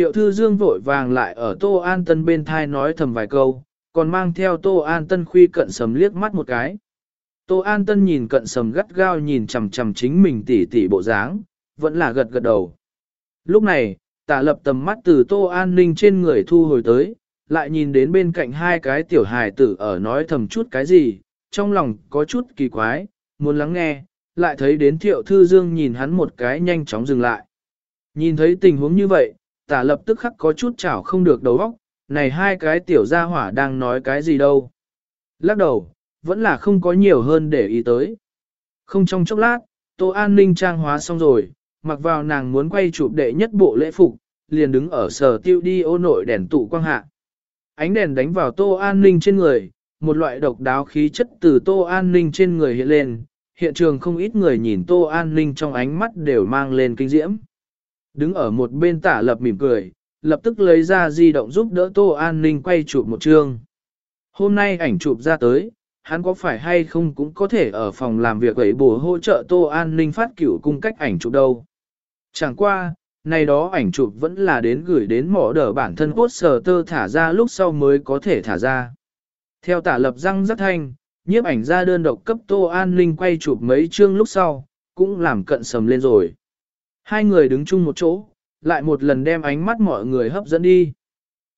Thiệu thư dương vội vàng lại ở Tô An Tân bên thai nói thầm vài câu, còn mang theo Tô An Tân khuy cận sầm liếc mắt một cái. Tô An Tân nhìn cận sầm gắt gao nhìn chằm chằm chính mình tỉ tỉ bộ dáng, vẫn là gật gật đầu. Lúc này, tả lập tầm mắt từ Tô An Ninh trên người thu hồi tới, lại nhìn đến bên cạnh hai cái tiểu hài tử ở nói thầm chút cái gì, trong lòng có chút kỳ quái, muốn lắng nghe, lại thấy đến thiệu thư dương nhìn hắn một cái nhanh chóng dừng lại. Nhìn thấy tình huống như vậy, tả lập tức khắc có chút chảo không được đầu óc, này hai cái tiểu gia hỏa đang nói cái gì đâu. Lắc đầu, vẫn là không có nhiều hơn để ý tới. Không trong chốc lát, Tô An Ninh trang hóa xong rồi, mặc vào nàng muốn quay chụp đệ nhất bộ lễ phục, liền đứng ở sở tiêu đi ô nội đèn tụ quang hạ. Ánh đèn đánh vào Tô An Ninh trên người, một loại độc đáo khí chất từ Tô An Ninh trên người hiện lên, hiện trường không ít người nhìn Tô An Ninh trong ánh mắt đều mang lên kinh diễm. Đứng ở một bên tả lập mỉm cười, lập tức lấy ra di động giúp đỡ Tô An Ninh quay chụp một chương. Hôm nay ảnh chụp ra tới, hắn có phải hay không cũng có thể ở phòng làm việc ấy bổ hỗ trợ Tô An Ninh phát cửu cung cách ảnh chụp đâu. Chẳng qua, này đó ảnh chụp vẫn là đến gửi đến mỏ đỡ bản thân cốt sờ tơ thả ra lúc sau mới có thể thả ra. Theo tả lập răng rất thanh, nhiếp ảnh ra đơn độc cấp Tô An Ninh quay chụp mấy chương lúc sau, cũng làm cận sầm lên rồi. Hai người đứng chung một chỗ, lại một lần đem ánh mắt mọi người hấp dẫn đi.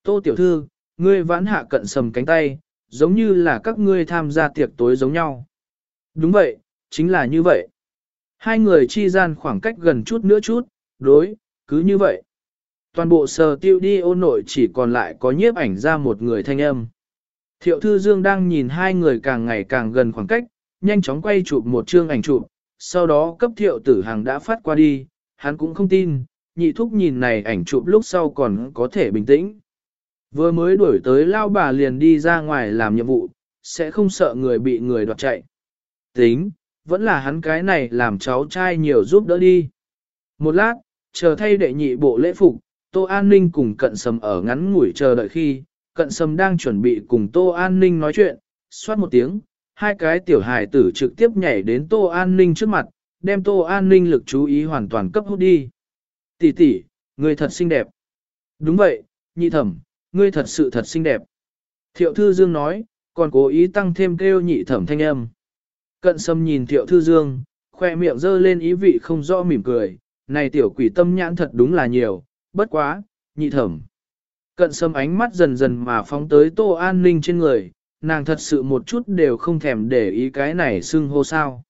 Tô tiểu thư, ngươi vãn hạ cận sầm cánh tay, giống như là các ngươi tham gia tiệc tối giống nhau. Đúng vậy, chính là như vậy. Hai người chi gian khoảng cách gần chút nữa chút, đối, cứ như vậy. Toàn bộ sờ tiêu đi ô nội chỉ còn lại có nhiếp ảnh ra một người thanh âm. Thiệu Thư Dương đang nhìn hai người càng ngày càng gần khoảng cách, nhanh chóng quay chụp một chương ảnh chụp, sau đó cấp thiệu tử hàng đã phát qua đi, hắn cũng không tin, nhị thúc nhìn này ảnh chụp lúc sau còn có thể bình tĩnh. Vừa mới đuổi tới lao bà liền đi ra ngoài làm nhiệm vụ, sẽ không sợ người bị người đoạt chạy. Tính, vẫn là hắn cái này làm cháu trai nhiều giúp đỡ đi. Một lát, chờ thay đệ nhị bộ lễ phục, Tô An Ninh cùng cận sầm ở ngắn ngủi chờ đợi khi, cận sầm đang chuẩn bị cùng Tô An Ninh nói chuyện, xoát một tiếng, hai cái tiểu hài tử trực tiếp nhảy đến Tô An Ninh trước mặt, đem Tô An Ninh lực chú ý hoàn toàn cấp hút đi. Tỷ tỷ, người thật xinh đẹp. Đúng vậy, nhị thẩm, ngươi thật sự thật xinh đẹp. Thiệu Thư Dương nói, còn cố ý tăng thêm kêu nhị thẩm thanh âm. Cận sâm nhìn Thiệu Thư Dương, khoe miệng dơ lên ý vị không rõ mỉm cười, này tiểu quỷ tâm nhãn thật đúng là nhiều, bất quá, nhị thẩm. Cận sâm ánh mắt dần dần mà phóng tới Tô An Ninh trên người, nàng thật sự một chút đều không thèm để ý cái này xưng hô sao.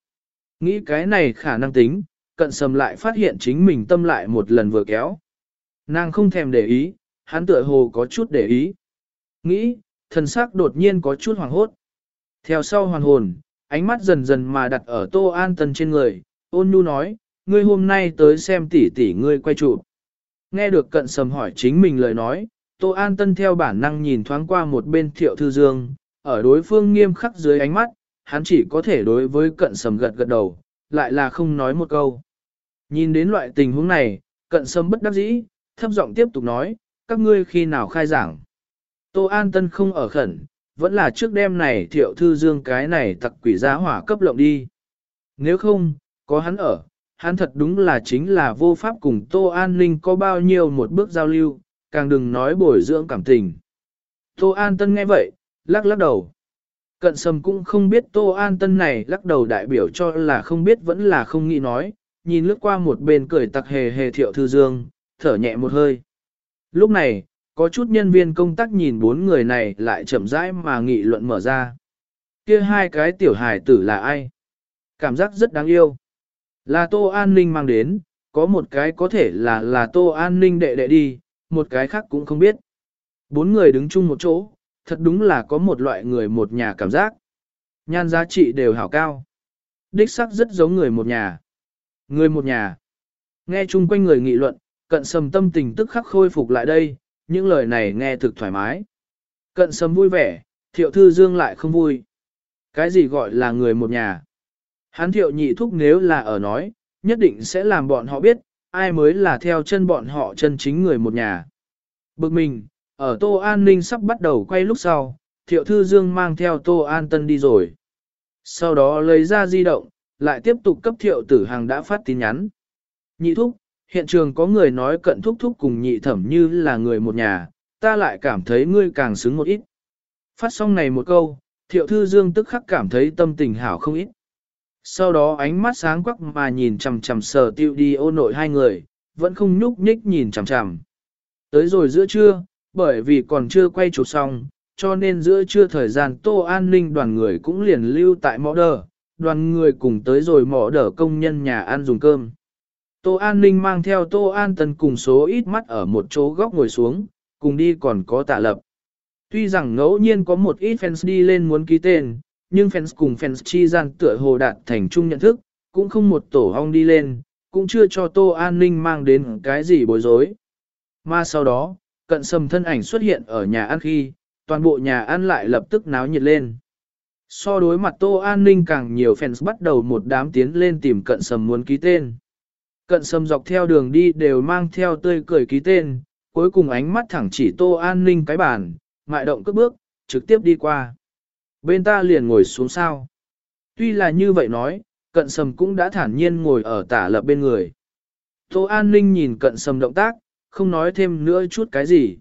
Nghĩ cái này khả năng tính, cận sầm lại phát hiện chính mình tâm lại một lần vừa kéo. Nàng không thèm để ý, hắn tựa hồ có chút để ý. Nghĩ, thần sắc đột nhiên có chút hoàng hốt. Theo sau hoàn hồn, ánh mắt dần dần mà đặt ở Tô An Tân trên người, ôn nhu nói, ngươi hôm nay tới xem tỷ tỷ ngươi quay chụp. Nghe được cận sầm hỏi chính mình lời nói, Tô An Tân theo bản năng nhìn thoáng qua một bên thiệu thư dương, ở đối phương nghiêm khắc dưới ánh mắt, hắn chỉ có thể đối với cận sầm gật gật đầu, lại là không nói một câu. Nhìn đến loại tình huống này, cận sầm bất đắc dĩ, thấp giọng tiếp tục nói, các ngươi khi nào khai giảng. Tô An Tân không ở khẩn, vẫn là trước đêm này thiệu thư dương cái này tặc quỷ giá hỏa cấp lộng đi. Nếu không, có hắn ở, hắn thật đúng là chính là vô pháp cùng Tô An Ninh có bao nhiêu một bước giao lưu, càng đừng nói bồi dưỡng cảm tình. Tô An Tân nghe vậy, lắc lắc đầu. Cận sầm cũng không biết Tô An Tân này lắc đầu đại biểu cho là không biết vẫn là không nghĩ nói, nhìn lướt qua một bên cười tặc hề hề thiệu thư dương, thở nhẹ một hơi. Lúc này, có chút nhân viên công tác nhìn bốn người này lại chậm rãi mà nghị luận mở ra. Kia hai cái tiểu hài tử là ai? Cảm giác rất đáng yêu. Là Tô An Ninh mang đến, có một cái có thể là là Tô An Ninh đệ đệ đi, một cái khác cũng không biết. Bốn người đứng chung một chỗ, thật đúng là có một loại người một nhà cảm giác. Nhan giá trị đều hảo cao. Đích sắc rất giống người một nhà. Người một nhà. Nghe chung quanh người nghị luận, cận sầm tâm tình tức khắc khôi phục lại đây, những lời này nghe thực thoải mái. Cận sầm vui vẻ, thiệu thư dương lại không vui. Cái gì gọi là người một nhà? Hắn thiệu nhị thúc nếu là ở nói, nhất định sẽ làm bọn họ biết, ai mới là theo chân bọn họ chân chính người một nhà. Bực mình, ở Tô An Ninh sắp bắt đầu quay lúc sau, Thiệu Thư Dương mang theo Tô An Tân đi rồi. Sau đó lấy ra di động, lại tiếp tục cấp Thiệu Tử Hằng đã phát tin nhắn. Nhị thúc, hiện trường có người nói cận thúc thúc cùng nhị thẩm như là người một nhà, ta lại cảm thấy ngươi càng xứng một ít. Phát xong này một câu, thiệu thư dương tức khắc cảm thấy tâm tình hảo không ít. Sau đó ánh mắt sáng quắc mà nhìn chằm chằm sờ tiêu đi ô nội hai người, vẫn không nhúc nhích nhìn chằm chằm. Tới rồi giữa trưa, bởi vì còn chưa quay chụp xong, cho nên giữa trưa thời gian tô an ninh đoàn người cũng liền lưu tại mỏ đờ, đoàn người cùng tới rồi mỏ đờ công nhân nhà ăn dùng cơm. Tô An Ninh mang theo Tô An Tân cùng số ít mắt ở một chỗ góc ngồi xuống, cùng đi còn có tạ lập. Tuy rằng ngẫu nhiên có một ít fans đi lên muốn ký tên, nhưng fans cùng fans chi gian tựa hồ đạt thành chung nhận thức, cũng không một tổ hong đi lên, cũng chưa cho Tô An Ninh mang đến cái gì bối rối. Mà sau đó, cận sầm thân ảnh xuất hiện ở nhà ăn khi, toàn bộ nhà ăn lại lập tức náo nhiệt lên. So đối mặt Tô An Ninh càng nhiều fans bắt đầu một đám tiến lên tìm cận sầm muốn ký tên. Cận sầm dọc theo đường đi đều mang theo tươi cười ký tên, cuối cùng ánh mắt thẳng chỉ Tô An Ninh cái bàn, mại động cất bước, trực tiếp đi qua. Bên ta liền ngồi xuống sao. Tuy là như vậy nói, cận sầm cũng đã thản nhiên ngồi ở tả lập bên người. Tô An Ninh nhìn cận sầm động tác, không nói thêm nữa chút cái gì.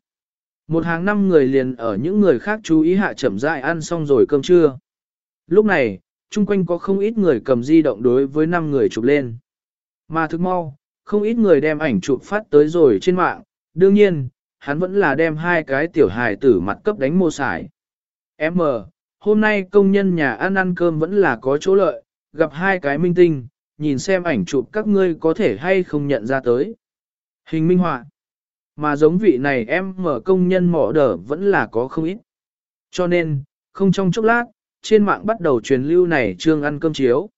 Một hàng năm người liền ở những người khác chú ý hạ chậm rãi ăn xong rồi cơm trưa. Lúc này, chung quanh có không ít người cầm di động đối với năm người chụp lên. Mà thức mau, không ít người đem ảnh chụp phát tới rồi trên mạng, đương nhiên, hắn vẫn là đem hai cái tiểu hài tử mặt cấp đánh mô sải. M, hôm nay công nhân nhà ăn ăn cơm vẫn là có chỗ lợi, gặp hai cái minh tinh, nhìn xem ảnh chụp các ngươi có thể hay không nhận ra tới. Hình minh họa. Mà giống vị này em mở công nhân mỏ đở vẫn là có không ít. Cho nên, không trong chốc lát, trên mạng bắt đầu truyền lưu này trương ăn cơm chiếu.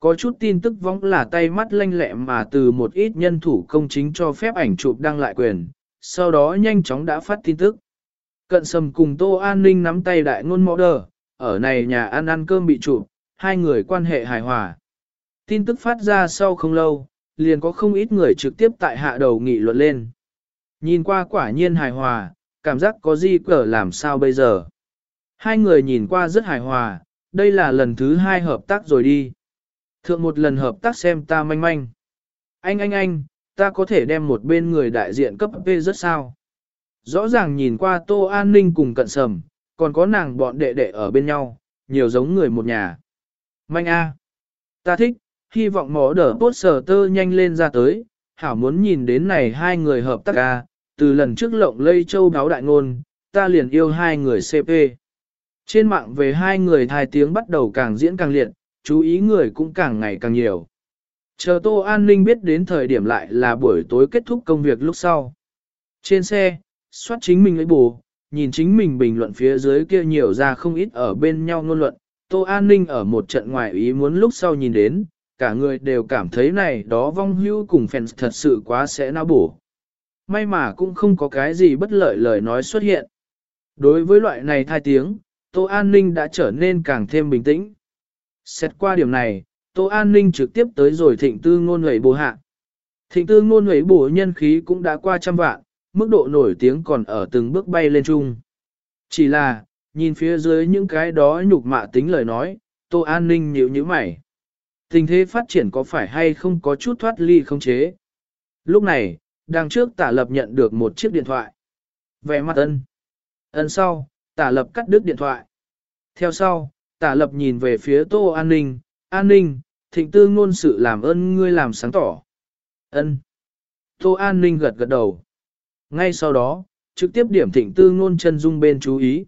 Có chút tin tức vong là tay mắt lanh lẹ mà từ một ít nhân thủ công chính cho phép ảnh chụp đăng lại quyền, sau đó nhanh chóng đã phát tin tức. Cận sầm cùng Tô An Ninh nắm tay đại ngôn mõ đờ, ở này nhà ăn ăn cơm bị chụp, hai người quan hệ hài hòa. Tin tức phát ra sau không lâu, liền có không ít người trực tiếp tại hạ đầu nghị luận lên. Nhìn qua quả nhiên hài hòa, cảm giác có gì cỡ làm sao bây giờ. Hai người nhìn qua rất hài hòa, đây là lần thứ hai hợp tác rồi đi. Thượng một lần hợp tác xem ta manh manh. Anh anh anh, ta có thể đem một bên người đại diện cấp V rất sao. Rõ ràng nhìn qua Tô An Ninh cùng cận sầm, còn có nàng bọn đệ đệ ở bên nhau, nhiều giống người một nhà. Manh A. Ta thích, hy vọng mỏ đỡ bốt sở tơ nhanh lên ra tới, hảo muốn nhìn đến này hai người hợp tác A, từ lần trước lộng lây châu báo đại ngôn, ta liền yêu hai người CP. Trên mạng về hai người thai tiếng bắt đầu càng diễn càng liệt, chú ý người cũng càng ngày càng nhiều. Chờ Tô An Ninh biết đến thời điểm lại là buổi tối kết thúc công việc lúc sau. Trên xe, soát chính mình lấy bù, nhìn chính mình bình luận phía dưới kia nhiều ra không ít ở bên nhau ngôn luận. Tô An Ninh ở một trận ngoài ý muốn lúc sau nhìn đến, cả người đều cảm thấy này đó vong hưu cùng fans thật sự quá sẽ não bổ. May mà cũng không có cái gì bất lợi lời nói xuất hiện. Đối với loại này thai tiếng, Tô An Ninh đã trở nên càng thêm bình tĩnh. Xét qua điểm này, Tô An Ninh trực tiếp tới rồi thịnh tư ngôn ngẩy bồ hạ. Thịnh tư ngôn ngẩy bổ nhân khí cũng đã qua trăm vạn, mức độ nổi tiếng còn ở từng bước bay lên chung. Chỉ là, nhìn phía dưới những cái đó nhục mạ tính lời nói, Tô An Ninh nhíu như mày. Tình thế phát triển có phải hay không có chút thoát ly không chế. Lúc này, đằng trước tả lập nhận được một chiếc điện thoại. Vẻ mặt ân. Ân sau, tả lập cắt đứt điện thoại. Theo sau, tả lập nhìn về phía tô an ninh, an ninh, thịnh tư ngôn sự làm ơn ngươi làm sáng tỏ. ân Tô an ninh gật gật đầu. Ngay sau đó, trực tiếp điểm thịnh tư ngôn chân dung bên chú ý.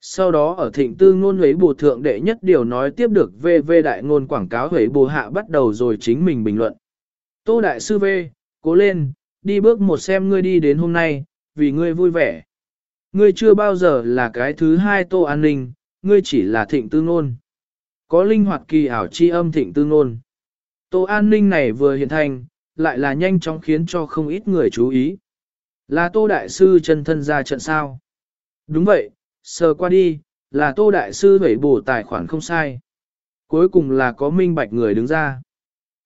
Sau đó ở thịnh tư ngôn lấy bù thượng đệ nhất điều nói tiếp được VV đại ngôn quảng cáo ấy bù hạ bắt đầu rồi chính mình bình luận. Tô đại sư V, cố lên, đi bước một xem ngươi đi đến hôm nay, vì ngươi vui vẻ. Ngươi chưa bao giờ là cái thứ hai tô an ninh, ngươi chỉ là thịnh tư ngôn. Có linh hoạt kỳ ảo chi âm thịnh tư ngôn. Tô an ninh này vừa hiện thành, lại là nhanh chóng khiến cho không ít người chú ý. Là tô đại sư chân thân ra trận sao. Đúng vậy, sờ qua đi, là tô đại sư bảy bổ tài khoản không sai. Cuối cùng là có minh bạch người đứng ra.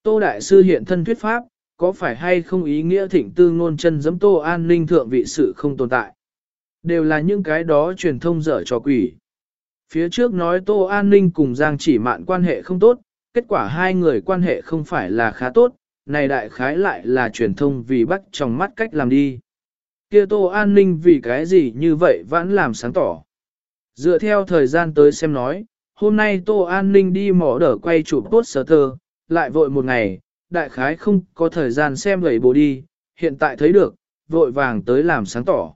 Tô đại sư hiện thân thuyết pháp, có phải hay không ý nghĩa thịnh tư ngôn chân giấm tô an ninh thượng vị sự không tồn tại. Đều là những cái đó truyền thông dở cho quỷ. Phía trước nói tô an ninh cùng Giang chỉ mạn quan hệ không tốt, kết quả hai người quan hệ không phải là khá tốt, này đại khái lại là truyền thông vì bắt trong mắt cách làm đi. Kia Tô An Ninh vì cái gì như vậy vẫn làm sáng tỏ. Dựa theo thời gian tới xem nói, hôm nay Tô An Ninh đi mỏ đỡ quay chụp poster, lại vội một ngày, đại khái không có thời gian xem gầy bố đi, hiện tại thấy được, vội vàng tới làm sáng tỏ.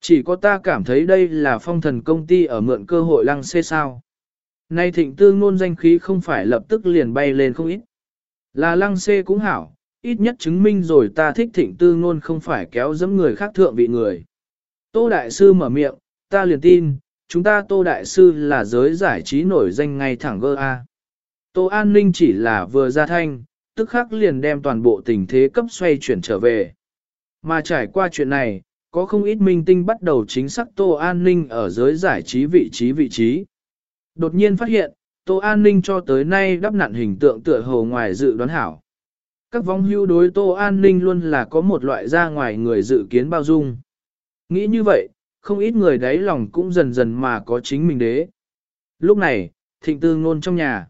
Chỉ có ta cảm thấy đây là phong thần công ty ở mượn cơ hội lăng xê sao. Nay thịnh tư ngôn danh khí không phải lập tức liền bay lên không ít. Là lăng xê cũng hảo, ít nhất chứng minh rồi ta thích thịnh tư ngôn không phải kéo dẫm người khác thượng vị người. Tô Đại Sư mở miệng, ta liền tin, chúng ta Tô Đại Sư là giới giải trí nổi danh ngay thẳng gơ A. Tô An Ninh chỉ là vừa ra thanh, tức khắc liền đem toàn bộ tình thế cấp xoay chuyển trở về. Mà trải qua chuyện này, có không ít minh tinh bắt đầu chính xác Tô An Ninh ở giới giải trí vị trí vị trí. Đột nhiên phát hiện, Tô An Ninh cho tới nay đắp nặn hình tượng tựa hồ ngoài dự đoán hảo. Các vong hưu đối Tô An Ninh luôn là có một loại ra ngoài người dự kiến bao dung. Nghĩ như vậy, không ít người đáy lòng cũng dần dần mà có chính mình đế. Lúc này, thịnh tư ngôn trong nhà.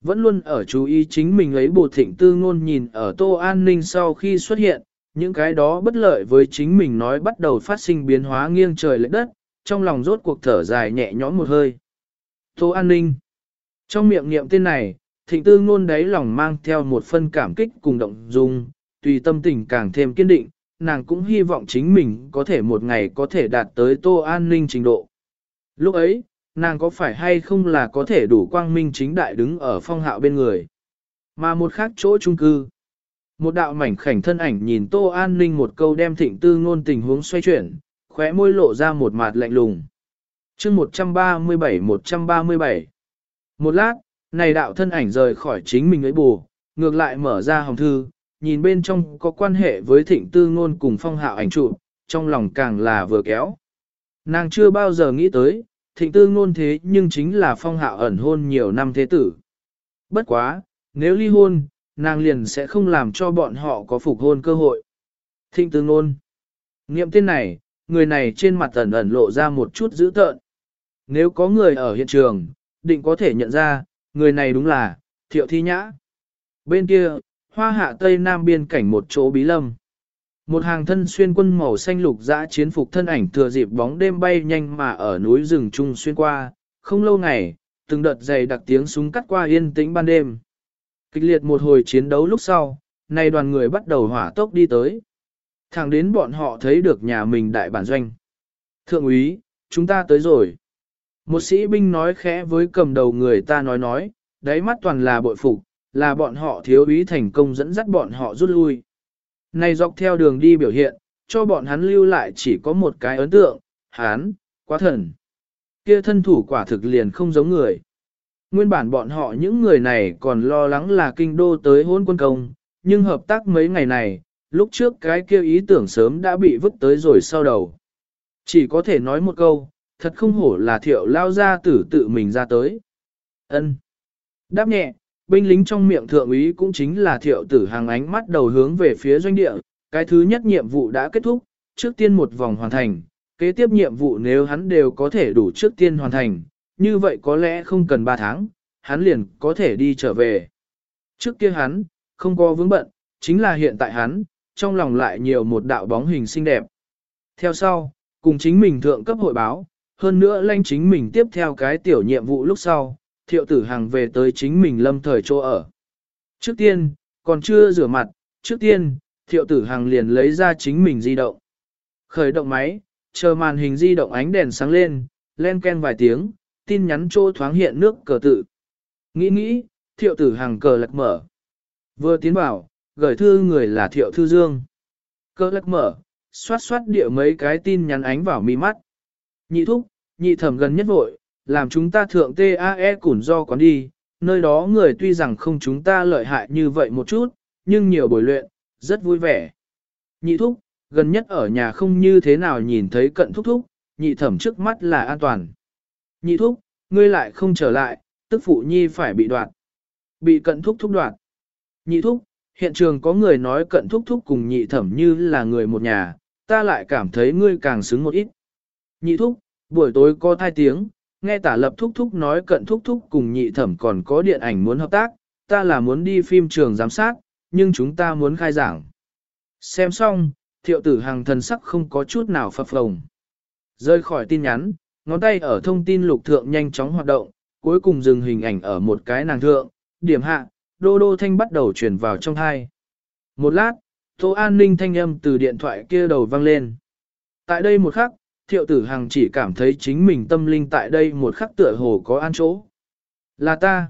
Vẫn luôn ở chú ý chính mình ấy bộ thịnh tư ngôn nhìn ở Tô An Ninh sau khi xuất hiện, những cái đó bất lợi với chính mình nói bắt đầu phát sinh biến hóa nghiêng trời lệch đất, trong lòng rốt cuộc thở dài nhẹ nhõm một hơi. Tô An Ninh Trong miệng niệm tên này, thịnh tư ngôn đáy lòng mang theo một phân cảm kích cùng động dung, tùy tâm tình càng thêm kiên định, nàng cũng hy vọng chính mình có thể một ngày có thể đạt tới Tô An Ninh trình độ. Lúc ấy, nàng có phải hay không là có thể đủ quang minh chính đại đứng ở phong hạo bên người. Mà một khác chỗ trung cư. Một đạo mảnh khảnh thân ảnh nhìn Tô An Ninh một câu đem thịnh tư ngôn tình huống xoay chuyển, khóe môi lộ ra một mặt lạnh lùng. chương 137-137 Một lát, này đạo thân ảnh rời khỏi chính mình ấy bù, ngược lại mở ra hồng thư, nhìn bên trong có quan hệ với thịnh tư ngôn cùng phong hạo ảnh trụ, trong lòng càng là vừa kéo. Nàng chưa bao giờ nghĩ tới, thịnh tư ngôn thế nhưng chính là phong hạo ẩn hôn nhiều năm thế tử. Bất quá, nếu ly hôn, nàng liền sẽ không làm cho bọn họ có phục hôn cơ hội. Thịnh tư ngôn. Nghiệm tên này, người này trên mặt ẩn ẩn lộ ra một chút dữ tợn. Nếu có người ở hiện trường, định có thể nhận ra, người này đúng là, thiệu thi nhã. Bên kia, hoa hạ tây nam biên cảnh một chỗ bí lâm. Một hàng thân xuyên quân màu xanh lục dã chiến phục thân ảnh thừa dịp bóng đêm bay nhanh mà ở núi rừng trung xuyên qua, không lâu ngày, từng đợt dày đặc tiếng súng cắt qua yên tĩnh ban đêm. Kịch liệt một hồi chiến đấu lúc sau, nay đoàn người bắt đầu hỏa tốc đi tới. Thẳng đến bọn họ thấy được nhà mình đại bản doanh. Thượng úy, chúng ta tới rồi. Một sĩ binh nói khẽ với cầm đầu người ta nói nói, đáy mắt toàn là bội phục, là bọn họ thiếu úy thành công dẫn dắt bọn họ rút lui. Này dọc theo đường đi biểu hiện, cho bọn hắn lưu lại chỉ có một cái ấn tượng, hắn, quá thần. Kia thân thủ quả thực liền không giống người. Nguyên bản bọn họ những người này còn lo lắng là kinh đô tới hôn quân công, nhưng hợp tác mấy ngày này, lúc trước cái kia ý tưởng sớm đã bị vứt tới rồi sau đầu. Chỉ có thể nói một câu, thật không hổ là thiệu lao ra tử tự mình ra tới. ân Đáp nhẹ, binh lính trong miệng thượng úy cũng chính là thiệu tử hàng ánh mắt đầu hướng về phía doanh địa, cái thứ nhất nhiệm vụ đã kết thúc, trước tiên một vòng hoàn thành, kế tiếp nhiệm vụ nếu hắn đều có thể đủ trước tiên hoàn thành, như vậy có lẽ không cần 3 tháng, hắn liền có thể đi trở về. Trước kia hắn, không có vướng bận, chính là hiện tại hắn, trong lòng lại nhiều một đạo bóng hình xinh đẹp. Theo sau, cùng chính mình thượng cấp hội báo, hơn nữa lanh chính mình tiếp theo cái tiểu nhiệm vụ lúc sau, thiệu tử hàng về tới chính mình lâm thời chỗ ở. Trước tiên, còn chưa rửa mặt, trước tiên, thiệu tử hàng liền lấy ra chính mình di động. Khởi động máy, chờ màn hình di động ánh đèn sáng lên, len ken vài tiếng, tin nhắn chỗ thoáng hiện nước cờ tự. Nghĩ nghĩ, thiệu tử hàng cờ lật mở. Vừa tiến bảo, gửi thư người là thiệu thư dương. Cờ lật mở, xoát xoát địa mấy cái tin nhắn ánh vào mi mắt. Nhị thúc, nhị thẩm gần nhất vội, làm chúng ta thượng TAE củn do quán đi, nơi đó người tuy rằng không chúng ta lợi hại như vậy một chút, nhưng nhiều buổi luyện, rất vui vẻ. Nhị thúc, gần nhất ở nhà không như thế nào nhìn thấy cận thúc thúc, nhị thẩm trước mắt là an toàn. Nhị thúc, ngươi lại không trở lại, tức phụ nhi phải bị đoạt. Bị cận thúc thúc đoạt. Nhị thúc, hiện trường có người nói cận thúc thúc cùng nhị thẩm như là người một nhà, ta lại cảm thấy ngươi càng xứng một ít. Nhị thúc, buổi tối có thai tiếng, nghe tả lập thúc thúc nói cận thúc thúc cùng nhị thẩm còn có điện ảnh muốn hợp tác, ta là muốn đi phim trường giám sát, nhưng chúng ta muốn khai giảng. Xem xong, thiệu tử hàng thần sắc không có chút nào phập phồng. Rơi khỏi tin nhắn, ngón tay ở thông tin lục thượng nhanh chóng hoạt động, cuối cùng dừng hình ảnh ở một cái nàng thượng, điểm hạ, đô đô thanh bắt đầu truyền vào trong hai. Một lát, Tô An ninh thanh âm từ điện thoại kia đầu vang lên. Tại đây một khắc, thiệu tử hằng chỉ cảm thấy chính mình tâm linh tại đây một khắc tựa hồ có an chỗ. Là ta.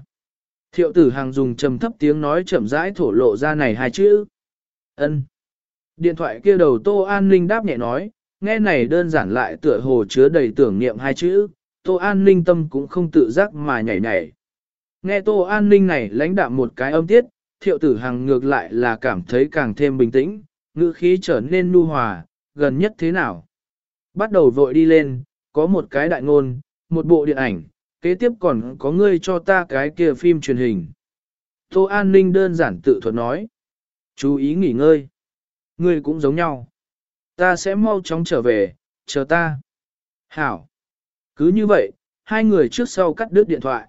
Thiệu tử hằng dùng trầm thấp tiếng nói chậm rãi thổ lộ ra này hai chữ. ân Điện thoại kia đầu Tô An ninh đáp nhẹ nói, nghe này đơn giản lại tựa hồ chứa đầy tưởng niệm hai chữ, Tô An ninh tâm cũng không tự giác mà nhảy nhảy. Nghe Tô An ninh này lãnh đạm một cái âm tiết, thiệu tử hằng ngược lại là cảm thấy càng thêm bình tĩnh, ngữ khí trở nên nu hòa, gần nhất thế nào. Bắt đầu vội đi lên, có một cái đại ngôn, một bộ điện ảnh, kế tiếp còn có ngươi cho ta cái kia phim truyền hình. Tô An ninh đơn giản tự thuật nói. Chú ý nghỉ ngơi. Ngươi cũng giống nhau. Ta sẽ mau chóng trở về, chờ ta. Hảo. Cứ như vậy, hai người trước sau cắt đứt điện thoại.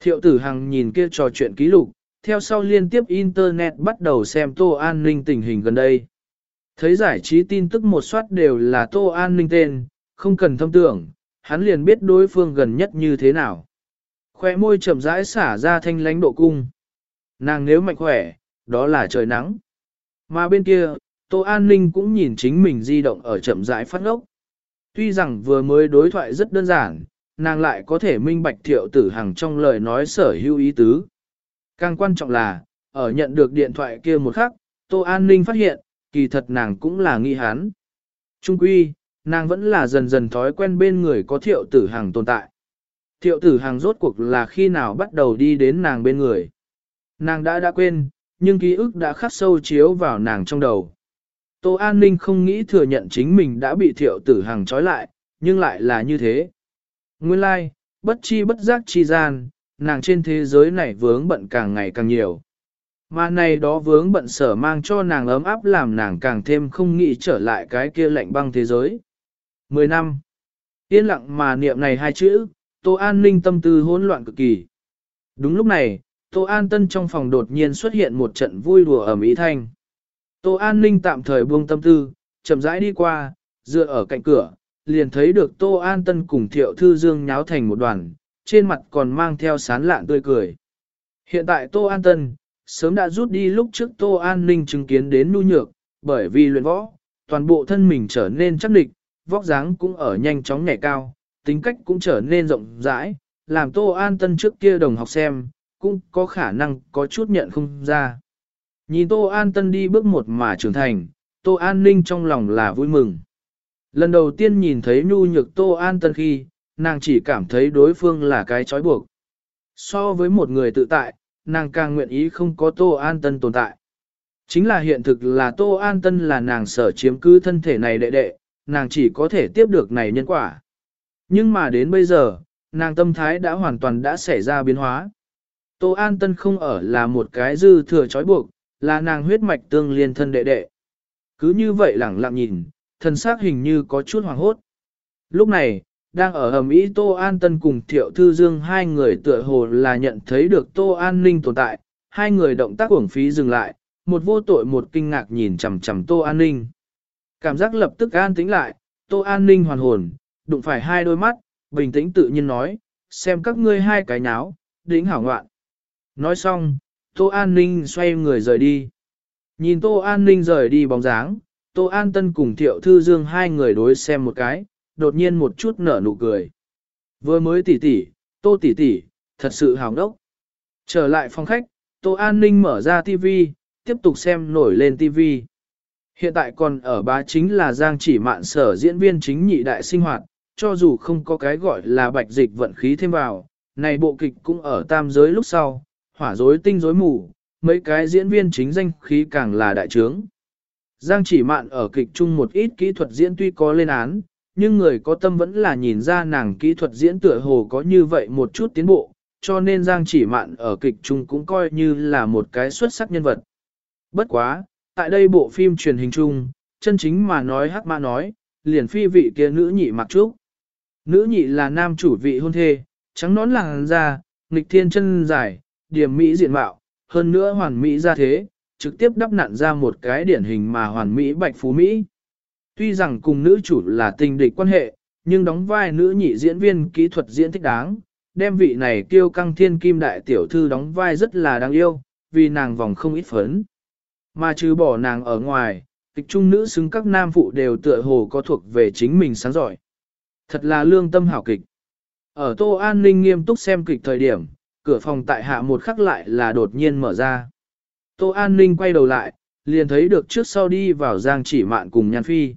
Thiệu tử Hằng nhìn kia trò chuyện ký lục, theo sau liên tiếp Internet bắt đầu xem Tô An Ninh tình hình gần đây. Thấy giải trí tin tức một soát đều là Tô An Ninh tên, không cần thâm tưởng, hắn liền biết đối phương gần nhất như thế nào. Khoe môi chậm rãi xả ra thanh lánh độ cung. Nàng nếu mạnh khỏe, đó là trời nắng. Mà bên kia, Tô An Ninh cũng nhìn chính mình di động ở chậm rãi phát ngốc. Tuy rằng vừa mới đối thoại rất đơn giản, nàng lại có thể minh bạch thiệu tử hằng trong lời nói sở hữu ý tứ. Càng quan trọng là, ở nhận được điện thoại kia một khắc, Tô An Ninh phát hiện, kỳ thật nàng cũng là nghi hán, Trung quy, nàng vẫn là dần dần thói quen bên người có thiệu tử hàng tồn tại. Thiệu tử hàng rốt cuộc là khi nào bắt đầu đi đến nàng bên người. Nàng đã đã quên, nhưng ký ức đã khắc sâu chiếu vào nàng trong đầu. Tô An Ninh không nghĩ thừa nhận chính mình đã bị thiệu tử hàng trói lại, nhưng lại là như thế. Nguyên lai, like, bất chi bất giác chi gian, nàng trên thế giới này vướng bận càng ngày càng nhiều. Mà này đó vướng bận sở mang cho nàng ấm áp làm nàng càng thêm không nghĩ trở lại cái kia lạnh băng thế giới. Mười năm. Yên lặng mà niệm này hai chữ, Tô An ninh tâm tư hỗn loạn cực kỳ. Đúng lúc này, Tô An Tân trong phòng đột nhiên xuất hiện một trận vui đùa ở Mỹ Thanh. Tô An ninh tạm thời buông tâm tư, chậm rãi đi qua, dựa ở cạnh cửa, liền thấy được Tô An Tân cùng Thiệu Thư Dương nháo thành một đoàn, trên mặt còn mang theo sán lạn tươi cười. Hiện tại Tô An Tân, sớm đã rút đi lúc trước Tô An Ninh chứng kiến đến nu nhược, bởi vì luyện võ, toàn bộ thân mình trở nên chắc địch, vóc dáng cũng ở nhanh chóng nhảy cao, tính cách cũng trở nên rộng rãi, làm Tô An Tân trước kia đồng học xem, cũng có khả năng có chút nhận không ra. Nhìn Tô An Tân đi bước một mà trưởng thành, Tô An Ninh trong lòng là vui mừng. Lần đầu tiên nhìn thấy nhu nhược Tô An Tân khi, nàng chỉ cảm thấy đối phương là cái trói buộc. So với một người tự tại, nàng càng nguyện ý không có Tô An Tân tồn tại. Chính là hiện thực là Tô An Tân là nàng sở chiếm cứ thân thể này đệ đệ, nàng chỉ có thể tiếp được này nhân quả. Nhưng mà đến bây giờ, nàng tâm thái đã hoàn toàn đã xảy ra biến hóa. Tô An Tân không ở là một cái dư thừa trói buộc, là nàng huyết mạch tương liên thân đệ đệ. Cứ như vậy lẳng lặng nhìn, thân xác hình như có chút hoàng hốt. Lúc này, đang ở ầm ĩ Tô An Tân cùng Thiệu Thư Dương hai người tựa hồ là nhận thấy được Tô An Ninh tồn tại, hai người động tác uổng phí dừng lại, một vô tội một kinh ngạc nhìn chằm chằm Tô An Ninh. Cảm giác lập tức an tĩnh lại, Tô An Ninh hoàn hồn, đụng phải hai đôi mắt, bình tĩnh tự nhiên nói, xem các ngươi hai cái nháo, đính hảo ngoạn. Nói xong, Tô An Ninh xoay người rời đi. Nhìn Tô An Ninh rời đi bóng dáng, Tô An Tân cùng Thiệu Thư Dương hai người đối xem một cái, đột nhiên một chút nở nụ cười. Vừa mới tỉ tỉ, tô tỉ tỉ, thật sự hào đốc. Trở lại phòng khách, tô an ninh mở ra TV, tiếp tục xem nổi lên TV. Hiện tại còn ở bá chính là Giang chỉ mạn sở diễn viên chính nhị đại sinh hoạt, cho dù không có cái gọi là bạch dịch vận khí thêm vào, này bộ kịch cũng ở tam giới lúc sau, hỏa rối tinh rối mù, mấy cái diễn viên chính danh khí càng là đại trướng. Giang chỉ mạn ở kịch chung một ít kỹ thuật diễn tuy có lên án, nhưng người có tâm vẫn là nhìn ra nàng kỹ thuật diễn tựa hồ có như vậy một chút tiến bộ, cho nên Giang chỉ mạn ở kịch chung cũng coi như là một cái xuất sắc nhân vật. Bất quá, tại đây bộ phim truyền hình chung, chân chính mà nói hắc ma nói, liền phi vị kia nữ nhị mặc trúc. Nữ nhị là nam chủ vị hôn thê, trắng nón làng da, nghịch thiên chân dài, điểm mỹ diện mạo, hơn nữa hoàn mỹ ra thế, trực tiếp đắp nặn ra một cái điển hình mà hoàn mỹ bạch phú Mỹ. Tuy rằng cùng nữ chủ là tình địch quan hệ, nhưng đóng vai nữ nhị diễn viên kỹ thuật diễn thích đáng, đem vị này kêu căng thiên kim đại tiểu thư đóng vai rất là đáng yêu, vì nàng vòng không ít phấn. Mà trừ bỏ nàng ở ngoài, kịch trung nữ xứng các nam phụ đều tựa hồ có thuộc về chính mình sáng giỏi. Thật là lương tâm hảo kịch. Ở Tô An Ninh nghiêm túc xem kịch thời điểm, cửa phòng tại hạ một khắc lại là đột nhiên mở ra. Tô An Ninh quay đầu lại, liền thấy được trước sau đi vào giang chỉ mạn cùng Nhan Phi.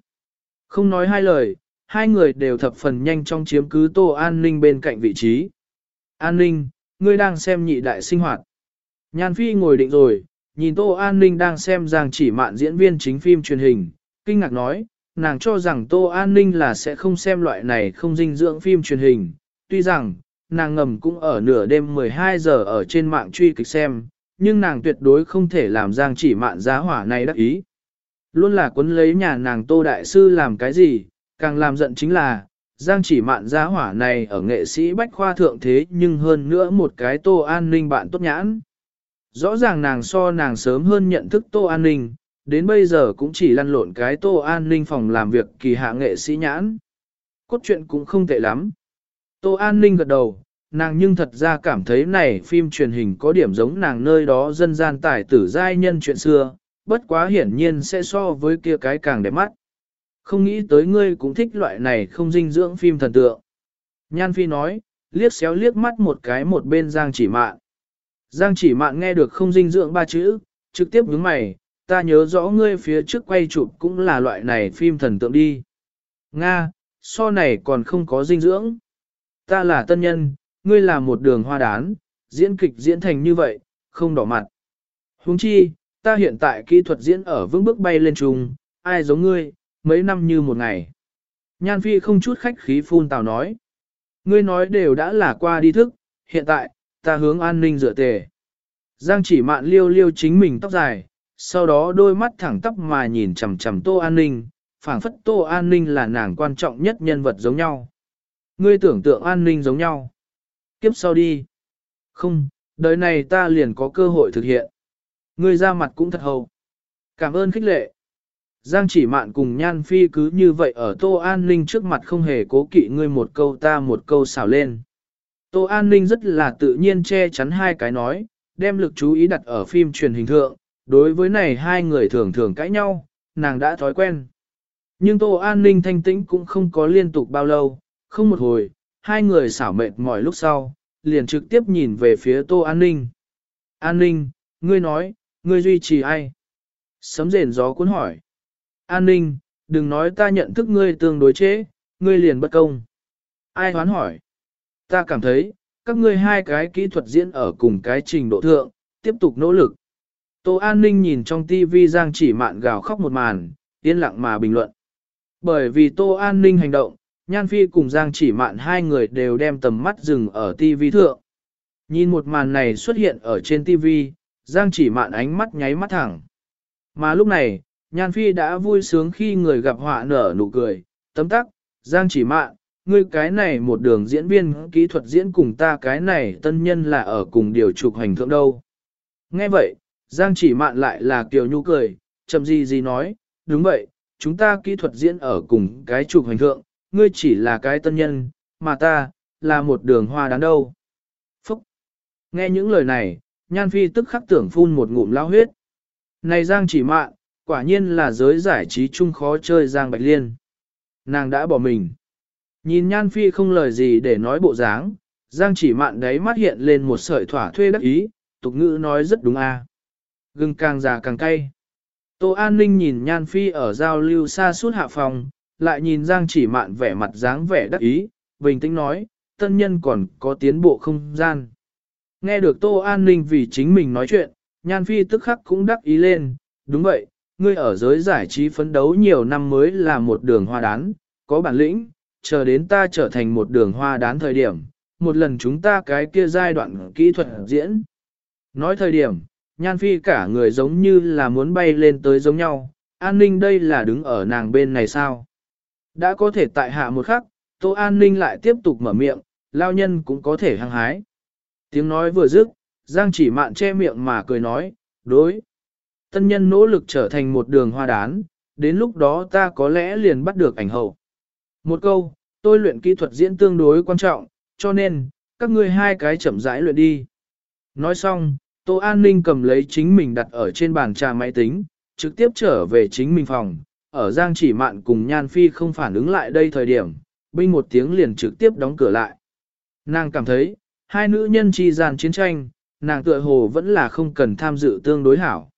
Không nói hai lời, hai người đều thập phần nhanh trong chiếm cứ Tô An Ninh bên cạnh vị trí. An Ninh, ngươi đang xem nhị đại sinh hoạt. Nhan Phi ngồi định rồi, nhìn Tô An Ninh đang xem giang chỉ mạn diễn viên chính phim truyền hình, kinh ngạc nói, nàng cho rằng Tô An Ninh là sẽ không xem loại này không dinh dưỡng phim truyền hình. Tuy rằng, nàng ngầm cũng ở nửa đêm 12 giờ ở trên mạng truy kịch xem, nhưng nàng tuyệt đối không thể làm giang chỉ mạn giá hỏa này đắc ý. Luôn là quấn lấy nhà nàng Tô Đại Sư làm cái gì, càng làm giận chính là, giang chỉ mạn giá hỏa này ở nghệ sĩ bách khoa thượng thế nhưng hơn nữa một cái Tô An Ninh bạn tốt nhãn. Rõ ràng nàng so nàng sớm hơn nhận thức Tô An Ninh, đến bây giờ cũng chỉ lăn lộn cái Tô An Ninh phòng làm việc kỳ hạ nghệ sĩ nhãn. Cốt truyện cũng không tệ lắm. Tô An Ninh gật đầu, nàng nhưng thật ra cảm thấy này phim truyền hình có điểm giống nàng nơi đó dân gian tài tử giai nhân chuyện xưa, bất quá hiển nhiên sẽ so với kia cái càng đẹp mắt. Không nghĩ tới ngươi cũng thích loại này không dinh dưỡng phim thần tượng. Nhan Phi nói, liếc xéo liếc mắt một cái một bên Giang chỉ mạn. Giang chỉ mạn nghe được không dinh dưỡng ba chữ, trực tiếp nhướng mày, ta nhớ rõ ngươi phía trước quay chụp cũng là loại này phim thần tượng đi. Nga, so này còn không có dinh dưỡng. Ta là tân nhân, ngươi là một đường hoa đán, diễn kịch diễn thành như vậy, không đỏ mặt. Huống chi, ta hiện tại kỹ thuật diễn ở vững bước bay lên trùng, ai giống ngươi, mấy năm như một ngày. Nhan Phi không chút khách khí phun tào nói. Ngươi nói đều đã là qua đi thức, hiện tại, ta hướng an ninh dựa tề. Giang chỉ mạn liêu liêu chính mình tóc dài, sau đó đôi mắt thẳng tóc mà nhìn chằm chằm tô an ninh, phảng phất tô an ninh là nàng quan trọng nhất nhân vật giống nhau. Ngươi tưởng tượng an ninh giống nhau. Kiếp sau đi. Không, đời này ta liền có cơ hội thực hiện. Ngươi ra mặt cũng thật hầu. Cảm ơn khích lệ. Giang chỉ mạn cùng Nhan Phi cứ như vậy ở Tô An Ninh trước mặt không hề cố kỵ ngươi một câu ta một câu xảo lên. Tô An Ninh rất là tự nhiên che chắn hai cái nói, đem lực chú ý đặt ở phim truyền hình thượng, đối với này hai người thường thường cãi nhau, nàng đã thói quen. Nhưng Tô An Ninh thanh tĩnh cũng không có liên tục bao lâu, không một hồi, hai người xảo mệt mỏi lúc sau, liền trực tiếp nhìn về phía Tô An Ninh. An Ninh, ngươi nói, ngươi duy trì ai? Sấm rền gió cuốn hỏi. An Ninh, đừng nói ta nhận thức ngươi tương đối chế, ngươi liền bất công. Ai hoán hỏi? Ta cảm thấy, các ngươi hai cái kỹ thuật diễn ở cùng cái trình độ thượng, tiếp tục nỗ lực. Tô An Ninh nhìn trong TV Giang chỉ mạn gào khóc một màn, yên lặng mà bình luận. Bởi vì Tô An Ninh hành động, Nhan Phi cùng Giang chỉ mạn hai người đều đem tầm mắt dừng ở TV thượng. Nhìn một màn này xuất hiện ở trên TV, Giang chỉ mạn ánh mắt nháy mắt thẳng. Mà lúc này, Nhan Phi đã vui sướng khi người gặp họa nở nụ cười, tấm tắc, Giang chỉ mạn, ngươi cái này một đường diễn viên kỹ thuật diễn cùng ta cái này tân nhân là ở cùng điều trục hành thượng đâu. Nghe vậy, Giang chỉ mạn lại là kiều nhu cười, chậm gì gì nói, đúng vậy, chúng ta kỹ thuật diễn ở cùng cái trục hành thượng, ngươi chỉ là cái tân nhân, mà ta, là một đường hoa đáng đâu. Phúc! Nghe những lời này, Nhan Phi tức khắc tưởng phun một ngụm lao huyết. Này Giang chỉ mạn, quả nhiên là giới giải trí chung khó chơi Giang Bạch Liên. Nàng đã bỏ mình. Nhìn Nhan Phi không lời gì để nói bộ dáng, Giang chỉ mạn đấy mắt hiện lên một sợi thỏa thuê đắc ý, tục ngữ nói rất đúng a. À. Gừng càng già càng cay. Tô An Ninh nhìn Nhan Phi ở giao lưu xa suốt hạ phòng, lại nhìn Giang chỉ mạn vẻ mặt dáng vẻ đắc ý, bình tĩnh nói, tân nhân còn có tiến bộ không gian. Nghe được Tô An Ninh vì chính mình nói chuyện, Nhan Phi tức khắc cũng đắc ý lên, đúng vậy, ngươi ở giới giải trí phấn đấu nhiều năm mới là một đường hoa đán, có bản lĩnh, chờ đến ta trở thành một đường hoa đán thời điểm, một lần chúng ta cái kia giai đoạn kỹ thuật diễn. Nói thời điểm, Nhan Phi cả người giống như là muốn bay lên tới giống nhau, an ninh đây là đứng ở nàng bên này sao? Đã có thể tại hạ một khắc, Tô An ninh lại tiếp tục mở miệng, lao nhân cũng có thể hăng hái. Tiếng nói vừa dứt, Giang chỉ mạn che miệng mà cười nói, đối. tân nhân nỗ lực trở thành một đường hoa đán, đến lúc đó ta có lẽ liền bắt được ảnh hậu. Một câu, tôi luyện kỹ thuật diễn tương đối quan trọng, cho nên, các ngươi hai cái chậm rãi luyện đi. Nói xong, Tô An Ninh cầm lấy chính mình đặt ở trên bàn trà máy tính, trực tiếp trở về chính mình phòng, ở Giang chỉ mạn cùng Nhan Phi không phản ứng lại đây thời điểm, binh một tiếng liền trực tiếp đóng cửa lại. Nàng cảm thấy, hai nữ nhân chi gian chiến tranh, nàng tựa hồ vẫn là không cần tham dự tương đối hảo.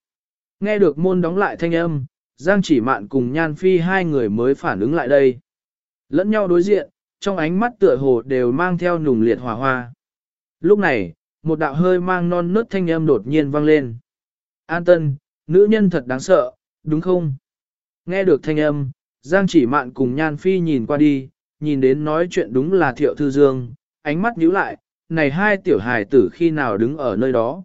Nghe được môn đóng lại thanh âm, Giang chỉ mạn cùng Nhan Phi hai người mới phản ứng lại đây. Lẫn nhau đối diện, trong ánh mắt tựa hồ đều mang theo nùng liệt hỏa hoa. Lúc này, một đạo hơi mang non nớt thanh âm đột nhiên vang lên. An tân, nữ nhân thật đáng sợ, đúng không? Nghe được thanh âm, Giang chỉ mạn cùng Nhan Phi nhìn qua đi, nhìn đến nói chuyện đúng là Thiệu Thư Dương, ánh mắt nhíu lại, này hai tiểu hài tử khi nào đứng ở nơi đó.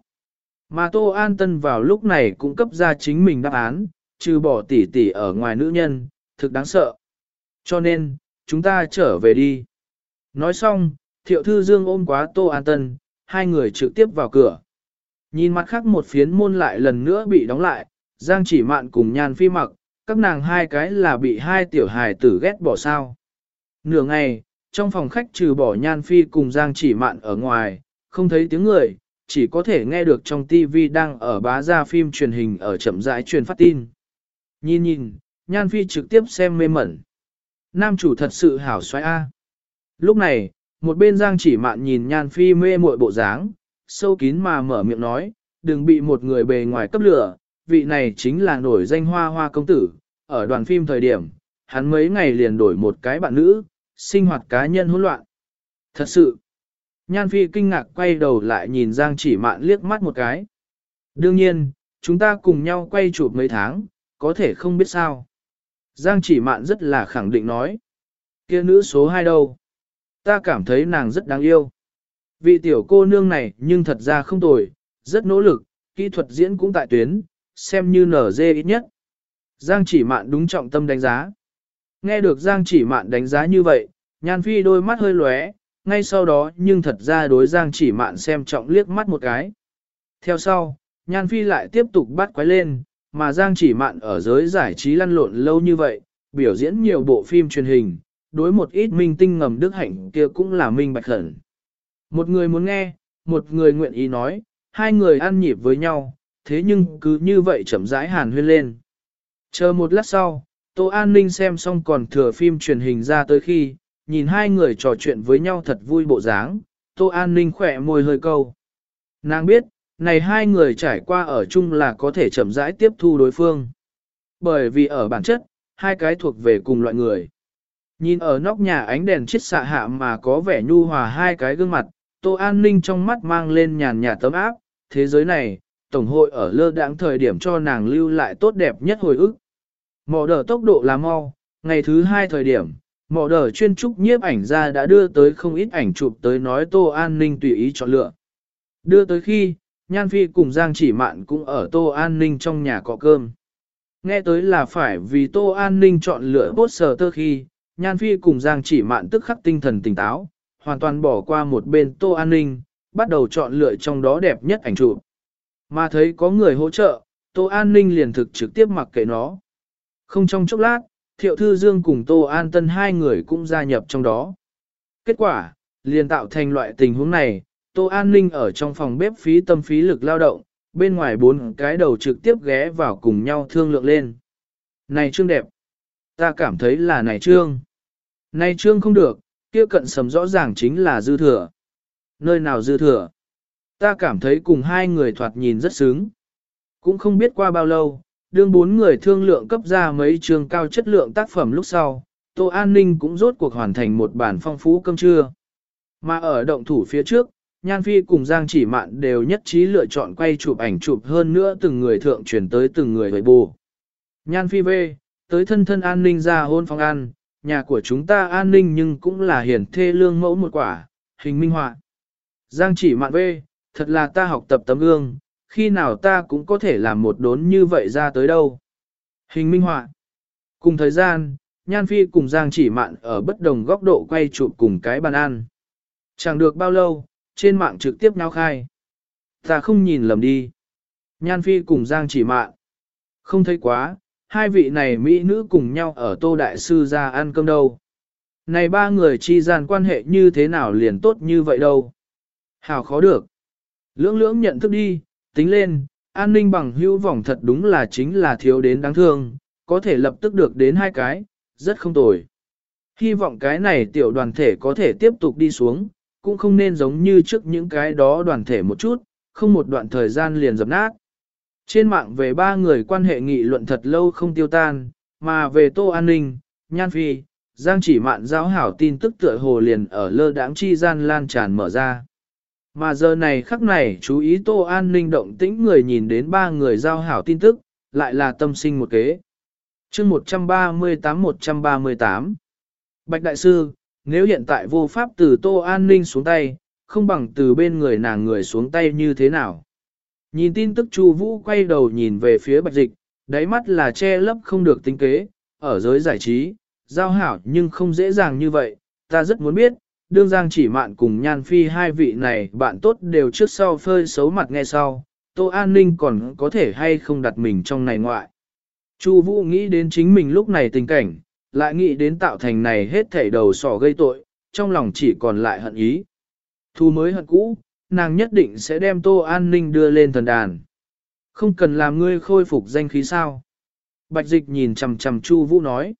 Mà Tô An Tân vào lúc này cũng cấp ra chính mình đáp án, trừ bỏ tỷ tỷ ở ngoài nữ nhân, thực đáng sợ. Cho nên, chúng ta trở về đi. Nói xong, Thiệu Thư Dương ôm quá Tô An Tân, hai người trực tiếp vào cửa. Nhìn mặt khác một phiến môn lại lần nữa bị đóng lại, Giang chỉ mạn cùng nhan phi mặc, các nàng hai cái là bị hai tiểu hài tử ghét bỏ sao. Nửa ngày, trong phòng khách trừ bỏ nhan phi cùng Giang chỉ mạn ở ngoài, không thấy tiếng người, chỉ có thể nghe được trong TV đang ở bá ra phim truyền hình ở chậm rãi truyền phát tin. Nhìn nhìn, nhan phi trực tiếp xem mê mẩn. Nam chủ thật sự hảo xoay A. Lúc này, một bên Giang chỉ mạn nhìn nhan phi mê muội bộ dáng, sâu kín mà mở miệng nói, đừng bị một người bề ngoài cấp lửa, vị này chính là nổi danh hoa hoa công tử, ở đoàn phim thời điểm, hắn mấy ngày liền đổi một cái bạn nữ, sinh hoạt cá nhân hỗn loạn. Thật sự, Nhan Phi kinh ngạc quay đầu lại nhìn Giang chỉ mạn liếc mắt một cái. Đương nhiên, chúng ta cùng nhau quay chụp mấy tháng, có thể không biết sao. Giang chỉ mạn rất là khẳng định nói. kia nữ số 2 đâu? Ta cảm thấy nàng rất đáng yêu. Vị tiểu cô nương này nhưng thật ra không tồi, rất nỗ lực, kỹ thuật diễn cũng tại tuyến, xem như nở dê ít nhất. Giang chỉ mạn đúng trọng tâm đánh giá. Nghe được Giang chỉ mạn đánh giá như vậy, Nhan Phi đôi mắt hơi lóe, ngay sau đó nhưng thật ra đối Giang chỉ mạn xem trọng liếc mắt một cái. Theo sau, Nhan Phi lại tiếp tục bắt quái lên, mà Giang chỉ mạn ở giới giải trí lăn lộn lâu như vậy, biểu diễn nhiều bộ phim truyền hình, đối một ít minh tinh ngầm đức hạnh kia cũng là minh bạch khẩn. Một người muốn nghe, một người nguyện ý nói, hai người ăn nhịp với nhau, thế nhưng cứ như vậy chậm rãi hàn huyên lên. Chờ một lát sau, Tô An Ninh xem xong còn thừa phim truyền hình ra tới khi, nhìn hai người trò chuyện với nhau thật vui bộ dáng, Tô An Ninh khỏe môi hơi câu. Nàng biết, này hai người trải qua ở chung là có thể chậm rãi tiếp thu đối phương. Bởi vì ở bản chất, hai cái thuộc về cùng loại người. Nhìn ở nóc nhà ánh đèn chiết xạ hạ mà có vẻ nhu hòa hai cái gương mặt, Tô An Ninh trong mắt mang lên nhàn nhạt tấm áp, thế giới này, Tổng hội ở lơ đãng thời điểm cho nàng lưu lại tốt đẹp nhất hồi ức. Mỏ đờ tốc độ là mau, ngày thứ hai thời điểm, mỏ đờ chuyên trúc nhiếp ảnh ra đã đưa tới không ít ảnh chụp tới nói Tô An Ninh tùy ý chọn lựa. Đưa tới khi, Nhan Phi cùng Giang chỉ mạn cũng ở Tô An Ninh trong nhà cọ cơm. Nghe tới là phải vì Tô An Ninh chọn lựa bốt sờ tơ khi, Nhan Phi cùng Giang chỉ mạn tức khắc tinh thần tỉnh táo, hoàn toàn bỏ qua một bên Tô An Ninh, bắt đầu chọn lựa trong đó đẹp nhất ảnh chụp. Mà thấy có người hỗ trợ, Tô An Ninh liền thực trực tiếp mặc kệ nó. Không trong chốc lát, Thiệu Thư Dương cùng Tô An Tân hai người cũng gia nhập trong đó. Kết quả, liền tạo thành loại tình huống này, Tô An Ninh ở trong phòng bếp phí tâm phí lực lao động, bên ngoài bốn cái đầu trực tiếp ghé vào cùng nhau thương lượng lên. Này Trương đẹp! Ta cảm thấy là này Trương. Này Trương không được, kia cận sầm rõ ràng chính là dư thừa. Nơi nào dư thừa? Ta cảm thấy cùng hai người thoạt nhìn rất sướng. Cũng không biết qua bao lâu, đương bốn người thương lượng cấp ra mấy trường cao chất lượng tác phẩm lúc sau, Tô An Ninh cũng rốt cuộc hoàn thành một bản phong phú cơm trưa. Mà ở động thủ phía trước, Nhan Phi cùng Giang chỉ mạn đều nhất trí lựa chọn quay chụp ảnh chụp hơn nữa từng người thượng chuyển tới từng người với bù. Nhan Phi về, tới thân thân an ninh ra hôn phong ăn, nhà của chúng ta an ninh nhưng cũng là hiển thê lương mẫu một quả, hình minh họa. Giang chỉ mạn về, thật là ta học tập tấm gương, khi nào ta cũng có thể làm một đốn như vậy ra tới đâu. Hình minh họa. Cùng thời gian, Nhan Phi cùng Giang chỉ mạn ở bất đồng góc độ quay chụp cùng cái bàn ăn. Chẳng được bao lâu, trên mạng trực tiếp náo khai. Ta không nhìn lầm đi. Nhan Phi cùng Giang chỉ mạn. Không thấy quá, hai vị này mỹ nữ cùng nhau ở tô đại sư ra ăn cơm đâu. Này ba người chi gian quan hệ như thế nào liền tốt như vậy đâu. Hào khó được. Lưỡng lưỡng nhận thức đi, tính lên, an ninh bằng hữu vọng thật đúng là chính là thiếu đến đáng thương, có thể lập tức được đến hai cái, rất không tồi. Hy vọng cái này tiểu đoàn thể có thể tiếp tục đi xuống, cũng không nên giống như trước những cái đó đoàn thể một chút, không một đoạn thời gian liền dập nát. Trên mạng về ba người quan hệ nghị luận thật lâu không tiêu tan, mà về Tô An Ninh, Nhan Phi, Giang chỉ mạn giáo hảo tin tức tựa hồ liền ở lơ đãng chi gian lan tràn mở ra. Mà giờ này khắc này chú ý Tô An Ninh động tĩnh người nhìn đến ba người giao hảo tin tức, lại là tâm sinh một kế. chương 138-138 Bạch Đại Sư, nếu hiện tại vô pháp từ Tô An Ninh xuống tay, không bằng từ bên người nàng người xuống tay như thế nào. Nhìn tin tức Chu Vũ quay đầu nhìn về phía Bạch Dịch, đáy mắt là che lấp không được tính kế, ở giới giải trí, giao hảo nhưng không dễ dàng như vậy, ta rất muốn biết, đương giang chỉ mạn cùng nhan phi hai vị này bạn tốt đều trước sau phơi xấu mặt nghe sau, Tô An Ninh còn có thể hay không đặt mình trong này ngoại. Chu Vũ nghĩ đến chính mình lúc này tình cảnh, lại nghĩ đến tạo thành này hết thảy đầu sỏ gây tội, trong lòng chỉ còn lại hận ý. Thu mới hận cũ, nàng nhất định sẽ đem Tô An Ninh đưa lên thần đàn. Không cần làm ngươi khôi phục danh khí sao. Bạch dịch nhìn chầm chầm Chu Vũ nói.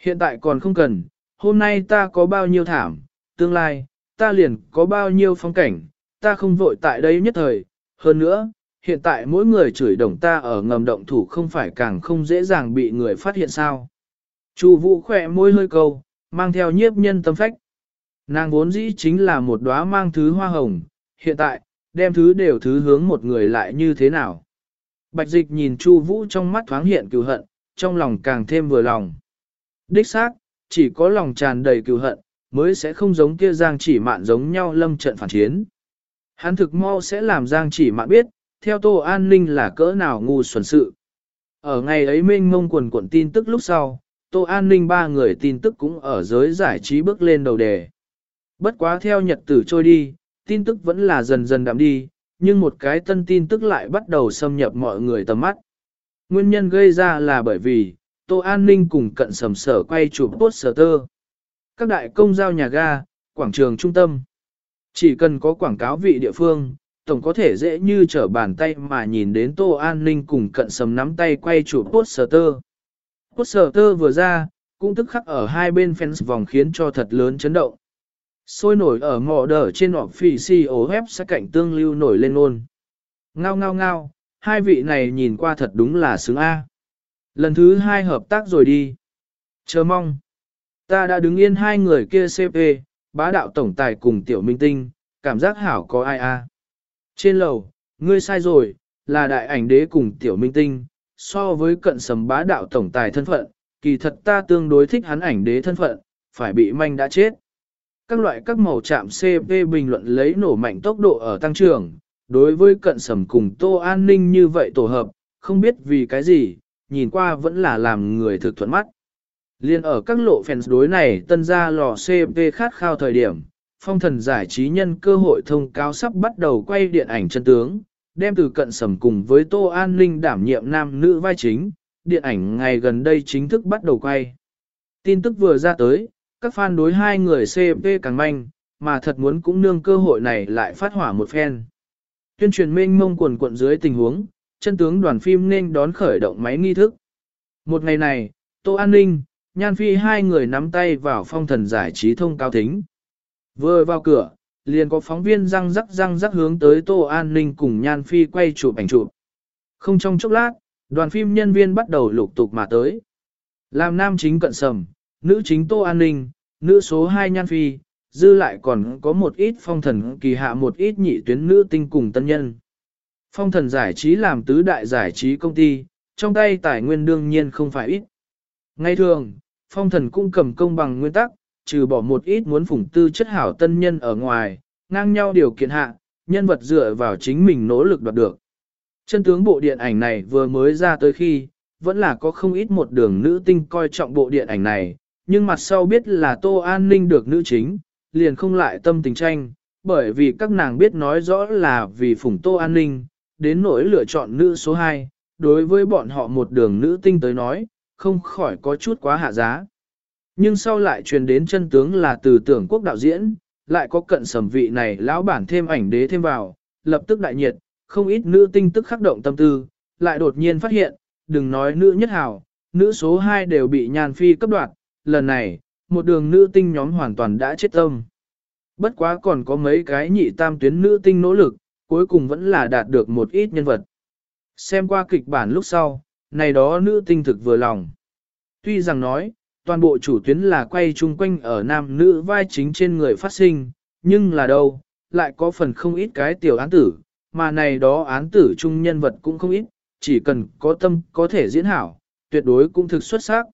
Hiện tại còn không cần, hôm nay ta có bao nhiêu thảm, tương lai, ta liền có bao nhiêu phong cảnh, ta không vội tại đây nhất thời. Hơn nữa, hiện tại mỗi người chửi đồng ta ở ngầm động thủ không phải càng không dễ dàng bị người phát hiện sao. Chu Vũ khỏe môi hơi câu, mang theo nhiếp nhân tâm phách. Nàng vốn dĩ chính là một đóa mang thứ hoa hồng, hiện tại, đem thứ đều thứ hướng một người lại như thế nào. Bạch dịch nhìn Chu Vũ trong mắt thoáng hiện cừu hận, trong lòng càng thêm vừa lòng. Đích xác, chỉ có lòng tràn đầy cừu hận, mới sẽ không giống kia Giang chỉ mạn giống nhau lâm trận phản chiến. Hắn thực mau sẽ làm Giang chỉ mạn biết, theo Tô An Ninh là cỡ nào ngu xuẩn sự. Ở ngày ấy mênh mông quần cuộn tin tức lúc sau, Tô An Ninh ba người tin tức cũng ở giới giải trí bước lên đầu đề. Bất quá theo nhật tử trôi đi, tin tức vẫn là dần dần đạm đi, nhưng một cái tân tin tức lại bắt đầu xâm nhập mọi người tầm mắt. Nguyên nhân gây ra là bởi vì, Tô An Ninh cùng cận sầm sở quay chụp poster. Các đại công giao nhà ga, quảng trường trung tâm. Chỉ cần có quảng cáo vị địa phương, tổng có thể dễ như trở bàn tay mà nhìn đến Tô An Ninh cùng cận sầm nắm tay quay chụp poster. Poster vừa ra, cũng tức khắc ở hai bên fans vòng khiến cho thật lớn chấn động. Sôi nổi ở ngọ đờ trên họp phì si ố hép sẽ cạnh tương lưu nổi lên ôn. Ngao ngao ngao, hai vị này nhìn qua thật đúng là xứng A. Lần thứ hai hợp tác rồi đi. Chờ mong. Ta đã đứng yên hai người kia CP, bá đạo tổng tài cùng tiểu minh tinh, cảm giác hảo có ai a. Trên lầu, ngươi sai rồi, là đại ảnh đế cùng tiểu minh tinh, so với cận sầm bá đạo tổng tài thân phận, kỳ thật ta tương đối thích hắn ảnh đế thân phận, phải bị manh đã chết các loại các màu chạm CP bình luận lấy nổ mạnh tốc độ ở tăng trưởng. Đối với cận sầm cùng Tô An Ninh như vậy tổ hợp, không biết vì cái gì, nhìn qua vẫn là làm người thực thuận mắt. Liên ở các lộ fans đối này tân ra lò CP khát khao thời điểm, phong thần giải trí nhân cơ hội thông cáo sắp bắt đầu quay điện ảnh chân tướng, đem từ cận sầm cùng với Tô An Ninh đảm nhiệm nam nữ vai chính, điện ảnh ngày gần đây chính thức bắt đầu quay. Tin tức vừa ra tới, các fan đối hai người CP càng manh, mà thật muốn cũng nương cơ hội này lại phát hỏa một phen. Tuyên truyền mênh mông quần quận dưới tình huống, chân tướng đoàn phim nên đón khởi động máy nghi thức. Một ngày này, Tô An Ninh, Nhan Phi hai người nắm tay vào phong thần giải trí thông cao thính. Vừa vào cửa, liền có phóng viên răng rắc răng rắc hướng tới Tô An Ninh cùng Nhan Phi quay chụp ảnh chụp. Không trong chốc lát, đoàn phim nhân viên bắt đầu lục tục mà tới. Làm nam chính cận sầm, nữ chính Tô An Ninh, nữ số 2 Nhan Phi, dư lại còn có một ít phong thần kỳ hạ một ít nhị tuyến nữ tinh cùng tân nhân. Phong thần giải trí làm tứ đại giải trí công ty, trong tay tài nguyên đương nhiên không phải ít. Ngay thường, phong thần cũng cầm công bằng nguyên tắc, trừ bỏ một ít muốn phủng tư chất hảo tân nhân ở ngoài, ngang nhau điều kiện hạ, nhân vật dựa vào chính mình nỗ lực đoạt được. Chân tướng bộ điện ảnh này vừa mới ra tới khi, vẫn là có không ít một đường nữ tinh coi trọng bộ điện ảnh này, nhưng mặt sau biết là Tô An Ninh được nữ chính, liền không lại tâm tình tranh, bởi vì các nàng biết nói rõ là vì phủng Tô An Ninh, đến nỗi lựa chọn nữ số 2, đối với bọn họ một đường nữ tinh tới nói, không khỏi có chút quá hạ giá. Nhưng sau lại truyền đến chân tướng là từ tưởng quốc đạo diễn, lại có cận sầm vị này lão bản thêm ảnh đế thêm vào, lập tức đại nhiệt, không ít nữ tinh tức khắc động tâm tư, lại đột nhiên phát hiện, đừng nói nữ nhất hào, nữ số 2 đều bị nhàn phi cấp đoạt, lần này, một đường nữ tinh nhóm hoàn toàn đã chết tâm. Bất quá còn có mấy cái nhị tam tuyến nữ tinh nỗ lực, cuối cùng vẫn là đạt được một ít nhân vật. Xem qua kịch bản lúc sau, này đó nữ tinh thực vừa lòng. Tuy rằng nói, toàn bộ chủ tuyến là quay chung quanh ở nam nữ vai chính trên người phát sinh, nhưng là đâu, lại có phần không ít cái tiểu án tử, mà này đó án tử chung nhân vật cũng không ít, chỉ cần có tâm có thể diễn hảo, tuyệt đối cũng thực xuất sắc.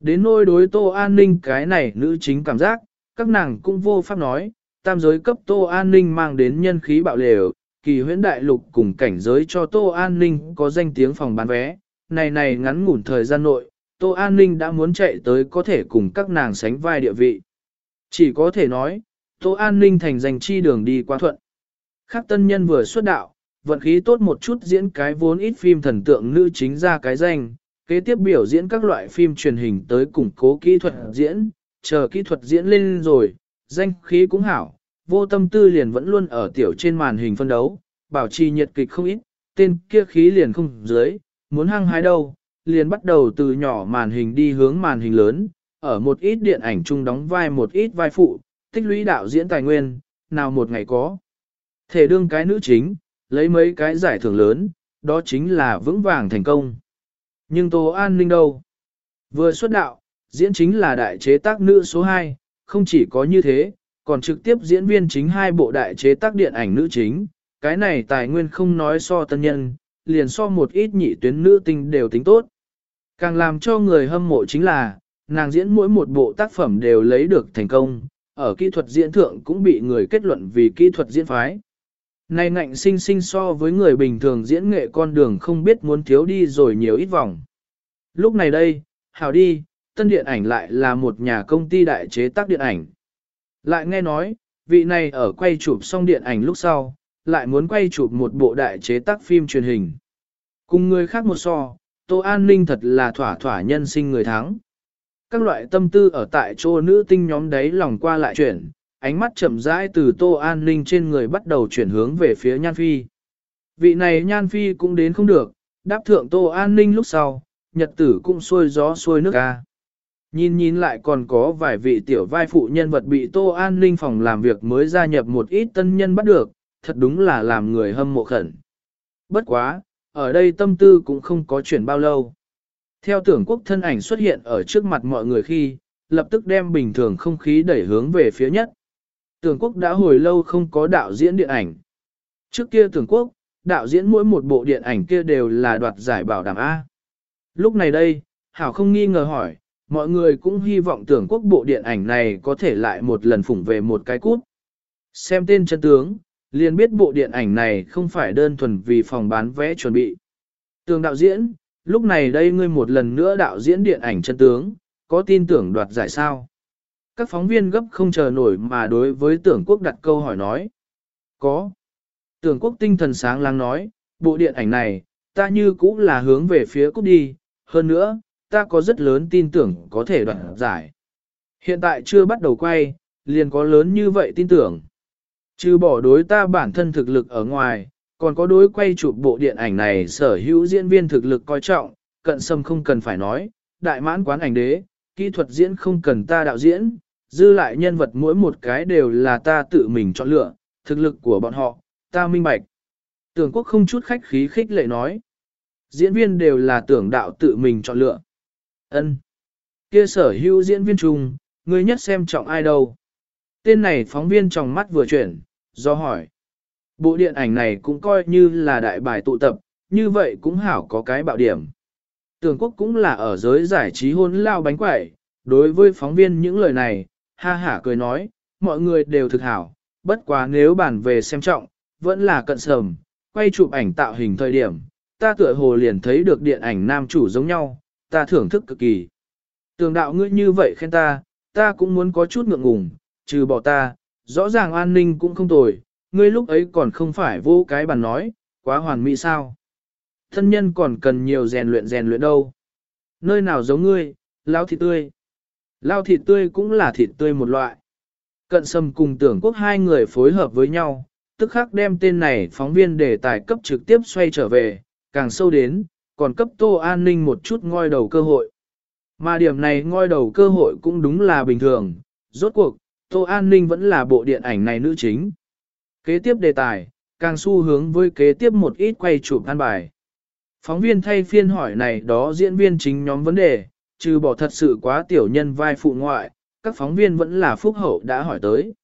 Đến nôi đối tô an ninh cái này nữ chính cảm giác, các nàng cũng vô pháp nói, tam giới cấp tô an ninh mang đến nhân khí bạo lều, kỳ huyễn đại lục cùng cảnh giới cho tô an ninh có danh tiếng phòng bán vé, này này ngắn ngủn thời gian nội, tô an ninh đã muốn chạy tới có thể cùng các nàng sánh vai địa vị. Chỉ có thể nói, tô an ninh thành danh chi đường đi quá thuận. Khác tân nhân vừa xuất đạo, vận khí tốt một chút diễn cái vốn ít phim thần tượng nữ chính ra cái danh, kế tiếp biểu diễn các loại phim truyền hình tới củng cố kỹ thuật diễn, chờ kỹ thuật diễn lên rồi, danh khí cũng hảo, vô tâm tư liền vẫn luôn ở tiểu trên màn hình phân đấu, bảo trì nhiệt kịch không ít, tên kia khí liền không dưới, muốn hăng hái đâu, liền bắt đầu từ nhỏ màn hình đi hướng màn hình lớn, ở một ít điện ảnh chung đóng vai một ít vai phụ, tích lũy đạo diễn tài nguyên, nào một ngày có. Thể đương cái nữ chính, lấy mấy cái giải thưởng lớn, đó chính là vững vàng thành công. Nhưng Tô An Ninh đâu? Vừa xuất đạo, diễn chính là đại chế tác nữ số 2, không chỉ có như thế, còn trực tiếp diễn viên chính hai bộ đại chế tác điện ảnh nữ chính, cái này tài nguyên không nói so tân nhân, liền so một ít nhị tuyến nữ tinh đều tính tốt. Càng làm cho người hâm mộ chính là, nàng diễn mỗi một bộ tác phẩm đều lấy được thành công, ở kỹ thuật diễn thượng cũng bị người kết luận vì kỹ thuật diễn phái. Này ngạnh sinh sinh so với người bình thường diễn nghệ con đường không biết muốn thiếu đi rồi nhiều ít vòng. Lúc này đây, hảo đi, tân điện ảnh lại là một nhà công ty đại chế tác điện ảnh. Lại nghe nói, vị này ở quay chụp xong điện ảnh lúc sau, lại muốn quay chụp một bộ đại chế tác phim truyền hình. Cùng người khác một so, Tô An Ninh thật là thỏa thỏa nhân sinh người thắng. Các loại tâm tư ở tại chỗ nữ tinh nhóm đấy lòng qua lại chuyển, ánh mắt chậm rãi từ Tô An Ninh trên người bắt đầu chuyển hướng về phía Nhan Phi. Vị này Nhan Phi cũng đến không được, đáp thượng Tô An Ninh lúc sau, nhật tử cũng xuôi gió xuôi nước ca. Nhìn nhìn lại còn có vài vị tiểu vai phụ nhân vật bị Tô An Ninh phòng làm việc mới gia nhập một ít tân nhân bắt được, thật đúng là làm người hâm mộ khẩn. Bất quá, ở đây tâm tư cũng không có chuyển bao lâu. Theo tưởng quốc thân ảnh xuất hiện ở trước mặt mọi người khi, lập tức đem bình thường không khí đẩy hướng về phía nhất. Tưởng quốc đã hồi lâu không có đạo diễn điện ảnh. Trước kia tưởng quốc, đạo diễn mỗi một bộ điện ảnh kia đều là đoạt giải bảo đảm A. Lúc này đây, Hảo không nghi ngờ hỏi, mọi người cũng hy vọng tưởng quốc bộ điện ảnh này có thể lại một lần phủng về một cái cút. Xem tên chân tướng, liền biết bộ điện ảnh này không phải đơn thuần vì phòng bán vé chuẩn bị. Tường đạo diễn, lúc này đây ngươi một lần nữa đạo diễn điện ảnh chân tướng, có tin tưởng đoạt giải sao? Các phóng viên gấp không chờ nổi mà đối với tưởng quốc đặt câu hỏi nói. Có. Tưởng quốc tinh thần sáng láng nói, bộ điện ảnh này, ta như cũng là hướng về phía cúc đi, hơn nữa, ta có rất lớn tin tưởng có thể đoạt giải. Hiện tại chưa bắt đầu quay, liền có lớn như vậy tin tưởng. Trừ bỏ đối ta bản thân thực lực ở ngoài, còn có đối quay chụp bộ điện ảnh này sở hữu diễn viên thực lực coi trọng, cận sâm không cần phải nói, đại mãn quán ảnh đế, kỹ thuật diễn không cần ta đạo diễn, dư lại nhân vật mỗi một cái đều là ta tự mình chọn lựa, thực lực của bọn họ, ta minh bạch. Tưởng quốc không chút khách khí khích lệ nói. Diễn viên đều là tưởng đạo tự mình chọn lựa. ân Kia sở hữu diễn viên chung, người nhất xem trọng ai đâu. Tên này phóng viên trong mắt vừa chuyển, do hỏi. Bộ điện ảnh này cũng coi như là đại bài tụ tập, như vậy cũng hảo có cái bạo điểm. Tưởng quốc cũng là ở giới giải trí hôn lao bánh quẩy, đối với phóng viên những lời này, ha hả cười nói, mọi người đều thực hảo, bất quá nếu bàn về xem trọng, vẫn là cận sầm, quay chụp ảnh tạo hình thời điểm, ta tựa hồ liền thấy được điện ảnh nam chủ giống nhau, ta thưởng thức cực kỳ. Tường đạo ngươi như vậy khen ta, ta cũng muốn có chút ngượng ngùng, trừ bỏ ta, rõ ràng an ninh cũng không tồi, ngươi lúc ấy còn không phải vô cái bàn nói, quá hoàn mỹ sao. Thân nhân còn cần nhiều rèn luyện rèn luyện đâu. Nơi nào giống ngươi, lao thịt tươi. Lao thịt tươi cũng là thịt tươi một loại. Cận sâm cùng tưởng quốc hai người phối hợp với nhau, tức khắc đem tên này phóng viên để tài cấp trực tiếp xoay trở về, càng sâu đến, còn cấp tô an ninh một chút ngoi đầu cơ hội. Mà điểm này ngoi đầu cơ hội cũng đúng là bình thường, rốt cuộc, tô an ninh vẫn là bộ điện ảnh này nữ chính. Kế tiếp đề tài, càng xu hướng với kế tiếp một ít quay chụp an bài. Phóng viên thay phiên hỏi này đó diễn viên chính nhóm vấn đề, trừ bỏ thật sự quá tiểu nhân vai phụ ngoại, các phóng viên vẫn là phúc hậu đã hỏi tới.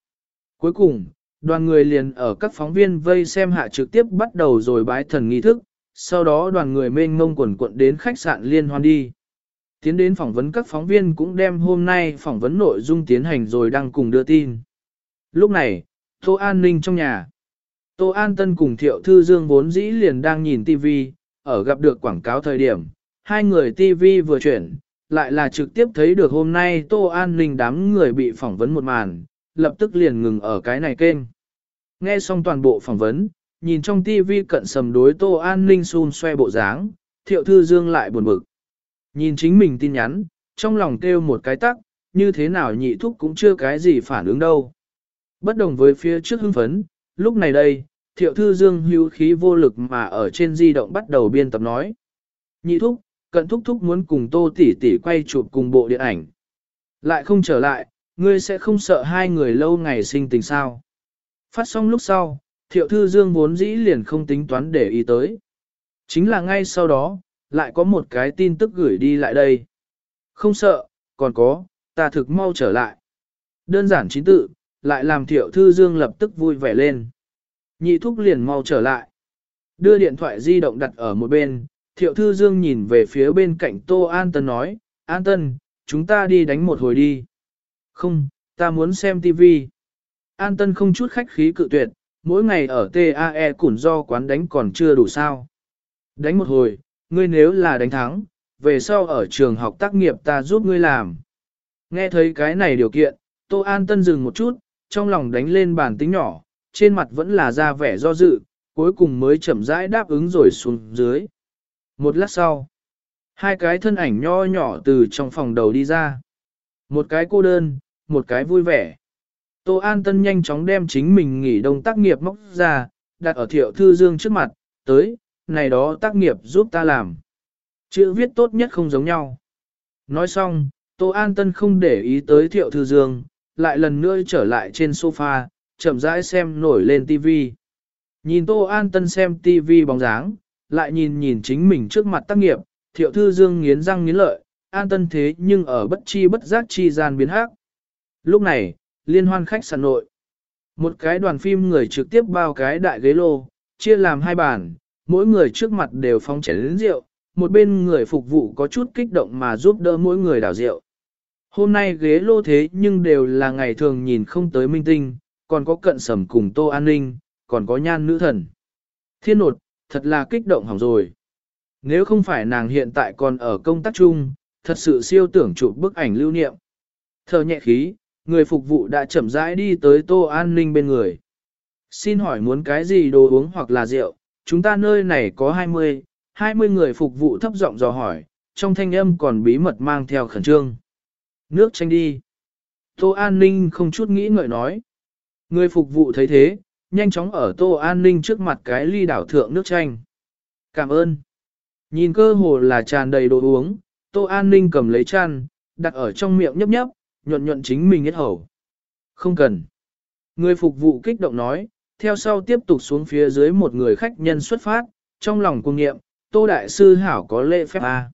Cuối cùng, đoàn người liền ở các phóng viên vây xem hạ trực tiếp bắt đầu rồi bái thần nghi thức, sau đó đoàn người mênh ngông quần quận đến khách sạn liên hoan đi. Tiến đến phỏng vấn các phóng viên cũng đem hôm nay phỏng vấn nội dung tiến hành rồi đăng cùng đưa tin. Lúc này, Tô An Ninh trong nhà. Tô An Tân cùng Thiệu Thư Dương vốn dĩ liền đang nhìn TV, ở gặp được quảng cáo thời điểm, hai người TV vừa chuyển, lại là trực tiếp thấy được hôm nay Tô An Ninh đám người bị phỏng vấn một màn, lập tức liền ngừng ở cái này kênh. Nghe xong toàn bộ phỏng vấn, nhìn trong TV cận sầm đối Tô An Ninh xun xoe bộ dáng, Thiệu Thư Dương lại buồn bực. Nhìn chính mình tin nhắn, trong lòng kêu một cái tắc, như thế nào nhị thúc cũng chưa cái gì phản ứng đâu. Bất đồng với phía trước hưng phấn, lúc này đây, thiệu thư dương hữu khí vô lực mà ở trên di động bắt đầu biên tập nói. Nhị thúc, cận thúc thúc muốn cùng tô tỷ tỷ quay chụp cùng bộ điện ảnh. Lại không trở lại, ngươi sẽ không sợ hai người lâu ngày sinh tình sao. Phát xong lúc sau, thiệu thư dương vốn dĩ liền không tính toán để ý tới. Chính là ngay sau đó, lại có một cái tin tức gửi đi lại đây. Không sợ, còn có, ta thực mau trở lại. Đơn giản chính tự, lại làm thiệu thư dương lập tức vui vẻ lên. Nhị thúc liền mau trở lại. Đưa điện thoại di động đặt ở một bên, thiệu thư dương nhìn về phía bên cạnh Tô An Tân nói, An Tân, chúng ta đi đánh một hồi đi. Không, ta muốn xem TV. An Tân không chút khách khí cự tuyệt, mỗi ngày ở TAE củn do quán đánh còn chưa đủ sao. Đánh một hồi, ngươi nếu là đánh thắng, về sau ở trường học tác nghiệp ta giúp ngươi làm. Nghe thấy cái này điều kiện, Tô An Tân dừng một chút, trong lòng đánh lên bàn tính nhỏ, trên mặt vẫn là ra vẻ do dự, cuối cùng mới chậm rãi đáp ứng rồi xuống dưới. Một lát sau, hai cái thân ảnh nho nhỏ từ trong phòng đầu đi ra. Một cái cô đơn, một cái vui vẻ. Tô An Tân nhanh chóng đem chính mình nghỉ đông tác nghiệp móc ra, đặt ở thiệu thư dương trước mặt, tới, này đó tác nghiệp giúp ta làm. Chữ viết tốt nhất không giống nhau. Nói xong, Tô An Tân không để ý tới thiệu thư dương, lại lần nữa trở lại trên sofa, chậm rãi xem nổi lên TV. Nhìn Tô An Tân xem TV bóng dáng, lại nhìn nhìn chính mình trước mặt tác nghiệp, thiệu thư dương nghiến răng nghiến lợi, An Tân thế nhưng ở bất chi bất giác chi gian biến hắc. Lúc này, liên hoan khách sạn nội. Một cái đoàn phim người trực tiếp bao cái đại ghế lô, chia làm hai bàn, mỗi người trước mặt đều phong chén đến rượu, một bên người phục vụ có chút kích động mà giúp đỡ mỗi người đảo rượu. Hôm nay ghế lô thế nhưng đều là ngày thường nhìn không tới minh tinh, còn có cận sầm cùng tô an ninh, còn có nhan nữ thần. Thiên nột, thật là kích động hỏng rồi. Nếu không phải nàng hiện tại còn ở công tác chung, thật sự siêu tưởng chụp bức ảnh lưu niệm. Thở nhẹ khí, người phục vụ đã chậm rãi đi tới tô an ninh bên người. Xin hỏi muốn cái gì đồ uống hoặc là rượu, chúng ta nơi này có 20, 20 người phục vụ thấp giọng dò hỏi, trong thanh âm còn bí mật mang theo khẩn trương. Nước tranh đi. Tô An Ninh không chút nghĩ ngợi nói. Người phục vụ thấy thế, nhanh chóng ở Tô An Ninh trước mặt cái ly đảo thượng nước chanh. Cảm ơn. Nhìn cơ hồ là tràn đầy đồ uống, Tô An Ninh cầm lấy chăn, đặt ở trong miệng nhấp nhấp, nhuận nhuận chính mình hết hầu. Không cần. Người phục vụ kích động nói, theo sau tiếp tục xuống phía dưới một người khách nhân xuất phát, trong lòng cung nghiệm, Tô Đại Sư Hảo có lễ phép A.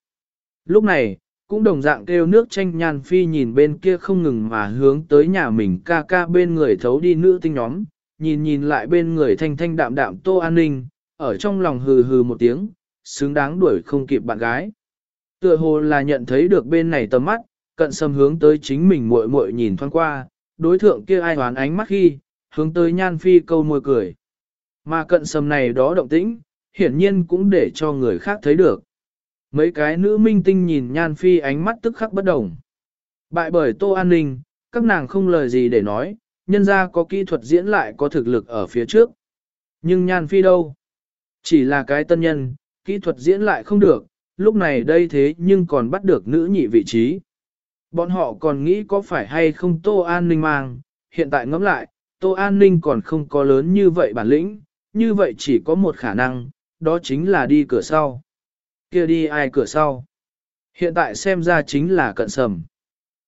Lúc này, cũng đồng dạng kêu nước tranh nhan phi nhìn bên kia không ngừng mà hướng tới nhà mình ca ca bên người thấu đi nữ tinh nhóm, nhìn nhìn lại bên người thanh thanh đạm đạm Tô An Ninh, ở trong lòng hừ hừ một tiếng, xứng đáng đuổi không kịp bạn gái. Tựa hồ là nhận thấy được bên này tầm mắt, cận sâm hướng tới chính mình muội muội nhìn thoáng qua, đối thượng kia ai hoán ánh mắt khi, hướng tới nhan phi câu môi cười. Mà cận sầm này đó động tĩnh, hiển nhiên cũng để cho người khác thấy được. Mấy cái nữ minh tinh nhìn nhan phi ánh mắt tức khắc bất đồng. Bại bởi tô an ninh, các nàng không lời gì để nói, nhân ra có kỹ thuật diễn lại có thực lực ở phía trước. Nhưng nhan phi đâu? Chỉ là cái tân nhân, kỹ thuật diễn lại không được, lúc này đây thế nhưng còn bắt được nữ nhị vị trí. Bọn họ còn nghĩ có phải hay không Tô An Ninh mang, hiện tại ngẫm lại, Tô An Ninh còn không có lớn như vậy bản lĩnh, như vậy chỉ có một khả năng, đó chính là đi cửa sau. kia đi ai cửa sau? Hiện tại xem ra chính là cận sầm.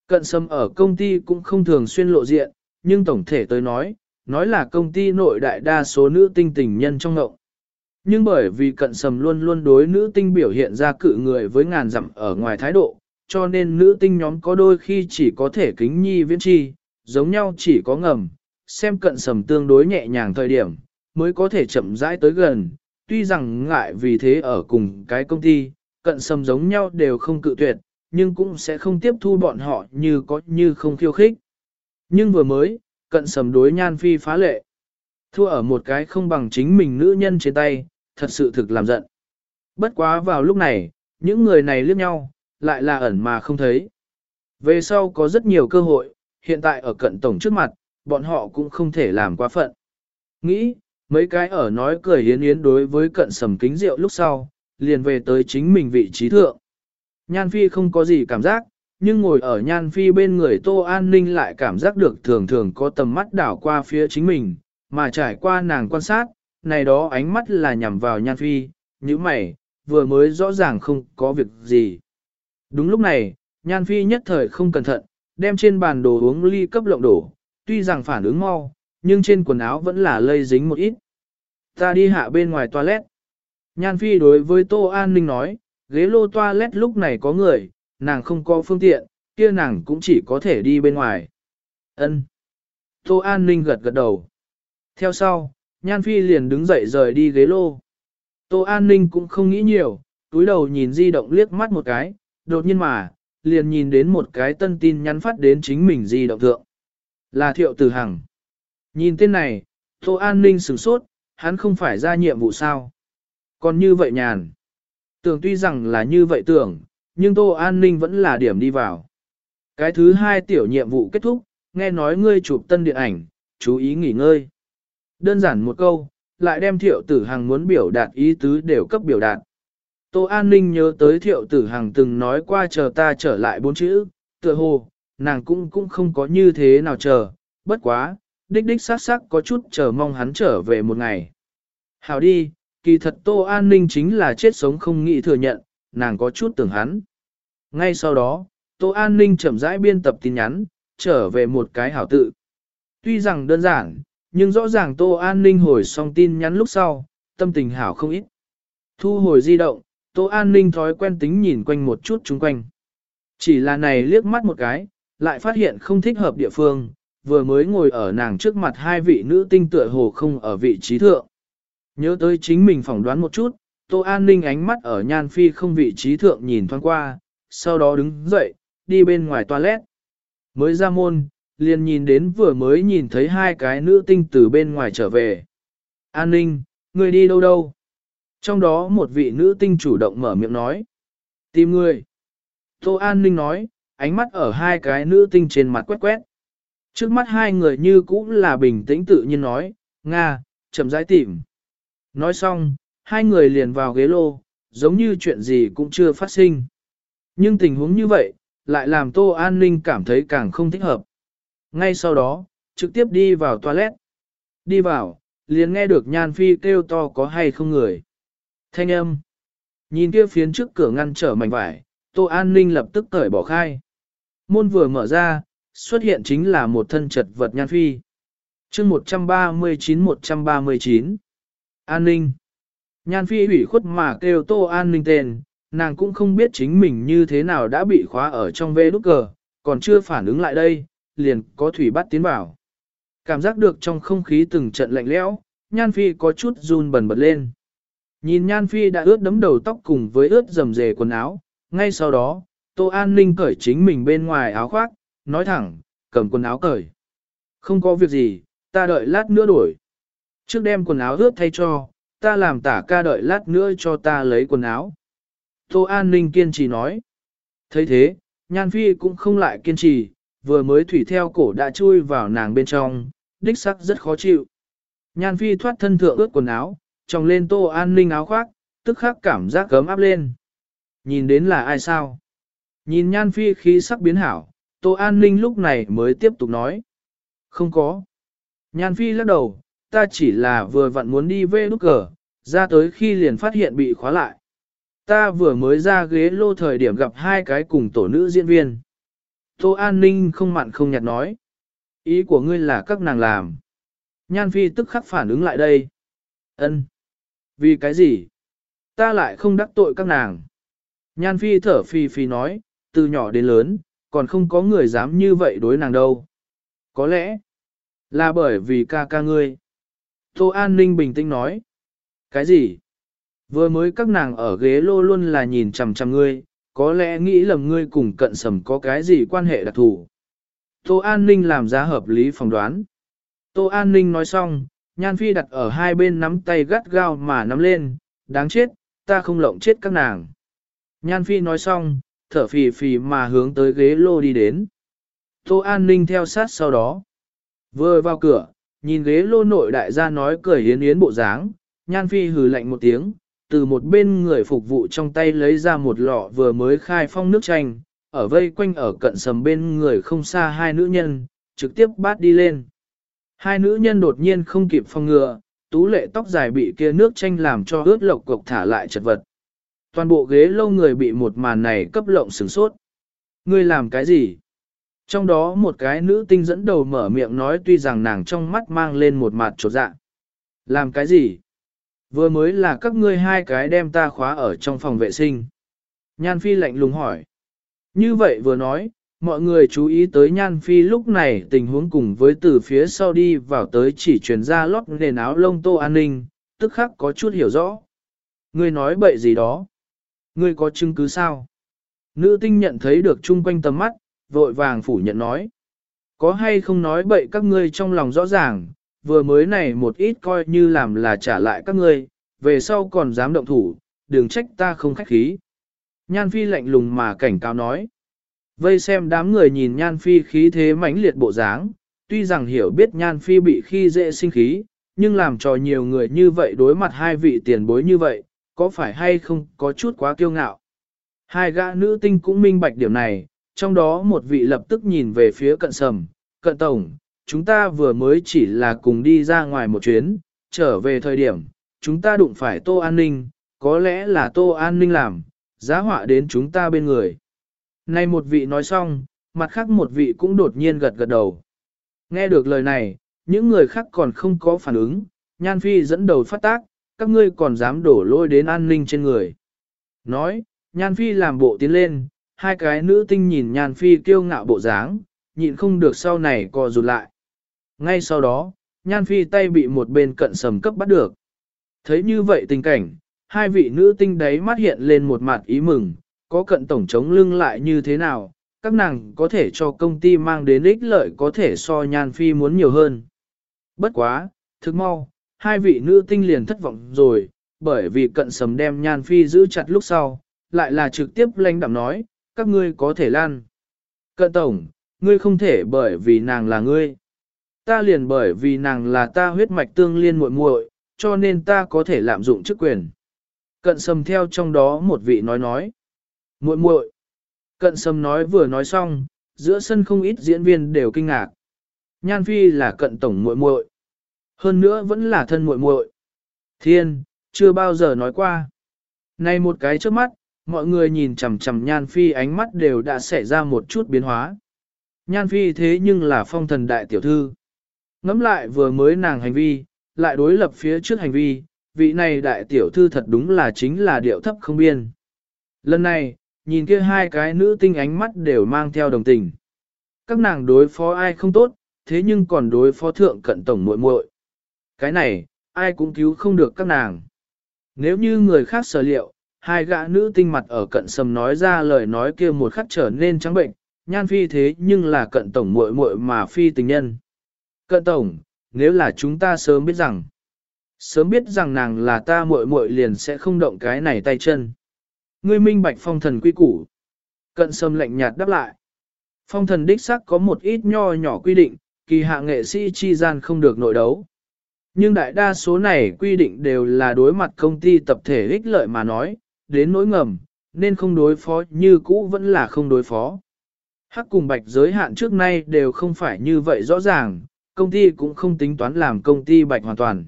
Cận sầm ở công ty cũng không thường xuyên lộ diện, nhưng tổng thể tôi nói, nói là công ty nội đại đa số nữ tinh tình nhân trong ngộng. Nhưng bởi vì cận sầm luôn luôn đối nữ tinh biểu hiện ra cự người với ngàn dặm ở ngoài thái độ, cho nên nữ tinh nhóm có đôi khi chỉ có thể kính nhi viễn chi, giống nhau chỉ có ngầm, xem cận sầm tương đối nhẹ nhàng thời điểm, mới có thể chậm rãi tới gần, tuy rằng ngại vì thế ở cùng cái công ty, cận sầm giống nhau đều không cự tuyệt, nhưng cũng sẽ không tiếp thu bọn họ như có như không khiêu khích. Nhưng vừa mới, cận sầm đối nhan phi phá lệ. Thua ở một cái không bằng chính mình nữ nhân trên tay, thật sự thực làm giận. Bất quá vào lúc này, những người này liếc nhau, lại là ẩn mà không thấy. Về sau có rất nhiều cơ hội, hiện tại ở cận tổng trước mặt, bọn họ cũng không thể làm quá phận. Nghĩ, mấy cái ở nói cười hiến yến đối với cận sầm kính rượu lúc sau, liền về tới chính mình vị trí thượng. Nhan Phi không có gì cảm giác, nhưng ngồi ở Nhan Phi bên người Tô An Ninh lại cảm giác được thường thường có tầm mắt đảo qua phía chính mình, mà trải qua nàng quan sát, này đó ánh mắt là nhằm vào Nhan Phi, như mày, vừa mới rõ ràng không có việc gì. Đúng lúc này, Nhan Phi nhất thời không cẩn thận, đem trên bàn đồ uống ly cấp lộng đổ, tuy rằng phản ứng mau, nhưng trên quần áo vẫn là lây dính một ít. Ta đi hạ bên ngoài toilet. Nhan Phi đối với Tô An Ninh nói, ghế lô toilet lúc này có người, nàng không có phương tiện, kia nàng cũng chỉ có thể đi bên ngoài. Ân. Tô An Ninh gật gật đầu. Theo sau, Nhan Phi liền đứng dậy rời đi ghế lô. Tô An Ninh cũng không nghĩ nhiều, túi đầu nhìn di động liếc mắt một cái, đột nhiên mà, liền nhìn đến một cái tân tin nhắn phát đến chính mình di động thượng. Là Thiệu Tử Hằng. Nhìn tên này, Tô An Ninh sửng sốt, hắn không phải ra nhiệm vụ sao. Còn như vậy nhàn. Tưởng tuy rằng là như vậy tưởng, nhưng Tô An Ninh vẫn là điểm đi vào. Cái thứ hai tiểu nhiệm vụ kết thúc, nghe nói ngươi chụp tân điện ảnh, chú ý nghỉ ngơi. Đơn giản một câu, lại đem thiệu tử Hằng muốn biểu đạt ý tứ đều cấp biểu đạt. Tô An Ninh nhớ tới thiệu tử Hằng từng nói qua chờ ta trở lại bốn chữ, tựa hồ, nàng cũng cũng không có như thế nào chờ, bất quá, đích đích sát sắc có chút chờ mong hắn trở về một ngày. Hảo đi, kỳ thật Tô An Ninh chính là chết sống không nghĩ thừa nhận, nàng có chút tưởng hắn. Ngay sau đó, Tô An Ninh chậm rãi biên tập tin nhắn, trở về một cái hảo tự. Tuy rằng đơn giản, nhưng rõ ràng Tô An Ninh hồi xong tin nhắn lúc sau, tâm tình hảo không ít. Thu hồi di động, Tô An Ninh thói quen tính nhìn quanh một chút chung quanh. Chỉ là này liếc mắt một cái, lại phát hiện không thích hợp địa phương, vừa mới ngồi ở nàng trước mặt hai vị nữ tinh tựa hồ không ở vị trí thượng. Nhớ tới chính mình phỏng đoán một chút, Tô An Ninh ánh mắt ở nhan phi không vị trí thượng nhìn thoáng qua, sau đó đứng dậy, đi bên ngoài toilet. Mới ra môn, liền nhìn đến vừa mới nhìn thấy hai cái nữ tinh từ bên ngoài trở về. An Ninh, người đi đâu đâu? Trong đó một vị nữ tinh chủ động mở miệng nói. Tìm người. Tô An Ninh nói, ánh mắt ở hai cái nữ tinh trên mặt quét quét. Trước mắt hai người như cũng là bình tĩnh tự nhiên nói, Nga, chậm rãi tìm. Nói xong, hai người liền vào ghế lô, giống như chuyện gì cũng chưa phát sinh. Nhưng tình huống như vậy, lại làm Tô An Ninh cảm thấy càng không thích hợp. Ngay sau đó, trực tiếp đi vào toilet. Đi vào, liền nghe được Nhan Phi kêu to có hay không người. Thanh âm. Nhìn kia phiến trước cửa ngăn trở mảnh vải, Tô An Ninh lập tức cởi bỏ khai. Môn vừa mở ra, xuất hiện chính là một thân chật vật Nhan Phi. chương 139-139. An Ninh. Nhan Phi ủy khuất mà kêu Tô An Ninh tên, nàng cũng không biết chính mình như thế nào đã bị khóa ở trong vê nút cờ, còn chưa phản ứng lại đây, liền có thủy bắt tiến vào. Cảm giác được trong không khí từng trận lạnh lẽo, Nhan Phi có chút run bần bật lên. Nhìn Nhan Phi đã ướt đấm đầu tóc cùng với ướt dầm dề quần áo, ngay sau đó, Tô An Ninh cởi chính mình bên ngoài áo khoác, nói thẳng, cầm quần áo cởi. Không có việc gì, ta đợi lát nữa đổi. Trước đem quần áo ướt thay cho, ta làm tả ca đợi lát nữa cho ta lấy quần áo. Tô An Ninh kiên trì nói. thấy thế, Nhan Phi cũng không lại kiên trì, vừa mới thủy theo cổ đã chui vào nàng bên trong, đích sắc rất khó chịu. Nhan Phi thoát thân thượng ướt quần áo, tròng lên Tô An Ninh áo khoác, tức khắc cảm giác cấm áp lên. Nhìn đến là ai sao? Nhìn nhan phi khí sắc biến hảo, Tô An Ninh lúc này mới tiếp tục nói. Không có. Nhan phi lắc đầu, ta chỉ là vừa vặn muốn đi về nút cờ, ra tới khi liền phát hiện bị khóa lại. Ta vừa mới ra ghế lô thời điểm gặp hai cái cùng tổ nữ diễn viên. Tô An Ninh không mặn không nhạt nói. Ý của ngươi là các nàng làm. Nhan Phi tức khắc phản ứng lại đây. ân Vì cái gì? Ta lại không đắc tội các nàng. Nhan Phi thở phi phi nói, từ nhỏ đến lớn, còn không có người dám như vậy đối nàng đâu. Có lẽ là bởi vì ca ca ngươi. Tô An Ninh bình tĩnh nói. Cái gì? Vừa mới các nàng ở ghế lô luôn là nhìn chằm chằm ngươi, có lẽ nghĩ lầm ngươi cùng cận sầm có cái gì quan hệ đặc thù. Tô An Ninh làm ra hợp lý phỏng đoán. Tô An Ninh nói xong, Nhan Phi đặt ở hai bên nắm tay gắt gao mà nắm lên, đáng chết, ta không lộng chết các nàng. Nhan Phi nói xong, thở phì phì mà hướng tới ghế lô đi đến. Tô An Ninh theo sát sau đó. Vừa vào cửa, nhìn ghế lô nội đại gia nói cười yến yến bộ dáng, Nhan Phi hừ lạnh một tiếng, từ một bên người phục vụ trong tay lấy ra một lọ vừa mới khai phong nước chanh, ở vây quanh ở cận sầm bên người không xa hai nữ nhân, trực tiếp bát đi lên. Hai nữ nhân đột nhiên không kịp phong ngừa, tú lệ tóc dài bị kia nước chanh làm cho ướt lộc cục thả lại chật vật. Toàn bộ ghế lâu người bị một màn này cấp lộng sửng sốt. Ngươi làm cái gì? Trong đó một cái nữ tinh dẫn đầu mở miệng nói tuy rằng nàng trong mắt mang lên một mặt trột dạ. Làm cái gì? Vừa mới là các ngươi hai cái đem ta khóa ở trong phòng vệ sinh. Nhan Phi lạnh lùng hỏi. Như vậy vừa nói, mọi người chú ý tới Nhan Phi lúc này tình huống cùng với từ phía sau đi vào tới chỉ truyền ra lót nền áo lông tô an ninh, tức khắc có chút hiểu rõ. Ngươi nói bậy gì đó? Ngươi có chứng cứ sao? Nữ tinh nhận thấy được chung quanh tầm mắt, vội vàng phủ nhận nói. Có hay không nói bậy các ngươi trong lòng rõ ràng, vừa mới này một ít coi như làm là trả lại các ngươi, về sau còn dám động thủ, đừng trách ta không khách khí. Nhan Phi lạnh lùng mà cảnh cáo nói. Vây xem đám người nhìn Nhan Phi khí thế mãnh liệt bộ dáng, tuy rằng hiểu biết Nhan Phi bị khi dễ sinh khí, nhưng làm cho nhiều người như vậy đối mặt hai vị tiền bối như vậy, có phải hay không có chút quá kiêu ngạo. Hai gã nữ tinh cũng minh bạch điểm này, trong đó một vị lập tức nhìn về phía cận sầm, cận tổng, chúng ta vừa mới chỉ là cùng đi ra ngoài một chuyến, trở về thời điểm, chúng ta đụng phải tô an ninh, có lẽ là tô an ninh làm, giá họa đến chúng ta bên người. Nay một vị nói xong, mặt khác một vị cũng đột nhiên gật gật đầu. Nghe được lời này, những người khác còn không có phản ứng, Nhan Phi dẫn đầu phát tác, các ngươi còn dám đổ lôi đến an ninh trên người. Nói, Nhan Phi làm bộ tiến lên, hai cái nữ tinh nhìn Nhan Phi kiêu ngạo bộ dáng, nhịn không được sau này co rụt lại. Ngay sau đó, Nhan Phi tay bị một bên cận sầm cấp bắt được. Thấy như vậy tình cảnh, hai vị nữ tinh đấy mắt hiện lên một mặt ý mừng, có cận tổng chống lưng lại như thế nào, các nàng có thể cho công ty mang đến ích lợi có thể so Nhan Phi muốn nhiều hơn. Bất quá, thức mau, hai vị nữ tinh liền thất vọng rồi, bởi vì cận sầm đem Nhan Phi giữ chặt lúc sau, lại là trực tiếp lãnh đạm nói, các ngươi có thể lan. Cận tổng, ngươi không thể bởi vì nàng là ngươi. Ta liền bởi vì nàng là ta huyết mạch tương liên muội muội, cho nên ta có thể lạm dụng chức quyền. Cận sầm theo trong đó một vị nói nói. muội muội. Cận sầm nói vừa nói xong, giữa sân không ít diễn viên đều kinh ngạc. Nhan Phi là cận tổng muội muội, hơn nữa vẫn là thân muội muội. Thiên, chưa bao giờ nói qua. Này một cái trước mắt, mọi người nhìn chằm chằm Nhan Phi ánh mắt đều đã xảy ra một chút biến hóa. Nhan Phi thế nhưng là phong thần đại tiểu thư. Ngắm lại vừa mới nàng hành vi, lại đối lập phía trước hành vi, vị này đại tiểu thư thật đúng là chính là điệu thấp không biên. Lần này, nhìn kia hai cái nữ tinh ánh mắt đều mang theo đồng tình. Các nàng đối phó ai không tốt, thế nhưng còn đối phó thượng cận tổng muội muội. Cái này, ai cũng cứu không được các nàng. Nếu như người khác sở liệu, hai gã nữ tinh mặt ở cận sầm nói ra lời nói kia một khắc trở nên trắng bệnh, nhan phi thế nhưng là cận tổng muội muội mà phi tình nhân. Cận tổng, nếu là chúng ta sớm biết rằng, sớm biết rằng nàng là ta muội muội liền sẽ không động cái này tay chân. Ngươi minh bạch phong thần quy củ. Cận sâm lạnh nhạt đáp lại. Phong thần đích sắc có một ít nho nhỏ quy định, kỳ hạ nghệ sĩ chi gian không được nội đấu. Nhưng đại đa số này quy định đều là đối mặt công ty tập thể ích lợi mà nói, đến nỗi ngầm, nên không đối phó như cũ vẫn là không đối phó. Hắc cùng bạch giới hạn trước nay đều không phải như vậy rõ ràng, công ty cũng không tính toán làm công ty bạch hoàn toàn.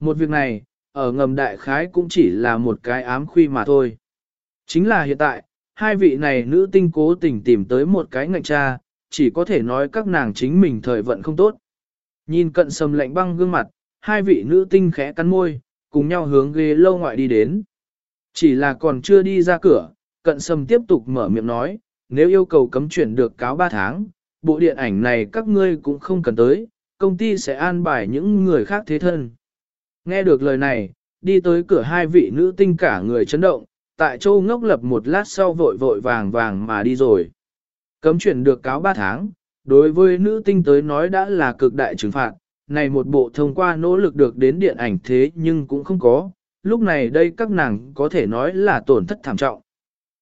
Một việc này, ở ngầm đại khái cũng chỉ là một cái ám khuy mà thôi. Chính là hiện tại, hai vị này nữ tinh cố tình tìm tới một cái ngạnh cha, chỉ có thể nói các nàng chính mình thời vận không tốt. Nhìn cận sầm lạnh băng gương mặt, hai vị nữ tinh khẽ cắn môi, cùng nhau hướng ghế lâu ngoại đi đến. Chỉ là còn chưa đi ra cửa, cận sầm tiếp tục mở miệng nói, nếu yêu cầu cấm chuyển được cáo 3 tháng, bộ điện ảnh này các ngươi cũng không cần tới, công ty sẽ an bài những người khác thế thân. Nghe được lời này, đi tới cửa hai vị nữ tinh cả người chấn động, tại châu ngốc lập một lát sau vội vội vàng vàng mà đi rồi. Cấm chuyển được cáo 3 tháng, đối với nữ tinh tới nói đã là cực đại trừng phạt, này một bộ thông qua nỗ lực được đến điện ảnh thế nhưng cũng không có, lúc này đây các nàng có thể nói là tổn thất thảm trọng.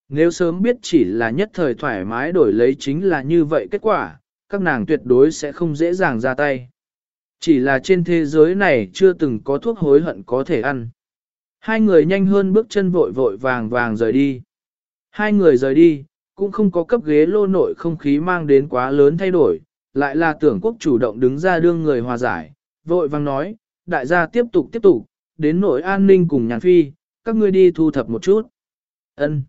Nếu sớm biết chỉ là nhất thời thoải mái đổi lấy chính là như vậy kết quả, các nàng tuyệt đối sẽ không dễ dàng ra tay. Chỉ là trên thế giới này chưa từng có thuốc hối hận có thể ăn. Hai người nhanh hơn bước chân vội vội vàng vàng rời đi. Hai người rời đi, cũng không có cấp ghế lô nội không khí mang đến quá lớn thay đổi, lại là tưởng quốc chủ động đứng ra đương người hòa giải, vội vang nói, đại gia tiếp tục tiếp tục, đến nội an ninh cùng nhàn phi, các ngươi đi thu thập một chút. ân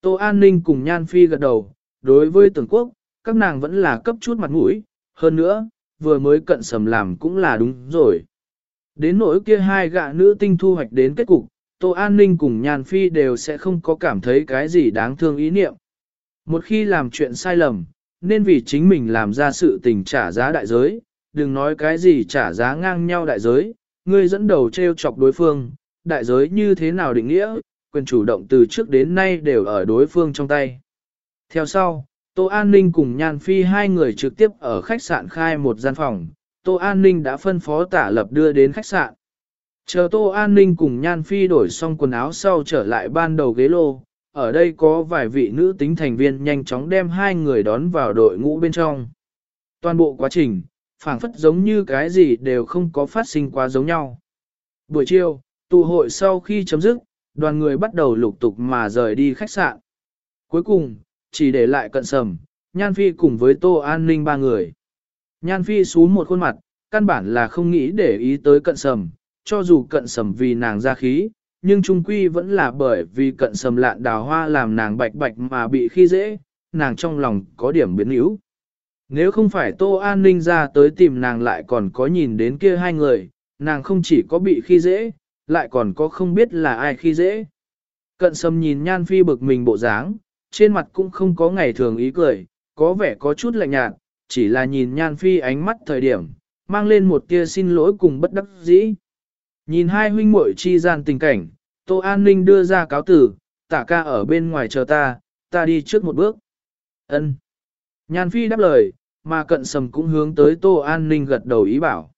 Tô an ninh cùng nhan phi gật đầu, đối với tưởng quốc, các nàng vẫn là cấp chút mặt mũi, hơn nữa, vừa mới cận sầm làm cũng là đúng rồi. Đến nỗi kia hai gạ nữ tinh thu hoạch đến kết cục, Tô An Ninh cùng Nhan Phi đều sẽ không có cảm thấy cái gì đáng thương ý niệm. Một khi làm chuyện sai lầm, nên vì chính mình làm ra sự tình trả giá đại giới, đừng nói cái gì trả giá ngang nhau đại giới, ngươi dẫn đầu treo chọc đối phương, đại giới như thế nào định nghĩa, quyền chủ động từ trước đến nay đều ở đối phương trong tay. Theo sau, Tô An Ninh cùng Nhan Phi hai người trực tiếp ở khách sạn khai một gian phòng, Tô An Ninh đã phân phó tả lập đưa đến khách sạn. Chờ Tô An Ninh cùng Nhan Phi đổi xong quần áo sau trở lại ban đầu ghế lô, ở đây có vài vị nữ tính thành viên nhanh chóng đem hai người đón vào đội ngũ bên trong. Toàn bộ quá trình, phảng phất giống như cái gì đều không có phát sinh quá giống nhau. Buổi chiều, tụ hội sau khi chấm dứt, đoàn người bắt đầu lục tục mà rời đi khách sạn. Cuối cùng, chỉ để lại cận sầm, Nhan Phi cùng với Tô An Ninh ba người. Nhan Phi xuống một khuôn mặt, căn bản là không nghĩ để ý tới cận sầm, cho dù cận sầm vì nàng ra khí, nhưng trung quy vẫn là bởi vì cận sầm lạn đào hoa làm nàng bạch bạch mà bị khi dễ, nàng trong lòng có điểm biến yếu. Nếu không phải Tô An Ninh ra tới tìm nàng lại còn có nhìn đến kia hai người, nàng không chỉ có bị khi dễ, lại còn có không biết là ai khi dễ. Cận sầm nhìn nhan phi bực mình bộ dáng, trên mặt cũng không có ngày thường ý cười, có vẻ có chút lạnh nhạt, chỉ là nhìn nhan phi ánh mắt thời điểm, mang lên một tia xin lỗi cùng bất đắc dĩ. Nhìn hai huynh muội chi gian tình cảnh, Tô An Ninh đưa ra cáo tử, tả ca ở bên ngoài chờ ta, ta đi trước một bước. ân Nhan phi đáp lời, mà cận sầm cũng hướng tới Tô An Ninh gật đầu ý bảo.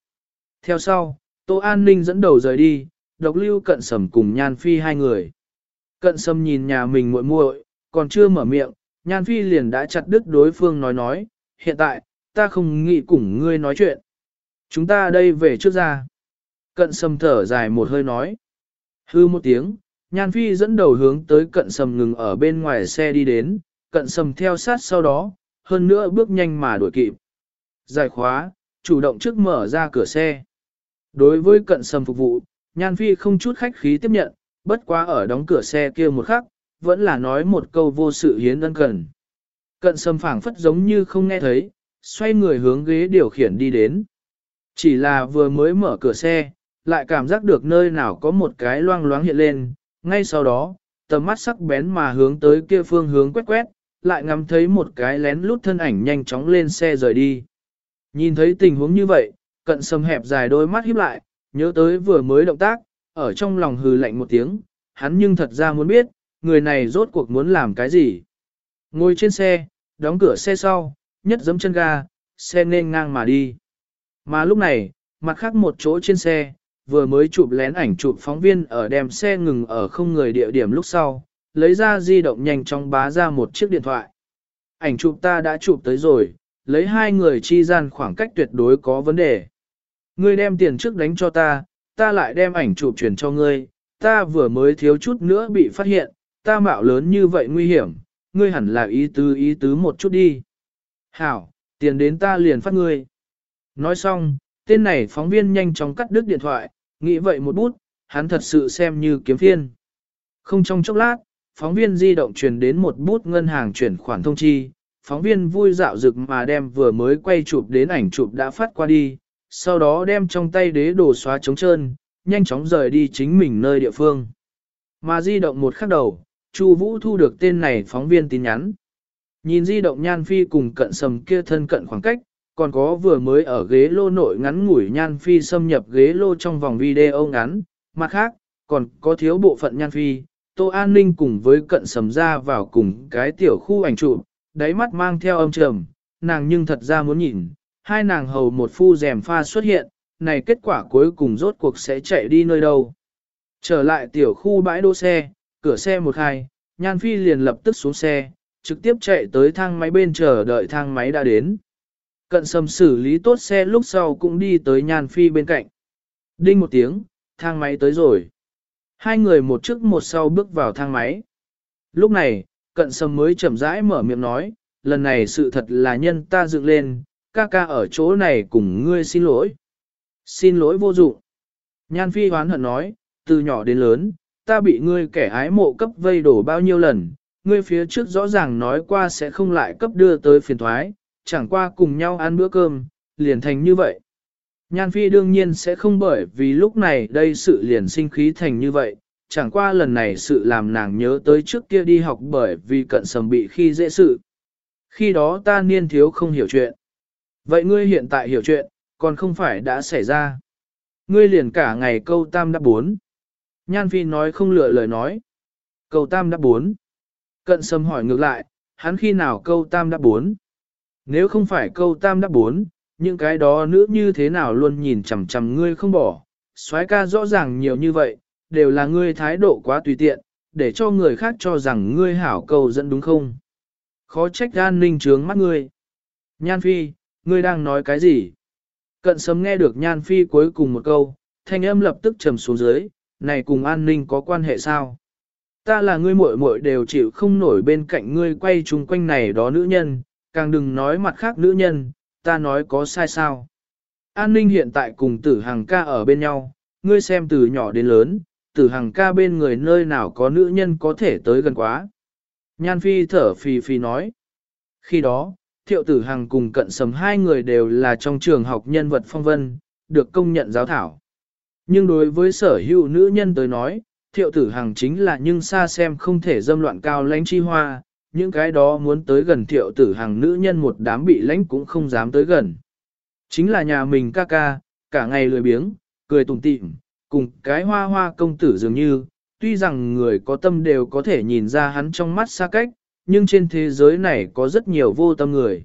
Theo sau, Tô An Ninh dẫn đầu rời đi, độc lưu cận sầm cùng Nhan phi hai người. Cận sầm nhìn nhà mình muội muội, còn chưa mở miệng, Nhan phi liền đã chặt đứt đối phương nói nói, hiện tại, ta không nghĩ cùng ngươi nói chuyện. Chúng ta đây về trước ra. Cận sầm thở dài một hơi nói. Hư một tiếng, Nhan Phi dẫn đầu hướng tới cận sầm ngừng ở bên ngoài xe đi đến, cận sầm theo sát sau đó, hơn nữa bước nhanh mà đuổi kịp. Giải khóa, chủ động trước mở ra cửa xe. Đối với cận sầm phục vụ, Nhan Phi không chút khách khí tiếp nhận, bất quá ở đóng cửa xe kia một khắc, vẫn là nói một câu vô sự hiến ân cần. Cận sầm phảng phất giống như không nghe thấy, xoay người hướng ghế điều khiển đi đến. Chỉ là vừa mới mở cửa xe, lại cảm giác được nơi nào có một cái loang loáng hiện lên, ngay sau đó, tầm mắt sắc bén mà hướng tới kia phương hướng quét quét, lại ngắm thấy một cái lén lút thân ảnh nhanh chóng lên xe rời đi. Nhìn thấy tình huống như vậy, cận sầm hẹp dài đôi mắt híp lại, nhớ tới vừa mới động tác, ở trong lòng hừ lạnh một tiếng, hắn nhưng thật ra muốn biết, người này rốt cuộc muốn làm cái gì. Ngồi trên xe, đóng cửa xe sau, nhất giấm chân ga, xe nên ngang mà đi. Mà lúc này, mặt khác một chỗ trên xe, vừa mới chụp lén ảnh chụp phóng viên ở đem xe ngừng ở không người địa điểm lúc sau, lấy ra di động nhanh chóng bá ra một chiếc điện thoại. Ảnh chụp ta đã chụp tới rồi, lấy hai người chi gian khoảng cách tuyệt đối có vấn đề. Ngươi đem tiền trước đánh cho ta, ta lại đem ảnh chụp chuyển cho ngươi, ta vừa mới thiếu chút nữa bị phát hiện, ta mạo lớn như vậy nguy hiểm, ngươi hẳn là ý tứ ý tứ một chút đi. Hảo, tiền đến ta liền phát ngươi. Nói xong, tên này phóng viên nhanh chóng cắt đứt điện thoại, nghĩ vậy một bút, hắn thật sự xem như kiếm phiên. Không trong chốc lát, phóng viên di động truyền đến một bút ngân hàng chuyển khoản thông chi, phóng viên vui dạo rực mà đem vừa mới quay chụp đến ảnh chụp đã phát qua đi, sau đó đem trong tay đế đồ xóa trống trơn, nhanh chóng rời đi chính mình nơi địa phương. Mà di động một khắc đầu, Chu Vũ thu được tên này phóng viên tin nhắn. Nhìn di động Nhan Phi cùng cận sầm kia thân cận khoảng cách, còn có vừa mới ở ghế lô nội ngắn ngủi Nhan Phi xâm nhập ghế lô trong vòng video ngắn, mặt khác, còn có thiếu bộ phận Nhan Phi, Tô An Ninh cùng với cận sầm ra vào cùng cái tiểu khu ảnh chụp, đáy mắt mang theo âm trầm, nàng nhưng thật ra muốn nhìn, hai nàng hầu một phu rèm pha xuất hiện, này kết quả cuối cùng rốt cuộc sẽ chạy đi nơi đâu. Trở lại tiểu khu bãi đỗ xe, cửa xe một hai, Nhan Phi liền lập tức xuống xe, trực tiếp chạy tới thang máy bên chờ đợi thang máy đã đến. Cận sầm xử lý tốt xe lúc sau cũng đi tới Nhan Phi bên cạnh. Đinh một tiếng, thang máy tới rồi. Hai người một trước một sau bước vào thang máy. Lúc này, cận sầm mới chậm rãi mở miệng nói, lần này sự thật là nhân ta dựng lên, ca ca ở chỗ này cùng ngươi xin lỗi. Xin lỗi vô dụng. Nhan Phi hoán hận nói, từ nhỏ đến lớn, ta bị ngươi kẻ ái mộ cấp vây đổ bao nhiêu lần, ngươi phía trước rõ ràng nói qua sẽ không lại cấp đưa tới phiền thoái, chẳng qua cùng nhau ăn bữa cơm, liền thành như vậy. Nhan Phi đương nhiên sẽ không bởi vì lúc này đây sự liền sinh khí thành như vậy, chẳng qua lần này sự làm nàng nhớ tới trước kia đi học bởi vì cận sầm bị khi dễ sự. Khi đó ta niên thiếu không hiểu chuyện. Vậy ngươi hiện tại hiểu chuyện, còn không phải đã xảy ra. Ngươi liền cả ngày câu tam đáp bốn. Nhan Phi nói không lựa lời nói. Câu tam đáp bốn. Cận sầm hỏi ngược lại, hắn khi nào câu tam đáp bốn? Nếu không phải câu tam đáp bốn, những cái đó nữ như thế nào luôn nhìn chằm chằm ngươi không bỏ. soái ca rõ ràng nhiều như vậy, đều là ngươi thái độ quá tùy tiện, để cho người khác cho rằng ngươi hảo cầu dẫn đúng không? Khó trách an ninh trướng mắt ngươi. Nhan Phi, ngươi đang nói cái gì? Cận sớm nghe được Nhan Phi cuối cùng một câu, thanh âm lập tức trầm xuống dưới, này cùng an ninh có quan hệ sao? Ta là ngươi muội muội đều chịu không nổi bên cạnh ngươi quay chung quanh này đó nữ nhân, càng đừng nói mặt khác nữ nhân, ta nói có sai sao? An ninh hiện tại cùng tử hàng ca ở bên nhau, ngươi xem từ nhỏ đến lớn, tử hàng ca bên người nơi nào có nữ nhân có thể tới gần quá. Nhan Phi thở phì phì nói. Khi đó, thiệu tử hằng cùng cận sầm hai người đều là trong trường học nhân vật phong vân, được công nhận giáo thảo. Nhưng đối với sở hữu nữ nhân tới nói, thiệu tử hằng chính là nhưng xa xem không thể dâm loạn cao lãnh chi hoa, những cái đó muốn tới gần thiệu tử hàng nữ nhân một đám bị lãnh cũng không dám tới gần. Chính là nhà mình ca ca, cả ngày lười biếng, cười tùng tịm, cùng cái hoa hoa công tử dường như, tuy rằng người có tâm đều có thể nhìn ra hắn trong mắt xa cách, nhưng trên thế giới này có rất nhiều vô tâm người.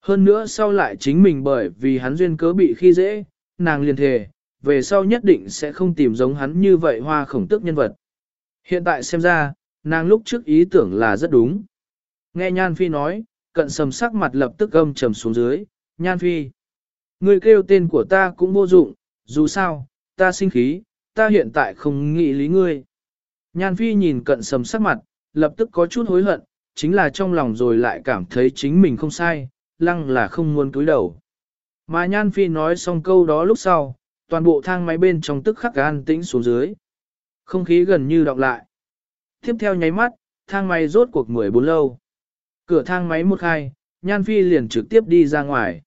Hơn nữa sau lại chính mình bởi vì hắn duyên cớ bị khi dễ, nàng liền thề, về sau nhất định sẽ không tìm giống hắn như vậy hoa khổng tức nhân vật. Hiện tại xem ra, nàng lúc trước ý tưởng là rất đúng. Nghe Nhan Phi nói, cận sầm sắc mặt lập tức âm trầm xuống dưới, Nhan Phi. Người kêu tên của ta cũng vô dụng, dù sao, ta sinh khí, ta hiện tại không nghĩ lý ngươi. Nhan Phi nhìn cận sầm sắc mặt, lập tức có chút hối hận, chính là trong lòng rồi lại cảm thấy chính mình không sai, lăng là không muốn cúi đầu. Mà Nhan Phi nói xong câu đó lúc sau, toàn bộ thang máy bên trong tức khắc an tĩnh xuống dưới. Không khí gần như đọc lại. Tiếp theo nháy mắt, thang máy rốt cuộc 14 lâu. Cửa thang máy một khai, Nhan Phi liền trực tiếp đi ra ngoài.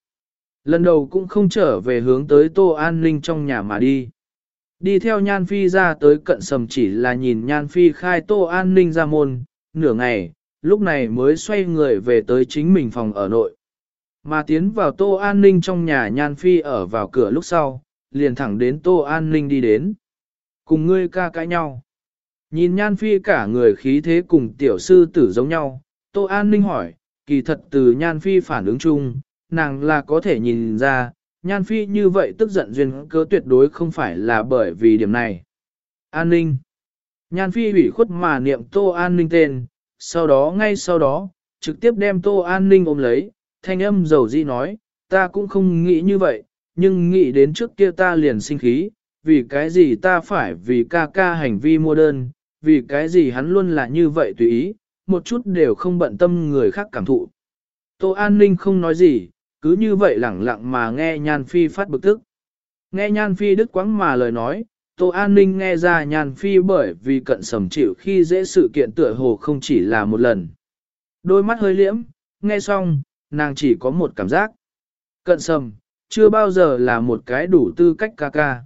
Lần đầu cũng không trở về hướng tới Tô An Ninh trong nhà mà đi. Đi theo Nhan Phi ra tới cận sầm chỉ là nhìn Nhan Phi khai Tô An Ninh ra môn, nửa ngày, lúc này mới xoay người về tới chính mình phòng ở nội. Mà tiến vào Tô An Ninh trong nhà Nhan Phi ở vào cửa lúc sau, liền thẳng đến Tô An Ninh đi đến. Cùng ngươi ca cãi nhau. Nhìn Nhan Phi cả người khí thế cùng tiểu sư tử giống nhau, Tô An Ninh hỏi, kỳ thật từ Nhan Phi phản ứng chung, nàng là có thể nhìn ra, Nhan Phi như vậy tức giận duyên cớ tuyệt đối không phải là bởi vì điểm này. An Ninh Nhan Phi ủy khuất mà niệm Tô An Ninh tên, sau đó ngay sau đó, trực tiếp đem Tô An Ninh ôm lấy, thanh âm dầu di nói, ta cũng không nghĩ như vậy, nhưng nghĩ đến trước kia ta liền sinh khí, vì cái gì ta phải vì ca ca hành vi mua đơn, vì cái gì hắn luôn là như vậy tùy ý, một chút đều không bận tâm người khác cảm thụ. Tô An Ninh không nói gì, cứ như vậy lẳng lặng mà nghe Nhan Phi phát bực tức. Nghe Nhan Phi đứt quãng mà lời nói, Tô An Ninh nghe ra Nhan Phi bởi vì cận sầm chịu khi dễ sự kiện tựa hồ không chỉ là một lần. Đôi mắt hơi liễm, nghe xong, nàng chỉ có một cảm giác. Cận sầm, chưa bao giờ là một cái đủ tư cách ca ca.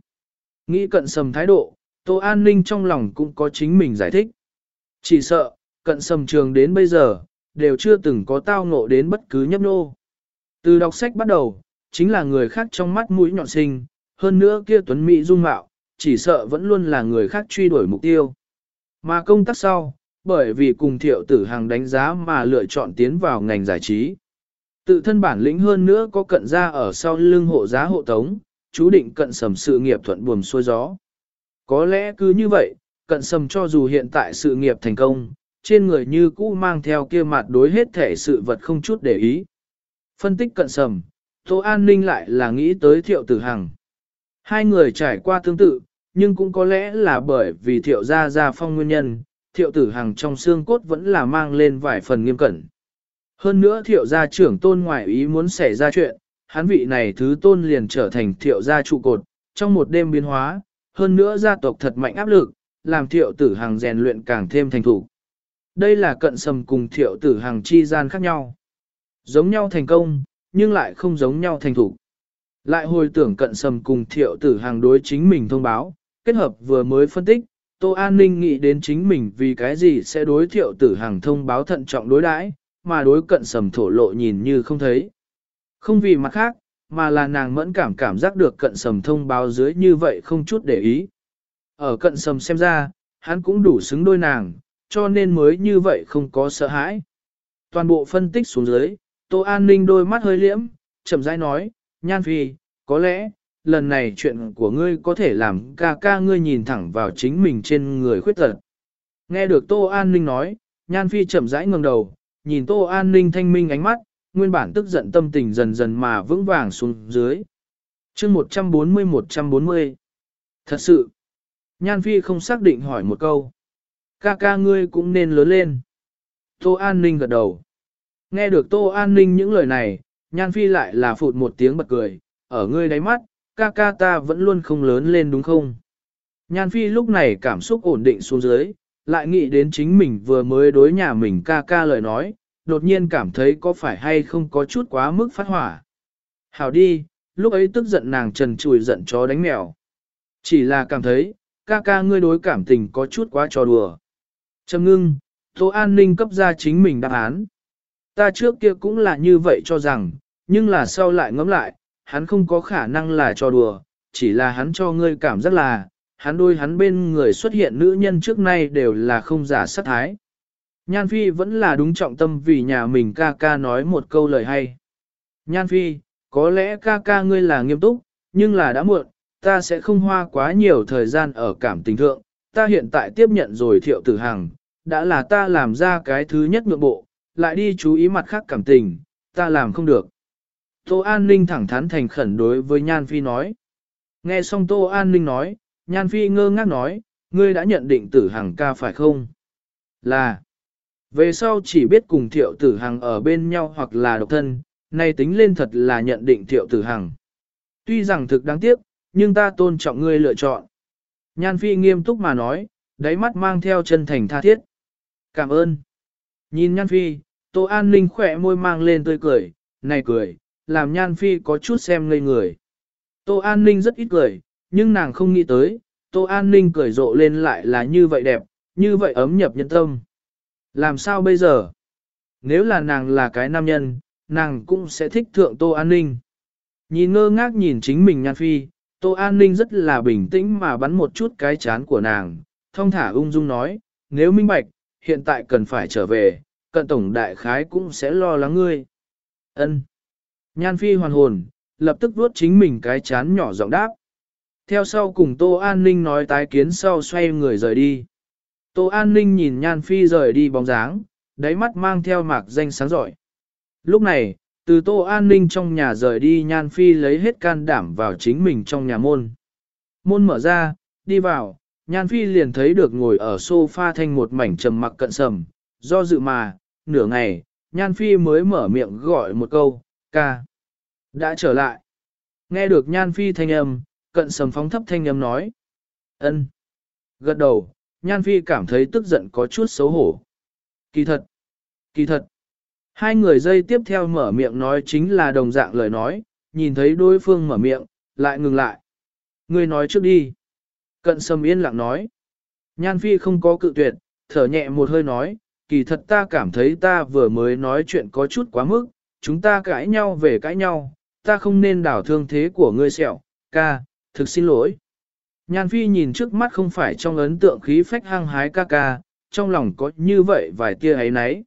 Nghĩ cận sầm thái độ, Tô An Ninh trong lòng cũng có chính mình giải thích. Chỉ sợ, cận sầm trường đến bây giờ, đều chưa từng có tao ngộ đến bất cứ nhấp nô. Từ đọc sách bắt đầu, chính là người khác trong mắt mũi nhọn sinh, hơn nữa kia tuấn Mỹ dung mạo, chỉ sợ vẫn luôn là người khác truy đuổi mục tiêu. Mà công tác sau, bởi vì cùng thiệu tử hàng đánh giá mà lựa chọn tiến vào ngành giải trí. Tự thân bản lĩnh hơn nữa có cận ra ở sau lưng hộ giá hộ tống, chú định cận sầm sự nghiệp thuận buồm xuôi gió. Có lẽ cứ như vậy, cận sầm cho dù hiện tại sự nghiệp thành công, trên người như cũ mang theo kia mặt đối hết thể sự vật không chút để ý. Phân tích cận sầm, Tô An Ninh lại là nghĩ tới thiệu tử hằng. Hai người trải qua tương tự, nhưng cũng có lẽ là bởi vì thiệu gia gia phong nguyên nhân, thiệu tử hằng trong xương cốt vẫn là mang lên vài phần nghiêm cẩn. Hơn nữa thiệu gia trưởng tôn ngoại ý muốn xảy ra chuyện, hắn vị này thứ tôn liền trở thành thiệu gia trụ cột, trong một đêm biến hóa, hơn nữa gia tộc thật mạnh áp lực, làm thiệu tử hằng rèn luyện càng thêm thành thủ. Đây là cận sầm cùng thiệu tử hàng chi gian khác nhau. Giống nhau thành công, nhưng lại không giống nhau thành thủ. Lại hồi tưởng cận sầm cùng thiệu tử hàng đối chính mình thông báo, kết hợp vừa mới phân tích, Tô An Ninh nghĩ đến chính mình vì cái gì sẽ đối thiệu tử hàng thông báo thận trọng đối đãi mà đối cận sầm thổ lộ nhìn như không thấy. Không vì mặt khác, mà là nàng mẫn cảm cảm giác được cận sầm thông báo dưới như vậy không chút để ý. Ở cận sầm xem ra, hắn cũng đủ xứng đôi nàng, cho nên mới như vậy không có sợ hãi. Toàn bộ phân tích xuống dưới, Tô An Ninh đôi mắt hơi liễm, chậm rãi nói, Nhan Phi, có lẽ, lần này chuyện của ngươi có thể làm ca ca ngươi nhìn thẳng vào chính mình trên người khuyết tật. Nghe được Tô An Ninh nói, Nhan Phi chậm rãi ngẩng đầu, nhìn Tô An Ninh thanh minh ánh mắt, nguyên bản tức giận tâm tình dần dần mà vững vàng xuống dưới. chương 140-140 Thật sự, Nhan Phi không xác định hỏi một câu. Ca ca ngươi cũng nên lớn lên. Tô An Ninh gật đầu. Nghe được Tô An Ninh những lời này, Nhan Phi lại là phụt một tiếng bật cười, ở ngươi đáy mắt, ca ca ta vẫn luôn không lớn lên đúng không? Nhan Phi lúc này cảm xúc ổn định xuống dưới, lại nghĩ đến chính mình vừa mới đối nhà mình ca ca lời nói, đột nhiên cảm thấy có phải hay không có chút quá mức phát hỏa. Hảo đi, lúc ấy tức giận nàng trần chùi giận chó đánh mèo. Chỉ là cảm thấy, ca ca ngươi đối cảm tình có chút quá trò đùa. Trầm ngưng, Tô An Ninh cấp ra chính mình đáp án. Ta trước kia cũng là như vậy cho rằng, nhưng là sau lại ngẫm lại, hắn không có khả năng là cho đùa, chỉ là hắn cho ngươi cảm giác là, hắn đôi hắn bên người xuất hiện nữ nhân trước nay đều là không giả sát thái. Nhan Phi vẫn là đúng trọng tâm vì nhà mình ca ca nói một câu lời hay. Nhan Phi, có lẽ ca ca ngươi là nghiêm túc, nhưng là đã muộn, ta sẽ không hoa quá nhiều thời gian ở cảm tình thượng, ta hiện tại tiếp nhận rồi thiệu tử hằng, đã là ta làm ra cái thứ nhất ngược bộ, lại đi chú ý mặt khác cảm tình, ta làm không được. Tô An Ninh thẳng thắn thành khẩn đối với Nhan Phi nói. Nghe xong Tô An Ninh nói, Nhan Phi ngơ ngác nói, ngươi đã nhận định tử hằng ca phải không? Là. Về sau chỉ biết cùng thiệu tử hằng ở bên nhau hoặc là độc thân, nay tính lên thật là nhận định thiệu tử hằng. Tuy rằng thực đáng tiếc, nhưng ta tôn trọng ngươi lựa chọn. Nhan Phi nghiêm túc mà nói, đáy mắt mang theo chân thành tha thiết. Cảm ơn. Nhìn Nhan Phi, Tô An Ninh khỏe môi mang lên tươi cười, này cười, làm Nhan Phi có chút xem ngây người. Tô An Ninh rất ít cười, nhưng nàng không nghĩ tới, Tô An Ninh cười rộ lên lại là như vậy đẹp, như vậy ấm nhập nhân tâm. Làm sao bây giờ? Nếu là nàng là cái nam nhân, nàng cũng sẽ thích thượng Tô An Ninh. Nhìn ngơ ngác nhìn chính mình Nhan Phi, Tô An Ninh rất là bình tĩnh mà bắn một chút cái chán của nàng, thông thả ung dung nói, nếu minh bạch, hiện tại cần phải trở về, cận tổng đại khái cũng sẽ lo lắng ngươi. ân Nhan Phi hoàn hồn, lập tức vuốt chính mình cái chán nhỏ giọng đáp. Theo sau cùng Tô An Ninh nói tái kiến sau xoay người rời đi. Tô An Ninh nhìn Nhan Phi rời đi bóng dáng, đáy mắt mang theo mạc danh sáng giỏi. Lúc này, Từ tô an ninh trong nhà rời đi Nhan Phi lấy hết can đảm vào chính mình trong nhà môn. Môn mở ra, đi vào, Nhan Phi liền thấy được ngồi ở sofa thanh một mảnh trầm mặc cận sầm, do dự mà, nửa ngày, Nhan Phi mới mở miệng gọi một câu, ca. Đã trở lại. Nghe được Nhan Phi thanh âm, cận sầm phóng thấp thanh âm nói. ân. Gật đầu, Nhan Phi cảm thấy tức giận có chút xấu hổ. Kỳ thật. Kỳ thật. Hai người dây tiếp theo mở miệng nói chính là đồng dạng lời nói, nhìn thấy đối phương mở miệng, lại ngừng lại. Ngươi nói trước đi. Cận Sâm yên lặng nói. Nhan Phi không có cự tuyệt, thở nhẹ một hơi nói, kỳ thật ta cảm thấy ta vừa mới nói chuyện có chút quá mức, chúng ta cãi nhau về cãi nhau, ta không nên đảo thương thế của ngươi sẹo, ca, thực xin lỗi. Nhan Phi nhìn trước mắt không phải trong ấn tượng khí phách hăng hái ca ca, trong lòng có như vậy vài tia ấy nấy.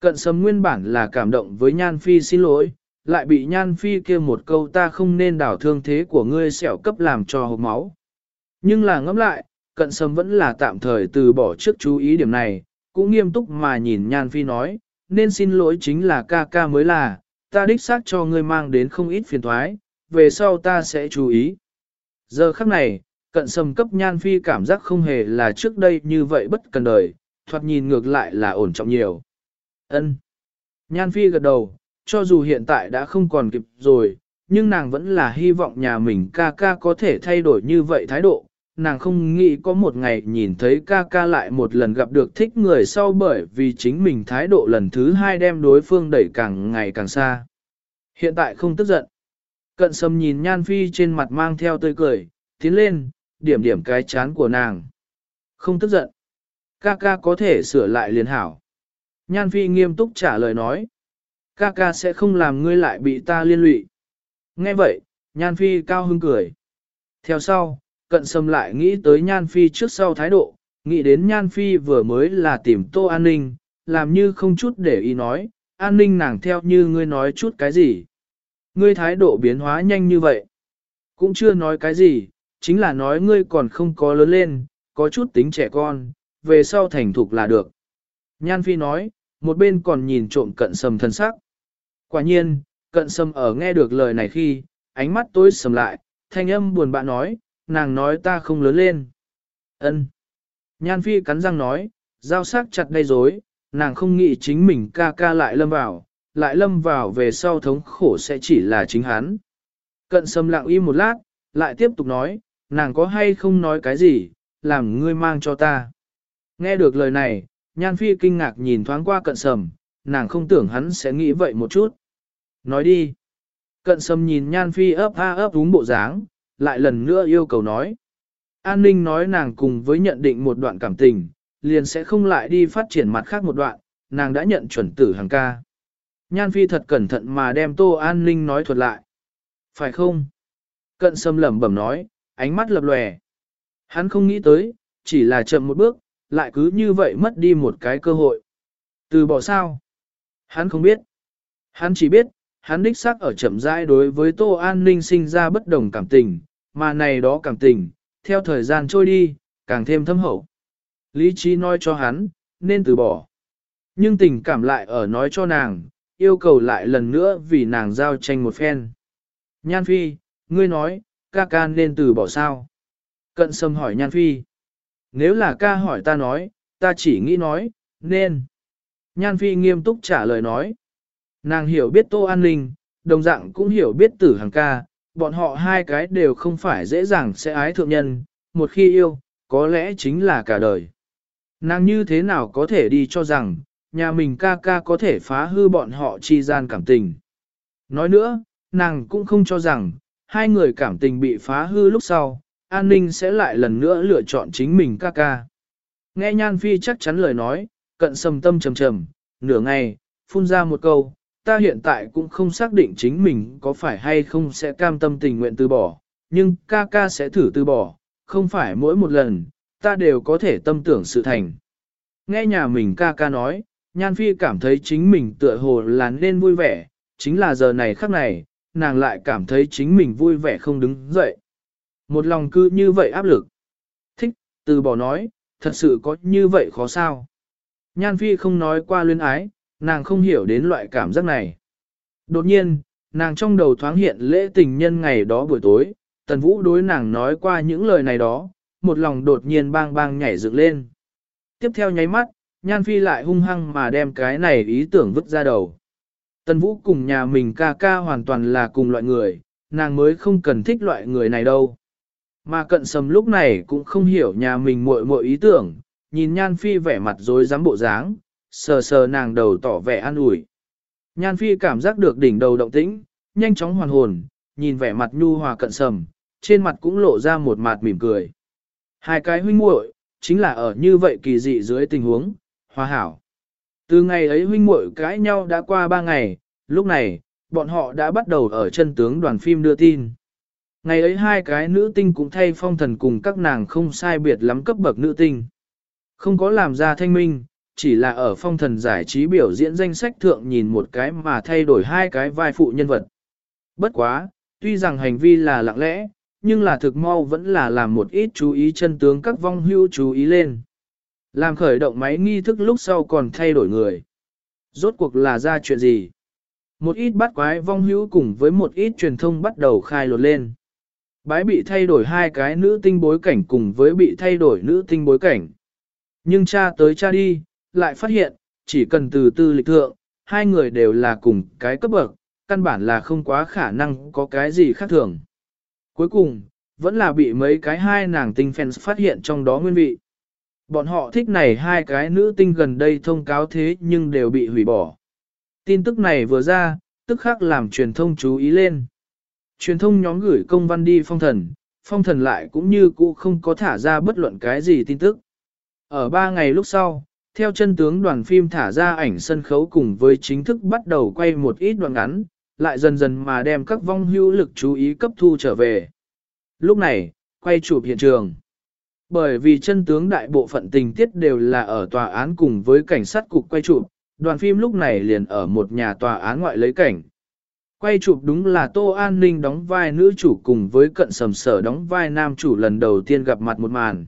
Cận sấm nguyên bản là cảm động với Nhan Phi xin lỗi, lại bị Nhan Phi kia một câu ta không nên đảo thương thế của ngươi sẹo cấp làm cho hộp máu. Nhưng là ngẫm lại, cận sâm vẫn là tạm thời từ bỏ trước chú ý điểm này, cũng nghiêm túc mà nhìn Nhan Phi nói, nên xin lỗi chính là ca ca mới là, ta đích xác cho ngươi mang đến không ít phiền thoái, về sau ta sẽ chú ý. Giờ khắc này, cận sâm cấp Nhan Phi cảm giác không hề là trước đây như vậy bất cần đời, thoạt nhìn ngược lại là ổn trọng nhiều. Ân. Nhan Phi gật đầu, cho dù hiện tại đã không còn kịp rồi, nhưng nàng vẫn là hy vọng nhà mình ca ca có thể thay đổi như vậy thái độ. Nàng không nghĩ có một ngày nhìn thấy ca ca lại một lần gặp được thích người sau bởi vì chính mình thái độ lần thứ hai đem đối phương đẩy càng ngày càng xa. Hiện tại không tức giận. Cận sâm nhìn Nhan Phi trên mặt mang theo tươi cười, tiến lên, điểm điểm cái chán của nàng. Không tức giận. Ca ca có thể sửa lại liền hảo. Nhan Phi nghiêm túc trả lời nói. Ca ca sẽ không làm ngươi lại bị ta liên lụy. Nghe vậy, Nhan Phi cao hưng cười. Theo sau, cận sâm lại nghĩ tới Nhan Phi trước sau thái độ, nghĩ đến Nhan Phi vừa mới là tìm tô an ninh, làm như không chút để ý nói, an ninh nàng theo như ngươi nói chút cái gì. Ngươi thái độ biến hóa nhanh như vậy. Cũng chưa nói cái gì, chính là nói ngươi còn không có lớn lên, có chút tính trẻ con, về sau thành thục là được. Nhan Phi nói, một bên còn nhìn trộm cận sầm thân sắc. Quả nhiên, cận sầm ở nghe được lời này khi, ánh mắt tối sầm lại, thanh âm buồn bã nói, nàng nói ta không lớn lên. Ân. Nhan Phi cắn răng nói, giao sắc chặt đầy dối, nàng không nghĩ chính mình ca ca lại lâm vào, lại lâm vào về sau thống khổ sẽ chỉ là chính hắn. Cận Sâm lặng im một lát, lại tiếp tục nói, nàng có hay không nói cái gì, làm ngươi mang cho ta. Nghe được lời này, Nhan Phi kinh ngạc nhìn thoáng qua cận sầm, nàng không tưởng hắn sẽ nghĩ vậy một chút. Nói đi. Cận sầm nhìn Nhan Phi ấp a ấp đúng bộ dáng, lại lần nữa yêu cầu nói. An ninh nói nàng cùng với nhận định một đoạn cảm tình, liền sẽ không lại đi phát triển mặt khác một đoạn, nàng đã nhận chuẩn tử hàng ca. Nhan Phi thật cẩn thận mà đem Tô An ninh nói thuật lại. Phải không? Cận sâm lẩm bẩm nói, ánh mắt lập lòe. Hắn không nghĩ tới, chỉ là chậm một bước, lại cứ như vậy mất đi một cái cơ hội. Từ bỏ sao? Hắn không biết. Hắn chỉ biết, hắn đích xác ở chậm rãi đối với Tô An Ninh sinh ra bất đồng cảm tình, mà này đó cảm tình, theo thời gian trôi đi, càng thêm thâm hậu. Lý trí nói cho hắn, nên từ bỏ. Nhưng tình cảm lại ở nói cho nàng, yêu cầu lại lần nữa vì nàng giao tranh một phen. Nhan Phi, ngươi nói, ca ca nên từ bỏ sao? Cận sâm hỏi Nhan Phi. Nếu là ca hỏi ta nói, ta chỉ nghĩ nói, nên. Nhan Phi nghiêm túc trả lời nói. Nàng hiểu biết Tô An Ninh, đồng dạng cũng hiểu biết tử hàng ca, bọn họ hai cái đều không phải dễ dàng sẽ ái thượng nhân, một khi yêu, có lẽ chính là cả đời. Nàng như thế nào có thể đi cho rằng, nhà mình ca ca có thể phá hư bọn họ chi gian cảm tình. Nói nữa, nàng cũng không cho rằng, hai người cảm tình bị phá hư lúc sau, an ninh sẽ lại lần nữa lựa chọn chính mình ca ca. Nghe Nhan Phi chắc chắn lời nói, cận sầm tâm trầm trầm, nửa ngày, phun ra một câu, ta hiện tại cũng không xác định chính mình có phải hay không sẽ cam tâm tình nguyện từ bỏ, nhưng ca ca sẽ thử từ bỏ, không phải mỗi một lần, ta đều có thể tâm tưởng sự thành. Nghe nhà mình ca ca nói, Nhan Phi cảm thấy chính mình tựa hồ là nên vui vẻ, chính là giờ này khắc này, nàng lại cảm thấy chính mình vui vẻ không đứng dậy. Một lòng cứ như vậy áp lực. Thích, từ bỏ nói, thật sự có như vậy khó sao. Nhan Phi không nói qua luyến ái, nàng không hiểu đến loại cảm giác này. Đột nhiên, nàng trong đầu thoáng hiện lễ tình nhân ngày đó buổi tối, tần vũ đối nàng nói qua những lời này đó, một lòng đột nhiên bang bang nhảy dựng lên. Tiếp theo nháy mắt, Nhan Phi lại hung hăng mà đem cái này ý tưởng vứt ra đầu. Tần Vũ cùng nhà mình ca ca hoàn toàn là cùng loại người, nàng mới không cần thích loại người này đâu. Mà cận sầm lúc này cũng không hiểu nhà mình muội muội ý tưởng, nhìn Nhan Phi vẻ mặt rối rắm bộ dáng, sờ sờ nàng đầu tỏ vẻ an ủi. Nhan Phi cảm giác được đỉnh đầu động tĩnh, nhanh chóng hoàn hồn, nhìn vẻ mặt nhu hòa cận sầm, trên mặt cũng lộ ra một mặt mỉm cười. Hai cái huynh muội chính là ở như vậy kỳ dị dưới tình huống, hòa hảo. Từ ngày ấy huynh muội cãi nhau đã qua ba ngày, lúc này, bọn họ đã bắt đầu ở chân tướng đoàn phim đưa tin. Ngày ấy hai cái nữ tinh cũng thay phong thần cùng các nàng không sai biệt lắm cấp bậc nữ tinh. Không có làm ra thanh minh, chỉ là ở phong thần giải trí biểu diễn danh sách thượng nhìn một cái mà thay đổi hai cái vai phụ nhân vật. Bất quá, tuy rằng hành vi là lặng lẽ, nhưng là thực mau vẫn là làm một ít chú ý chân tướng các vong hưu chú ý lên. Làm khởi động máy nghi thức lúc sau còn thay đổi người. Rốt cuộc là ra chuyện gì? Một ít bắt quái vong hữu cùng với một ít truyền thông bắt đầu khai lột lên. Bái bị thay đổi hai cái nữ tinh bối cảnh cùng với bị thay đổi nữ tinh bối cảnh. Nhưng cha tới cha đi, lại phát hiện, chỉ cần từ tư lịch thượng, hai người đều là cùng cái cấp bậc, căn bản là không quá khả năng có cái gì khác thường. Cuối cùng, vẫn là bị mấy cái hai nàng tinh fans phát hiện trong đó nguyên vị. Bọn họ thích này hai cái nữ tinh gần đây thông cáo thế nhưng đều bị hủy bỏ. Tin tức này vừa ra, tức khắc làm truyền thông chú ý lên. Truyền thông nhóm gửi công văn đi phong thần, phong thần lại cũng như cũ không có thả ra bất luận cái gì tin tức. Ở ba ngày lúc sau, theo chân tướng đoàn phim thả ra ảnh sân khấu cùng với chính thức bắt đầu quay một ít đoạn ngắn, lại dần dần mà đem các vong hữu lực chú ý cấp thu trở về. Lúc này, quay chụp hiện trường. Bởi vì chân tướng đại bộ phận tình tiết đều là ở tòa án cùng với cảnh sát cục quay chụp, đoàn phim lúc này liền ở một nhà tòa án ngoại lấy cảnh. Quay chụp đúng là Tô An Ninh đóng vai nữ chủ cùng với cận sầm sở đóng vai nam chủ lần đầu tiên gặp mặt một màn.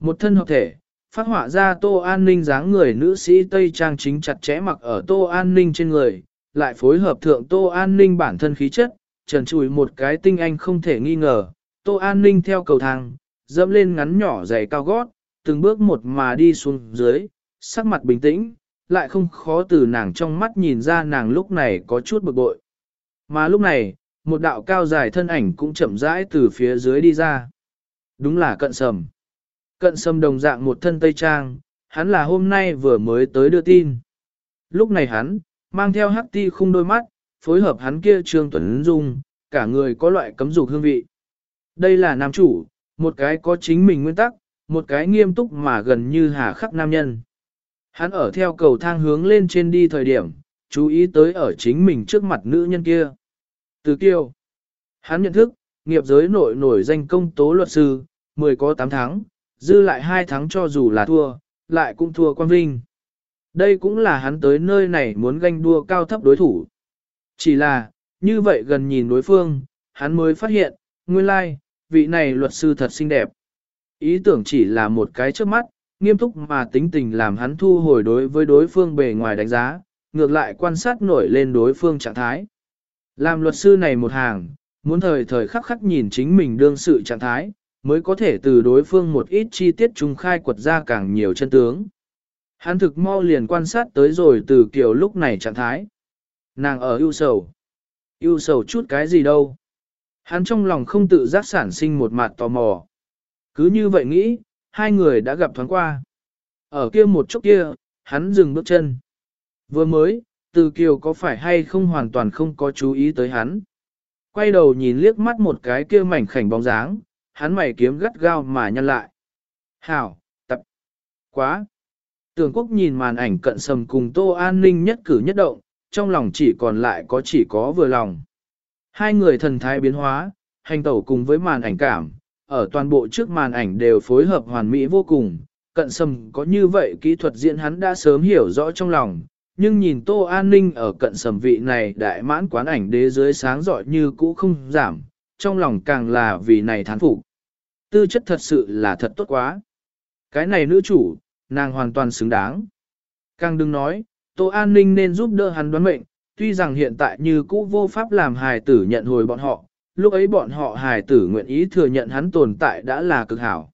Một thân hợp thể, phát họa ra Tô An Ninh dáng người nữ sĩ Tây Trang chính chặt chẽ mặc ở Tô An Ninh trên người, lại phối hợp thượng Tô An Ninh bản thân khí chất, trần chùi một cái tinh anh không thể nghi ngờ. Tô An Ninh theo cầu thang, dẫm lên ngắn nhỏ giày cao gót, từng bước một mà đi xuống dưới, sắc mặt bình tĩnh, lại không khó từ nàng trong mắt nhìn ra nàng lúc này có chút bực bội. Mà lúc này, một đạo cao dài thân ảnh cũng chậm rãi từ phía dưới đi ra. Đúng là cận sầm. Cận sâm đồng dạng một thân tây trang, hắn là hôm nay vừa mới tới đưa tin. Lúc này hắn, mang theo hắc ti khung đôi mắt, phối hợp hắn kia trương tuấn dung, cả người có loại cấm dục hương vị. Đây là nam chủ, một cái có chính mình nguyên tắc, một cái nghiêm túc mà gần như hà khắc nam nhân. Hắn ở theo cầu thang hướng lên trên đi thời điểm, chú ý tới ở chính mình trước mặt nữ nhân kia. Từ kiêu, hắn nhận thức, nghiệp giới nội nổi danh công tố luật sư, 10 có 8 tháng, dư lại hai tháng cho dù là thua, lại cũng thua quan vinh. Đây cũng là hắn tới nơi này muốn ganh đua cao thấp đối thủ. Chỉ là, như vậy gần nhìn đối phương, hắn mới phát hiện, nguyên lai, like, vị này luật sư thật xinh đẹp. Ý tưởng chỉ là một cái trước mắt, nghiêm túc mà tính tình làm hắn thu hồi đối với đối phương bề ngoài đánh giá, ngược lại quan sát nổi lên đối phương trạng thái. Làm luật sư này một hàng, muốn thời thời khắc khắc nhìn chính mình đương sự trạng thái, mới có thể từ đối phương một ít chi tiết trung khai quật ra càng nhiều chân tướng. Hắn thực mau liền quan sát tới rồi từ kiểu lúc này trạng thái. Nàng ở ưu sầu. ưu sầu chút cái gì đâu. Hắn trong lòng không tự giác sản sinh một mặt tò mò. Cứ như vậy nghĩ, hai người đã gặp thoáng qua. Ở kia một chút kia, hắn dừng bước chân. Vừa mới, từ kiều có phải hay không hoàn toàn không có chú ý tới hắn. Quay đầu nhìn liếc mắt một cái kia mảnh khảnh bóng dáng, hắn mày kiếm gắt gao mà nhăn lại. Hảo, tập. Quá. Tường quốc nhìn màn ảnh cận sầm cùng tô an ninh nhất cử nhất động, trong lòng chỉ còn lại có chỉ có vừa lòng. Hai người thần thái biến hóa, hành tẩu cùng với màn ảnh cảm, ở toàn bộ trước màn ảnh đều phối hợp hoàn mỹ vô cùng. Cận sầm có như vậy kỹ thuật diễn hắn đã sớm hiểu rõ trong lòng, nhưng nhìn Tô An Ninh ở cận sầm vị này đại mãn quán ảnh đế dưới sáng giỏi như cũ không giảm, trong lòng càng là vì này thán phục. Tư chất thật sự là thật tốt quá. Cái này nữ chủ, nàng hoàn toàn xứng đáng. Càng đừng nói, Tô An Ninh nên giúp đỡ hắn đoán mệnh, Tuy rằng hiện tại như cũ vô pháp làm hài tử nhận hồi bọn họ, lúc ấy bọn họ hài tử nguyện ý thừa nhận hắn tồn tại đã là cực hảo.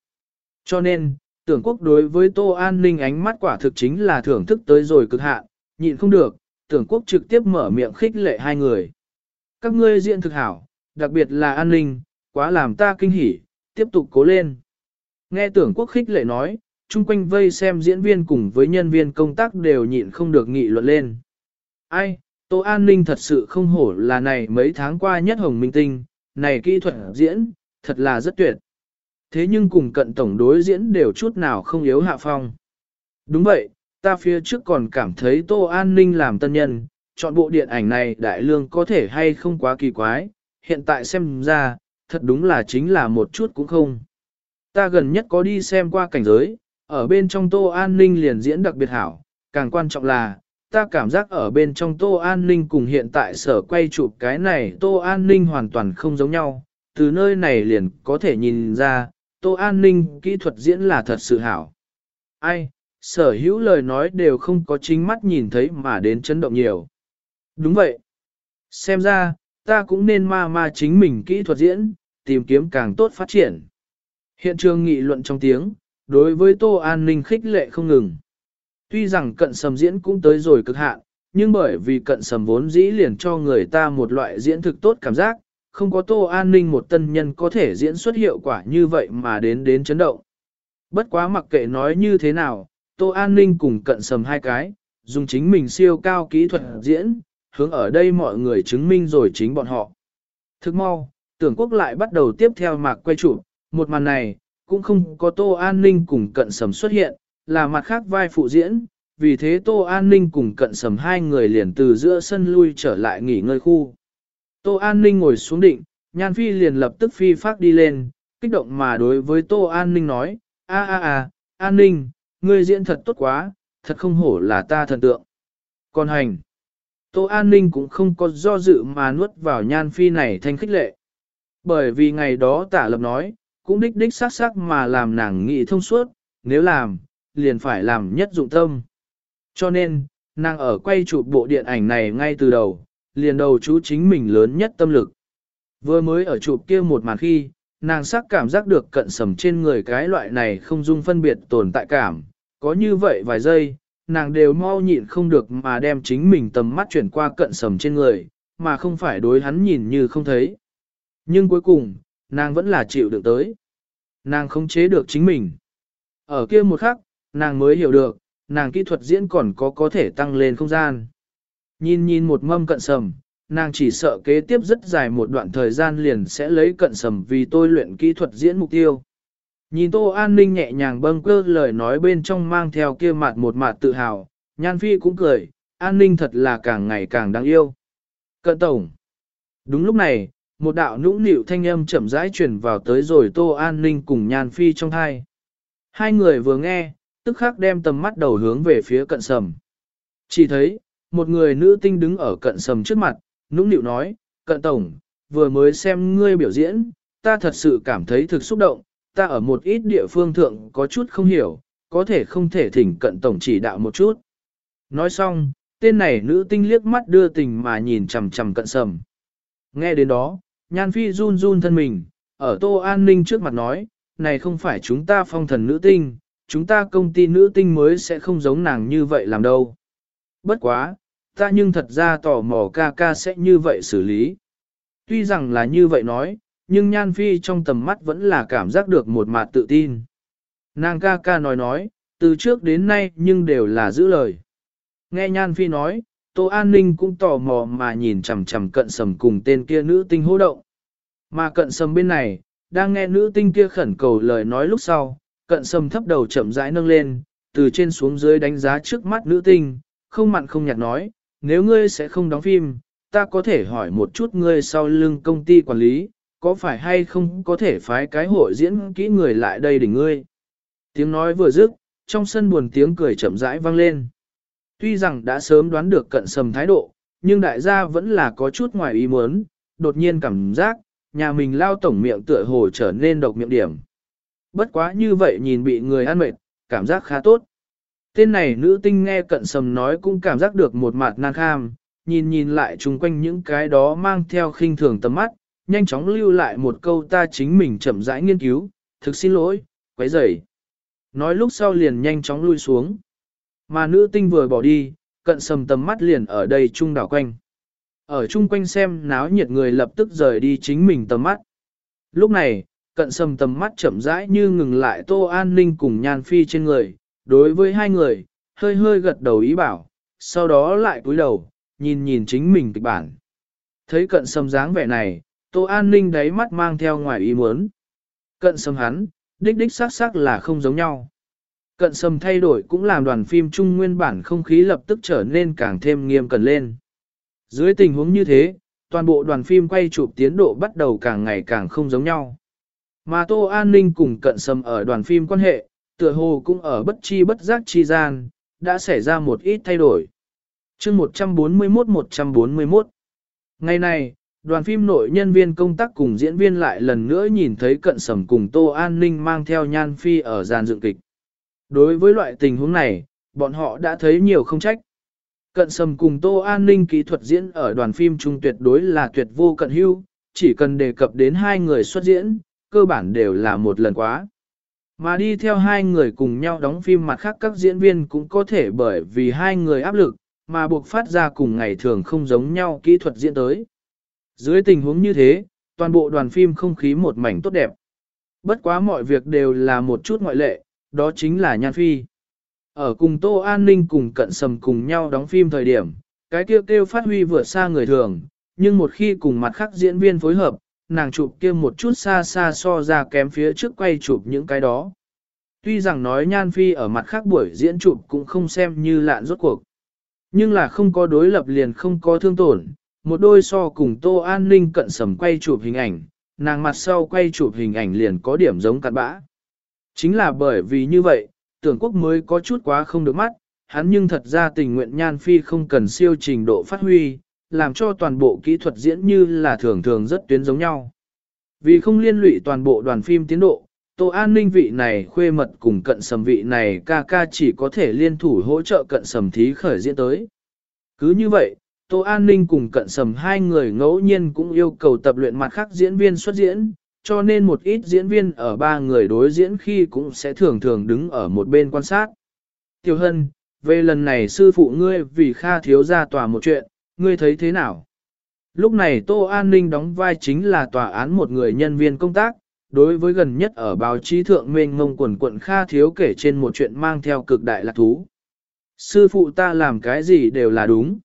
Cho nên, tưởng quốc đối với Tô An Ninh ánh mắt quả thực chính là thưởng thức tới rồi cực hạn, nhịn không được, tưởng quốc trực tiếp mở miệng khích lệ hai người. Các ngươi diện thực hảo, đặc biệt là an ninh, quá làm ta kinh hỉ, tiếp tục cố lên. Nghe tưởng quốc khích lệ nói, chung quanh vây xem diễn viên cùng với nhân viên công tác đều nhịn không được nghị luận lên. Ai, Tô An Ninh thật sự không hổ là này mấy tháng qua nhất hồng minh tinh, này kỹ thuật diễn, thật là rất tuyệt. Thế nhưng cùng cận tổng đối diễn đều chút nào không yếu hạ phong. Đúng vậy, ta phía trước còn cảm thấy Tô An Ninh làm tân nhân, chọn bộ điện ảnh này đại lương có thể hay không quá kỳ quái, hiện tại xem ra, thật đúng là chính là một chút cũng không. Ta gần nhất có đi xem qua cảnh giới, ở bên trong Tô An Ninh liền diễn đặc biệt hảo, càng quan trọng là, ta cảm giác ở bên trong Tô An Ninh cùng hiện tại sở quay chụp cái này Tô An Ninh hoàn toàn không giống nhau, từ nơi này liền có thể nhìn ra, Tô An Ninh kỹ thuật diễn là thật sự hảo. Ai, sở hữu lời nói đều không có chính mắt nhìn thấy mà đến chấn động nhiều. Đúng vậy. Xem ra, ta cũng nên ma ma chính mình kỹ thuật diễn, tìm kiếm càng tốt phát triển. Hiện trường nghị luận trong tiếng, đối với Tô An Ninh khích lệ không ngừng. Tuy rằng cận sầm diễn cũng tới rồi cực hạn, nhưng bởi vì cận sầm vốn dĩ liền cho người ta một loại diễn thực tốt cảm giác, không có Tô An Ninh một tân nhân có thể diễn xuất hiệu quả như vậy mà đến đến chấn động. Bất quá mặc kệ nói như thế nào, Tô An Ninh cùng cận sầm hai cái, dùng chính mình siêu cao kỹ thuật diễn, hướng ở đây mọi người chứng minh rồi chính bọn họ. Thức mau, tưởng quốc lại bắt đầu tiếp theo mạc quay chủ, một màn này, cũng không có Tô An Ninh cùng cận sầm xuất hiện, là mặt khác vai phụ diễn, vì thế Tô An Ninh cùng cận sầm hai người liền từ giữa sân lui trở lại nghỉ ngơi khu. Tô An Ninh ngồi xuống định, Nhan Phi liền lập tức phi phát đi lên, kích động mà đối với Tô An Ninh nói, a a a, An Ninh, ngươi diễn thật tốt quá, thật không hổ là ta thần tượng. Còn hành, Tô An Ninh cũng không có do dự mà nuốt vào Nhan Phi này thanh khích lệ. Bởi vì ngày đó tả lập nói, cũng đích đích sắc sắc mà làm nàng nghĩ thông suốt, nếu làm, liền phải làm nhất dụng tâm. Cho nên, nàng ở quay chụp bộ điện ảnh này ngay từ đầu, liền đầu chú chính mình lớn nhất tâm lực. Vừa mới ở chụp kia một màn khi, nàng sắc cảm giác được cận sầm trên người cái loại này không dung phân biệt tồn tại cảm, có như vậy vài giây, nàng đều mau nhịn không được mà đem chính mình tầm mắt chuyển qua cận sầm trên người, mà không phải đối hắn nhìn như không thấy. Nhưng cuối cùng, nàng vẫn là chịu được tới. Nàng không chế được chính mình. Ở kia một khắc, nàng mới hiểu được, nàng kỹ thuật diễn còn có có thể tăng lên không gian. Nhìn nhìn một mâm cận sầm, nàng chỉ sợ kế tiếp rất dài một đoạn thời gian liền sẽ lấy cận sầm vì tôi luyện kỹ thuật diễn mục tiêu. Nhìn Tô An Ninh nhẹ nhàng bâng cơ lời nói bên trong mang theo kia mặt một mặt tự hào, Nhan Phi cũng cười, An Ninh thật là càng ngày càng đáng yêu. Cận Tổng. Đúng lúc này, một đạo nũng nịu thanh âm chậm rãi truyền vào tới rồi Tô An Ninh cùng Nhan Phi trong hai. Hai người vừa nghe, tức khắc đem tầm mắt đầu hướng về phía cận sầm. Chỉ thấy, một người nữ tinh đứng ở cận sầm trước mặt, nũng nịu nói, cận tổng, vừa mới xem ngươi biểu diễn, ta thật sự cảm thấy thực xúc động, ta ở một ít địa phương thượng có chút không hiểu, có thể không thể thỉnh cận tổng chỉ đạo một chút. Nói xong, tên này nữ tinh liếc mắt đưa tình mà nhìn chằm chằm cận sầm. Nghe đến đó, Nhan Phi run run thân mình, ở Tô An Ninh trước mặt nói, này không phải chúng ta phong thần nữ tinh, chúng ta công ty nữ tinh mới sẽ không giống nàng như vậy làm đâu. Bất quá, ta nhưng thật ra tò mò ca ca sẽ như vậy xử lý. Tuy rằng là như vậy nói, nhưng Nhan Phi trong tầm mắt vẫn là cảm giác được một mặt tự tin. Nàng ca ca nói nói, từ trước đến nay nhưng đều là giữ lời. Nghe Nhan Phi nói, Tô An Ninh cũng tò mò mà nhìn chằm chằm cận sầm cùng tên kia nữ tinh hô động. Mà cận sầm bên này, đang nghe nữ tinh kia khẩn cầu lời nói lúc sau, cận sầm thấp đầu chậm rãi nâng lên, từ trên xuống dưới đánh giá trước mắt nữ tinh, không mặn không nhạt nói, nếu ngươi sẽ không đóng phim, ta có thể hỏi một chút ngươi sau lưng công ty quản lý, có phải hay không có thể phái cái hội diễn kỹ người lại đây để ngươi. Tiếng nói vừa dứt, trong sân buồn tiếng cười chậm rãi vang lên. Tuy rằng đã sớm đoán được cận sầm thái độ, nhưng đại gia vẫn là có chút ngoài ý muốn, đột nhiên cảm giác, nhà mình lao tổng miệng tựa hồ trở nên độc miệng điểm. Bất quá như vậy nhìn bị người ăn mệt, cảm giác khá tốt. Tên này nữ tinh nghe cận sầm nói cũng cảm giác được một mặt nan kham, nhìn nhìn lại chung quanh những cái đó mang theo khinh thường tầm mắt, nhanh chóng lưu lại một câu ta chính mình chậm rãi nghiên cứu, thực xin lỗi, quấy rầy. Nói lúc sau liền nhanh chóng lui xuống. Mà nữ tinh vừa bỏ đi, cận sầm tầm mắt liền ở đây trung đảo quanh. Ở chung quanh xem náo nhiệt người lập tức rời đi chính mình tầm mắt. Lúc này, cận sầm tầm mắt chậm rãi như ngừng lại tô an ninh cùng nhan phi trên người. Đối với hai người, hơi hơi gật đầu ý bảo, sau đó lại cúi đầu, nhìn nhìn chính mình kịch bản. Thấy cận sầm dáng vẻ này, tô an ninh đáy mắt mang theo ngoài ý muốn. Cận sầm hắn, đích đích xác xác là không giống nhau. Cận sầm thay đổi cũng làm đoàn phim chung nguyên bản không khí lập tức trở nên càng thêm nghiêm cẩn lên. Dưới tình huống như thế, toàn bộ đoàn phim quay chụp tiến độ bắt đầu càng ngày càng không giống nhau. Mà Tô An Ninh cùng cận sầm ở đoàn phim quan hệ, tựa hồ cũng ở bất chi bất giác chi gian, đã xảy ra một ít thay đổi. chương 141-141 Ngày này, đoàn phim nội nhân viên công tác cùng diễn viên lại lần nữa nhìn thấy cận sầm cùng Tô An Ninh mang theo nhan phi ở dàn dựng kịch. Đối với loại tình huống này, bọn họ đã thấy nhiều không trách. Cận sầm cùng Tô An Ninh kỹ thuật diễn ở đoàn phim trung tuyệt đối là tuyệt vô cận hưu, chỉ cần đề cập đến hai người xuất diễn, cơ bản đều là một lần quá. Mà đi theo hai người cùng nhau đóng phim mặt khác các diễn viên cũng có thể bởi vì hai người áp lực, mà buộc phát ra cùng ngày thường không giống nhau kỹ thuật diễn tới. Dưới tình huống như thế, toàn bộ đoàn phim không khí một mảnh tốt đẹp. Bất quá mọi việc đều là một chút ngoại lệ, đó chính là Nhan Phi. Ở cùng Tô An Ninh cùng cận sầm cùng nhau đóng phim thời điểm, cái kêu kêu phát huy vượt xa người thường, nhưng một khi cùng mặt khác diễn viên phối hợp, nàng chụp kia một chút xa xa so ra kém phía trước quay chụp những cái đó. Tuy rằng nói Nhan Phi ở mặt khác buổi diễn chụp cũng không xem như lạn rốt cuộc. Nhưng là không có đối lập liền không có thương tổn, một đôi so cùng Tô An Ninh cận sầm quay chụp hình ảnh, nàng mặt sau quay chụp hình ảnh liền có điểm giống cặn bã. Chính là bởi vì như vậy, tưởng quốc mới có chút quá không được mắt, hắn nhưng thật ra tình nguyện nhan phi không cần siêu trình độ phát huy, làm cho toàn bộ kỹ thuật diễn như là thường thường rất tuyến giống nhau. Vì không liên lụy toàn bộ đoàn phim tiến độ, Tô An ninh vị này khuê mật cùng cận sầm vị này ca ca chỉ có thể liên thủ hỗ trợ cận sầm thí khởi diễn tới. Cứ như vậy, Tô An ninh cùng cận sầm hai người ngẫu nhiên cũng yêu cầu tập luyện mặt khác diễn viên xuất diễn, cho nên một ít diễn viên ở ba người đối diễn khi cũng sẽ thường thường đứng ở một bên quan sát. Tiểu Hân, về lần này sư phụ ngươi vì Kha thiếu ra tòa một chuyện, ngươi thấy thế nào? Lúc này Tô An Ninh đóng vai chính là tòa án một người nhân viên công tác, đối với gần nhất ở báo chí thượng mênh ngông quần quận Kha thiếu kể trên một chuyện mang theo cực đại lạc thú. Sư phụ ta làm cái gì đều là đúng.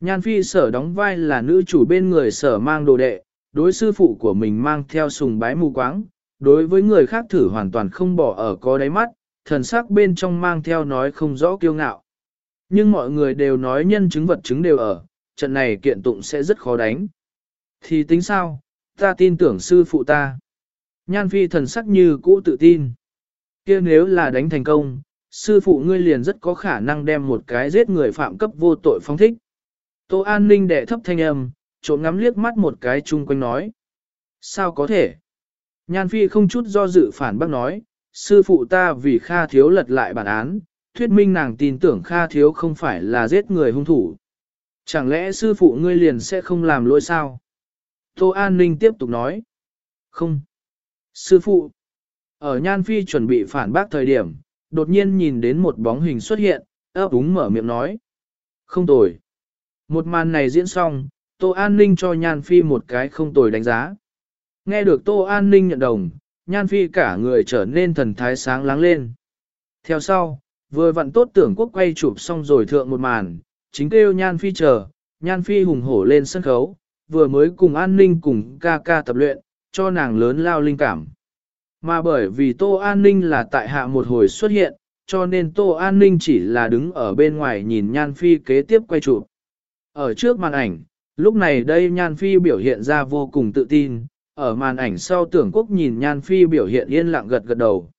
Nhan phi sở đóng vai là nữ chủ bên người sở mang đồ đệ, đối sư phụ của mình mang theo sùng bái mù quáng, đối với người khác thử hoàn toàn không bỏ ở có đáy mắt, thần sắc bên trong mang theo nói không rõ kiêu ngạo. Nhưng mọi người đều nói nhân chứng vật chứng đều ở, trận này kiện tụng sẽ rất khó đánh. Thì tính sao, ta tin tưởng sư phụ ta. Nhan phi thần sắc như cũ tự tin. kia nếu là đánh thành công, sư phụ ngươi liền rất có khả năng đem một cái giết người phạm cấp vô tội phong thích. Tô an ninh đệ thấp thanh âm, trộm ngắm liếc mắt một cái chung quanh nói. Sao có thể? Nhan Phi không chút do dự phản bác nói, sư phụ ta vì Kha Thiếu lật lại bản án, thuyết minh nàng tin tưởng Kha Thiếu không phải là giết người hung thủ. Chẳng lẽ sư phụ ngươi liền sẽ không làm lỗi sao? Tô An Ninh tiếp tục nói. Không. Sư phụ. Ở Nhan Phi chuẩn bị phản bác thời điểm, đột nhiên nhìn đến một bóng hình xuất hiện, ấp úng mở miệng nói. Không tồi. Một màn này diễn xong, Tô An Ninh cho Nhan Phi một cái không tồi đánh giá. Nghe được Tô An Ninh nhận đồng, Nhan Phi cả người trở nên thần thái sáng láng lên. Theo sau, vừa vặn tốt tưởng quốc quay chụp xong rồi thượng một màn, chính kêu Nhan Phi chờ, Nhan Phi hùng hổ lên sân khấu, vừa mới cùng An Ninh cùng ca ca tập luyện, cho nàng lớn lao linh cảm. Mà bởi vì Tô An Ninh là tại hạ một hồi xuất hiện, cho nên Tô An Ninh chỉ là đứng ở bên ngoài nhìn Nhan Phi kế tiếp quay chụp. Ở trước màn ảnh, lúc này đây Nhan Phi biểu hiện ra vô cùng tự tin, ở màn ảnh sau tưởng quốc nhìn Nhan Phi biểu hiện yên lặng gật gật đầu.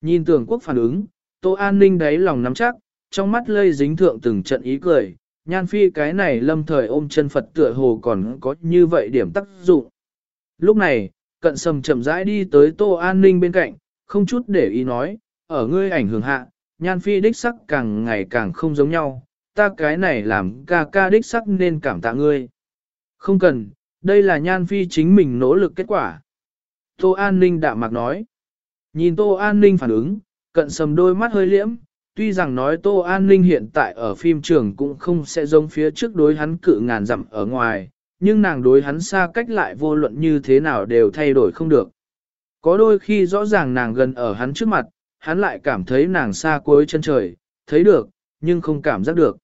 Nhìn tưởng quốc phản ứng, Tô An Ninh đáy lòng nắm chắc, trong mắt lây dính thượng từng trận ý cười, Nhan Phi cái này lâm thời ôm chân Phật tựa hồ còn có như vậy điểm tác dụng. Lúc này, cận sầm chậm rãi đi tới Tô An Ninh bên cạnh, không chút để ý nói, ở ngươi ảnh hưởng hạ, Nhan Phi đích sắc càng ngày càng không giống nhau, ta cái này làm ca ca đích sắc nên cảm tạ ngươi. Không cần, đây là nhan phi chính mình nỗ lực kết quả. Tô An Ninh đạm mạc nói. Nhìn Tô An Ninh phản ứng, cận sầm đôi mắt hơi liễm, tuy rằng nói Tô An Ninh hiện tại ở phim trường cũng không sẽ giống phía trước đối hắn cự ngàn dặm ở ngoài, nhưng nàng đối hắn xa cách lại vô luận như thế nào đều thay đổi không được. Có đôi khi rõ ràng nàng gần ở hắn trước mặt, hắn lại cảm thấy nàng xa cuối chân trời, thấy được, nhưng không cảm giác được.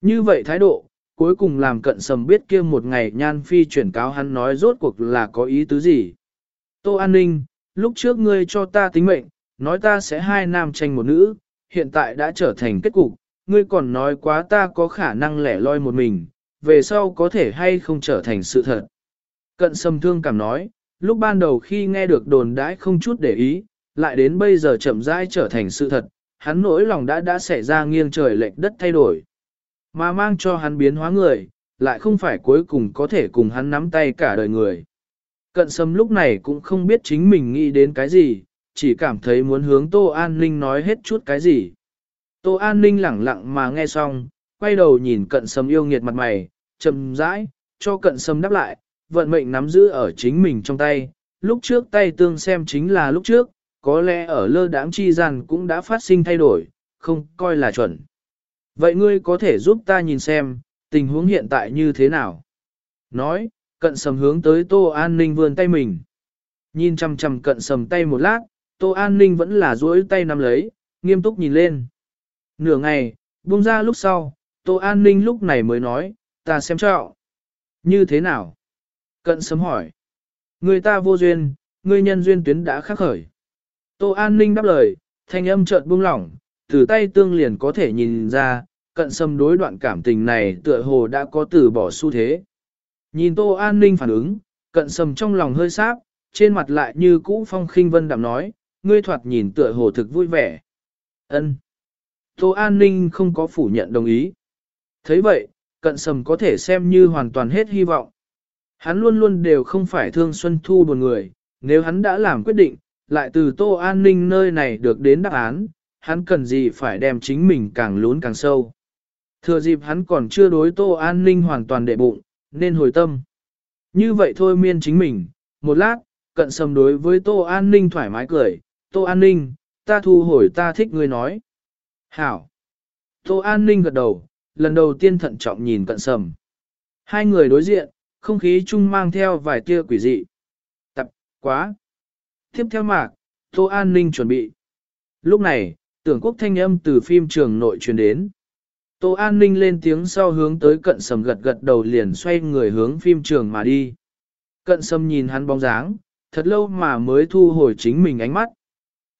Như vậy thái độ, cuối cùng làm cận sầm biết kia một ngày nhan phi chuyển cáo hắn nói rốt cuộc là có ý tứ gì. Tô An Ninh, lúc trước ngươi cho ta tính mệnh, nói ta sẽ hai nam tranh một nữ, hiện tại đã trở thành kết cục, ngươi còn nói quá ta có khả năng lẻ loi một mình, về sau có thể hay không trở thành sự thật. Cận sầm thương cảm nói, lúc ban đầu khi nghe được đồn đãi không chút để ý, lại đến bây giờ chậm rãi trở thành sự thật, hắn nỗi lòng đã đã xảy ra nghiêng trời lệch đất thay đổi. Mà mang cho hắn biến hóa người, lại không phải cuối cùng có thể cùng hắn nắm tay cả đời người. Cận sâm lúc này cũng không biết chính mình nghĩ đến cái gì, chỉ cảm thấy muốn hướng Tô An Ninh nói hết chút cái gì. Tô An Ninh lẳng lặng mà nghe xong, quay đầu nhìn cận sâm yêu nghiệt mặt mày, chậm rãi, cho cận sâm đáp lại, vận mệnh nắm giữ ở chính mình trong tay, lúc trước tay tương xem chính là lúc trước, có lẽ ở lơ đãng chi gian cũng đã phát sinh thay đổi, không coi là chuẩn. Vậy ngươi có thể giúp ta nhìn xem, tình huống hiện tại như thế nào? Nói, cận sầm hướng tới Tô An Ninh vươn tay mình. Nhìn chằm chằm cận sầm tay một lát, Tô An Ninh vẫn là duỗi tay nắm lấy, nghiêm túc nhìn lên. Nửa ngày, buông ra lúc sau, Tô An Ninh lúc này mới nói, ta xem cho, Như thế nào? Cận sầm hỏi. Người ta vô duyên, người nhân duyên tuyến đã khắc khởi. Tô An Ninh đáp lời, thanh âm chợt buông lỏng, từ tay tương liền có thể nhìn ra, cận xâm đối đoạn cảm tình này tựa hồ đã có từ bỏ xu thế. Nhìn Tô An Ninh phản ứng, cận sầm trong lòng hơi sáp, trên mặt lại như cũ phong khinh vân đạm nói, ngươi thoạt nhìn tựa hồ thực vui vẻ. ân Tô An Ninh không có phủ nhận đồng ý. thấy vậy, cận sầm có thể xem như hoàn toàn hết hy vọng. Hắn luôn luôn đều không phải thương Xuân Thu buồn người, nếu hắn đã làm quyết định, lại từ Tô An Ninh nơi này được đến đáp án, hắn cần gì phải đem chính mình càng lún càng sâu. Thừa dịp hắn còn chưa đối Tô An Ninh hoàn toàn đệ bụng, nên hồi tâm. Như vậy thôi miên chính mình, một lát, cận sầm đối với Tô An Ninh thoải mái cười, Tô An Ninh, ta thu hồi ta thích người nói. Hảo. Tô An Ninh gật đầu, lần đầu tiên thận trọng nhìn cận sầm. Hai người đối diện, không khí chung mang theo vài tia quỷ dị. Tập, quá. Tiếp theo mạc, Tô An Ninh chuẩn bị. Lúc này, tưởng quốc thanh âm từ phim trường nội truyền đến. Tô An Ninh lên tiếng sau hướng tới cận sầm gật gật đầu liền xoay người hướng phim trường mà đi. Cận sầm nhìn hắn bóng dáng, thật lâu mà mới thu hồi chính mình ánh mắt.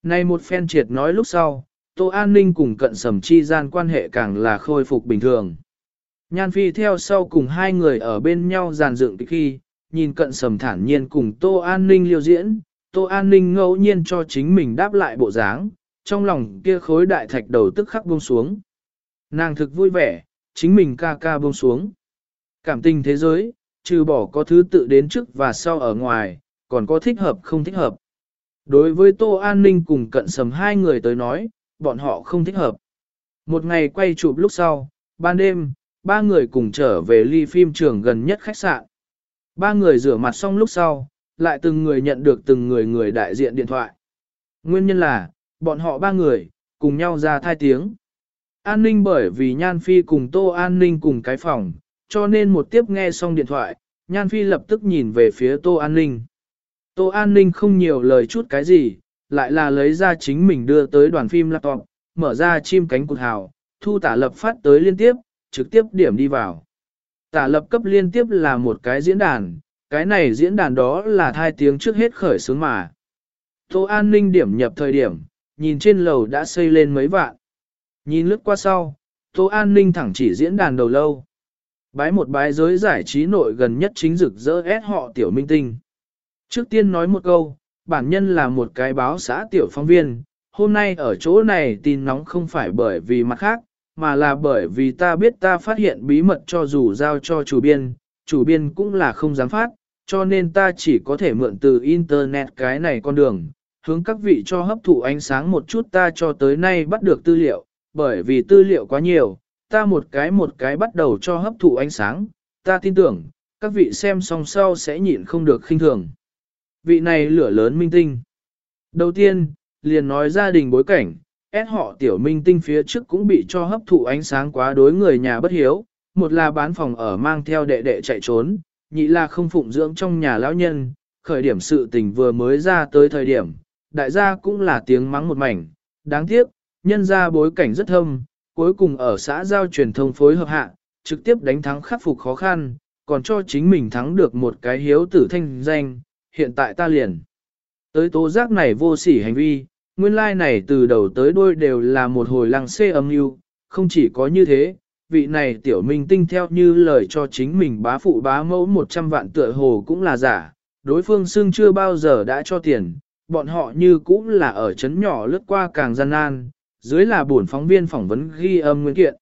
Này một phen triệt nói lúc sau, Tô An Ninh cùng cận sầm chi gian quan hệ càng là khôi phục bình thường. Nhan Phi theo sau cùng hai người ở bên nhau giàn dựng khi, nhìn cận sầm thản nhiên cùng Tô An Ninh liêu diễn, Tô An Ninh ngẫu nhiên cho chính mình đáp lại bộ dáng, trong lòng kia khối đại thạch đầu tức khắc buông xuống. Nàng thực vui vẻ, chính mình ca ca buông xuống. Cảm tình thế giới, trừ bỏ có thứ tự đến trước và sau ở ngoài, còn có thích hợp không thích hợp. Đối với Tô An Ninh cùng cận sầm hai người tới nói, bọn họ không thích hợp. Một ngày quay chụp lúc sau, ban đêm, ba người cùng trở về ly phim trường gần nhất khách sạn. Ba người rửa mặt xong lúc sau, lại từng người nhận được từng người người đại diện điện thoại. Nguyên nhân là, bọn họ ba người, cùng nhau ra thai tiếng. An ninh bởi vì Nhan Phi cùng Tô An ninh cùng cái phòng, cho nên một tiếp nghe xong điện thoại, Nhan Phi lập tức nhìn về phía Tô An ninh. Tô An ninh không nhiều lời chút cái gì, lại là lấy ra chính mình đưa tới đoàn phim laptop, mở ra chim cánh cụt hào, thu tả lập phát tới liên tiếp, trực tiếp điểm đi vào. Tả lập cấp liên tiếp là một cái diễn đàn, cái này diễn đàn đó là thai tiếng trước hết khởi sướng mà. Tô an ninh điểm nhập thời điểm, nhìn trên lầu đã xây lên mấy vạn. Nhìn lướt qua sau, Tô an ninh thẳng chỉ diễn đàn đầu lâu. Bái một bái giới giải trí nội gần nhất chính rực rỡ ép họ tiểu minh tinh. Trước tiên nói một câu, bản nhân là một cái báo xã tiểu phóng viên, hôm nay ở chỗ này tin nóng không phải bởi vì mặt khác, mà là bởi vì ta biết ta phát hiện bí mật cho dù giao cho chủ biên, chủ biên cũng là không dám phát, cho nên ta chỉ có thể mượn từ Internet cái này con đường, hướng các vị cho hấp thụ ánh sáng một chút ta cho tới nay bắt được tư liệu, bởi vì tư liệu quá nhiều, ta một cái một cái bắt đầu cho hấp thụ ánh sáng, ta tin tưởng, các vị xem xong sau sẽ nhịn không được khinh thường. Vị này lửa lớn minh tinh. Đầu tiên, liền nói gia đình bối cảnh, ép họ tiểu minh tinh phía trước cũng bị cho hấp thụ ánh sáng quá đối người nhà bất hiếu, một là bán phòng ở mang theo đệ đệ chạy trốn, nhị là không phụng dưỡng trong nhà lão nhân, khởi điểm sự tình vừa mới ra tới thời điểm, đại gia cũng là tiếng mắng một mảnh, đáng tiếc, nhân ra bối cảnh rất thâm, cuối cùng ở xã giao truyền thông phối hợp hạ, trực tiếp đánh thắng khắc phục khó khăn, còn cho chính mình thắng được một cái hiếu tử thanh danh, hiện tại ta liền. Tới tố giác này vô sỉ hành vi, nguyên lai like này từ đầu tới đuôi đều là một hồi lăng xê âm mưu không chỉ có như thế, vị này tiểu minh tinh theo như lời cho chính mình bá phụ bá mẫu 100 vạn tựa hồ cũng là giả, đối phương xưng chưa bao giờ đã cho tiền, bọn họ như cũng là ở chấn nhỏ lướt qua càng gian nan, dưới là buồn phóng viên phỏng vấn ghi âm nguyên kiện.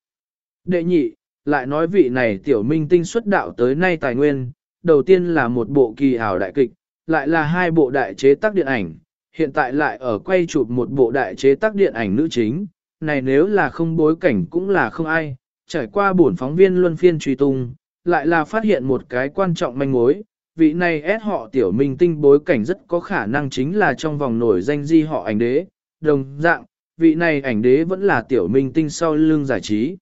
Đệ nhị, lại nói vị này tiểu minh tinh xuất đạo tới nay tài nguyên, đầu tiên là một bộ kỳ ảo đại kịch, lại là hai bộ đại chế tác điện ảnh, hiện tại lại ở quay chụp một bộ đại chế tác điện ảnh nữ chính, này nếu là không bối cảnh cũng là không ai, trải qua buồn phóng viên luân phiên truy tung, lại là phát hiện một cái quan trọng manh mối, vị này ép họ tiểu minh tinh bối cảnh rất có khả năng chính là trong vòng nổi danh di họ ảnh đế, đồng dạng, vị này ảnh đế vẫn là tiểu minh tinh sau lưng giải trí.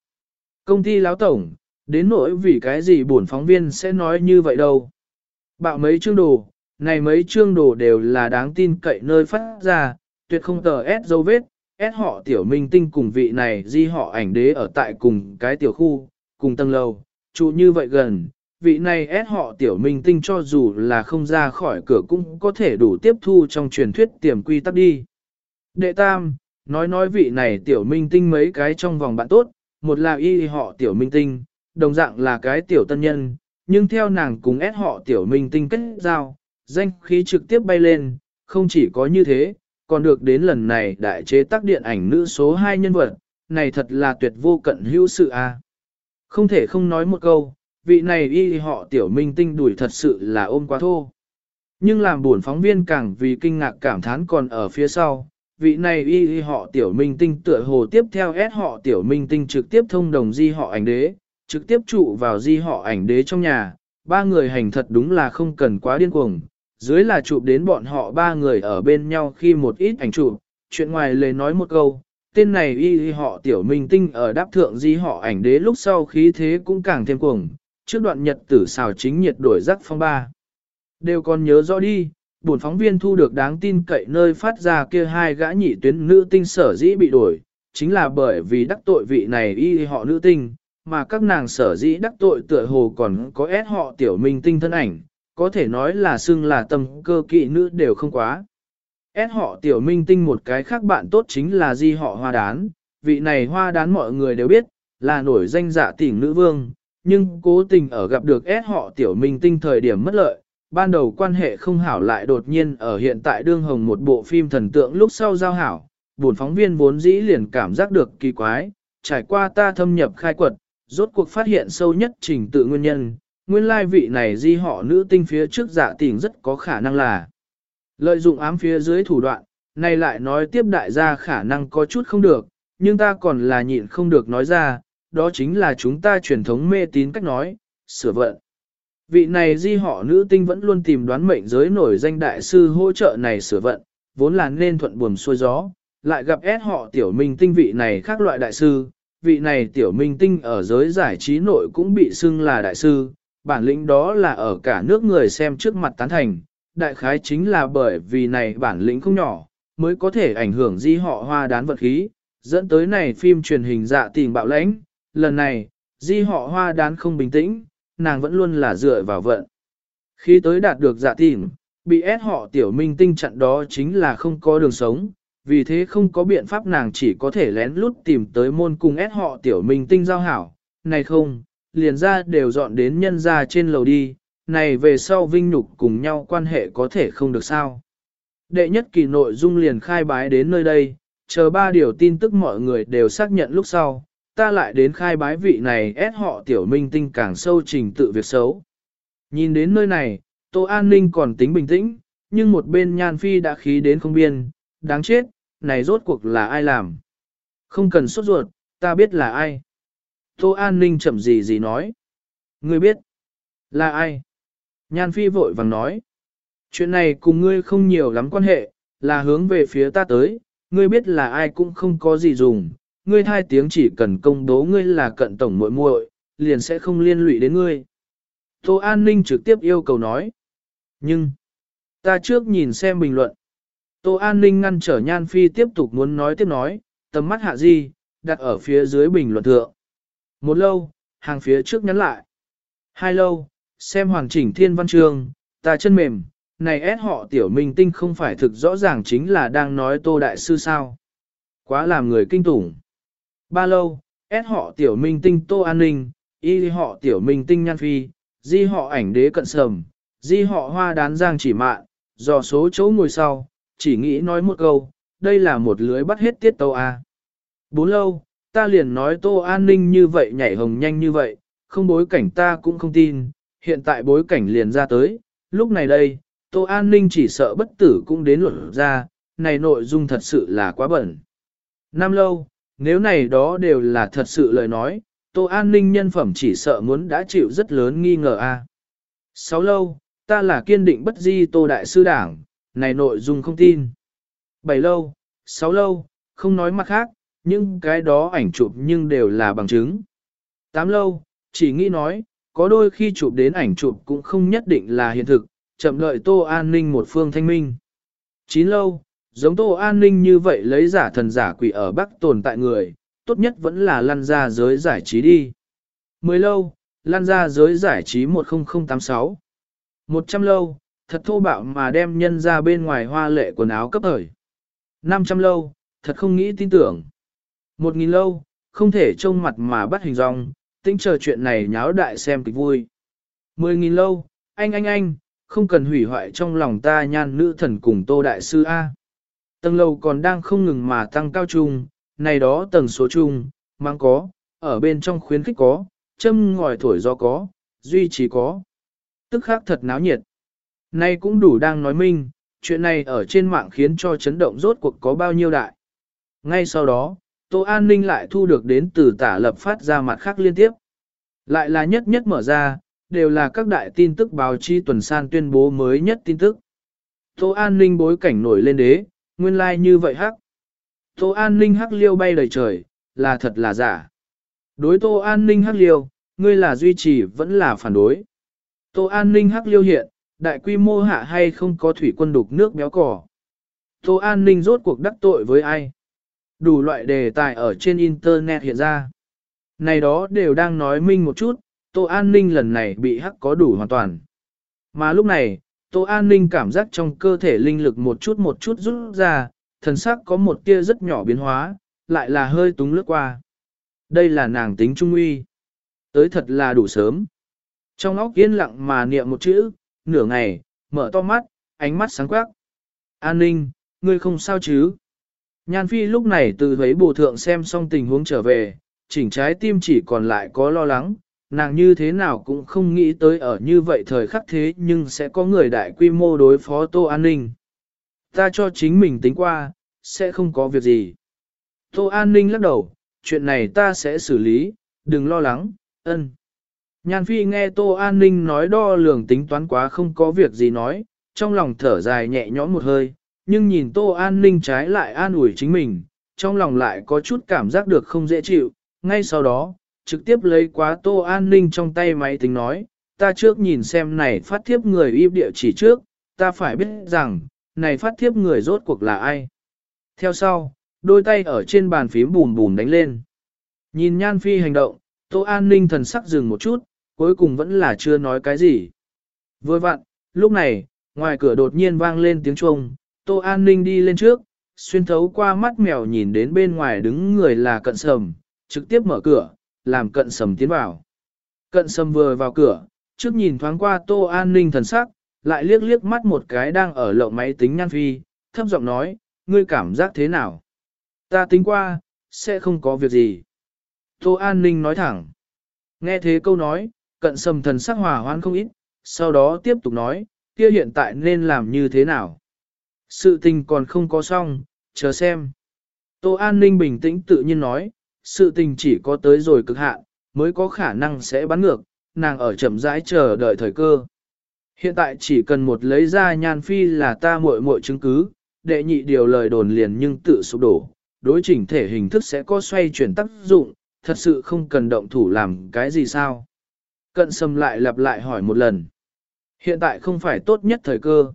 Công ty láo tổng, đến nỗi vì cái gì buồn phóng viên sẽ nói như vậy đâu. Bạo mấy chương đồ, này mấy chương đồ đều là đáng tin cậy nơi phát ra, tuyệt không tờ S dấu vết, S họ tiểu minh tinh cùng vị này di họ ảnh đế ở tại cùng cái tiểu khu, cùng tầng lầu, trụ như vậy gần, vị này ép họ tiểu minh tinh cho dù là không ra khỏi cửa cũng có thể đủ tiếp thu trong truyền thuyết tiềm quy tắc đi. Đệ tam, nói nói vị này tiểu minh tinh mấy cái trong vòng bạn tốt, một là y họ tiểu minh tinh, đồng dạng là cái tiểu tân nhân, nhưng theo nàng cùng ép họ tiểu minh tinh kết giao, danh khí trực tiếp bay lên, không chỉ có như thế, còn được đến lần này đại chế tác điện ảnh nữ số 2 nhân vật, này thật là tuyệt vô cận hữu sự a. Không thể không nói một câu, vị này y họ tiểu minh tinh đuổi thật sự là ôm quá thô. Nhưng làm buồn phóng viên càng vì kinh ngạc cảm thán còn ở phía sau, vị này y họ tiểu minh tinh tựa hồ tiếp theo S họ tiểu minh tinh trực tiếp thông đồng di họ ảnh đế, trực tiếp trụ vào di họ ảnh đế trong nhà, ba người hành thật đúng là không cần quá điên cuồng, dưới là chụp đến bọn họ ba người ở bên nhau khi một ít ảnh chụp, chuyện ngoài lời nói một câu, tên này y y họ tiểu minh tinh ở đáp thượng di họ ảnh đế lúc sau khí thế cũng càng thêm cuồng, trước đoạn nhật tử xào chính nhiệt đổi rắc phong ba. Đều còn nhớ rõ đi, buồn phóng viên thu được đáng tin cậy nơi phát ra kia hai gã nhị tuyến nữ tinh sở dĩ bị đổi, chính là bởi vì đắc tội vị này y họ nữ tinh, mà các nàng sở dĩ đắc tội tựa hồ còn có ép họ tiểu minh tinh thân ảnh, có thể nói là xưng là tâm cơ kỵ nữ đều không quá. Ép họ tiểu minh tinh một cái khác bạn tốt chính là di họ hoa đán, vị này hoa đán mọi người đều biết, là nổi danh dạ tỉnh nữ vương, nhưng cố tình ở gặp được ép họ tiểu minh tinh thời điểm mất lợi, ban đầu quan hệ không hảo lại đột nhiên ở hiện tại đương hồng một bộ phim thần tượng lúc sau giao hảo, buồn phóng viên vốn dĩ liền cảm giác được kỳ quái, trải qua ta thâm nhập khai quật, rốt cuộc phát hiện sâu nhất trình tự nguyên nhân, nguyên lai vị này di họ nữ tinh phía trước dạ giả tình rất có khả năng là lợi dụng ám phía dưới thủ đoạn, này lại nói tiếp đại gia khả năng có chút không được, nhưng ta còn là nhịn không được nói ra, đó chính là chúng ta truyền thống mê tín cách nói, sửa vận. Vị này di họ nữ tinh vẫn luôn tìm đoán mệnh giới nổi danh đại sư hỗ trợ này sửa vận, vốn là nên thuận buồm xuôi gió, lại gặp ép họ tiểu minh tinh vị này khác loại đại sư, vị này tiểu minh tinh ở giới giải trí nội cũng bị xưng là đại sư, bản lĩnh đó là ở cả nước người xem trước mặt tán thành, đại khái chính là bởi vì này bản lĩnh không nhỏ, mới có thể ảnh hưởng di họ hoa đán vật khí, dẫn tới này phim truyền hình dạ tình bạo lãnh, lần này, di họ hoa đán không bình tĩnh, nàng vẫn luôn là dựa vào vận. Khi tới đạt được dạ tìm, bị ép họ tiểu minh tinh chặn đó chính là không có đường sống, vì thế không có biện pháp nàng chỉ có thể lén lút tìm tới môn cùng ép họ tiểu minh tinh giao hảo, này không, liền ra đều dọn đến nhân ra trên lầu đi, này về sau vinh nhục cùng nhau quan hệ có thể không được sao. Đệ nhất kỳ nội dung liền khai bái đến nơi đây, chờ ba điều tin tức mọi người đều xác nhận lúc sau, ta lại đến khai bái vị này ép họ tiểu minh tinh càng sâu trình tự việc xấu. Nhìn đến nơi này, Tô An Ninh còn tính bình tĩnh, nhưng một bên Nhan Phi đã khí đến không biên, đáng chết, này rốt cuộc là ai làm? Không cần sốt ruột, ta biết là ai. Tô An Ninh chậm gì gì nói. Ngươi biết, là ai? Nhan Phi vội vàng nói. Chuyện này cùng ngươi không nhiều lắm quan hệ, là hướng về phía ta tới, ngươi biết là ai cũng không có gì dùng, ngươi hai tiếng chỉ cần công bố ngươi là cận tổng muội muội, liền sẽ không liên lụy đến ngươi. Tô An Ninh trực tiếp yêu cầu nói. Nhưng, ta trước nhìn xem bình luận. Tô An Ninh ngăn trở Nhan Phi tiếp tục muốn nói tiếp nói, tầm mắt hạ di, đặt ở phía dưới bình luận thượng. Một lâu, hàng phía trước nhắn lại. Hai lâu, xem hoàn chỉnh thiên văn Trường. ta chân mềm, này ép họ tiểu minh tinh không phải thực rõ ràng chính là đang nói tô đại sư sao. Quá làm người kinh tủng. Ba lâu, S họ tiểu minh tinh tô an ninh, y họ tiểu minh tinh nhan phi, di họ ảnh đế cận sầm, di họ hoa đán giang chỉ mạn, dò số chỗ ngồi sau, chỉ nghĩ nói một câu, đây là một lưới bắt hết tiết tâu A. Bốn lâu, ta liền nói tô an ninh như vậy nhảy hồng nhanh như vậy, không bối cảnh ta cũng không tin, hiện tại bối cảnh liền ra tới, lúc này đây, tô an ninh chỉ sợ bất tử cũng đến luật ra, này nội dung thật sự là quá bẩn. Năm lâu, nếu này đó đều là thật sự lời nói, tô an ninh nhân phẩm chỉ sợ muốn đã chịu rất lớn nghi ngờ a. Sáu lâu, ta là kiên định bất di tô đại sư đảng, này nội dung không tin. Bảy lâu, sáu lâu, không nói mặt khác, nhưng cái đó ảnh chụp nhưng đều là bằng chứng. Tám lâu, chỉ nghĩ nói, có đôi khi chụp đến ảnh chụp cũng không nhất định là hiện thực, chậm đợi Tô An Ninh một phương thanh minh. Chín lâu, giống Tô An Ninh như vậy lấy giả thần giả quỷ ở Bắc tồn tại người, tốt nhất vẫn là lăn ra giới giải trí đi. Mười lâu, lăn ra giới giải trí 10086. Một trăm lâu, thật thô bạo mà đem nhân ra bên ngoài hoa lệ quần áo cấp thời. Năm trăm lâu, thật không nghĩ tin tưởng. Một nghìn lâu, không thể trông mặt mà bắt hình dong, tính chờ chuyện này nháo đại xem kịch vui. Mười nghìn lâu, anh anh anh, không cần hủy hoại trong lòng ta nhan nữ thần cùng tô đại sư A. Tầng lầu còn đang không ngừng mà tăng cao chung này đó tầng số chung mang có, ở bên trong khuyến khích có, châm ngòi thổi gió có, duy trì có. Tức khác thật náo nhiệt. Nay cũng đủ đang nói minh, chuyện này ở trên mạng khiến cho chấn động rốt cuộc có bao nhiêu đại. Ngay sau đó, Tô An Ninh lại thu được đến từ tả lập phát ra mặt khác liên tiếp. Lại là nhất nhất mở ra, đều là các đại tin tức báo chí tuần san tuyên bố mới nhất tin tức. Tô An Ninh bối cảnh nổi lên đế, nguyên lai like như vậy hắc. Tô An Ninh hắc liêu bay đầy trời, là thật là giả. Đối Tô An Ninh hắc liêu, ngươi là duy trì vẫn là phản đối. Tô An Ninh hắc liêu hiện, đại quy mô hạ hay không có thủy quân đục nước béo cỏ. Tô An Ninh rốt cuộc đắc tội với ai? Đủ loại đề tài ở trên Internet hiện ra. Này đó đều đang nói minh một chút, Tô An Ninh lần này bị hắc có đủ hoàn toàn. Mà lúc này, Tô An Ninh cảm giác trong cơ thể linh lực một chút một chút rút ra, thần sắc có một tia rất nhỏ biến hóa, lại là hơi túng lướt qua. Đây là nàng tính trung uy. Tới thật là đủ sớm. Trong óc yên lặng mà niệm một chữ, nửa ngày, mở to mắt, ánh mắt sáng quắc. An ninh, ngươi không sao chứ? Nhan Phi lúc này từ thấy bồ thượng xem xong tình huống trở về, chỉnh trái tim chỉ còn lại có lo lắng, nàng như thế nào cũng không nghĩ tới ở như vậy thời khắc thế nhưng sẽ có người đại quy mô đối phó Tô An Ninh. Ta cho chính mình tính qua, sẽ không có việc gì. Tô An Ninh lắc đầu, chuyện này ta sẽ xử lý, đừng lo lắng, ân. Nhan Phi nghe Tô An Ninh nói đo lường tính toán quá không có việc gì nói, trong lòng thở dài nhẹ nhõm một hơi, nhưng nhìn Tô An Ninh trái lại an ủi chính mình, trong lòng lại có chút cảm giác được không dễ chịu, ngay sau đó, trực tiếp lấy quá Tô An Ninh trong tay máy tính nói, ta trước nhìn xem này phát thiếp người y địa chỉ trước, ta phải biết rằng, này phát thiếp người rốt cuộc là ai. Theo sau, đôi tay ở trên bàn phím bùm bùm đánh lên. Nhìn Nhan Phi hành động, Tô An Ninh thần sắc dừng một chút, cuối cùng vẫn là chưa nói cái gì. Vừa vặn, lúc này, ngoài cửa đột nhiên vang lên tiếng chuông, Tô An Ninh đi lên trước, xuyên thấu qua mắt mèo nhìn đến bên ngoài đứng người là cận sầm, trực tiếp mở cửa, làm cận sầm tiến vào. Cận sầm vừa vào cửa, trước nhìn thoáng qua Tô An Ninh thần sắc, lại liếc liếc mắt một cái đang ở lộng máy tính nhan phi, thấp giọng nói, ngươi cảm giác thế nào? Ta tính qua, sẽ không có việc gì. Tô An Ninh nói thẳng. Nghe thế câu nói, cận sầm thần sắc hòa hoan không ít, sau đó tiếp tục nói, kia hiện tại nên làm như thế nào? Sự tình còn không có xong, chờ xem. Tô An Ninh bình tĩnh tự nhiên nói, sự tình chỉ có tới rồi cực hạn, mới có khả năng sẽ bắn ngược, nàng ở chậm rãi chờ đợi thời cơ. Hiện tại chỉ cần một lấy ra nhan phi là ta muội muội chứng cứ, đệ nhị điều lời đồn liền nhưng tự sụp đổ, đối chỉnh thể hình thức sẽ có xoay chuyển tác dụng, thật sự không cần động thủ làm cái gì sao. Cận sâm lại lặp lại hỏi một lần. Hiện tại không phải tốt nhất thời cơ.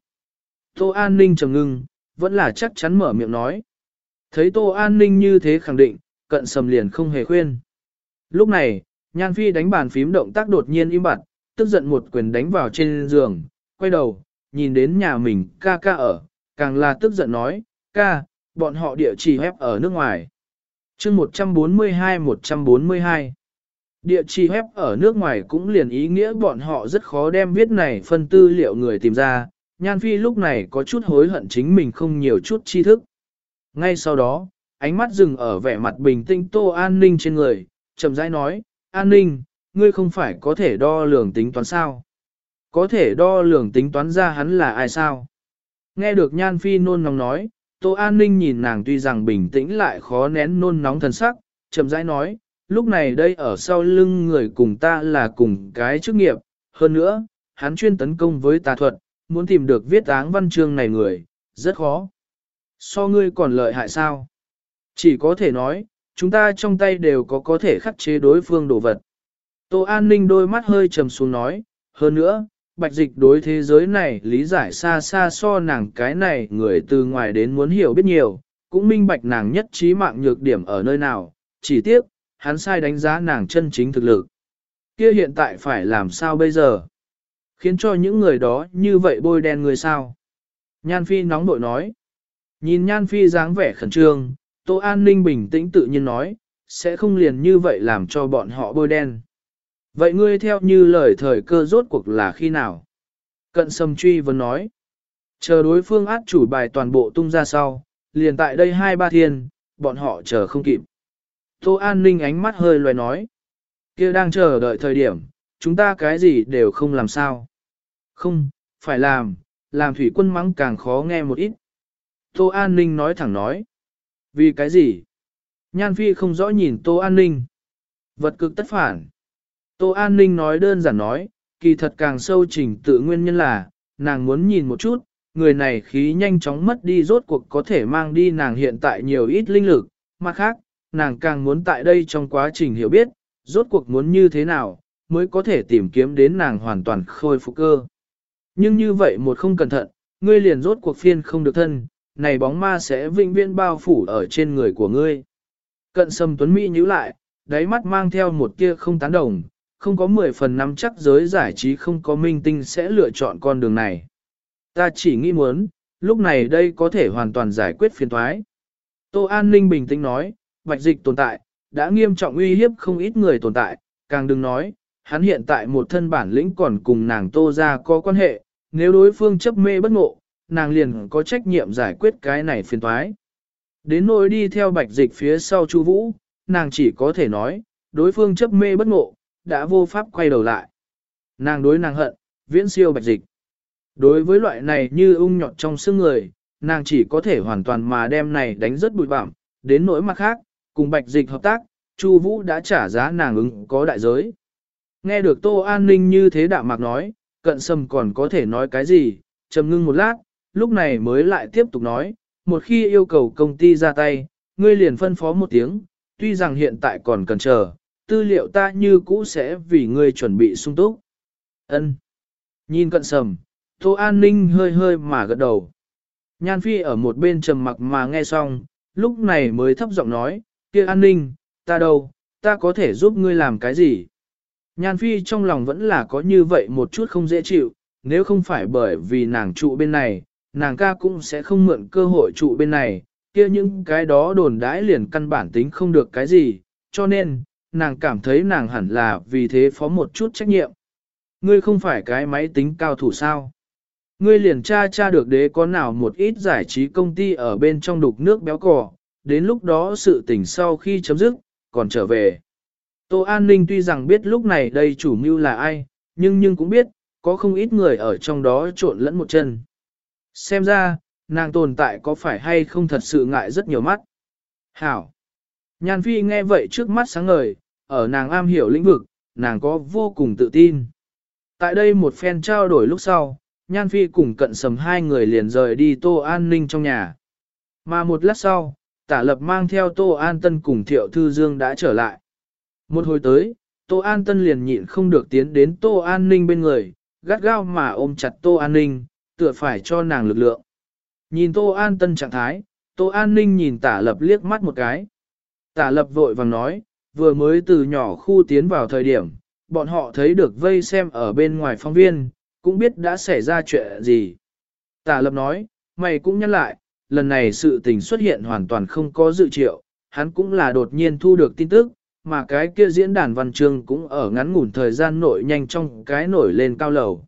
Tô An Ninh trầm ngưng, vẫn là chắc chắn mở miệng nói. Thấy Tô An Ninh như thế khẳng định, cận sầm liền không hề khuyên. Lúc này, Nhan Phi đánh bàn phím động tác đột nhiên im bặt, tức giận một quyền đánh vào trên giường, quay đầu, nhìn đến nhà mình ca ca ở, càng là tức giận nói, ca, bọn họ địa chỉ web ở nước ngoài. chương 142-142 Địa chỉ web ở nước ngoài cũng liền ý nghĩa bọn họ rất khó đem viết này phân tư liệu người tìm ra, Nhan Phi lúc này có chút hối hận chính mình không nhiều chút tri thức. Ngay sau đó, ánh mắt dừng ở vẻ mặt bình tĩnh Tô An Ninh trên người, chậm rãi nói, An Ninh, ngươi không phải có thể đo lường tính toán sao? Có thể đo lường tính toán ra hắn là ai sao? Nghe được Nhan Phi nôn nóng nói, Tô An Ninh nhìn nàng tuy rằng bình tĩnh lại khó nén nôn nóng thần sắc, chậm rãi nói, lúc này đây ở sau lưng người cùng ta là cùng cái chức nghiệp, hơn nữa, hắn chuyên tấn công với tà thuật, muốn tìm được viết áng văn chương này người, rất khó. So ngươi còn lợi hại sao? Chỉ có thể nói, chúng ta trong tay đều có có thể khắc chế đối phương đồ vật. Tô An Ninh đôi mắt hơi trầm xuống nói, hơn nữa, bạch dịch đối thế giới này lý giải xa xa so nàng cái này người từ ngoài đến muốn hiểu biết nhiều, cũng minh bạch nàng nhất trí mạng nhược điểm ở nơi nào, chỉ tiếc, hắn sai đánh giá nàng chân chính thực lực. Kia hiện tại phải làm sao bây giờ? Khiến cho những người đó như vậy bôi đen người sao? Nhan Phi nóng bội nói. Nhìn Nhan Phi dáng vẻ khẩn trương, Tô An Ninh bình tĩnh tự nhiên nói, sẽ không liền như vậy làm cho bọn họ bôi đen. Vậy ngươi theo như lời thời cơ rốt cuộc là khi nào? Cận sầm truy vẫn nói. Chờ đối phương át chủ bài toàn bộ tung ra sau, liền tại đây hai ba thiên, bọn họ chờ không kịp. Tô An Ninh ánh mắt hơi loài nói. kia đang chờ đợi thời điểm, chúng ta cái gì đều không làm sao. Không, phải làm, làm thủy quân mắng càng khó nghe một ít. Tô An Ninh nói thẳng nói. Vì cái gì? Nhan Phi không rõ nhìn Tô An Ninh. Vật cực tất phản. Tô An Ninh nói đơn giản nói, kỳ thật càng sâu trình tự nguyên nhân là, nàng muốn nhìn một chút, người này khí nhanh chóng mất đi rốt cuộc có thể mang đi nàng hiện tại nhiều ít linh lực, mặt khác, nàng càng muốn tại đây trong quá trình hiểu biết, rốt cuộc muốn như thế nào, mới có thể tìm kiếm đến nàng hoàn toàn khôi phục cơ. Nhưng như vậy một không cẩn thận, ngươi liền rốt cuộc phiên không được thân, này bóng ma sẽ vinh viễn bao phủ ở trên người của ngươi. Cận sâm tuấn Mỹ nhíu lại, đáy mắt mang theo một tia không tán đồng, không có 10 phần năm chắc giới giải trí không có minh tinh sẽ lựa chọn con đường này. Ta chỉ nghĩ muốn, lúc này đây có thể hoàn toàn giải quyết phiền thoái. Tô An Ninh bình tĩnh nói, bạch dịch tồn tại, đã nghiêm trọng uy hiếp không ít người tồn tại, càng đừng nói, hắn hiện tại một thân bản lĩnh còn cùng nàng Tô ra có quan hệ, nếu đối phương chấp mê bất ngộ, nàng liền có trách nhiệm giải quyết cái này phiền thoái. Đến nỗi đi theo bạch dịch phía sau Chu Vũ, nàng chỉ có thể nói, đối phương chấp mê bất ngộ, đã vô pháp quay đầu lại. Nàng đối nàng hận, viễn siêu bạch dịch. Đối với loại này như ung nhọt trong xương người, nàng chỉ có thể hoàn toàn mà đem này đánh rất bụi bặm, đến nỗi mặt khác, cùng bạch dịch hợp tác, Chu Vũ đã trả giá nàng ứng có đại giới. Nghe được Tô An Ninh như thế đạm mạc nói, cận sâm còn có thể nói cái gì, trầm ngưng một lát, lúc này mới lại tiếp tục nói, một khi yêu cầu công ty ra tay, ngươi liền phân phó một tiếng, tuy rằng hiện tại còn cần chờ, tư liệu ta như cũ sẽ vì ngươi chuẩn bị sung túc. Ân. Nhìn cận sầm, Tô An Ninh hơi hơi mà gật đầu. Nhan Phi ở một bên trầm mặc mà nghe xong, lúc này mới thấp giọng nói, kia An Ninh, ta đâu, ta có thể giúp ngươi làm cái gì? Nhan Phi trong lòng vẫn là có như vậy một chút không dễ chịu, nếu không phải bởi vì nàng trụ bên này, nàng ca cũng sẽ không mượn cơ hội trụ bên này, kia những cái đó đồn đãi liền căn bản tính không được cái gì, cho nên, nàng cảm thấy nàng hẳn là vì thế phó một chút trách nhiệm. Ngươi không phải cái máy tính cao thủ sao? Ngươi liền tra tra được đế có nào một ít giải trí công ty ở bên trong đục nước béo cò, đến lúc đó sự tình sau khi chấm dứt, còn trở về. Tô An Ninh tuy rằng biết lúc này đây chủ mưu là ai, nhưng nhưng cũng biết, có không ít người ở trong đó trộn lẫn một chân. Xem ra, nàng tồn tại có phải hay không thật sự ngại rất nhiều mắt. Hảo! Nhan Phi nghe vậy trước mắt sáng ngời, ở nàng am hiểu lĩnh vực, nàng có vô cùng tự tin. Tại đây một phen trao đổi lúc sau, Nhan Phi cùng cận sầm hai người liền rời đi Tô An Ninh trong nhà. Mà một lát sau, tả lập mang theo Tô An Tân cùng Thiệu Thư Dương đã trở lại. Một hồi tới, Tô An Tân liền nhịn không được tiến đến Tô An Ninh bên người, gắt gao mà ôm chặt Tô An Ninh, tựa phải cho nàng lực lượng. Nhìn Tô An Tân trạng thái, Tô An Ninh nhìn tả lập liếc mắt một cái. Tả lập vội vàng nói, vừa mới từ nhỏ khu tiến vào thời điểm, bọn họ thấy được vây xem ở bên ngoài phóng viên, cũng biết đã xảy ra chuyện gì. Tả lập nói, mày cũng nhắc lại, lần này sự tình xuất hiện hoàn toàn không có dự triệu, hắn cũng là đột nhiên thu được tin tức, mà cái kia diễn đàn văn chương cũng ở ngắn ngủn thời gian nội nhanh trong cái nổi lên cao lầu.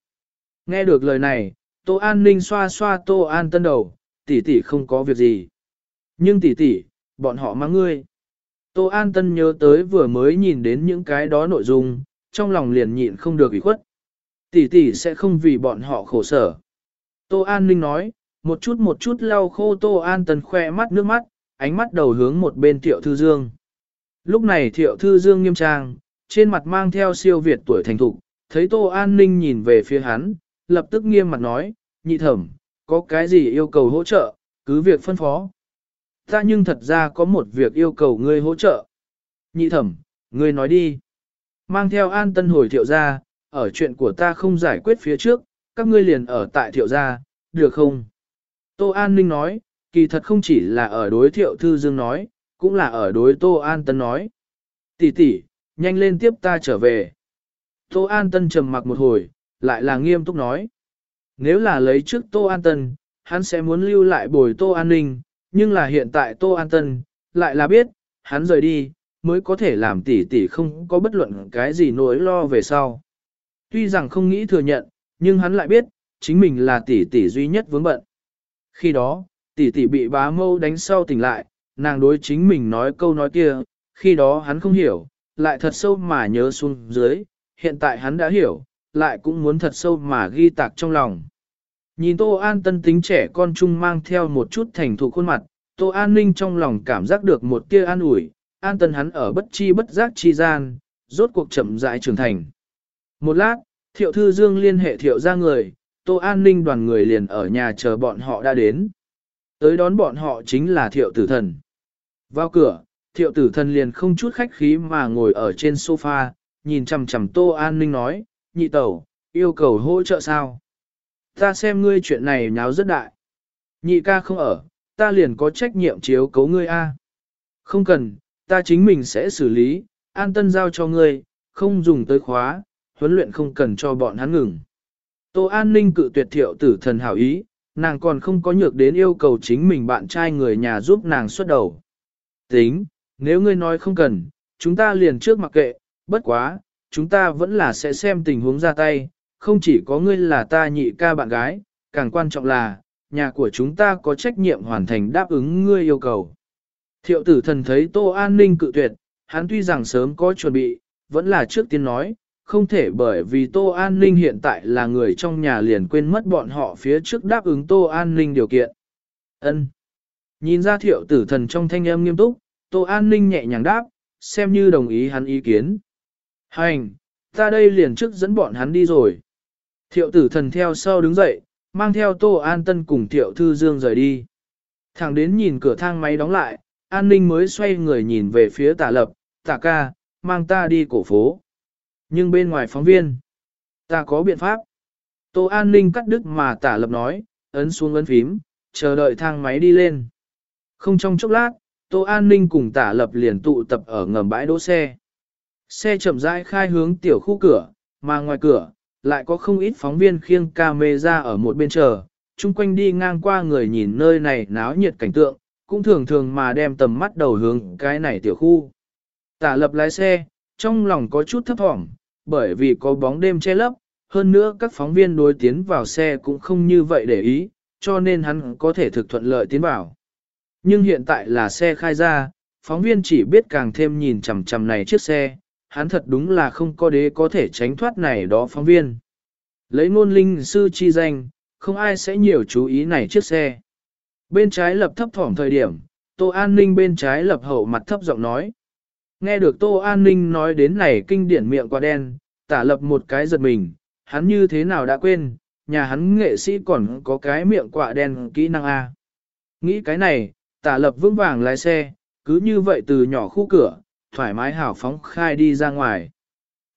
Nghe được lời này, Tô An Ninh xoa xoa Tô An Tân đầu, tỷ tỷ không có việc gì. Nhưng tỷ tỷ, bọn họ mang ngươi. Tô An Tân nhớ tới vừa mới nhìn đến những cái đó nội dung, trong lòng liền nhịn không được ủy khuất. Tỷ tỷ sẽ không vì bọn họ khổ sở. Tô An Ninh nói, một chút một chút lau khô Tô An Tân khoe mắt nước mắt, ánh mắt đầu hướng một bên Thiệu Thư Dương. Lúc này Thiệu Thư Dương nghiêm trang, trên mặt mang theo siêu việt tuổi thành thục, thấy Tô An Ninh nhìn về phía hắn, lập tức nghiêm mặt nói, nhị thẩm, có cái gì yêu cầu hỗ trợ, cứ việc phân phó. Ta nhưng thật ra có một việc yêu cầu ngươi hỗ trợ. Nhị thẩm, ngươi nói đi. Mang theo an tân hồi thiệu gia, ở chuyện của ta không giải quyết phía trước, các ngươi liền ở tại thiệu gia, được không? Tô An Ninh nói, kỳ thật không chỉ là ở đối thiệu thư dương nói, cũng là ở đối Tô An Tân nói. Tỷ tỷ, nhanh lên tiếp ta trở về. Tô An Tân trầm mặc một hồi, lại là nghiêm túc nói. Nếu là lấy trước Tô An Tân, hắn sẽ muốn lưu lại bồi Tô An Ninh, nhưng là hiện tại Tô An Tân, lại là biết, hắn rời đi, mới có thể làm tỷ tỷ không có bất luận cái gì nỗi lo về sau. Tuy rằng không nghĩ thừa nhận, nhưng hắn lại biết, chính mình là tỷ tỷ duy nhất vướng bận. Khi đó, tỷ tỷ bị bá mâu đánh sau tỉnh lại, nàng đối chính mình nói câu nói kia, khi đó hắn không hiểu, lại thật sâu mà nhớ xuống dưới, hiện tại hắn đã hiểu, lại cũng muốn thật sâu mà ghi tạc trong lòng. Nhìn Tô An tân tính trẻ con chung mang theo một chút thành thục khuôn mặt, Tô An ninh trong lòng cảm giác được một tia an ủi, an tân hắn ở bất chi bất giác chi gian, rốt cuộc chậm rãi trưởng thành. Một lát, thiệu thư dương liên hệ thiệu ra người, Tô An ninh đoàn người liền ở nhà chờ bọn họ đã đến. Tới đón bọn họ chính là thiệu tử thần. Vào cửa, thiệu tử thần liền không chút khách khí mà ngồi ở trên sofa, nhìn chầm chầm Tô An ninh nói, nhị tẩu, yêu cầu hỗ trợ sao? Ta xem ngươi chuyện này nháo rất đại. Nhị ca không ở, ta liền có trách nhiệm chiếu cấu ngươi A. Không cần, ta chính mình sẽ xử lý, an tân giao cho ngươi, không dùng tới khóa, huấn luyện không cần cho bọn hắn ngừng. Tô An Ninh cự tuyệt thiệu tử thần hảo ý, nàng còn không có nhược đến yêu cầu chính mình bạn trai người nhà giúp nàng xuất đầu. Tính, nếu ngươi nói không cần, chúng ta liền trước mặc kệ, bất quá, chúng ta vẫn là sẽ xem tình huống ra tay, không chỉ có ngươi là ta nhị ca bạn gái, càng quan trọng là, nhà của chúng ta có trách nhiệm hoàn thành đáp ứng ngươi yêu cầu. Thiệu tử thần thấy Tô An Ninh cự tuyệt, hắn tuy rằng sớm có chuẩn bị, vẫn là trước tiên nói, không thể bởi vì Tô An Ninh hiện tại là người trong nhà liền quên mất bọn họ phía trước đáp ứng Tô An Ninh điều kiện. ân Nhìn ra thiệu tử thần trong thanh âm nghiêm túc, Tô An Ninh nhẹ nhàng đáp, xem như đồng ý hắn ý kiến. Hành, ta đây liền trước dẫn bọn hắn đi rồi. Thiệu tử thần theo sau đứng dậy, mang theo Tô An Tân cùng Thiệu Thư Dương rời đi. Thẳng đến nhìn cửa thang máy đóng lại, An Ninh mới xoay người nhìn về phía tả lập, tả ca, mang ta đi cổ phố. Nhưng bên ngoài phóng viên, ta có biện pháp. Tô An Ninh cắt đứt mà tả lập nói, ấn xuống ấn phím, chờ đợi thang máy đi lên. Không trong chốc lát, Tô An Ninh cùng tả lập liền tụ tập ở ngầm bãi đỗ xe. Xe chậm rãi khai hướng tiểu khu cửa, mà ngoài cửa, lại có không ít phóng viên khiêng camera ở một bên chờ, chung quanh đi ngang qua người nhìn nơi này náo nhiệt cảnh tượng, cũng thường thường mà đem tầm mắt đầu hướng cái này tiểu khu. Tả lập lái xe, trong lòng có chút thấp thỏm, bởi vì có bóng đêm che lấp, hơn nữa các phóng viên đối tiến vào xe cũng không như vậy để ý, cho nên hắn có thể thực thuận lợi tiến vào. Nhưng hiện tại là xe khai ra, phóng viên chỉ biết càng thêm nhìn chằm chằm này chiếc xe, hắn thật đúng là không có đế có thể tránh thoát này đó phóng viên. Lấy ngôn linh sư chi danh, không ai sẽ nhiều chú ý này chiếc xe. Bên trái lập thấp thỏm thời điểm, Tô An Ninh bên trái lập hậu mặt thấp giọng nói. Nghe được Tô An Ninh nói đến này kinh điển miệng quả đen, tả lập một cái giật mình, hắn như thế nào đã quên, nhà hắn nghệ sĩ còn có cái miệng quả đen kỹ năng A. Nghĩ cái này, tả lập vững vàng lái xe, cứ như vậy từ nhỏ khu cửa, thoải mái hào phóng khai đi ra ngoài.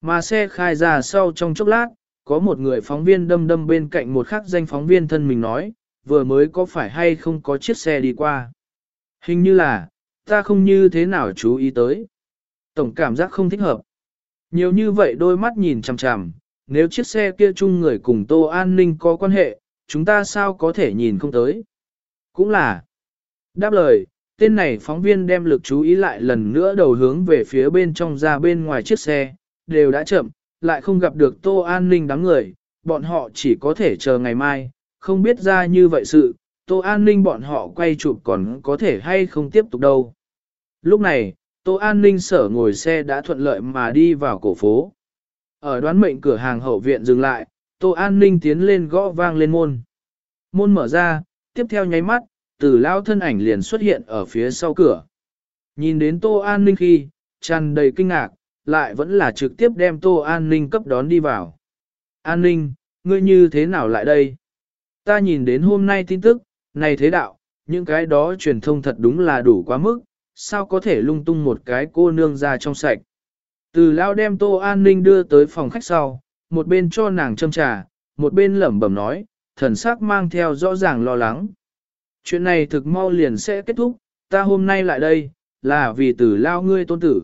Mà xe khai ra sau trong chốc lát, có một người phóng viên đâm đâm bên cạnh một khắc danh phóng viên thân mình nói, vừa mới có phải hay không có chiếc xe đi qua. Hình như là, ta không như thế nào chú ý tới. Tổng cảm giác không thích hợp. Nhiều như vậy đôi mắt nhìn chằm chằm, nếu chiếc xe kia chung người cùng Tô An Ninh có quan hệ, chúng ta sao có thể nhìn không tới. Cũng là. Đáp lời, tên này phóng viên đem lực chú ý lại lần nữa đầu hướng về phía bên trong ra bên ngoài chiếc xe, đều đã chậm, lại không gặp được Tô An Ninh đám người, bọn họ chỉ có thể chờ ngày mai, không biết ra như vậy sự, Tô An Ninh bọn họ quay chụp còn có thể hay không tiếp tục đâu. Lúc này, Tô An Ninh sở ngồi xe đã thuận lợi mà đi vào cổ phố. Ở đoán mệnh cửa hàng hậu viện dừng lại, Tô An Ninh tiến lên gõ vang lên môn. Môn mở ra, tiếp theo nháy mắt, từ lao thân ảnh liền xuất hiện ở phía sau cửa. Nhìn đến Tô An Ninh khi, tràn đầy kinh ngạc, lại vẫn là trực tiếp đem Tô An Ninh cấp đón đi vào. An Ninh, ngươi như thế nào lại đây? Ta nhìn đến hôm nay tin tức, này thế đạo, những cái đó truyền thông thật đúng là đủ quá mức, sao có thể lung tung một cái cô nương ra trong sạch. Từ lao đem Tô An Ninh đưa tới phòng khách sau, một bên cho nàng châm trà, một bên lẩm bẩm nói, thần sắc mang theo rõ ràng lo lắng. Chuyện này thực mau liền sẽ kết thúc, ta hôm nay lại đây, là vì tử lao ngươi tôn tử.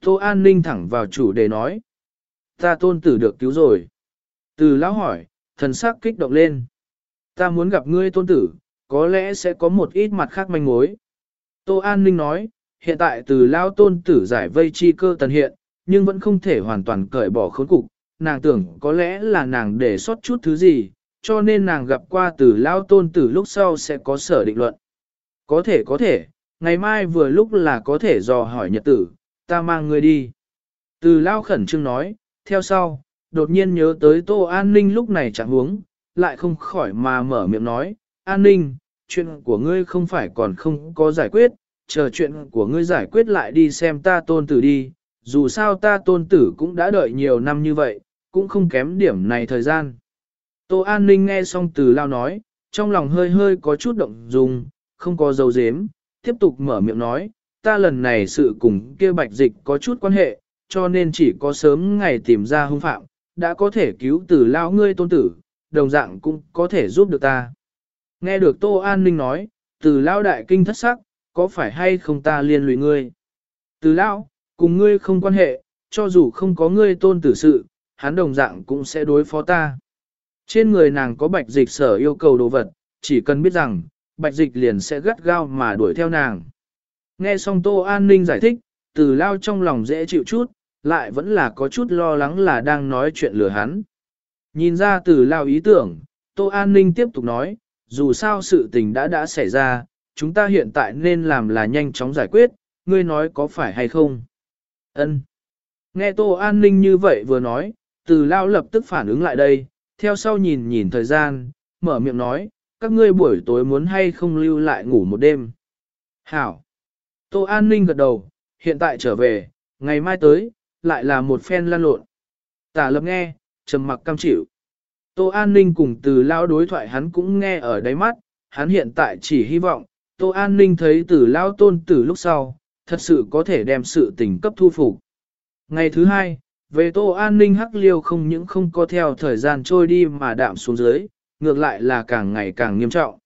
Tô An Ninh thẳng vào chủ đề nói. Ta tôn tử được cứu rồi. Từ lão hỏi, thần sắc kích động lên. Ta muốn gặp ngươi tôn tử, có lẽ sẽ có một ít mặt khác manh mối. Tô An Ninh nói, hiện tại từ lao tôn tử giải vây chi cơ tần hiện, nhưng vẫn không thể hoàn toàn cởi bỏ khốn cục. Nàng tưởng có lẽ là nàng để sót chút thứ gì, cho nên nàng gặp qua từ lao tôn tử lúc sau sẽ có sở định luận. Có thể có thể, ngày mai vừa lúc là có thể dò hỏi nhật tử, ta mang ngươi đi. Từ lao khẩn trương nói, theo sau, đột nhiên nhớ tới tô an ninh lúc này chẳng huống, lại không khỏi mà mở miệng nói, an ninh, chuyện của ngươi không phải còn không có giải quyết, chờ chuyện của ngươi giải quyết lại đi xem ta tôn tử đi, dù sao ta tôn tử cũng đã đợi nhiều năm như vậy, cũng không kém điểm này thời gian. Tô An Ninh nghe xong từ lao nói, trong lòng hơi hơi có chút động dung, không có dấu dếm, tiếp tục mở miệng nói, ta lần này sự cùng kia bạch dịch có chút quan hệ, cho nên chỉ có sớm ngày tìm ra hung phạm, đã có thể cứu từ lao ngươi tôn tử, đồng dạng cũng có thể giúp được ta. Nghe được Tô An Ninh nói, từ lao đại kinh thất sắc, có phải hay không ta liên lụy ngươi? Từ lao, cùng ngươi không quan hệ, cho dù không có ngươi tôn tử sự, hắn đồng dạng cũng sẽ đối phó ta. Trên người nàng có bạch dịch sở yêu cầu đồ vật, chỉ cần biết rằng, bạch dịch liền sẽ gắt gao mà đuổi theo nàng. Nghe xong Tô An Ninh giải thích, từ lao trong lòng dễ chịu chút, lại vẫn là có chút lo lắng là đang nói chuyện lừa hắn. Nhìn ra từ lao ý tưởng, Tô An Ninh tiếp tục nói, dù sao sự tình đã đã xảy ra, chúng ta hiện tại nên làm là nhanh chóng giải quyết, ngươi nói có phải hay không? Ân. Nghe Tô An Ninh như vậy vừa nói, từ lao lập tức phản ứng lại đây, theo sau nhìn nhìn thời gian, mở miệng nói, các ngươi buổi tối muốn hay không lưu lại ngủ một đêm. Hảo. Tô An Ninh gật đầu, hiện tại trở về, ngày mai tới, lại là một phen lan lộn. Tả lập nghe, trầm mặc cam chịu. Tô An Ninh cùng từ lao đối thoại hắn cũng nghe ở đáy mắt, hắn hiện tại chỉ hy vọng, Tô An Ninh thấy từ lao tôn tử lúc sau, thật sự có thể đem sự tình cấp thu phục. Ngày thứ hai, về Tô An Ninh hắc liêu không những không có theo thời gian trôi đi mà đạm xuống dưới, ngược lại là càng ngày càng nghiêm trọng.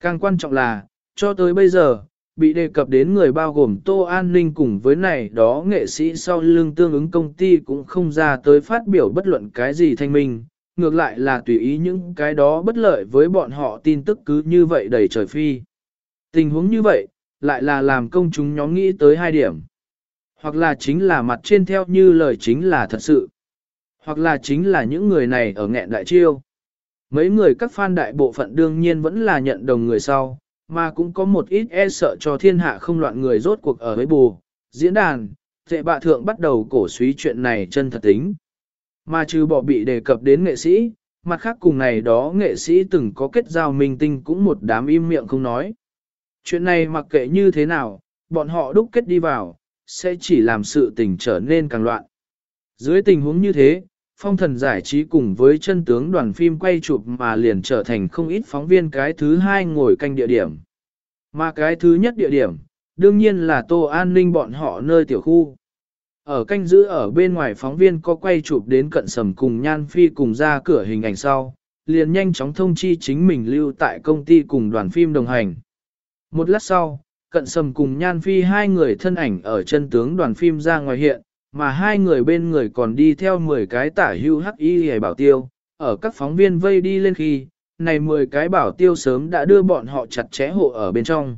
Càng quan trọng là, cho tới bây giờ, bị đề cập đến người bao gồm Tô An Ninh cùng với này đó nghệ sĩ sau lưng tương ứng công ty cũng không ra tới phát biểu bất luận cái gì thanh minh, ngược lại là tùy ý những cái đó bất lợi với bọn họ tin tức cứ như vậy đầy trời phi. Tình huống như vậy, lại là làm công chúng nhóm nghĩ tới hai điểm. Hoặc là chính là mặt trên theo như lời chính là thật sự. Hoặc là chính là những người này ở nghẹn đại chiêu. Mấy người các fan đại bộ phận đương nhiên vẫn là nhận đồng người sau, mà cũng có một ít e sợ cho thiên hạ không loạn người rốt cuộc ở với bù. Diễn đàn, tệ bạ thượng bắt đầu cổ suý chuyện này chân thật tính. Mà trừ bỏ bị đề cập đến nghệ sĩ, mặt khác cùng này đó nghệ sĩ từng có kết giao minh tinh cũng một đám im miệng không nói. Chuyện này mặc kệ như thế nào, bọn họ đúc kết đi vào, sẽ chỉ làm sự tình trở nên càng loạn. Dưới tình huống như thế, phong thần giải trí cùng với chân tướng đoàn phim quay chụp mà liền trở thành không ít phóng viên cái thứ hai ngồi canh địa điểm. Mà cái thứ nhất địa điểm, đương nhiên là tô an ninh bọn họ nơi tiểu khu. Ở canh giữ ở bên ngoài phóng viên có quay chụp đến cận sầm cùng Nhan Phi cùng ra cửa hình ảnh sau, liền nhanh chóng thông chi chính mình lưu tại công ty cùng đoàn phim đồng hành. Một lát sau, cận sầm cùng Nhan Phi hai người thân ảnh ở chân tướng đoàn phim ra ngoài hiện, mà hai người bên người còn đi theo 10 cái tả hưu hắc y hề bảo tiêu, ở các phóng viên vây đi lên khi, này 10 cái bảo tiêu sớm đã đưa bọn họ chặt chẽ hộ ở bên trong.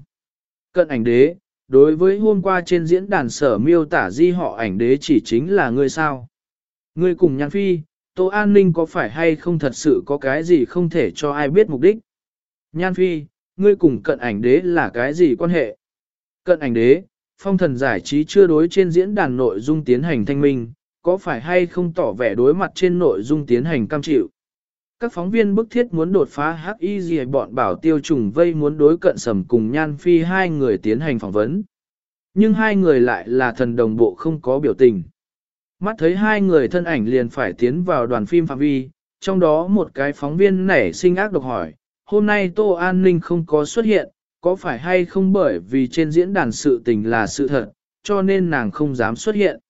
Cận ảnh đế, đối với hôm qua trên diễn đàn sở miêu tả di họ ảnh đế chỉ chính là ngươi sao. Ngươi cùng Nhan Phi, Tô An Ninh có phải hay không thật sự có cái gì không thể cho ai biết mục đích? Nhan Phi, ngươi cùng cận ảnh đế là cái gì quan hệ? Cận ảnh đế, phong thần giải trí chưa đối trên diễn đàn nội dung tiến hành thanh minh, có phải hay không tỏ vẻ đối mặt trên nội dung tiến hành cam chịu? Các phóng viên bức thiết muốn đột phá hắc y gì bọn bảo tiêu trùng vây muốn đối cận sầm cùng Nhan Phi hai người tiến hành phỏng vấn. Nhưng hai người lại là thần đồng bộ không có biểu tình. Mắt thấy hai người thân ảnh liền phải tiến vào đoàn phim phạm vi, trong đó một cái phóng viên nảy sinh ác độc hỏi, hôm nay Tô An Ninh không có xuất hiện, có phải hay không bởi vì trên diễn đàn sự tình là sự thật, cho nên nàng không dám xuất hiện.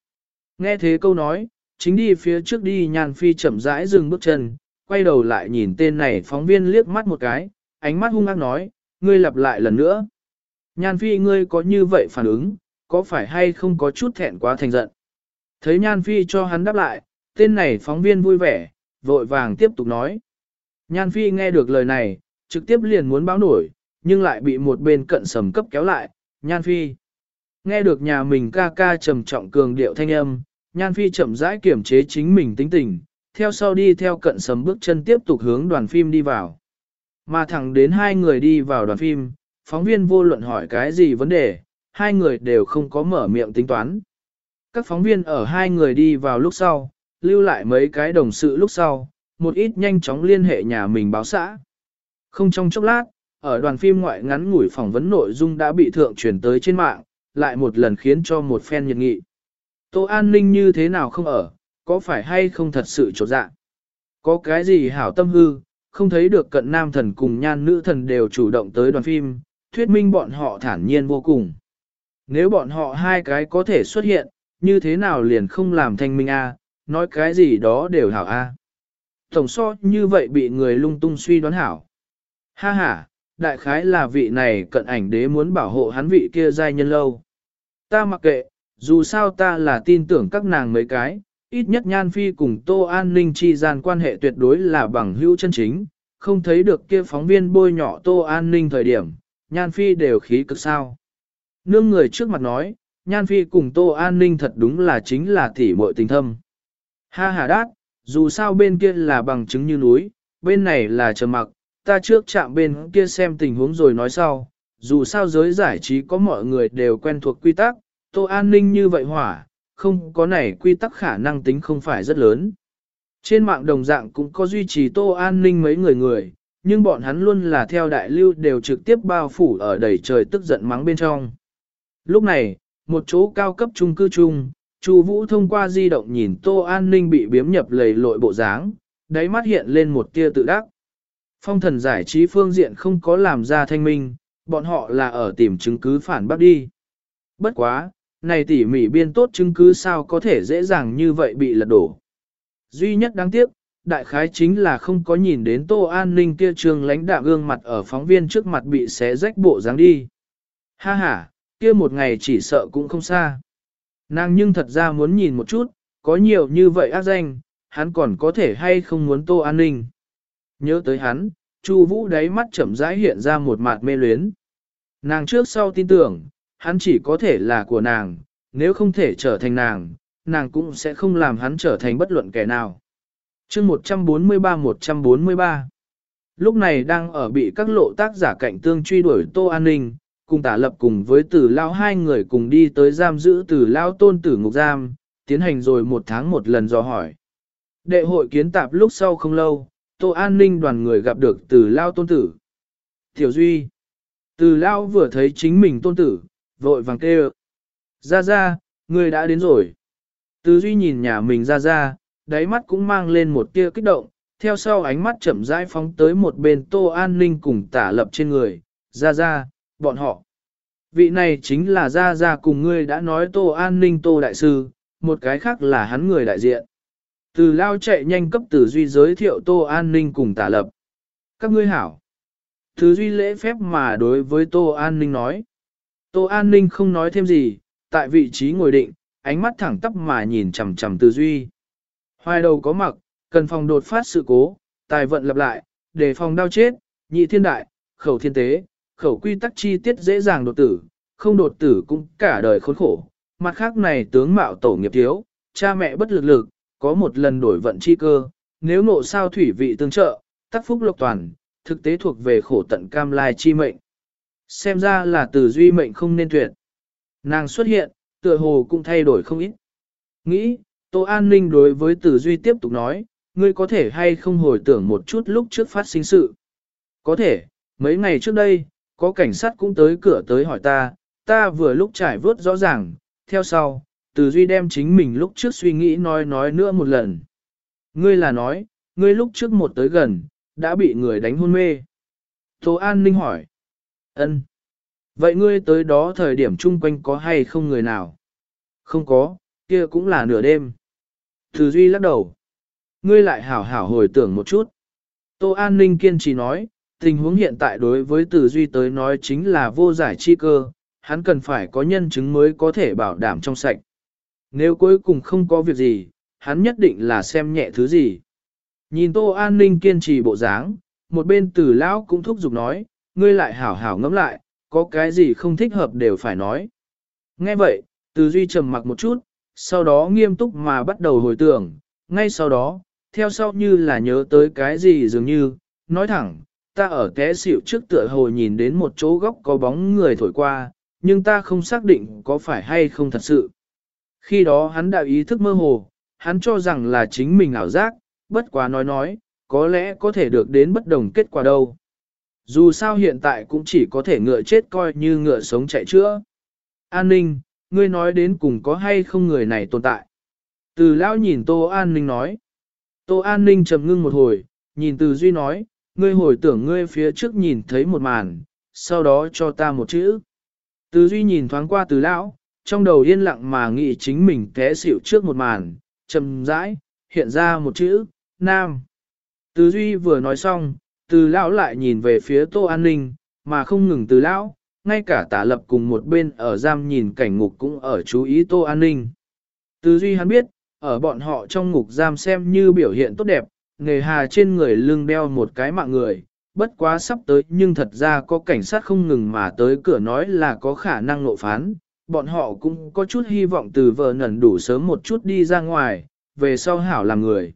Nghe thế câu nói, chính đi phía trước đi nhàn phi chậm rãi dừng bước chân, quay đầu lại nhìn tên này phóng viên liếc mắt một cái, ánh mắt hung ác nói, ngươi lặp lại lần nữa. Nhan phi ngươi có như vậy phản ứng, có phải hay không có chút thẹn quá thành giận. Thấy Nhan phi cho hắn đáp lại, tên này phóng viên vui vẻ, vội vàng tiếp tục nói. Nhan phi nghe được lời này, trực tiếp liền muốn báo nổi, nhưng lại bị một bên cận sầm cấp kéo lại, Nhan phi. Nghe được nhà mình ca ca trầm trọng cường điệu thanh âm, Nhan phi chậm rãi kiểm chế chính mình tính tình, theo sau đi theo cận sầm bước chân tiếp tục hướng đoàn phim đi vào. Mà thẳng đến hai người đi vào đoàn phim, phóng viên vô luận hỏi cái gì vấn đề, hai người đều không có mở miệng tính toán. Các phóng viên ở hai người đi vào lúc sau, lưu lại mấy cái đồng sự lúc sau, một ít nhanh chóng liên hệ nhà mình báo xã. Không trong chốc lát, ở đoàn phim ngoại ngắn ngủi phỏng vấn nội dung đã bị thượng truyền tới trên mạng, lại một lần khiến cho một fan nhiệt nghị. Tô An Ninh như thế nào không ở, có phải hay không thật sự trột dạ? Có cái gì hảo tâm hư, không thấy được cận nam thần cùng nhan nữ thần đều chủ động tới đoàn phim, thuyết minh bọn họ thản nhiên vô cùng. Nếu bọn họ hai cái có thể xuất hiện, như thế nào liền không làm thanh minh A, nói cái gì đó đều hảo A. Tổng so như vậy bị người lung tung suy đoán hảo. Ha ha, đại khái là vị này cận ảnh đế muốn bảo hộ hắn vị kia giai nhân lâu. Ta mặc kệ, dù sao ta là tin tưởng các nàng mấy cái, ít nhất Nhan Phi cùng Tô An Ninh chi gian quan hệ tuyệt đối là bằng hữu chân chính, không thấy được kia phóng viên bôi nhỏ Tô An Ninh thời điểm, Nhan Phi đều khí cực sao. Nương người trước mặt nói, Nhan Phi cùng Tô An Ninh thật đúng là chính là tỉ muội tình thâm. Ha ha đát, dù sao bên kia là bằng chứng như núi, bên này là trầm mặc, ta trước chạm bên kia xem tình huống rồi nói sau, dù sao giới giải trí có mọi người đều quen thuộc quy tắc, Tô An Ninh như vậy hỏa, không có này quy tắc khả năng tính không phải rất lớn. Trên mạng đồng dạng cũng có duy trì Tô An Ninh mấy người người, nhưng bọn hắn luôn là theo đại lưu đều trực tiếp bao phủ ở đầy trời tức giận mắng bên trong. Lúc này, một chỗ cao cấp trung cư chung, Chu Vũ thông qua di động nhìn Tô An Ninh bị biếm nhập lầy lội bộ dáng, đáy mắt hiện lên một tia tự đắc. Phong thần giải trí phương diện không có làm ra thanh minh, bọn họ là ở tìm chứng cứ phản bác đi. Bất quá, này tỉ mỉ biên tốt chứng cứ sao có thể dễ dàng như vậy bị lật đổ. Duy nhất đáng tiếc, đại khái chính là không có nhìn đến Tô An Ninh kia trường lãnh đạo gương mặt ở phóng viên trước mặt bị xé rách bộ dáng đi. Ha ha, kia một ngày chỉ sợ cũng không xa. Nàng nhưng thật ra muốn nhìn một chút, có nhiều như vậy ác danh, hắn còn có thể hay không muốn Tô An Ninh. Nhớ tới hắn, Chu Vũ đáy mắt chậm rãi hiện ra một mạt mê luyến. Nàng trước sau tin tưởng, hắn chỉ có thể là của nàng, nếu không thể trở thành nàng, nàng cũng sẽ không làm hắn trở thành bất luận kẻ nào. chương 143-143 Lúc này đang ở bị các lộ tác giả cạnh tương truy đuổi Tô An Ninh, cùng tả lập cùng với tử lao hai người cùng đi tới giam giữ tử lao tôn tử ngục giam, tiến hành rồi một tháng một lần dò hỏi. Đệ hội kiến tạp lúc sau không lâu, Tô An Ninh đoàn người gặp được từ lao tôn tử. Tiểu Duy Từ lao vừa thấy chính mình tôn tử, vội vàng kêu. Ra ra, người đã đến rồi. Từ duy nhìn nhà mình ra ra, đáy mắt cũng mang lên một tia kích động, theo sau ánh mắt chậm rãi phóng tới một bên tô an ninh cùng tả lập trên người, ra ra, bọn họ. Vị này chính là ra ra cùng ngươi đã nói tô an ninh tô đại sư, một cái khác là hắn người đại diện. Từ lao chạy nhanh cấp Từ duy giới thiệu tô an ninh cùng tả lập. Các ngươi hảo. Thứ duy lễ phép mà đối với tô an ninh nói. Tô an ninh không nói thêm gì, tại vị trí ngồi định, ánh mắt thẳng tắp mà nhìn chầm chầm từ duy. Hoài đầu có mặc, cần phòng đột phát sự cố, tài vận lặp lại, để phòng đau chết, nhị thiên đại, khẩu thiên tế, khẩu quy tắc chi tiết dễ dàng đột tử, không đột tử cũng cả đời khốn khổ. Mặt khác này tướng mạo tổ nghiệp thiếu, cha mẹ bất lực lực, có một lần đổi vận chi cơ, nếu ngộ sao thủy vị tương trợ, tác phúc lộc toàn, thực tế thuộc về khổ tận cam lai chi mệnh. Xem ra là từ duy mệnh không nên tuyệt. Nàng xuất hiện, tựa hồ cũng thay đổi không ít. Nghĩ, Tô An Ninh đối với Tử Duy tiếp tục nói, ngươi có thể hay không hồi tưởng một chút lúc trước phát sinh sự. Có thể, mấy ngày trước đây, có cảnh sát cũng tới cửa tới hỏi ta, ta vừa lúc trải vớt rõ ràng, theo sau, từ Duy đem chính mình lúc trước suy nghĩ nói nói nữa một lần. Ngươi là nói, ngươi lúc trước một tới gần, đã bị người đánh hôn mê. Tô An Ninh hỏi. ân Vậy ngươi tới đó thời điểm chung quanh có hay không người nào? Không có, kia cũng là nửa đêm. Từ Duy lắc đầu. Ngươi lại hảo hảo hồi tưởng một chút. Tô An Ninh kiên trì nói, tình huống hiện tại đối với Từ Duy tới nói chính là vô giải chi cơ, hắn cần phải có nhân chứng mới có thể bảo đảm trong sạch. Nếu cuối cùng không có việc gì, hắn nhất định là xem nhẹ thứ gì. Nhìn Tô An Ninh kiên trì bộ dáng, một bên tử Lão cũng thúc giục nói, ngươi lại hảo hảo ngẫm lại, có cái gì không thích hợp đều phải nói. Nghe vậy, Từ Duy trầm mặc một chút, sau đó nghiêm túc mà bắt đầu hồi tưởng, ngay sau đó, theo sau như là nhớ tới cái gì dường như, nói thẳng, ta ở té xịu trước tựa hồ nhìn đến một chỗ góc có bóng người thổi qua, nhưng ta không xác định có phải hay không thật sự. Khi đó hắn đã ý thức mơ hồ, hắn cho rằng là chính mình ảo giác, bất quá nói nói, có lẽ có thể được đến bất đồng kết quả đâu. Dù sao hiện tại cũng chỉ có thể ngựa chết coi như ngựa sống chạy chữa. An ninh, ngươi nói đến cùng có hay không người này tồn tại. Từ lão nhìn Tô An ninh nói. Tô An ninh trầm ngưng một hồi, nhìn từ Duy nói, ngươi hồi tưởng ngươi phía trước nhìn thấy một màn, sau đó cho ta một chữ. Từ Duy nhìn thoáng qua từ lão, trong đầu yên lặng mà nghĩ chính mình té xỉu trước một màn, trầm rãi, hiện ra một chữ, nam. Từ Duy vừa nói xong, từ lão lại nhìn về phía Tô An Ninh, mà không ngừng từ lão, ngay cả tả lập cùng một bên ở giam nhìn cảnh ngục cũng ở chú ý Tô An Ninh. Từ Duy hắn biết, ở bọn họ trong ngục giam xem như biểu hiện tốt đẹp, nghề hà trên người lưng đeo một cái mạng người, bất quá sắp tới nhưng thật ra có cảnh sát không ngừng mà tới cửa nói là có khả năng nộ phán, bọn họ cũng có chút hy vọng từ vợ nẩn đủ sớm một chút đi ra ngoài, về sau hảo làm người.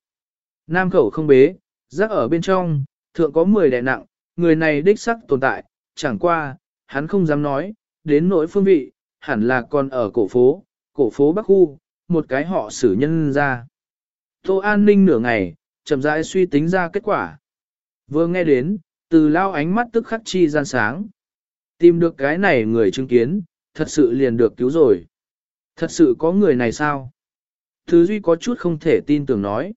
Nam khẩu không bế, rác ở bên trong, thượng có 10 đè nặng, người này đích sắc tồn tại, chẳng qua, hắn không dám nói, đến nỗi phương vị, hẳn là còn ở cổ phố, cổ phố Bắc Khu, một cái họ xử nhân ra. Tô An ninh nửa ngày, chậm rãi suy tính ra kết quả. Vừa nghe đến, từ lao ánh mắt tức khắc chi gian sáng. Tìm được cái này người chứng kiến, thật sự liền được cứu rồi. Thật sự có người này sao? Thứ Duy có chút không thể tin tưởng nói.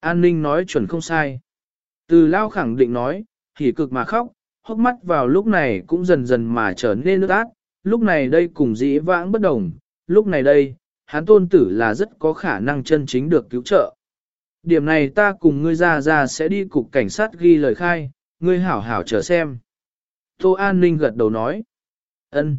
An ninh nói chuẩn không sai. Từ lao khẳng định nói, hỉ cực mà khóc, hốc mắt vào lúc này cũng dần dần mà trở nên nước át, lúc này đây cùng dĩ vãng bất đồng, lúc này đây, hắn tôn tử là rất có khả năng chân chính được cứu trợ. Điểm này ta cùng ngươi ra ra sẽ đi cục cảnh sát ghi lời khai, ngươi hảo hảo chờ xem. Tô An Ninh gật đầu nói. ân.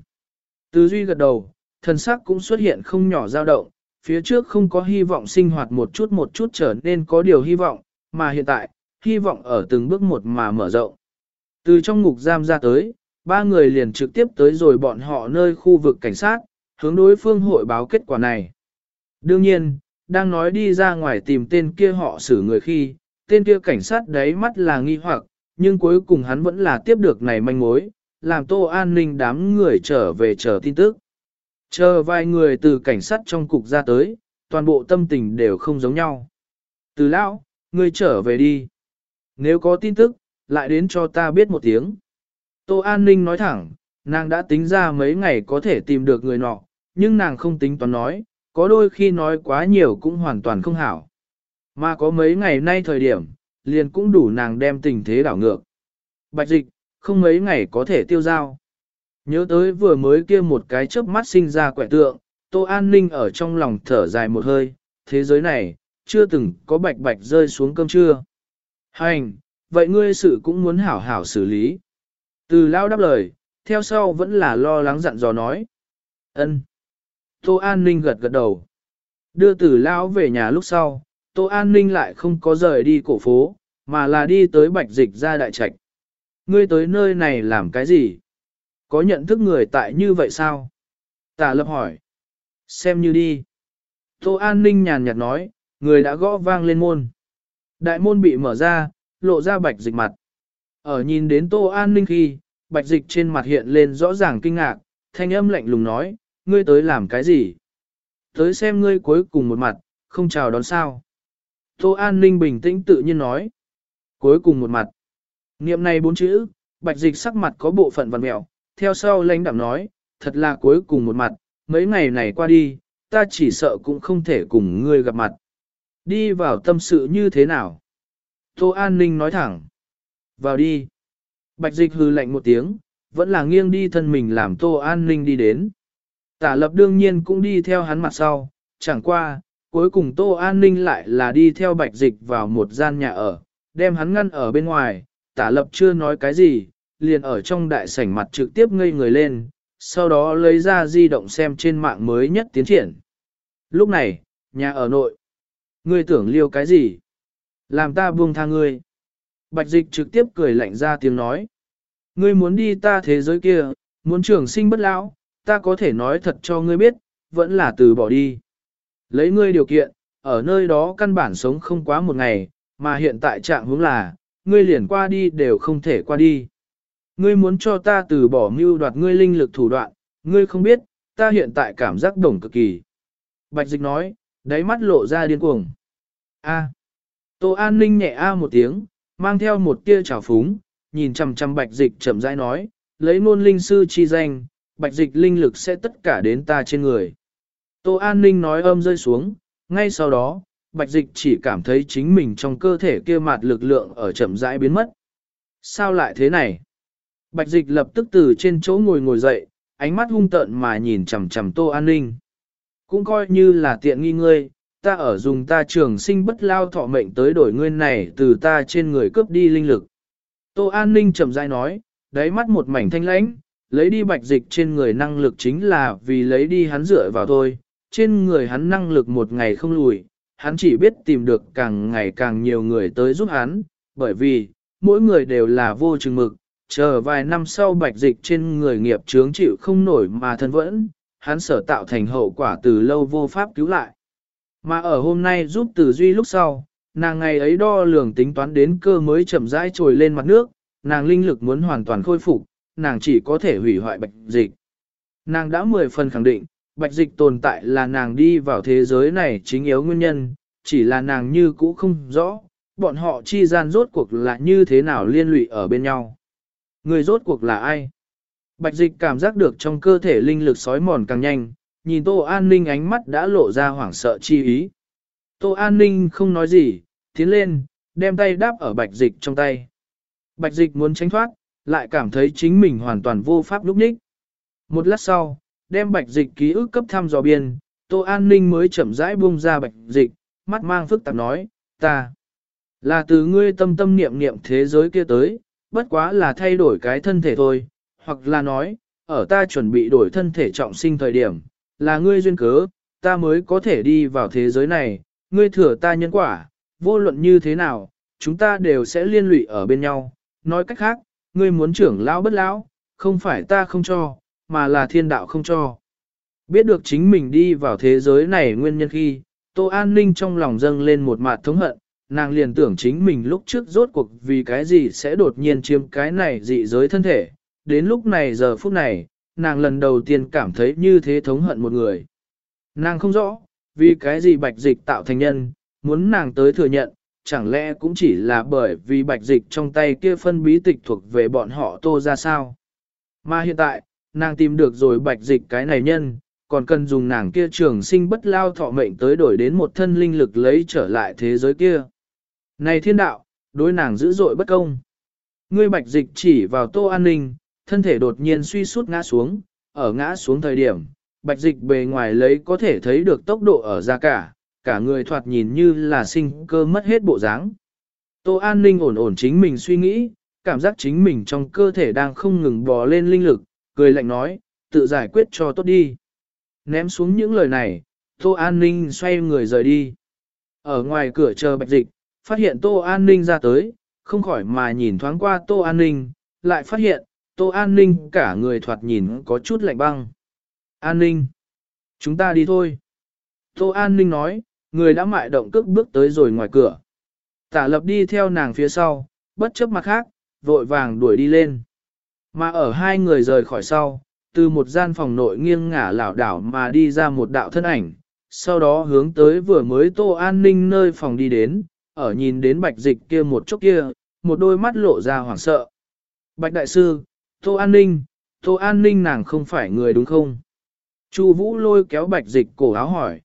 Từ Duy gật đầu, thần sắc cũng xuất hiện không nhỏ dao động, phía trước không có hy vọng sinh hoạt một chút một chút trở nên có điều hy vọng, mà hiện tại, hy vọng ở từng bước một mà mở rộng. Từ trong ngục giam ra tới, ba người liền trực tiếp tới rồi bọn họ nơi khu vực cảnh sát, hướng đối phương hội báo kết quả này. Đương nhiên, đang nói đi ra ngoài tìm tên kia họ xử người khi, tên kia cảnh sát đấy mắt là nghi hoặc, nhưng cuối cùng hắn vẫn là tiếp được này manh mối, làm tô an ninh đám người trở về chờ tin tức. Chờ vài người từ cảnh sát trong cục ra tới, toàn bộ tâm tình đều không giống nhau. Từ lão, ngươi trở về đi. Nếu có tin tức, lại đến cho ta biết một tiếng. Tô An Ninh nói thẳng, nàng đã tính ra mấy ngày có thể tìm được người nọ, nhưng nàng không tính toán nói, có đôi khi nói quá nhiều cũng hoàn toàn không hảo. Mà có mấy ngày nay thời điểm, liền cũng đủ nàng đem tình thế đảo ngược. Bạch dịch, không mấy ngày có thể tiêu giao. Nhớ tới vừa mới kia một cái chớp mắt sinh ra quẻ tượng, Tô An Ninh ở trong lòng thở dài một hơi, thế giới này, chưa từng có bạch bạch rơi xuống cơm trưa. Hành, vậy ngươi sự cũng muốn hảo hảo xử lý. Từ lao đáp lời, theo sau vẫn là lo lắng dặn dò nói. ân Tô An Ninh gật gật đầu. Đưa tử lao về nhà lúc sau, Tô An Ninh lại không có rời đi cổ phố, mà là đi tới bạch dịch ra đại trạch. Ngươi tới nơi này làm cái gì? Có nhận thức người tại như vậy sao? Tả lập hỏi. Xem như đi. Tô An Ninh nhàn nhạt nói, người đã gõ vang lên môn. Đại môn bị mở ra, lộ ra bạch dịch mặt. Ở nhìn đến Tô An Ninh khi, bạch dịch trên mặt hiện lên rõ ràng kinh ngạc, thanh âm lạnh lùng nói, ngươi tới làm cái gì? Tới xem ngươi cuối cùng một mặt, không chào đón sao. Tô An Ninh bình tĩnh tự nhiên nói. Cuối cùng một mặt. Niệm này bốn chữ, bạch dịch sắc mặt có bộ phận văn mẹo, theo sau lãnh đạm nói, thật là cuối cùng một mặt, mấy ngày này qua đi, ta chỉ sợ cũng không thể cùng ngươi gặp mặt. Đi vào tâm sự như thế nào? Tô An Ninh nói thẳng. Vào đi. Bạch dịch hư lạnh một tiếng, vẫn là nghiêng đi thân mình làm Tô An Ninh đi đến. Tả lập đương nhiên cũng đi theo hắn mặt sau, chẳng qua, cuối cùng Tô An Ninh lại là đi theo bạch dịch vào một gian nhà ở, đem hắn ngăn ở bên ngoài, tả lập chưa nói cái gì, liền ở trong đại sảnh mặt trực tiếp ngây người lên, sau đó lấy ra di động xem trên mạng mới nhất tiến triển. Lúc này, nhà ở nội, ngươi tưởng liêu cái gì? Làm ta buông tha ngươi. Bạch dịch trực tiếp cười lạnh ra tiếng nói. Ngươi muốn đi ta thế giới kia, muốn trường sinh bất lão, ta có thể nói thật cho ngươi biết, vẫn là từ bỏ đi. Lấy ngươi điều kiện, ở nơi đó căn bản sống không quá một ngày, mà hiện tại trạng hướng là, ngươi liền qua đi đều không thể qua đi. Ngươi muốn cho ta từ bỏ mưu đoạt ngươi linh lực thủ đoạn, ngươi không biết, ta hiện tại cảm giác đồng cực kỳ. Bạch dịch nói, đáy mắt lộ ra điên cuồng. A. Tô An Ninh nhẹ a một tiếng, mang theo một tia trào phúng, nhìn chằm chằm bạch dịch chậm rãi nói, lấy nôn linh sư chi danh, bạch dịch linh lực sẽ tất cả đến ta trên người. Tô An Ninh nói âm rơi xuống, ngay sau đó, bạch dịch chỉ cảm thấy chính mình trong cơ thể kia mạt lực lượng ở chậm rãi biến mất. Sao lại thế này? Bạch dịch lập tức từ trên chỗ ngồi ngồi dậy, ánh mắt hung tợn mà nhìn chằm chằm Tô An Ninh. Cũng coi như là tiện nghi ngươi, ta ở dùng ta trường sinh bất lao thọ mệnh tới đổi ngươi này từ ta trên người cướp đi linh lực. Tô An Ninh chậm rãi nói, đáy mắt một mảnh thanh lãnh, lấy đi bạch dịch trên người năng lực chính là vì lấy đi hắn dựa vào thôi, trên người hắn năng lực một ngày không lùi, hắn chỉ biết tìm được càng ngày càng nhiều người tới giúp hắn, bởi vì, mỗi người đều là vô chừng mực, chờ vài năm sau bạch dịch trên người nghiệp chướng chịu không nổi mà thân vẫn, hắn sở tạo thành hậu quả từ lâu vô pháp cứu lại. Mà ở hôm nay giúp từ duy lúc sau, nàng ngày ấy đo lường tính toán đến cơ mới chậm rãi trồi lên mặt nước, nàng linh lực muốn hoàn toàn khôi phục, nàng chỉ có thể hủy hoại bạch dịch. Nàng đã mười phần khẳng định, bạch dịch tồn tại là nàng đi vào thế giới này chính yếu nguyên nhân, chỉ là nàng như cũ không rõ, bọn họ chi gian rốt cuộc là như thế nào liên lụy ở bên nhau. Người rốt cuộc là ai? Bạch dịch cảm giác được trong cơ thể linh lực sói mòn càng nhanh, nhìn Tô An Ninh ánh mắt đã lộ ra hoảng sợ chi ý. Tô An Ninh không nói gì, tiến lên, đem tay đáp ở bạch dịch trong tay. Bạch dịch muốn tránh thoát, lại cảm thấy chính mình hoàn toàn vô pháp lúc ních. Một lát sau, đem bạch dịch ký ức cấp thăm dò biên, Tô An Ninh mới chậm rãi buông ra bạch dịch, mắt mang phức tạp nói, ta là từ ngươi tâm tâm niệm niệm thế giới kia tới, bất quá là thay đổi cái thân thể thôi, hoặc là nói, ở ta chuẩn bị đổi thân thể trọng sinh thời điểm, là ngươi duyên cớ, ta mới có thể đi vào thế giới này, ngươi thừa ta nhân quả, vô luận như thế nào, chúng ta đều sẽ liên lụy ở bên nhau. Nói cách khác, ngươi muốn trưởng lão bất lão, không phải ta không cho, mà là thiên đạo không cho. Biết được chính mình đi vào thế giới này nguyên nhân khi, Tô An Ninh trong lòng dâng lên một mạt thống hận, nàng liền tưởng chính mình lúc trước rốt cuộc vì cái gì sẽ đột nhiên chiếm cái này dị giới thân thể. Đến lúc này giờ phút này, nàng lần đầu tiên cảm thấy như thế thống hận một người. Nàng không rõ, vì cái gì bạch dịch tạo thành nhân, muốn nàng tới thừa nhận, chẳng lẽ cũng chỉ là bởi vì bạch dịch trong tay kia phân bí tịch thuộc về bọn họ tô ra sao. Mà hiện tại, nàng tìm được rồi bạch dịch cái này nhân, còn cần dùng nàng kia trường sinh bất lao thọ mệnh tới đổi đến một thân linh lực lấy trở lại thế giới kia. Này thiên đạo, đối nàng dữ dội bất công. Ngươi bạch dịch chỉ vào tô an ninh, thân thể đột nhiên suy sút ngã xuống, ở ngã xuống thời điểm, bạch dịch bề ngoài lấy có thể thấy được tốc độ ở ra cả, cả người thoạt nhìn như là sinh cơ mất hết bộ dáng. Tô an ninh ổn ổn chính mình suy nghĩ, cảm giác chính mình trong cơ thể đang không ngừng bò lên linh lực, cười lạnh nói, tự giải quyết cho tốt đi. Ném xuống những lời này, Tô An Ninh xoay người rời đi. Ở ngoài cửa chờ bạch dịch, phát hiện Tô An Ninh ra tới, không khỏi mà nhìn thoáng qua Tô An Ninh, lại phát hiện, Tô An Ninh cả người thoạt nhìn có chút lạnh băng. An Ninh, chúng ta đi thôi. Tô An Ninh nói, người đã mại động cước bước tới rồi ngoài cửa. Tả lập đi theo nàng phía sau, bất chấp mặt khác, vội vàng đuổi đi lên. Mà ở hai người rời khỏi sau, từ một gian phòng nội nghiêng ngả lảo đảo mà đi ra một đạo thân ảnh, sau đó hướng tới vừa mới tô an ninh nơi phòng đi đến, ở nhìn đến bạch dịch kia một chút kia, một đôi mắt lộ ra hoảng sợ. Bạch đại sư, tô an ninh, tô an ninh nàng không phải người đúng không? Chu vũ lôi kéo bạch dịch cổ áo hỏi.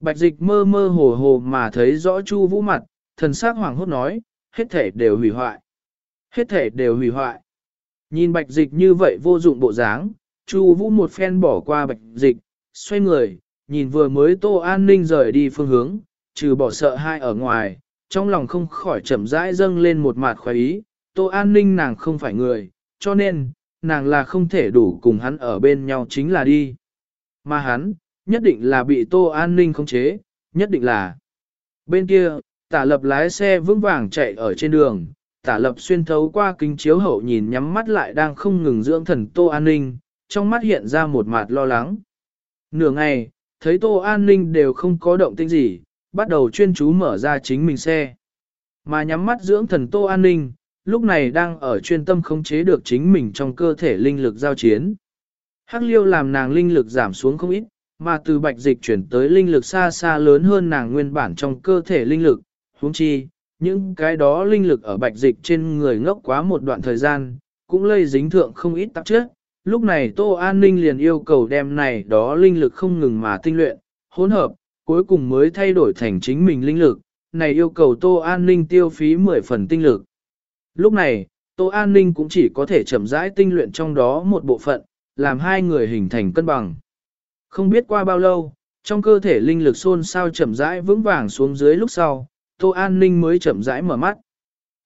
Bạch dịch mơ mơ hồ hồ mà thấy rõ chu vũ mặt, thần sắc hoảng hốt nói, hết thể đều hủy hoại. Hết thể đều hủy hoại. Nhìn bạch dịch như vậy vô dụng bộ dáng, Chu Vũ một phen bỏ qua bạch dịch, xoay người, nhìn vừa mới Tô An Ninh rời đi phương hướng, trừ bỏ sợ hai ở ngoài, trong lòng không khỏi chậm rãi dâng lên một mặt khoái ý, Tô An Ninh nàng không phải người, cho nên, nàng là không thể đủ cùng hắn ở bên nhau chính là đi. Mà hắn, nhất định là bị Tô An Ninh khống chế, nhất định là. Bên kia, tả lập lái xe vững vàng chạy ở trên đường, tả lập xuyên thấu qua kính chiếu hậu nhìn nhắm mắt lại đang không ngừng dưỡng thần Tô An Ninh, trong mắt hiện ra một mặt lo lắng. Nửa ngày, thấy Tô An Ninh đều không có động tĩnh gì, bắt đầu chuyên chú mở ra chính mình xe. Mà nhắm mắt dưỡng thần Tô An Ninh, lúc này đang ở chuyên tâm khống chế được chính mình trong cơ thể linh lực giao chiến. Hắc liêu làm nàng linh lực giảm xuống không ít, mà từ bạch dịch chuyển tới linh lực xa xa lớn hơn nàng nguyên bản trong cơ thể linh lực, huống chi, những cái đó linh lực ở bạch dịch trên người ngốc quá một đoạn thời gian, cũng lây dính thượng không ít tạp chất, Lúc này Tô An Ninh liền yêu cầu đem này đó linh lực không ngừng mà tinh luyện, hỗn hợp, cuối cùng mới thay đổi thành chính mình linh lực, này yêu cầu Tô An Ninh tiêu phí 10 phần tinh lực. Lúc này, Tô An Ninh cũng chỉ có thể chậm rãi tinh luyện trong đó một bộ phận, làm hai người hình thành cân bằng. Không biết qua bao lâu, trong cơ thể linh lực xôn sao chậm rãi vững vàng xuống dưới lúc sau, Tô An Ninh mới chậm rãi mở mắt.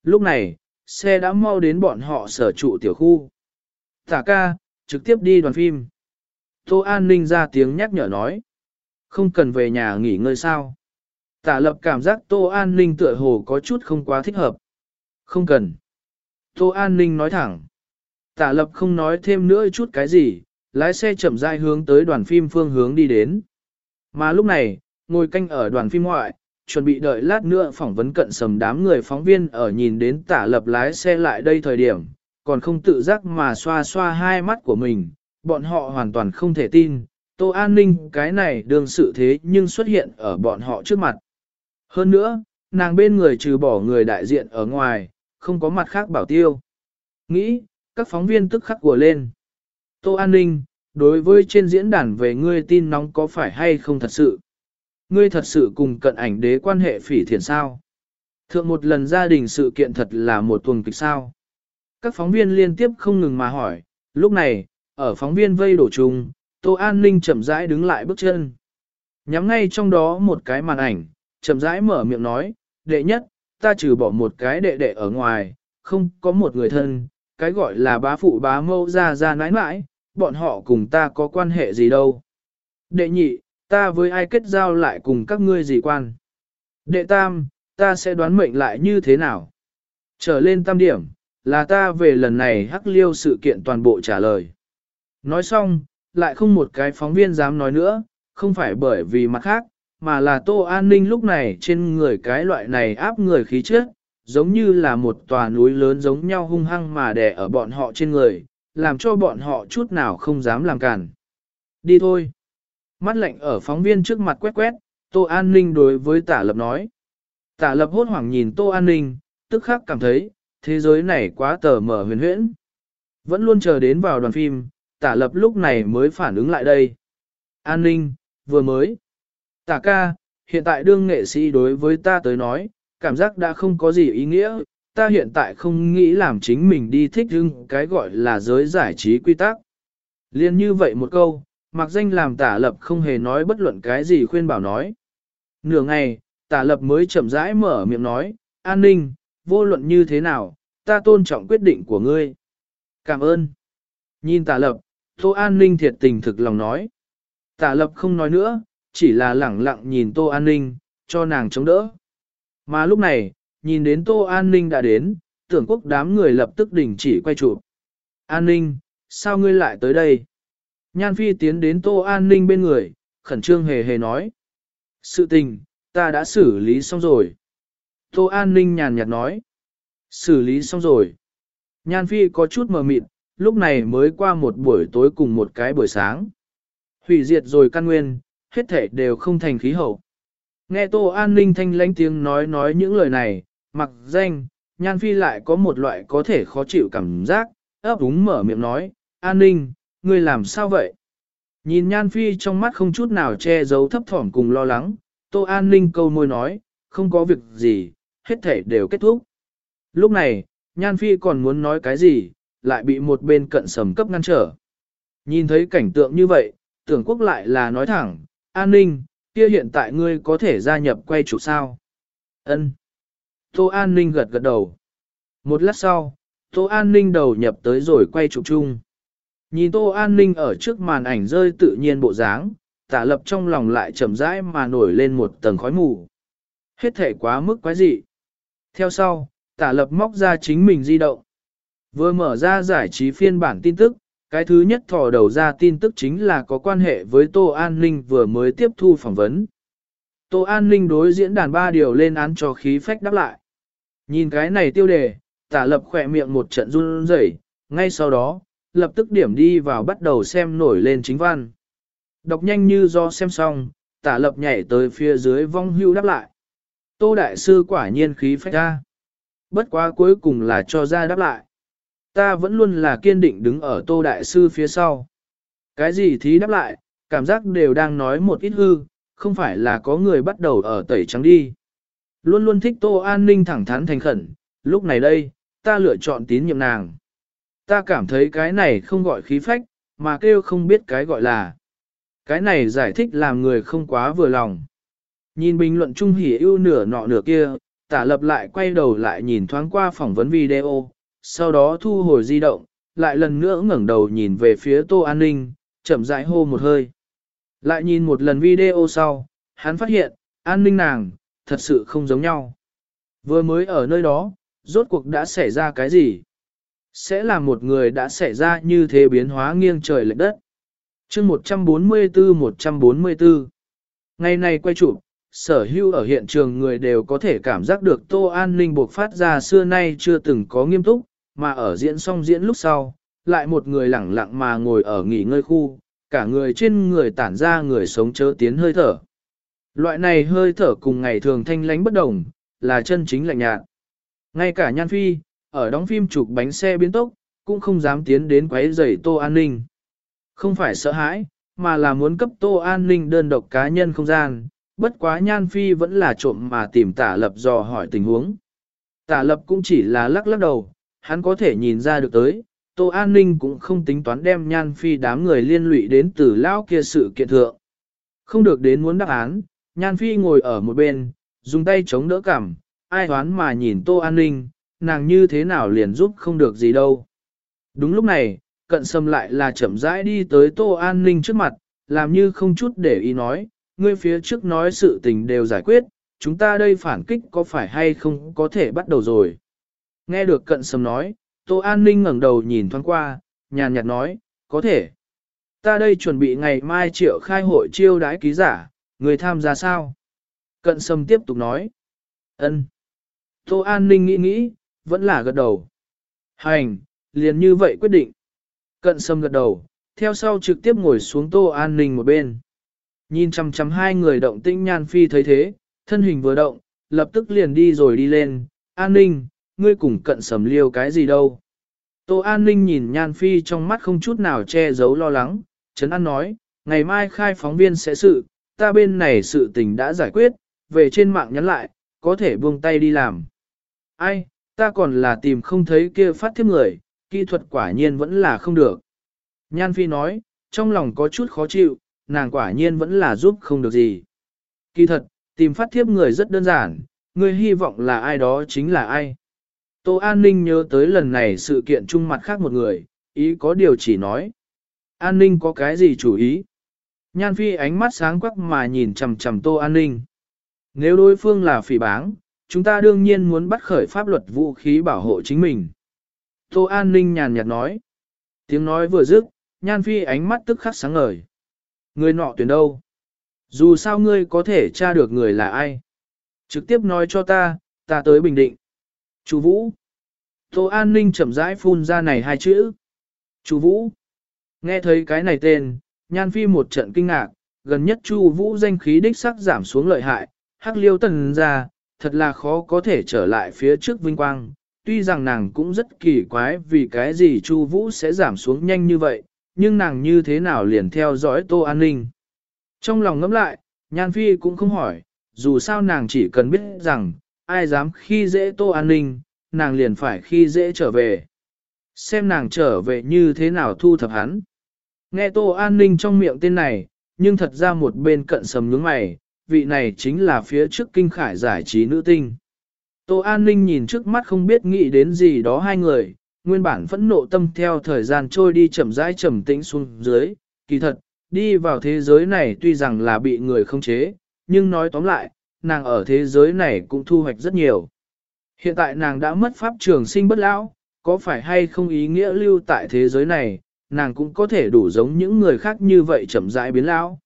Lúc này, xe đã mau đến bọn họ sở trụ tiểu khu. Tả ca, trực tiếp đi đoàn phim. Tô An Ninh ra tiếng nhắc nhở nói. Không cần về nhà nghỉ ngơi sao. Tả lập cảm giác Tô An Ninh tựa hồ có chút không quá thích hợp. Không cần. Tô An Ninh nói thẳng. Tả lập không nói thêm nữa chút cái gì, lái xe chậm rãi hướng tới đoàn phim phương hướng đi đến. Mà lúc này, ngồi canh ở đoàn phim ngoại, chuẩn bị đợi lát nữa phỏng vấn cận sầm đám người phóng viên ở nhìn đến tả lập lái xe lại đây thời điểm, còn không tự giác mà xoa xoa hai mắt của mình, bọn họ hoàn toàn không thể tin, Tô An Ninh cái này đương sự thế nhưng xuất hiện ở bọn họ trước mặt. Hơn nữa, nàng bên người trừ bỏ người đại diện ở ngoài, không có mặt khác bảo tiêu. Nghĩ, các phóng viên tức khắc của lên. Tô An Ninh, đối với trên diễn đàn về ngươi tin nóng có phải hay không thật sự? Ngươi thật sự cùng cận ảnh đế quan hệ phỉ thiền sao? Thượng một lần gia đình sự kiện thật là một tuần kịch sao? Các phóng viên liên tiếp không ngừng mà hỏi, lúc này, ở phóng viên vây đổ chung, Tô An Ninh chậm rãi đứng lại bước chân. Nhắm ngay trong đó một cái màn ảnh, chậm rãi mở miệng nói, đệ nhất, ta trừ bỏ một cái đệ đệ ở ngoài, không có một người thân, cái gọi là bá phụ bá mâu ra ra nãi nãi, bọn họ cùng ta có quan hệ gì đâu. Đệ nhị, ta với ai kết giao lại cùng các ngươi gì quan. Đệ tam, ta sẽ đoán mệnh lại như thế nào. Trở lên tam điểm, là ta về lần này hắc liêu sự kiện toàn bộ trả lời. Nói xong, lại không một cái phóng viên dám nói nữa, không phải bởi vì mặt khác, mà là tô an ninh lúc này trên người cái loại này áp người khí trước, giống như là một tòa núi lớn giống nhau hung hăng mà đè ở bọn họ trên người, làm cho bọn họ chút nào không dám làm cản. Đi thôi. Mắt lạnh ở phóng viên trước mặt quét quét, Tô An Ninh đối với tả lập nói. Tả lập hốt hoảng nhìn Tô An Ninh, tức khắc cảm thấy, thế giới này quá tờ mở huyền huyễn. Vẫn luôn chờ đến vào đoàn phim, tả lập lúc này mới phản ứng lại đây. An ninh, vừa mới. Tả ca, hiện tại đương nghệ sĩ đối với ta tới nói, cảm giác đã không có gì ý nghĩa, ta hiện tại không nghĩ làm chính mình đi thích hưng cái gọi là giới giải trí quy tắc. Liên như vậy một câu, mặc danh làm tả lập không hề nói bất luận cái gì khuyên bảo nói. Nửa ngày, tả lập mới chậm rãi mở miệng nói, an ninh, vô luận như thế nào, ta tôn trọng quyết định của ngươi. Cảm ơn. Nhìn tả lập, tô an ninh thiệt tình thực lòng nói. Tả lập không nói nữa, chỉ là lẳng lặng nhìn tô an ninh, cho nàng chống đỡ. Mà lúc này, nhìn đến tô an ninh đã đến, tưởng quốc đám người lập tức đình chỉ quay chụp. An ninh, sao ngươi lại tới đây? Nhan Phi tiến đến Tô An Ninh bên người, khẩn trương hề hề nói. Sự tình, ta đã xử lý xong rồi. Tô An Ninh nhàn nhạt nói. Xử lý xong rồi. Nhan Phi có chút mờ mịt, lúc này mới qua một buổi tối cùng một cái buổi sáng. Hủy diệt rồi căn nguyên, hết thể đều không thành khí hậu. Nghe Tô An Ninh thanh lãnh tiếng nói nói những lời này, mặc danh, Nhan Phi lại có một loại có thể khó chịu cảm giác, ấp úng mở miệng nói, An Ninh, ngươi làm sao vậy? Nhìn Nhan Phi trong mắt không chút nào che giấu thấp thỏm cùng lo lắng, Tô An Ninh câu môi nói, không có việc gì, hết thể đều kết thúc. Lúc này, Nhan Phi còn muốn nói cái gì, lại bị một bên cận sầm cấp ngăn trở. Nhìn thấy cảnh tượng như vậy, tưởng quốc lại là nói thẳng, An Ninh, kia hiện tại ngươi có thể gia nhập quay chụp sao? Ân. Tô An Ninh gật gật đầu. Một lát sau, Tô An Ninh đầu nhập tới rồi quay chụp chung. Nhìn Tô An Ninh ở trước màn ảnh rơi tự nhiên bộ dáng, tả lập trong lòng lại chậm rãi mà nổi lên một tầng khói mù. Hết thể quá mức quái dị. Theo sau, tả lập móc ra chính mình di động. Vừa mở ra giải trí phiên bản tin tức, cái thứ nhất thò đầu ra tin tức chính là có quan hệ với Tô An Ninh vừa mới tiếp thu phỏng vấn. Tô An Ninh đối diễn đàn ba điều lên án cho khí phách đáp lại. Nhìn cái này tiêu đề, tả lập khỏe miệng một trận run rẩy, ngay sau đó, lập tức điểm đi vào bắt đầu xem nổi lên chính văn. Đọc nhanh như do xem xong, tả lập nhảy tới phía dưới vong hưu đáp lại. Tô Đại Sư quả nhiên khí phách ra. Bất quá cuối cùng là cho ra đáp lại. Ta vẫn luôn là kiên định đứng ở Tô Đại Sư phía sau. Cái gì thí đáp lại, cảm giác đều đang nói một ít hư, không phải là có người bắt đầu ở tẩy trắng đi. Luôn luôn thích Tô An Ninh thẳng thắn thành khẩn, lúc này đây, ta lựa chọn tín nhiệm nàng. Ta cảm thấy cái này không gọi khí phách, mà kêu không biết cái gọi là. Cái này giải thích làm người không quá vừa lòng. Nhìn bình luận trung hỉ ưu nửa nọ nửa kia, tả lập lại quay đầu lại nhìn thoáng qua phỏng vấn video, sau đó thu hồi di động, lại lần nữa ngẩng đầu nhìn về phía tô an ninh, chậm rãi hô một hơi. Lại nhìn một lần video sau, hắn phát hiện, an ninh nàng, thật sự không giống nhau. Vừa mới ở nơi đó, rốt cuộc đã xảy ra cái gì? Sẽ là một người đã xảy ra như thế biến hóa nghiêng trời lệch đất. chương 144-144 Ngày này quay chụp, sở hữu ở hiện trường người đều có thể cảm giác được Tô An Ninh buộc phát ra xưa nay chưa từng có nghiêm túc, mà ở diễn xong diễn lúc sau, lại một người lẳng lặng mà ngồi ở nghỉ ngơi khu, cả người trên người tản ra người sống chớ tiến hơi thở. Loại này hơi thở cùng ngày thường thanh lánh bất đồng, là chân chính lạnh nhạt. Ngay cả Nhan Phi, ở đóng phim chụp bánh xe biến tốc, cũng không dám tiến đến quấy rầy Tô An Ninh. Không phải sợ hãi, mà là muốn cấp Tô An Ninh đơn độc cá nhân không gian, bất quá Nhan Phi vẫn là trộm mà tìm tả lập dò hỏi tình huống. Tả lập cũng chỉ là lắc lắc đầu, hắn có thể nhìn ra được tới, Tô An Ninh cũng không tính toán đem Nhan Phi đám người liên lụy đến từ lão kia sự kiện thượng. Không được đến muốn đáp án, Nhan Phi ngồi ở một bên, dùng tay chống đỡ cằm, ai hoán mà nhìn Tô An Ninh, nàng như thế nào liền giúp không được gì đâu. Đúng lúc này, cận sâm lại là chậm rãi đi tới Tô An Ninh trước mặt, làm như không chút để ý nói, ngươi phía trước nói sự tình đều giải quyết, chúng ta đây phản kích có phải hay không có thể bắt đầu rồi. Nghe được cận sâm nói, Tô An Ninh ngẩng đầu nhìn thoáng qua, nhàn nhạt nói, có thể. Ta đây chuẩn bị ngày mai triệu khai hội chiêu đãi ký giả, người tham gia sao? Cận sâm tiếp tục nói. ân Tô An Ninh nghĩ nghĩ, vẫn là gật đầu. Hành, liền như vậy quyết định. Cận sâm gật đầu, theo sau trực tiếp ngồi xuống tô an ninh một bên. Nhìn chăm chăm hai người động tĩnh nhan phi thấy thế, thân hình vừa động, lập tức liền đi rồi đi lên, an ninh, ngươi cùng cận sầm liêu cái gì đâu. Tô an ninh nhìn nhan phi trong mắt không chút nào che giấu lo lắng, Trấn An nói, ngày mai khai phóng viên sẽ sự, ta bên này sự tình đã giải quyết, về trên mạng nhắn lại, có thể buông tay đi làm. Ai, ta còn là tìm không thấy kia phát thiếp người, kỹ thuật quả nhiên vẫn là không được. Nhan Phi nói, trong lòng có chút khó chịu, nàng quả nhiên vẫn là giúp không được gì. Kỳ thật, tìm phát thiếp người rất đơn giản, người hy vọng là ai đó chính là ai. Tô An Ninh nhớ tới lần này sự kiện chung mặt khác một người, ý có điều chỉ nói. An Ninh có cái gì chủ ý? Nhan Phi ánh mắt sáng quắc mà nhìn chầm chầm Tô An Ninh. Nếu đối phương là phỉ báng, chúng ta đương nhiên muốn bắt khởi pháp luật vũ khí bảo hộ chính mình. Tô An Ninh nhàn nhạt nói. Tiếng nói vừa dứt, Nhan Phi ánh mắt tức khắc sáng ngời. Người nọ tuyển đâu? Dù sao ngươi có thể tra được người là ai? Trực tiếp nói cho ta, ta tới Bình Định. Chú Vũ. Tô An Ninh chậm rãi phun ra này hai chữ. Chú Vũ. Nghe thấy cái này tên, Nhan Phi một trận kinh ngạc, gần nhất Chu Vũ danh khí đích sắc giảm xuống lợi hại, hắc liêu tần ra, thật là khó có thể trở lại phía trước vinh quang. Tuy rằng nàng cũng rất kỳ quái vì cái gì Chu Vũ sẽ giảm xuống nhanh như vậy, nhưng nàng như thế nào liền theo dõi Tô An Ninh. Trong lòng ngẫm lại, Nhan Phi cũng không hỏi, dù sao nàng chỉ cần biết rằng, ai dám khi dễ Tô An Ninh, nàng liền phải khi dễ trở về. Xem nàng trở về như thế nào thu thập hắn. Nghe Tô An Ninh trong miệng tên này, nhưng thật ra một bên cận sầm nhướng mày, vị này chính là phía trước kinh khải giải trí nữ tinh. Tô An Ninh nhìn trước mắt không biết nghĩ đến gì đó hai người, nguyên bản phẫn nộ tâm theo thời gian trôi đi chậm rãi trầm tĩnh xuống dưới, kỳ thật, đi vào thế giới này tuy rằng là bị người không chế, nhưng nói tóm lại, nàng ở thế giới này cũng thu hoạch rất nhiều. Hiện tại nàng đã mất pháp trường sinh bất lão, có phải hay không ý nghĩa lưu tại thế giới này, nàng cũng có thể đủ giống những người khác như vậy chậm rãi biến lão.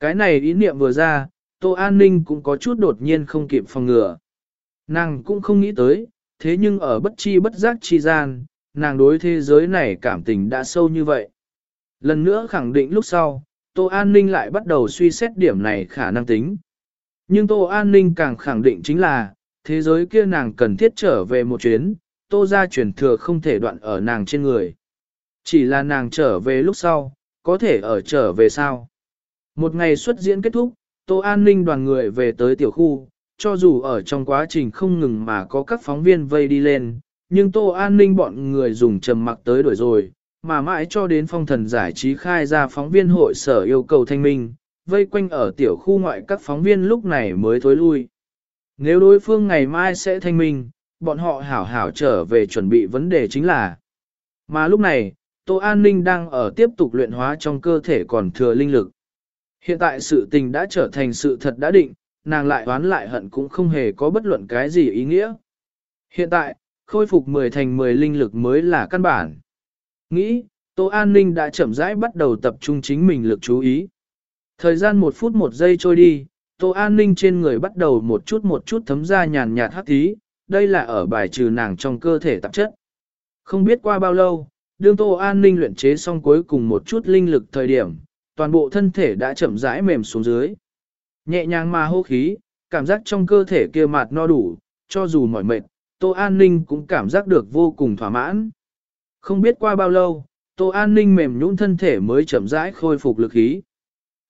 Cái này ý niệm vừa ra, Tô An Ninh cũng có chút đột nhiên không kịp phòng ngừa. Nàng cũng không nghĩ tới, thế nhưng ở bất chi bất giác chi gian, nàng đối thế giới này cảm tình đã sâu như vậy. Lần nữa khẳng định lúc sau, Tô An Ninh lại bắt đầu suy xét điểm này khả năng tính. Nhưng Tô An Ninh càng khẳng định chính là, thế giới kia nàng cần thiết trở về một chuyến, Tô ra chuyển thừa không thể đoạn ở nàng trên người. Chỉ là nàng trở về lúc sau, có thể ở trở về sao. Một ngày xuất diễn kết thúc, Tô An Ninh đoàn người về tới tiểu khu, cho dù ở trong quá trình không ngừng mà có các phóng viên vây đi lên, nhưng Tô An Ninh bọn người dùng trầm mặc tới đổi rồi, mà mãi cho đến phong thần giải trí khai ra phóng viên hội sở yêu cầu thanh minh, vây quanh ở tiểu khu ngoại các phóng viên lúc này mới thối lui. Nếu đối phương ngày mai sẽ thanh minh, bọn họ hảo hảo trở về chuẩn bị vấn đề chính là. Mà lúc này, Tô An Ninh đang ở tiếp tục luyện hóa trong cơ thể còn thừa linh lực. Hiện tại sự tình đã trở thành sự thật đã định, nàng lại đoán lại hận cũng không hề có bất luận cái gì ý nghĩa. Hiện tại, khôi phục 10 thành 10 linh lực mới là căn bản. Nghĩ, Tô An Ninh đã chậm rãi bắt đầu tập trung chính mình lực chú ý. Thời gian một phút một giây trôi đi, Tô An Ninh trên người bắt đầu một chút một chút thấm ra nhàn nhạt hắc tí, đây là ở bài trừ nàng trong cơ thể tạp chất. Không biết qua bao lâu, đương Tô An Ninh luyện chế xong cuối cùng một chút linh lực thời điểm, toàn bộ thân thể đã chậm rãi mềm xuống dưới. Nhẹ nhàng mà hô khí, cảm giác trong cơ thể kia mạt no đủ, cho dù mỏi mệt, Tô An Ninh cũng cảm giác được vô cùng thỏa mãn. Không biết qua bao lâu, Tô An Ninh mềm nhũn thân thể mới chậm rãi khôi phục lực khí.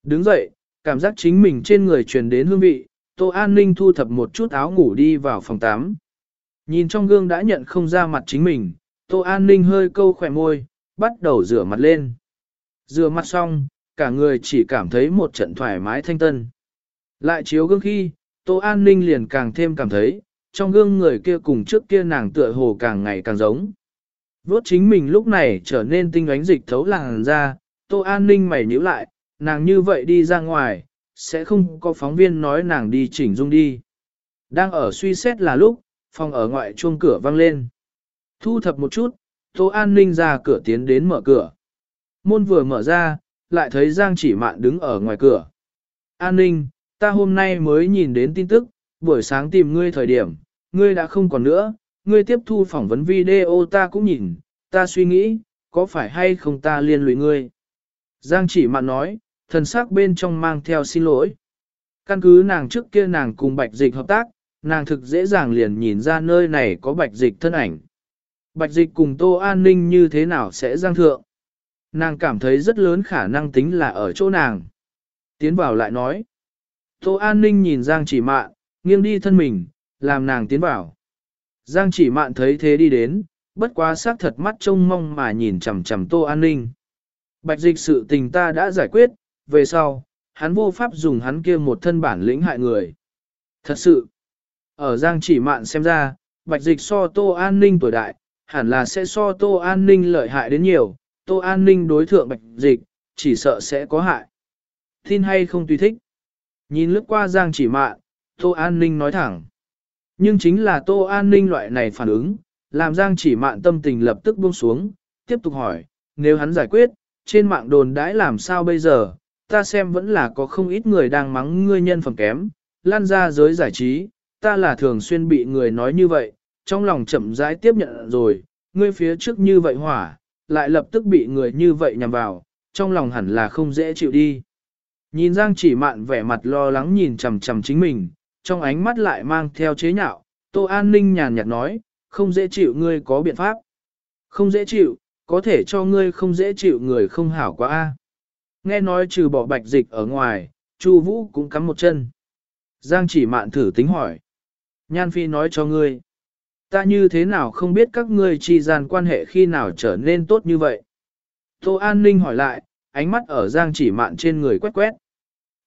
Đứng dậy, cảm giác chính mình trên người truyền đến hương vị, Tô An Ninh thu thập một chút áo ngủ đi vào phòng 8. Nhìn trong gương đã nhận không ra mặt chính mình, Tô An Ninh hơi câu khỏe môi, bắt đầu rửa mặt lên. Rửa mặt xong, cả người chỉ cảm thấy một trận thoải mái thanh tân. Lại chiếu gương khi, Tô An Ninh liền càng thêm cảm thấy, trong gương người kia cùng trước kia nàng tựa hồ càng ngày càng giống. Vốt chính mình lúc này trở nên tinh ánh dịch thấu làng ra, Tô An Ninh mày nhíu lại, nàng như vậy đi ra ngoài, sẽ không có phóng viên nói nàng đi chỉnh dung đi. Đang ở suy xét là lúc, phòng ở ngoại chuông cửa vang lên. Thu thập một chút, Tô An Ninh ra cửa tiến đến mở cửa. Môn vừa mở ra, lại thấy Giang chỉ mạn đứng ở ngoài cửa. An Ninh, ta hôm nay mới nhìn đến tin tức, buổi sáng tìm ngươi thời điểm, ngươi đã không còn nữa, ngươi tiếp thu phỏng vấn video ta cũng nhìn, ta suy nghĩ, có phải hay không ta liên lụy ngươi. Giang chỉ mạn nói, thần sắc bên trong mang theo xin lỗi. Căn cứ nàng trước kia nàng cùng bạch dịch hợp tác, nàng thực dễ dàng liền nhìn ra nơi này có bạch dịch thân ảnh. Bạch dịch cùng tô an ninh như thế nào sẽ giang thượng. Nàng cảm thấy rất lớn khả năng tính là ở chỗ nàng. Tiến vào lại nói. Tô An Ninh nhìn Giang chỉ mạn, nghiêng đi thân mình, làm nàng tiến vào. Giang chỉ mạn thấy thế đi đến, bất quá xác thật mắt trông mong mà nhìn chằm chằm Tô An Ninh. Bạch dịch sự tình ta đã giải quyết, về sau, hắn vô pháp dùng hắn kia một thân bản lĩnh hại người. Thật sự, ở Giang chỉ mạn xem ra, bạch dịch so Tô An Ninh tuổi đại, hẳn là sẽ so Tô An Ninh lợi hại đến nhiều, Tô An Ninh đối thượng bạch dịch, chỉ sợ sẽ có hại. Tin hay không tùy thích. Nhìn lướt qua Giang chỉ mạn, Tô An Ninh nói thẳng. Nhưng chính là Tô An Ninh loại này phản ứng, làm Giang chỉ mạn tâm tình lập tức buông xuống, tiếp tục hỏi, nếu hắn giải quyết, trên mạng đồn đãi làm sao bây giờ, ta xem vẫn là có không ít người đang mắng ngươi nhân phẩm kém, lan ra giới giải trí, ta là thường xuyên bị người nói như vậy, trong lòng chậm rãi tiếp nhận rồi, ngươi phía trước như vậy hỏa, lại lập tức bị người như vậy nhằm vào, trong lòng hẳn là không dễ chịu đi. Nhìn Giang chỉ mạn vẻ mặt lo lắng nhìn chằm chằm chính mình, trong ánh mắt lại mang theo chế nhạo, Tô An Ninh nhàn nhạt nói, không dễ chịu ngươi có biện pháp. Không dễ chịu, có thể cho ngươi không dễ chịu người không hảo quá a. Nghe nói trừ bỏ bạch dịch ở ngoài, Chu Vũ cũng cắm một chân. Giang chỉ mạn thử tính hỏi. Nhan Phi nói cho ngươi. Ta như thế nào không biết các ngươi chi gian quan hệ khi nào trở nên tốt như vậy. Tô An Ninh hỏi lại, ánh mắt ở Giang chỉ mạn trên người quét quét.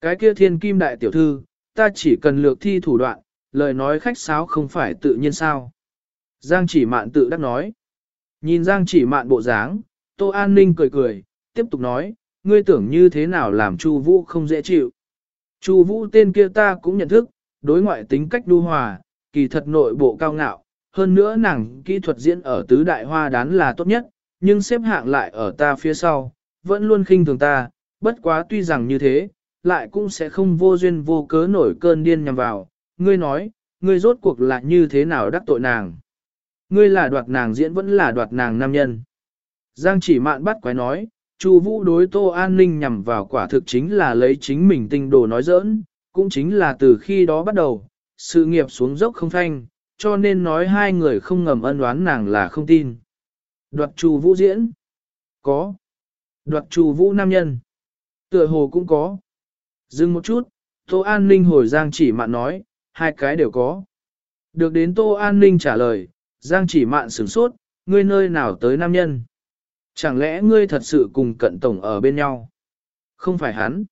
Cái kia thiên kim đại tiểu thư, ta chỉ cần lược thi thủ đoạn, lời nói khách sáo không phải tự nhiên sao. Giang chỉ mạn tự đắc nói. Nhìn Giang chỉ mạn bộ dáng, Tô An Ninh cười cười, tiếp tục nói, ngươi tưởng như thế nào làm Chu Vũ không dễ chịu. Chu Vũ tên kia ta cũng nhận thức, đối ngoại tính cách đu hòa, kỳ thật nội bộ cao ngạo, hơn nữa nàng kỹ thuật diễn ở tứ đại hoa đán là tốt nhất, nhưng xếp hạng lại ở ta phía sau, vẫn luôn khinh thường ta, bất quá tuy rằng như thế, lại cũng sẽ không vô duyên vô cớ nổi cơn điên nhằm vào. Ngươi nói, ngươi rốt cuộc là như thế nào đắc tội nàng? Ngươi là đoạt nàng diễn vẫn là đoạt nàng nam nhân. Giang chỉ mạn bắt quái nói, Chu vũ đối tô an ninh nhằm vào quả thực chính là lấy chính mình tinh đồ nói giỡn, cũng chính là từ khi đó bắt đầu, sự nghiệp xuống dốc không thanh, cho nên nói hai người không ngầm ân đoán nàng là không tin. Đoạt trù vũ diễn? Có. Đoạt trù vũ nam nhân? Tựa hồ cũng có. Dừng một chút, Tô An Ninh hồi Giang chỉ mạn nói, hai cái đều có. Được đến Tô An Ninh trả lời, Giang chỉ mạn sửng sốt, ngươi nơi nào tới nam nhân? Chẳng lẽ ngươi thật sự cùng cận tổng ở bên nhau? Không phải hắn.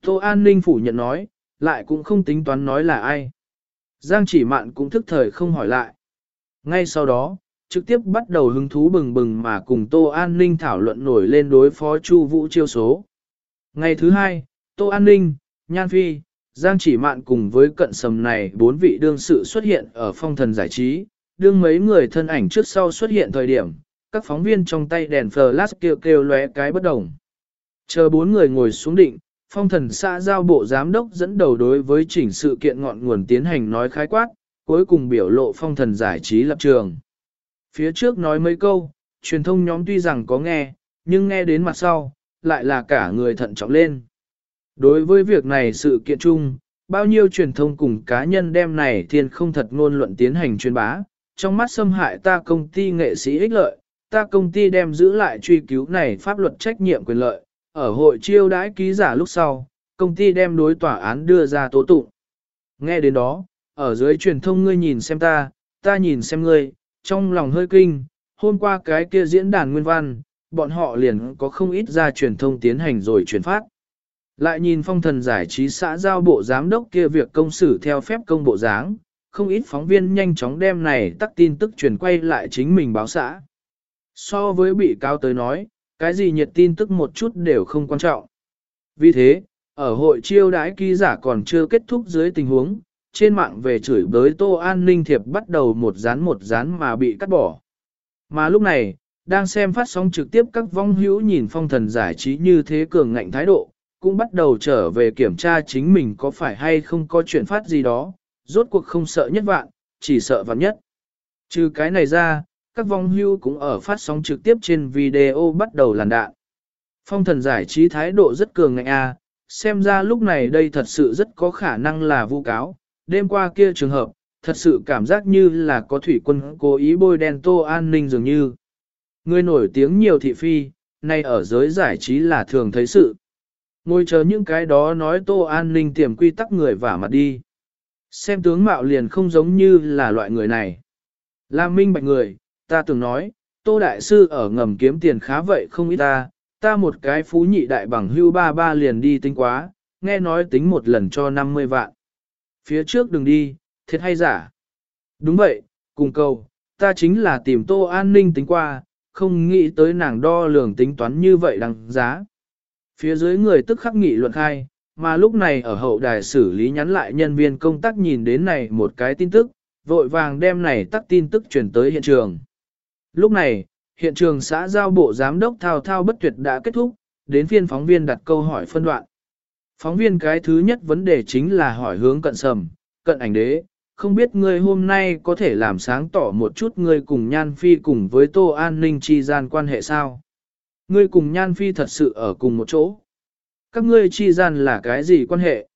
Tô An Ninh phủ nhận nói, lại cũng không tính toán nói là ai. Giang chỉ mạn cũng thức thời không hỏi lại. Ngay sau đó, trực tiếp bắt đầu hứng thú bừng bừng mà cùng Tô An Ninh thảo luận nổi lên đối phó Chu Vũ chiêu số. Ngày thứ hai, Tô An Ninh, Nhan Phi, Giang chỉ mạn cùng với cận sầm này bốn vị đương sự xuất hiện ở phong thần giải trí, đương mấy người thân ảnh trước sau xuất hiện thời điểm, các phóng viên trong tay đèn flash kêu kêu lóe cái bất đồng. Chờ bốn người ngồi xuống định, phong thần xã giao bộ giám đốc dẫn đầu đối với chỉnh sự kiện ngọn nguồn tiến hành nói khái quát, cuối cùng biểu lộ phong thần giải trí lập trường. Phía trước nói mấy câu, truyền thông nhóm tuy rằng có nghe, nhưng nghe đến mặt sau, lại là cả người thận trọng lên. Đối với việc này sự kiện chung, bao nhiêu truyền thông cùng cá nhân đem này thiên không thật ngôn luận tiến hành truyền bá, trong mắt xâm hại ta công ty nghệ sĩ ích lợi, ta công ty đem giữ lại truy cứu này pháp luật trách nhiệm quyền lợi, ở hội chiêu đãi ký giả lúc sau, công ty đem đối tòa án đưa ra tố tụng. Nghe đến đó, ở dưới truyền thông ngươi nhìn xem ta, ta nhìn xem ngươi, trong lòng hơi kinh, hôm qua cái kia diễn đàn nguyên văn, bọn họ liền có không ít ra truyền thông tiến hành rồi truyền phát. Lại nhìn phong thần giải trí xã giao bộ giám đốc kia việc công xử theo phép công bộ dáng, không ít phóng viên nhanh chóng đem này tắt tin tức truyền quay lại chính mình báo xã. So với bị cáo tới nói, cái gì nhiệt tin tức một chút đều không quan trọng. Vì thế, ở hội chiêu đãi ký giả còn chưa kết thúc dưới tình huống, trên mạng về chửi bới Tô An Ninh Thiệp bắt đầu một dán một dán mà bị cắt bỏ. Mà lúc này, đang xem phát sóng trực tiếp các vong hữu nhìn phong thần giải trí như thế cường ngạnh thái độ, cũng bắt đầu trở về kiểm tra chính mình có phải hay không có chuyện phát gì đó, rốt cuộc không sợ nhất vạn, chỉ sợ vạn nhất. Trừ cái này ra, các vong hưu cũng ở phát sóng trực tiếp trên video bắt đầu làn đạn. Phong thần giải trí thái độ rất cường ngạnh a, xem ra lúc này đây thật sự rất có khả năng là vu cáo, đêm qua kia trường hợp, thật sự cảm giác như là có thủy quân cố ý bôi đen tô an ninh dường như. Người nổi tiếng nhiều thị phi, nay ở giới giải trí là thường thấy sự. Ngồi chờ những cái đó nói tô an ninh tiềm quy tắc người vả mặt đi. Xem tướng mạo liền không giống như là loại người này. Là minh bạch người, ta từng nói, tô đại sư ở ngầm kiếm tiền khá vậy không ít ta, ta một cái phú nhị đại bằng hưu ba ba liền đi tính quá, nghe nói tính một lần cho 50 vạn. Phía trước đừng đi, thiệt hay giả. Đúng vậy, cùng câu, ta chính là tìm tô an ninh tính qua, không nghĩ tới nàng đo lường tính toán như vậy đằng giá. Phía dưới người tức khắc nghị luận khai, mà lúc này ở hậu đài xử lý nhắn lại nhân viên công tác nhìn đến này một cái tin tức, vội vàng đem này tắt tin tức chuyển tới hiện trường. Lúc này, hiện trường xã giao bộ giám đốc thao thao bất tuyệt đã kết thúc, đến phiên phóng viên đặt câu hỏi phân đoạn. Phóng viên cái thứ nhất vấn đề chính là hỏi hướng cận sầm, cận ảnh đế, không biết ngươi hôm nay có thể làm sáng tỏ một chút ngươi cùng Nhan Phi cùng với Tô An Ninh chi gian quan hệ sao? Ngươi cùng Nhan Phi thật sự ở cùng một chỗ. Các ngươi chi gian là cái gì quan hệ?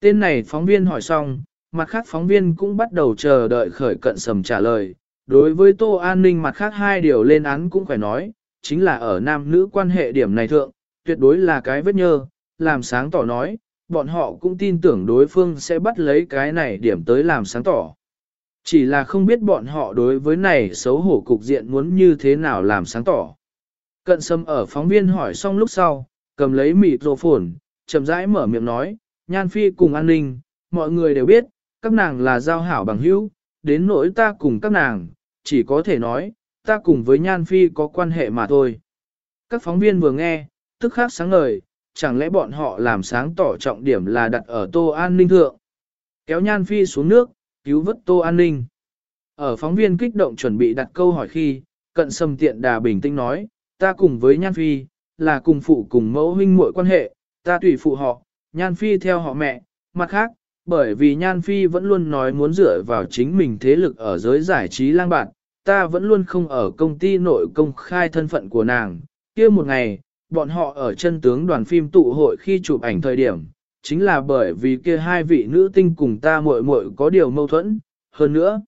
Tên này phóng viên hỏi xong, mặt khác phóng viên cũng bắt đầu chờ đợi khởi cận sầm trả lời. Đối với Tô An Ninh mặt khác hai điều lên án cũng phải nói, chính là ở nam nữ quan hệ điểm này thượng, tuyệt đối là cái vết nhơ, làm sáng tỏ nói, bọn họ cũng tin tưởng đối phương sẽ bắt lấy cái này điểm tới làm sáng tỏ. Chỉ là không biết bọn họ đối với này xấu hổ cục diện muốn như thế nào làm sáng tỏ. Cận sâm ở phóng viên hỏi xong lúc sau, cầm lấy mịt rồ phồn, chậm rãi mở miệng nói, nhan phi cùng an ninh, mọi người đều biết, các nàng là giao hảo bằng hữu, đến nỗi ta cùng các nàng, chỉ có thể nói, ta cùng với nhan phi có quan hệ mà thôi. Các phóng viên vừa nghe, tức khắc sáng ngời, chẳng lẽ bọn họ làm sáng tỏ trọng điểm là đặt ở tô an ninh thượng. Kéo nhan phi xuống nước, cứu vớt tô an ninh. Ở phóng viên kích động chuẩn bị đặt câu hỏi khi, cận sầm tiện đà bình tĩnh nói, ta cùng với nhan phi, là cùng phụ cùng mẫu huynh muội quan hệ, ta tùy phụ họ, nhan phi theo họ mẹ, mặt khác, bởi vì nhan phi vẫn luôn nói muốn dựa vào chính mình thế lực ở giới giải trí lang bạn, ta vẫn luôn không ở công ty nội công khai thân phận của nàng, kia một ngày, bọn họ ở chân tướng đoàn phim tụ hội khi chụp ảnh thời điểm, chính là bởi vì kia hai vị nữ tinh cùng ta muội muội có điều mâu thuẫn, hơn nữa.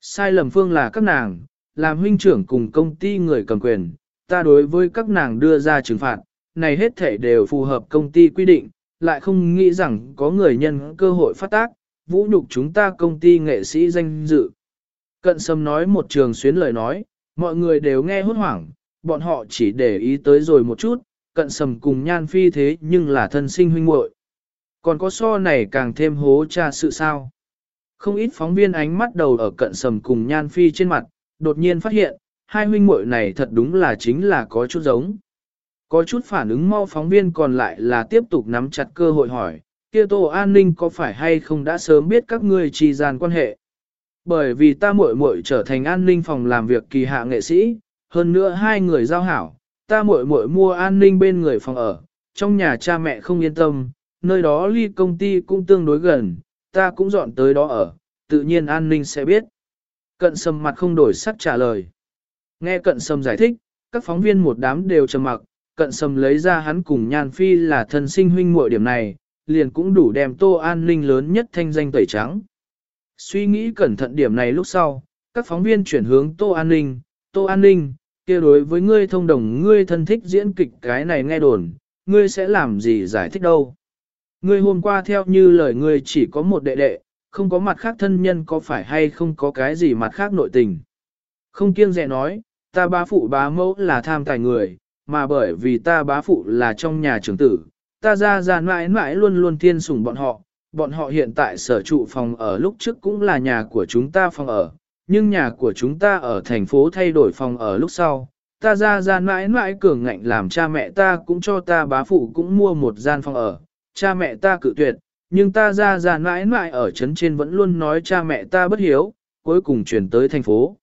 Sai lầm phương là các nàng, làm huynh trưởng cùng công ty người cầm quyền, ta đối với các nàng đưa ra trừng phạt, này hết thể đều phù hợp công ty quy định, lại không nghĩ rằng có người nhân cơ hội phát tác, vũ nhục chúng ta công ty nghệ sĩ danh dự. Cận sâm nói một trường xuyến lời nói, mọi người đều nghe hốt hoảng, bọn họ chỉ để ý tới rồi một chút, cận sầm cùng nhan phi thế nhưng là thân sinh huynh muội. Còn có so này càng thêm hố cha sự sao. Không ít phóng viên ánh mắt đầu ở cận sầm cùng nhan phi trên mặt, đột nhiên phát hiện, hai huynh muội này thật đúng là chính là có chút giống. Có chút phản ứng mau phóng viên còn lại là tiếp tục nắm chặt cơ hội hỏi, kia tổ an ninh có phải hay không đã sớm biết các ngươi trì gian quan hệ. Bởi vì ta muội muội trở thành an ninh phòng làm việc kỳ hạ nghệ sĩ, hơn nữa hai người giao hảo, ta muội muội mua an ninh bên người phòng ở, trong nhà cha mẹ không yên tâm, nơi đó ly công ty cũng tương đối gần, ta cũng dọn tới đó ở, tự nhiên an ninh sẽ biết. Cận sầm mặt không đổi sắc trả lời. Nghe cận sầm giải thích, các phóng viên một đám đều trầm mặc, cận sầm lấy ra hắn cùng nhan phi là thân sinh huynh muội điểm này, liền cũng đủ đem tô an ninh lớn nhất thanh danh tẩy trắng. Suy nghĩ cẩn thận điểm này lúc sau, các phóng viên chuyển hướng tô an ninh, tô an ninh, kia đối với ngươi thông đồng ngươi thân thích diễn kịch cái này nghe đồn, ngươi sẽ làm gì giải thích đâu. Ngươi hôm qua theo như lời ngươi chỉ có một đệ đệ, không có mặt khác thân nhân có phải hay không có cái gì mặt khác nội tình. Không kiêng dè nói, ta ba phụ bá mẫu là tham tài người, mà bởi vì ta bá phụ là trong nhà trưởng tử, ta ra ra mãi mãi luôn luôn thiên sủng bọn họ, bọn họ hiện tại sở trụ phòng ở lúc trước cũng là nhà của chúng ta phòng ở, nhưng nhà của chúng ta ở thành phố thay đổi phòng ở lúc sau, ta ra ra mãi mãi cường ngạnh làm cha mẹ ta cũng cho ta bá phụ cũng mua một gian phòng ở, cha mẹ ta cự tuyệt, nhưng ta ra ra mãi mãi ở trấn trên vẫn luôn nói cha mẹ ta bất hiếu, cuối cùng chuyển tới thành phố.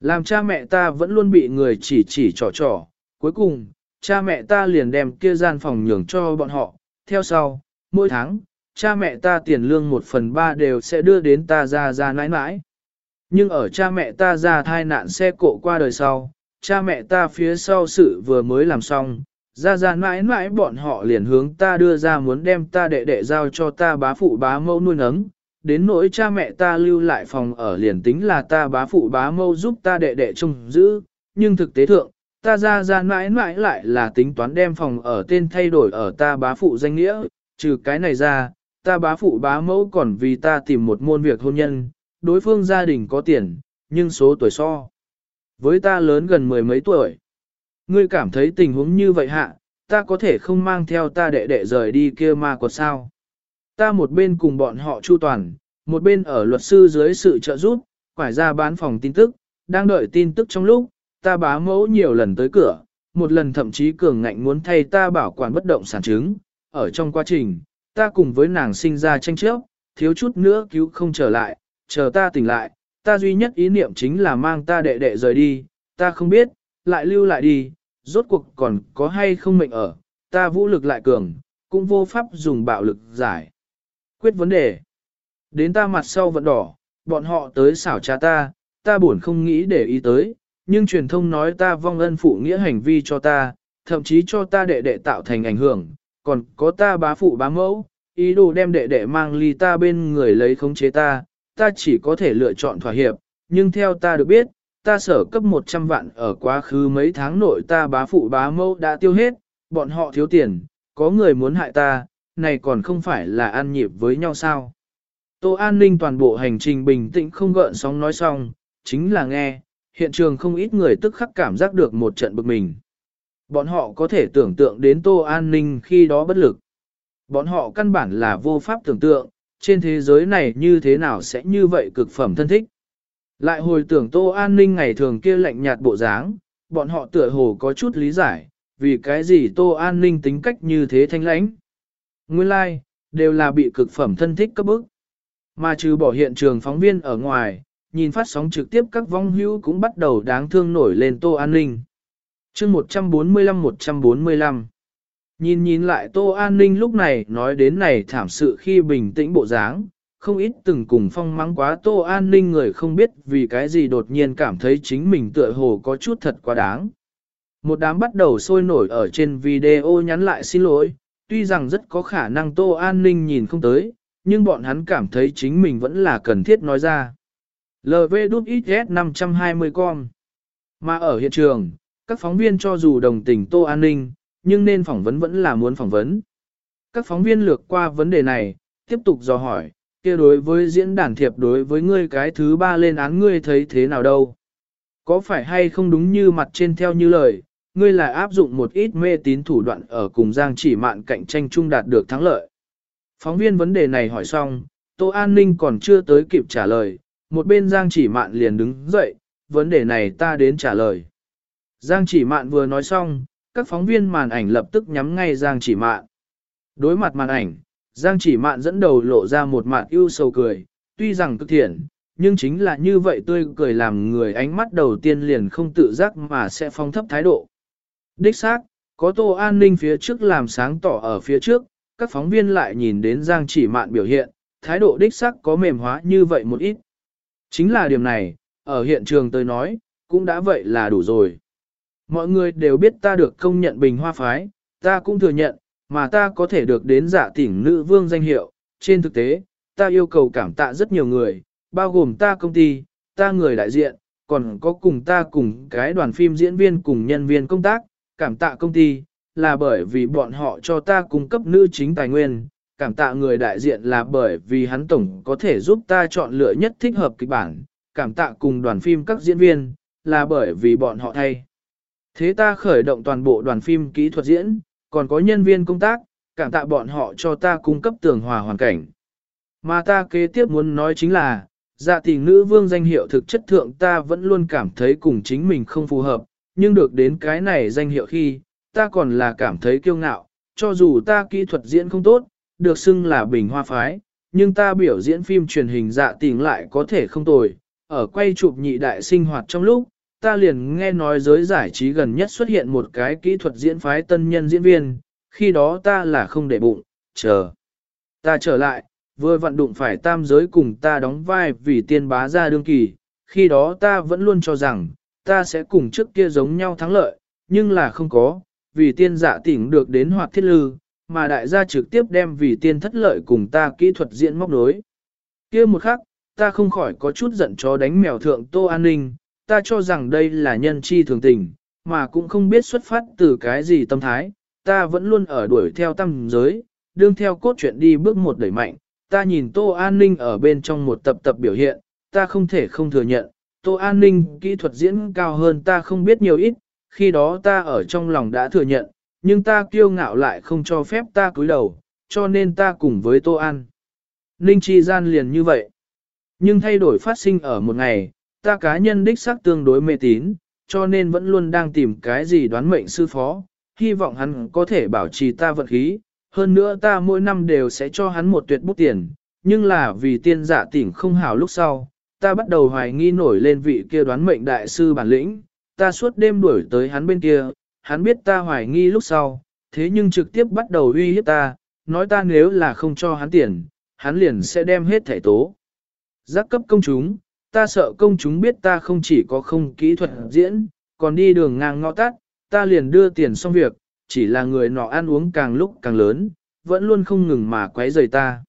Làm cha mẹ ta vẫn luôn bị người chỉ chỉ trò trò, cuối cùng, cha mẹ ta liền đem kia gian phòng nhường cho bọn họ, theo sau, mỗi tháng, cha mẹ ta tiền lương một phần ba đều sẽ đưa đến ta ra ra mãi mãi. Nhưng ở cha mẹ ta ra thai nạn xe cộ qua đời sau, cha mẹ ta phía sau sự vừa mới làm xong, ra ra mãi mãi bọn họ liền hướng ta đưa ra muốn đem ta đệ đệ giao cho ta bá phụ bá mẫu nuôi nấng. Đến nỗi cha mẹ ta lưu lại phòng ở liền tính là ta bá phụ bá mâu giúp ta đệ đệ trông giữ, nhưng thực tế thượng, ta ra ra mãi mãi lại là tính toán đem phòng ở tên thay đổi ở ta bá phụ danh nghĩa, trừ cái này ra, ta bá phụ bá mẫu còn vì ta tìm một môn việc hôn nhân, đối phương gia đình có tiền, nhưng số tuổi so. Với ta lớn gần mười mấy tuổi. Ngươi cảm thấy tình huống như vậy hạ, ta có thể không mang theo ta đệ đệ rời đi kia ma quật sao. Ta một bên cùng bọn họ chu toàn, một bên ở luật sư dưới sự trợ giúp, quải ra bán phòng tin tức, đang đợi tin tức trong lúc, ta bá mẫu nhiều lần tới cửa, một lần thậm chí cường ngạnh muốn thay ta bảo quản bất động sản chứng, ở trong quá trình, ta cùng với nàng sinh ra tranh chấp, thiếu chút nữa cứu không trở lại, chờ ta tỉnh lại, ta duy nhất ý niệm chính là mang ta đệ đệ rời đi, ta không biết, lại lưu lại đi, rốt cuộc còn có hay không mệnh ở, ta vũ lực lại cường, cũng vô pháp dùng bạo lực giải. Quyết vấn đề. Đến ta mặt sau vẫn đỏ, bọn họ tới xảo cha ta, ta buồn không nghĩ để ý tới, nhưng truyền thông nói ta vong ân phụ nghĩa hành vi cho ta, thậm chí cho ta đệ đệ tạo thành ảnh hưởng, còn có ta bá phụ bá mẫu, ý đồ đem đệ đệ mang ly ta bên người lấy khống chế ta, ta chỉ có thể lựa chọn thỏa hiệp, nhưng theo ta được biết, ta sở cấp 100 vạn ở quá khứ mấy tháng nội ta bá phụ bá mẫu đã tiêu hết, bọn họ thiếu tiền, có người muốn hại ta, này còn không phải là ăn nhịp với nhau sao. Tô An ninh toàn bộ hành trình bình tĩnh không gợn sóng nói xong, chính là nghe, hiện trường không ít người tức khắc cảm giác được một trận bực mình. Bọn họ có thể tưởng tượng đến Tô An ninh khi đó bất lực. Bọn họ căn bản là vô pháp tưởng tượng, trên thế giới này như thế nào sẽ như vậy cực phẩm thân thích. Lại hồi tưởng Tô An ninh ngày thường kia lạnh nhạt bộ dáng, bọn họ tựa hồ có chút lý giải, vì cái gì Tô An ninh tính cách như thế thanh lãnh. Nguyên lai, like, đều là bị cực phẩm thân thích cấp bức. Mà trừ bỏ hiện trường phóng viên ở ngoài, nhìn phát sóng trực tiếp các vong hữu cũng bắt đầu đáng thương nổi lên Tô An Ninh. chương 145-145 Nhìn nhìn lại Tô An Ninh lúc này nói đến này thảm sự khi bình tĩnh bộ dáng, không ít từng cùng phong mắng quá Tô An Ninh người không biết vì cái gì đột nhiên cảm thấy chính mình tựa hồ có chút thật quá đáng. Một đám bắt đầu sôi nổi ở trên video nhắn lại xin lỗi, tuy rằng rất có khả năng Tô An Ninh nhìn không tới, nhưng bọn hắn cảm thấy chính mình vẫn là cần thiết nói ra. LV-XS520 con. Mà ở hiện trường, các phóng viên cho dù đồng tình Tô An Ninh, nhưng nên phỏng vấn vẫn là muốn phỏng vấn. Các phóng viên lược qua vấn đề này, tiếp tục dò hỏi, kia đối với diễn đàn thiệp đối với ngươi cái thứ ba lên án ngươi thấy thế nào đâu. Có phải hay không đúng như mặt trên theo như lời, ngươi là áp dụng một ít mê tín thủ đoạn ở cùng Giang chỉ mạn cạnh tranh chung đạt được thắng lợi. Phóng viên vấn đề này hỏi xong, Tô An Ninh còn chưa tới kịp trả lời, một bên Giang chỉ mạn liền đứng dậy, vấn đề này ta đến trả lời. Giang chỉ mạn vừa nói xong, các phóng viên màn ảnh lập tức nhắm ngay Giang chỉ mạn. Đối mặt màn ảnh, Giang chỉ mạn dẫn đầu lộ ra một mạn ưu sầu cười, tuy rằng cực thiện, nhưng chính là như vậy tươi cười làm người ánh mắt đầu tiên liền không tự giác mà sẽ phong thấp thái độ. Đích xác, có tô an ninh phía trước làm sáng tỏ ở phía trước, các phóng viên lại nhìn đến Giang chỉ mạn biểu hiện, thái độ đích xác có mềm hóa như vậy một ít. Chính là điểm này, ở hiện trường tôi nói, cũng đã vậy là đủ rồi. Mọi người đều biết ta được công nhận bình hoa phái, ta cũng thừa nhận, mà ta có thể được đến giả tỉnh nữ vương danh hiệu. Trên thực tế, ta yêu cầu cảm tạ rất nhiều người, bao gồm ta công ty, ta người đại diện, còn có cùng ta cùng cái đoàn phim diễn viên cùng nhân viên công tác, cảm tạ công ty, là bởi vì bọn họ cho ta cung cấp nữ chính tài nguyên, cảm tạ người đại diện là bởi vì hắn tổng có thể giúp ta chọn lựa nhất thích hợp kịch bản, cảm tạ cùng đoàn phim các diễn viên, là bởi vì bọn họ thay. Thế ta khởi động toàn bộ đoàn phim kỹ thuật diễn, còn có nhân viên công tác, cảm tạ bọn họ cho ta cung cấp tường hòa hoàn cảnh. Mà ta kế tiếp muốn nói chính là, dạ tỷ nữ vương danh hiệu thực chất thượng ta vẫn luôn cảm thấy cùng chính mình không phù hợp, nhưng được đến cái này danh hiệu khi, ta còn là cảm thấy kiêu ngạo, cho dù ta kỹ thuật diễn không tốt, được xưng là bình hoa phái, nhưng ta biểu diễn phim truyền hình dạ tình lại có thể không tồi. Ở quay chụp nhị đại sinh hoạt trong lúc, ta liền nghe nói giới giải trí gần nhất xuất hiện một cái kỹ thuật diễn phái tân nhân diễn viên, khi đó ta là không để bụng, chờ. Ta trở lại, vừa vận đụng phải tam giới cùng ta đóng vai vì tiên bá ra đương kỳ, khi đó ta vẫn luôn cho rằng, ta sẽ cùng trước kia giống nhau thắng lợi, nhưng là không có, vì tiên dạ tỉnh được đến hoạt thiết lư, mà đại gia trực tiếp đem vì tiên thất lợi cùng ta kỹ thuật diễn móc đối. kia một khắc, ta không khỏi có chút giận chó đánh mèo thượng tô an ninh, ta cho rằng đây là nhân chi thường tình, mà cũng không biết xuất phát từ cái gì tâm thái, ta vẫn luôn ở đuổi theo tâm giới, đương theo cốt truyện đi bước một đẩy mạnh, ta nhìn Tô An Ninh ở bên trong một tập tập biểu hiện, ta không thể không thừa nhận, Tô An Ninh kỹ thuật diễn cao hơn ta không biết nhiều ít, khi đó ta ở trong lòng đã thừa nhận, nhưng ta kiêu ngạo lại không cho phép ta cúi đầu, cho nên ta cùng với Tô An. Ninh chi gian liền như vậy. Nhưng thay đổi phát sinh ở một ngày, ta cá nhân đích xác tương đối mê tín, cho nên vẫn luôn đang tìm cái gì đoán mệnh sư phó, hy vọng hắn có thể bảo trì ta vận khí, hơn nữa ta mỗi năm đều sẽ cho hắn một tuyệt bút tiền, nhưng là vì tiên giả tỉnh không hảo lúc sau, ta bắt đầu hoài nghi nổi lên vị kia đoán mệnh đại sư bản lĩnh, ta suốt đêm đuổi tới hắn bên kia, hắn biết ta hoài nghi lúc sau, thế nhưng trực tiếp bắt đầu uy hiếp ta, nói ta nếu là không cho hắn tiền, hắn liền sẽ đem hết thẻ tố. Giác cấp công chúng, ta sợ công chúng biết ta không chỉ có không kỹ thuật diễn, còn đi đường ngang ngõ tắt, ta liền đưa tiền xong việc, chỉ là người nọ ăn uống càng lúc càng lớn, vẫn luôn không ngừng mà quấy rầy ta.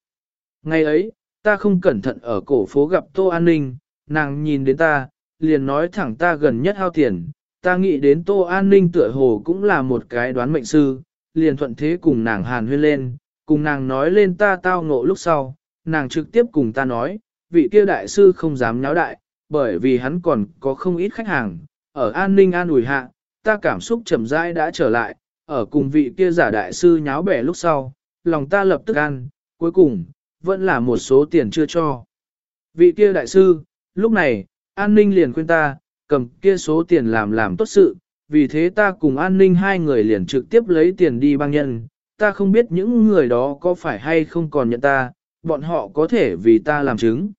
Ngày ấy, ta không cẩn thận ở cổ phố gặp Tô An Ninh, nàng nhìn đến ta, liền nói thẳng ta gần nhất hao tiền, ta nghĩ đến Tô An Ninh tựa hồ cũng là một cái đoán mệnh sư, liền thuận thế cùng nàng hàn huyên lên, cùng nàng nói lên ta tao ngộ lúc sau, nàng trực tiếp cùng ta nói, vị kia đại sư không dám nháo đại, bởi vì hắn còn có không ít khách hàng, ở an ninh an ủi hạ, ta cảm xúc chậm rãi đã trở lại, ở cùng vị kia giả đại sư nháo bẻ lúc sau, lòng ta lập tức ăn, cuối cùng, vẫn là một số tiền chưa cho. Vị kia đại sư, lúc này, an ninh liền khuyên ta, cầm kia số tiền làm làm tốt sự, vì thế ta cùng an ninh hai người liền trực tiếp lấy tiền đi băng nhân, ta không biết những người đó có phải hay không còn nhận ta, bọn họ có thể vì ta làm chứng.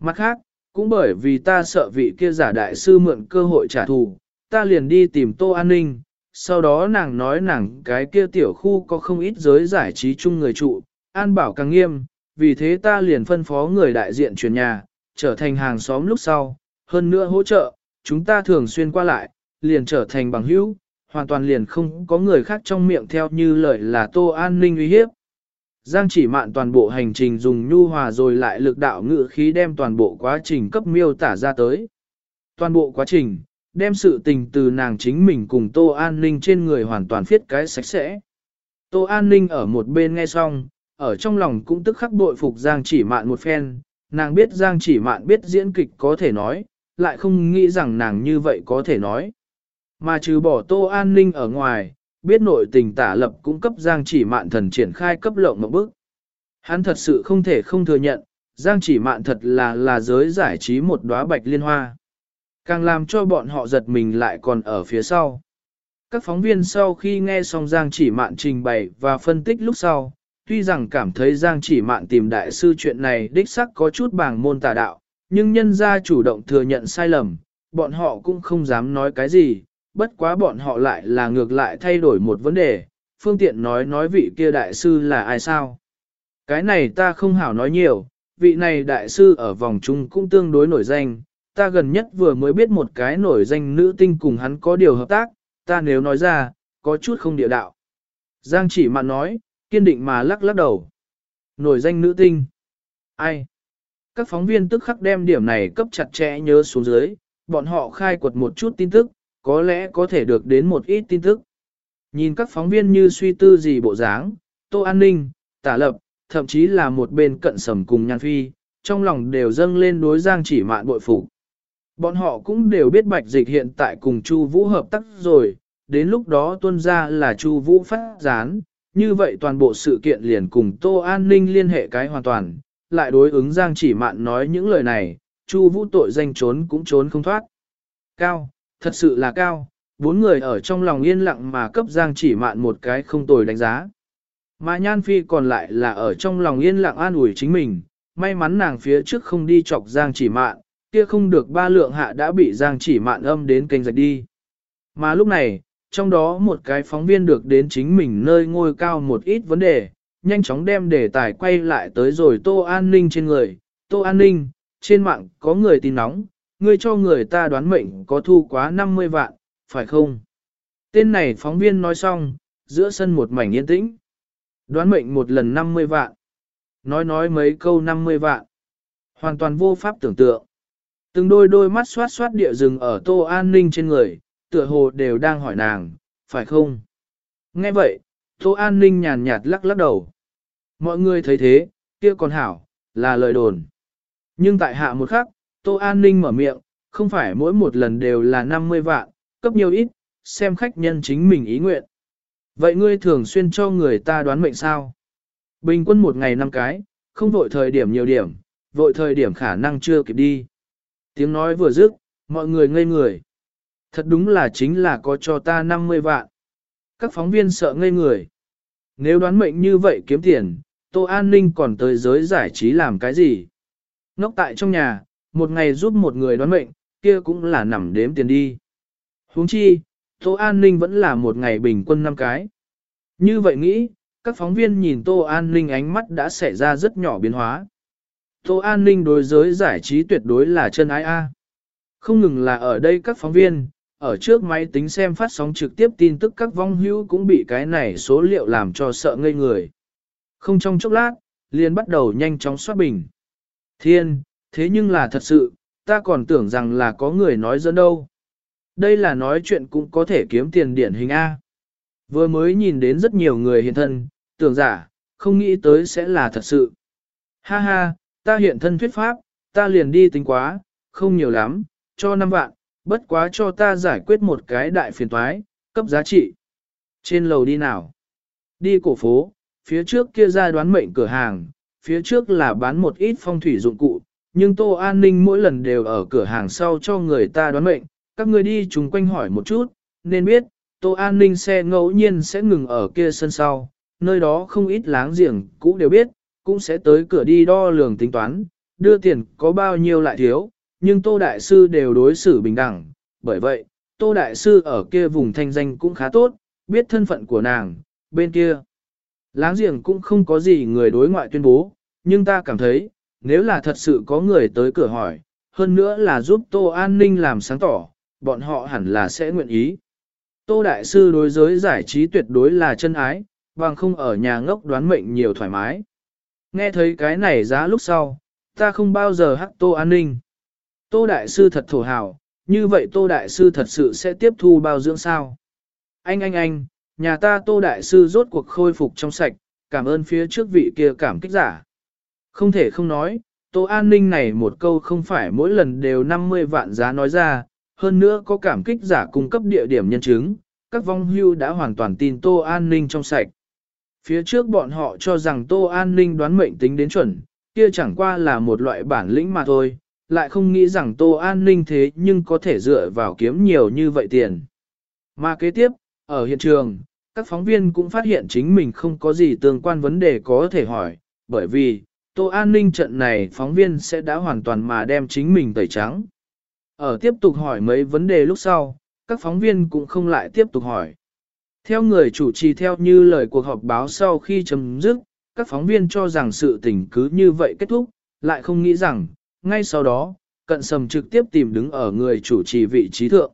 Mặt khác, cũng bởi vì ta sợ vị kia giả đại sư mượn cơ hội trả thù, ta liền đi tìm Tô An Ninh, sau đó nàng nói nàng cái kia tiểu khu có không ít giới giải trí chung người trụ, an bảo càng nghiêm, vì thế ta liền phân phó người đại diện chuyển nhà, trở thành hàng xóm lúc sau, hơn nữa hỗ trợ, chúng ta thường xuyên qua lại, liền trở thành bằng hữu, hoàn toàn liền không có người khác trong miệng theo như lời là Tô An Ninh uy hiếp. Giang chỉ mạn toàn bộ hành trình dùng nhu hòa rồi lại lực đạo ngự khí đem toàn bộ quá trình cấp miêu tả ra tới. Toàn bộ quá trình, đem sự tình từ nàng chính mình cùng Tô An Ninh trên người hoàn toàn phiết cái sạch sẽ. Tô An Ninh ở một bên nghe xong, ở trong lòng cũng tức khắc bội phục Giang chỉ mạn một phen, nàng biết Giang chỉ mạn biết diễn kịch có thể nói, lại không nghĩ rằng nàng như vậy có thể nói. Mà trừ bỏ Tô An Ninh ở ngoài, biết nội tình tả lập cũng cấp Giang chỉ mạn thần triển khai cấp lộng một bước. Hắn thật sự không thể không thừa nhận, Giang chỉ mạn thật là là giới giải trí một đóa bạch liên hoa. Càng làm cho bọn họ giật mình lại còn ở phía sau. Các phóng viên sau khi nghe xong Giang chỉ mạn trình bày và phân tích lúc sau, tuy rằng cảm thấy Giang chỉ mạn tìm đại sư chuyện này đích sắc có chút bảng môn tà đạo, nhưng nhân gia chủ động thừa nhận sai lầm, bọn họ cũng không dám nói cái gì, bất quá bọn họ lại là ngược lại thay đổi một vấn đề, phương tiện nói nói vị kia đại sư là ai sao. Cái này ta không hảo nói nhiều, vị này đại sư ở vòng chung cũng tương đối nổi danh, ta gần nhất vừa mới biết một cái nổi danh nữ tinh cùng hắn có điều hợp tác, ta nếu nói ra, có chút không địa đạo. Giang chỉ mà nói, kiên định mà lắc lắc đầu. Nổi danh nữ tinh. Ai? Các phóng viên tức khắc đem điểm này cấp chặt chẽ nhớ xuống dưới, bọn họ khai quật một chút tin tức, có lẽ có thể được đến một ít tin tức. Nhìn các phóng viên như suy tư gì bộ dáng, Tô An Ninh, Tả Lập, thậm chí là một bên cận sầm cùng Nhan Phi, trong lòng đều dâng lên đối Giang chỉ mạn bội phục. Bọn họ cũng đều biết Bạch Dịch hiện tại cùng Chu Vũ hợp tác rồi, đến lúc đó tuân ra là Chu Vũ phát gián, như vậy toàn bộ sự kiện liền cùng Tô An Ninh liên hệ cái hoàn toàn, lại đối ứng Giang chỉ mạn nói những lời này, Chu Vũ tội danh trốn cũng trốn không thoát. Cao, thật sự là cao, bốn người ở trong lòng yên lặng mà cấp Giang chỉ mạn một cái không tồi đánh giá. Mà Nhan Phi còn lại là ở trong lòng yên lặng an ủi chính mình, may mắn nàng phía trước không đi chọc Giang chỉ mạn, kia không được ba lượng hạ đã bị Giang chỉ mạn âm đến kênh rạch đi. Mà lúc này, trong đó một cái phóng viên được đến chính mình nơi ngôi cao một ít vấn đề, nhanh chóng đem đề tài quay lại tới rồi Tô An Ninh trên người. Tô An Ninh, trên mạng có người tin nóng, ngươi cho người ta đoán mệnh có thu quá 50 vạn, phải không? Tên này phóng viên nói xong, giữa sân một mảnh yên tĩnh. Đoán mệnh một lần 50 vạn. Nói nói mấy câu 50 vạn. Hoàn toàn vô pháp tưởng tượng. Từng đôi đôi mắt xoát xoát địa rừng ở tô an ninh trên người, tựa hồ đều đang hỏi nàng, phải không? Nghe vậy, Tô An Ninh nhàn nhạt lắc lắc đầu. Mọi người thấy thế, kia còn hảo, là lời đồn. Nhưng tại hạ một khắc, Tô An Ninh mở miệng, không phải mỗi một lần đều là 50 vạn, cấp nhiều ít, xem khách nhân chính mình ý nguyện. Vậy ngươi thường xuyên cho người ta đoán mệnh sao? Bình quân một ngày năm cái, không vội thời điểm nhiều điểm, vội thời điểm khả năng chưa kịp đi. Tiếng nói vừa dứt, mọi người ngây người. Thật đúng là chính là có cho ta 50 vạn. Các phóng viên sợ ngây người. Nếu đoán mệnh như vậy kiếm tiền, Tô An Ninh còn tới giới giải trí làm cái gì? Ngốc tại trong nhà, một ngày giúp một người đoán mệnh, kia cũng là nằm đếm tiền đi. huống chi, Tô An Ninh vẫn là một ngày bình quân năm cái. Như vậy nghĩ, các phóng viên nhìn Tô An Ninh ánh mắt đã xảy ra rất nhỏ biến hóa. Tô An Ninh đối giới giải trí tuyệt đối là chân ái A. Không ngừng là ở đây các phóng viên, ở trước máy tính xem phát sóng trực tiếp tin tức các vong hữu cũng bị cái này số liệu làm cho sợ ngây người. Không trong chốc lát, liền bắt đầu nhanh chóng soát bình. Thiên, thế nhưng là thật sự, ta còn tưởng rằng là có người nói dẫn đâu. Đây là nói chuyện cũng có thể kiếm tiền điển hình A. Vừa mới nhìn đến rất nhiều người hiện thân, tưởng giả, không nghĩ tới sẽ là thật sự. Ha ha, ta hiện thân thuyết pháp, ta liền đi tính quá, không nhiều lắm, cho 5 vạn, bất quá cho ta giải quyết một cái đại phiền toái, cấp giá trị. Trên lầu đi nào? Đi cổ phố, phía trước kia ra đoán mệnh cửa hàng, phía trước là bán một ít phong thủy dụng cụ, nhưng Tô An Ninh mỗi lần đều ở cửa hàng sau cho người ta đoán mệnh, các người đi chung quanh hỏi một chút, nên biết, Tô An Ninh xe ngẫu nhiên sẽ ngừng ở kia sân sau, nơi đó không ít láng giềng cũ đều biết, cũng sẽ tới cửa đi đo lường tính toán, đưa tiền có bao nhiêu lại thiếu, nhưng Tô Đại Sư đều đối xử bình đẳng, bởi vậy, Tô Đại Sư ở kia vùng thanh danh cũng khá tốt, biết thân phận của nàng, bên kia. Láng giềng cũng không có gì người đối ngoại tuyên bố, nhưng ta cảm thấy, nếu là thật sự có người tới cửa hỏi, hơn nữa là giúp Tô An Ninh làm sáng tỏ, bọn họ hẳn là sẽ nguyện ý. Tô Đại Sư đối giới giải trí tuyệt đối là chân ái, bằng không ở nhà ngốc đoán mệnh nhiều thoải mái. Nghe thấy cái này giá lúc sau, ta không bao giờ hắc Tô An Ninh. Tô Đại Sư thật thổ hào, như vậy Tô Đại Sư thật sự sẽ tiếp thu bao dưỡng sao? Anh anh anh, nhà ta Tô Đại Sư rốt cuộc khôi phục trong sạch, cảm ơn phía trước vị kia cảm kích giả. Không thể không nói, Tô An Ninh này một câu không phải mỗi lần đều 50 vạn giá nói ra, hơn nữa có cảm kích giả cung cấp địa điểm nhân chứng, các vong hưu đã hoàn toàn tin Tô An Ninh trong sạch. Phía trước bọn họ cho rằng Tô An Ninh đoán mệnh tính đến chuẩn, kia chẳng qua là một loại bản lĩnh mà thôi, lại không nghĩ rằng Tô An Ninh thế nhưng có thể dựa vào kiếm nhiều như vậy tiền. Mà kế tiếp, ở hiện trường, các phóng viên cũng phát hiện chính mình không có gì tương quan vấn đề có thể hỏi, bởi vì, Tô An Ninh trận này phóng viên sẽ đã hoàn toàn mà đem chính mình tẩy trắng. Ở tiếp tục hỏi mấy vấn đề lúc sau, các phóng viên cũng không lại tiếp tục hỏi. Theo người chủ trì theo như lời cuộc họp báo sau khi chấm dứt, các phóng viên cho rằng sự tình cứ như vậy kết thúc, lại không nghĩ rằng, ngay sau đó, cận sầm trực tiếp tìm đứng ở người chủ trì vị trí thượng.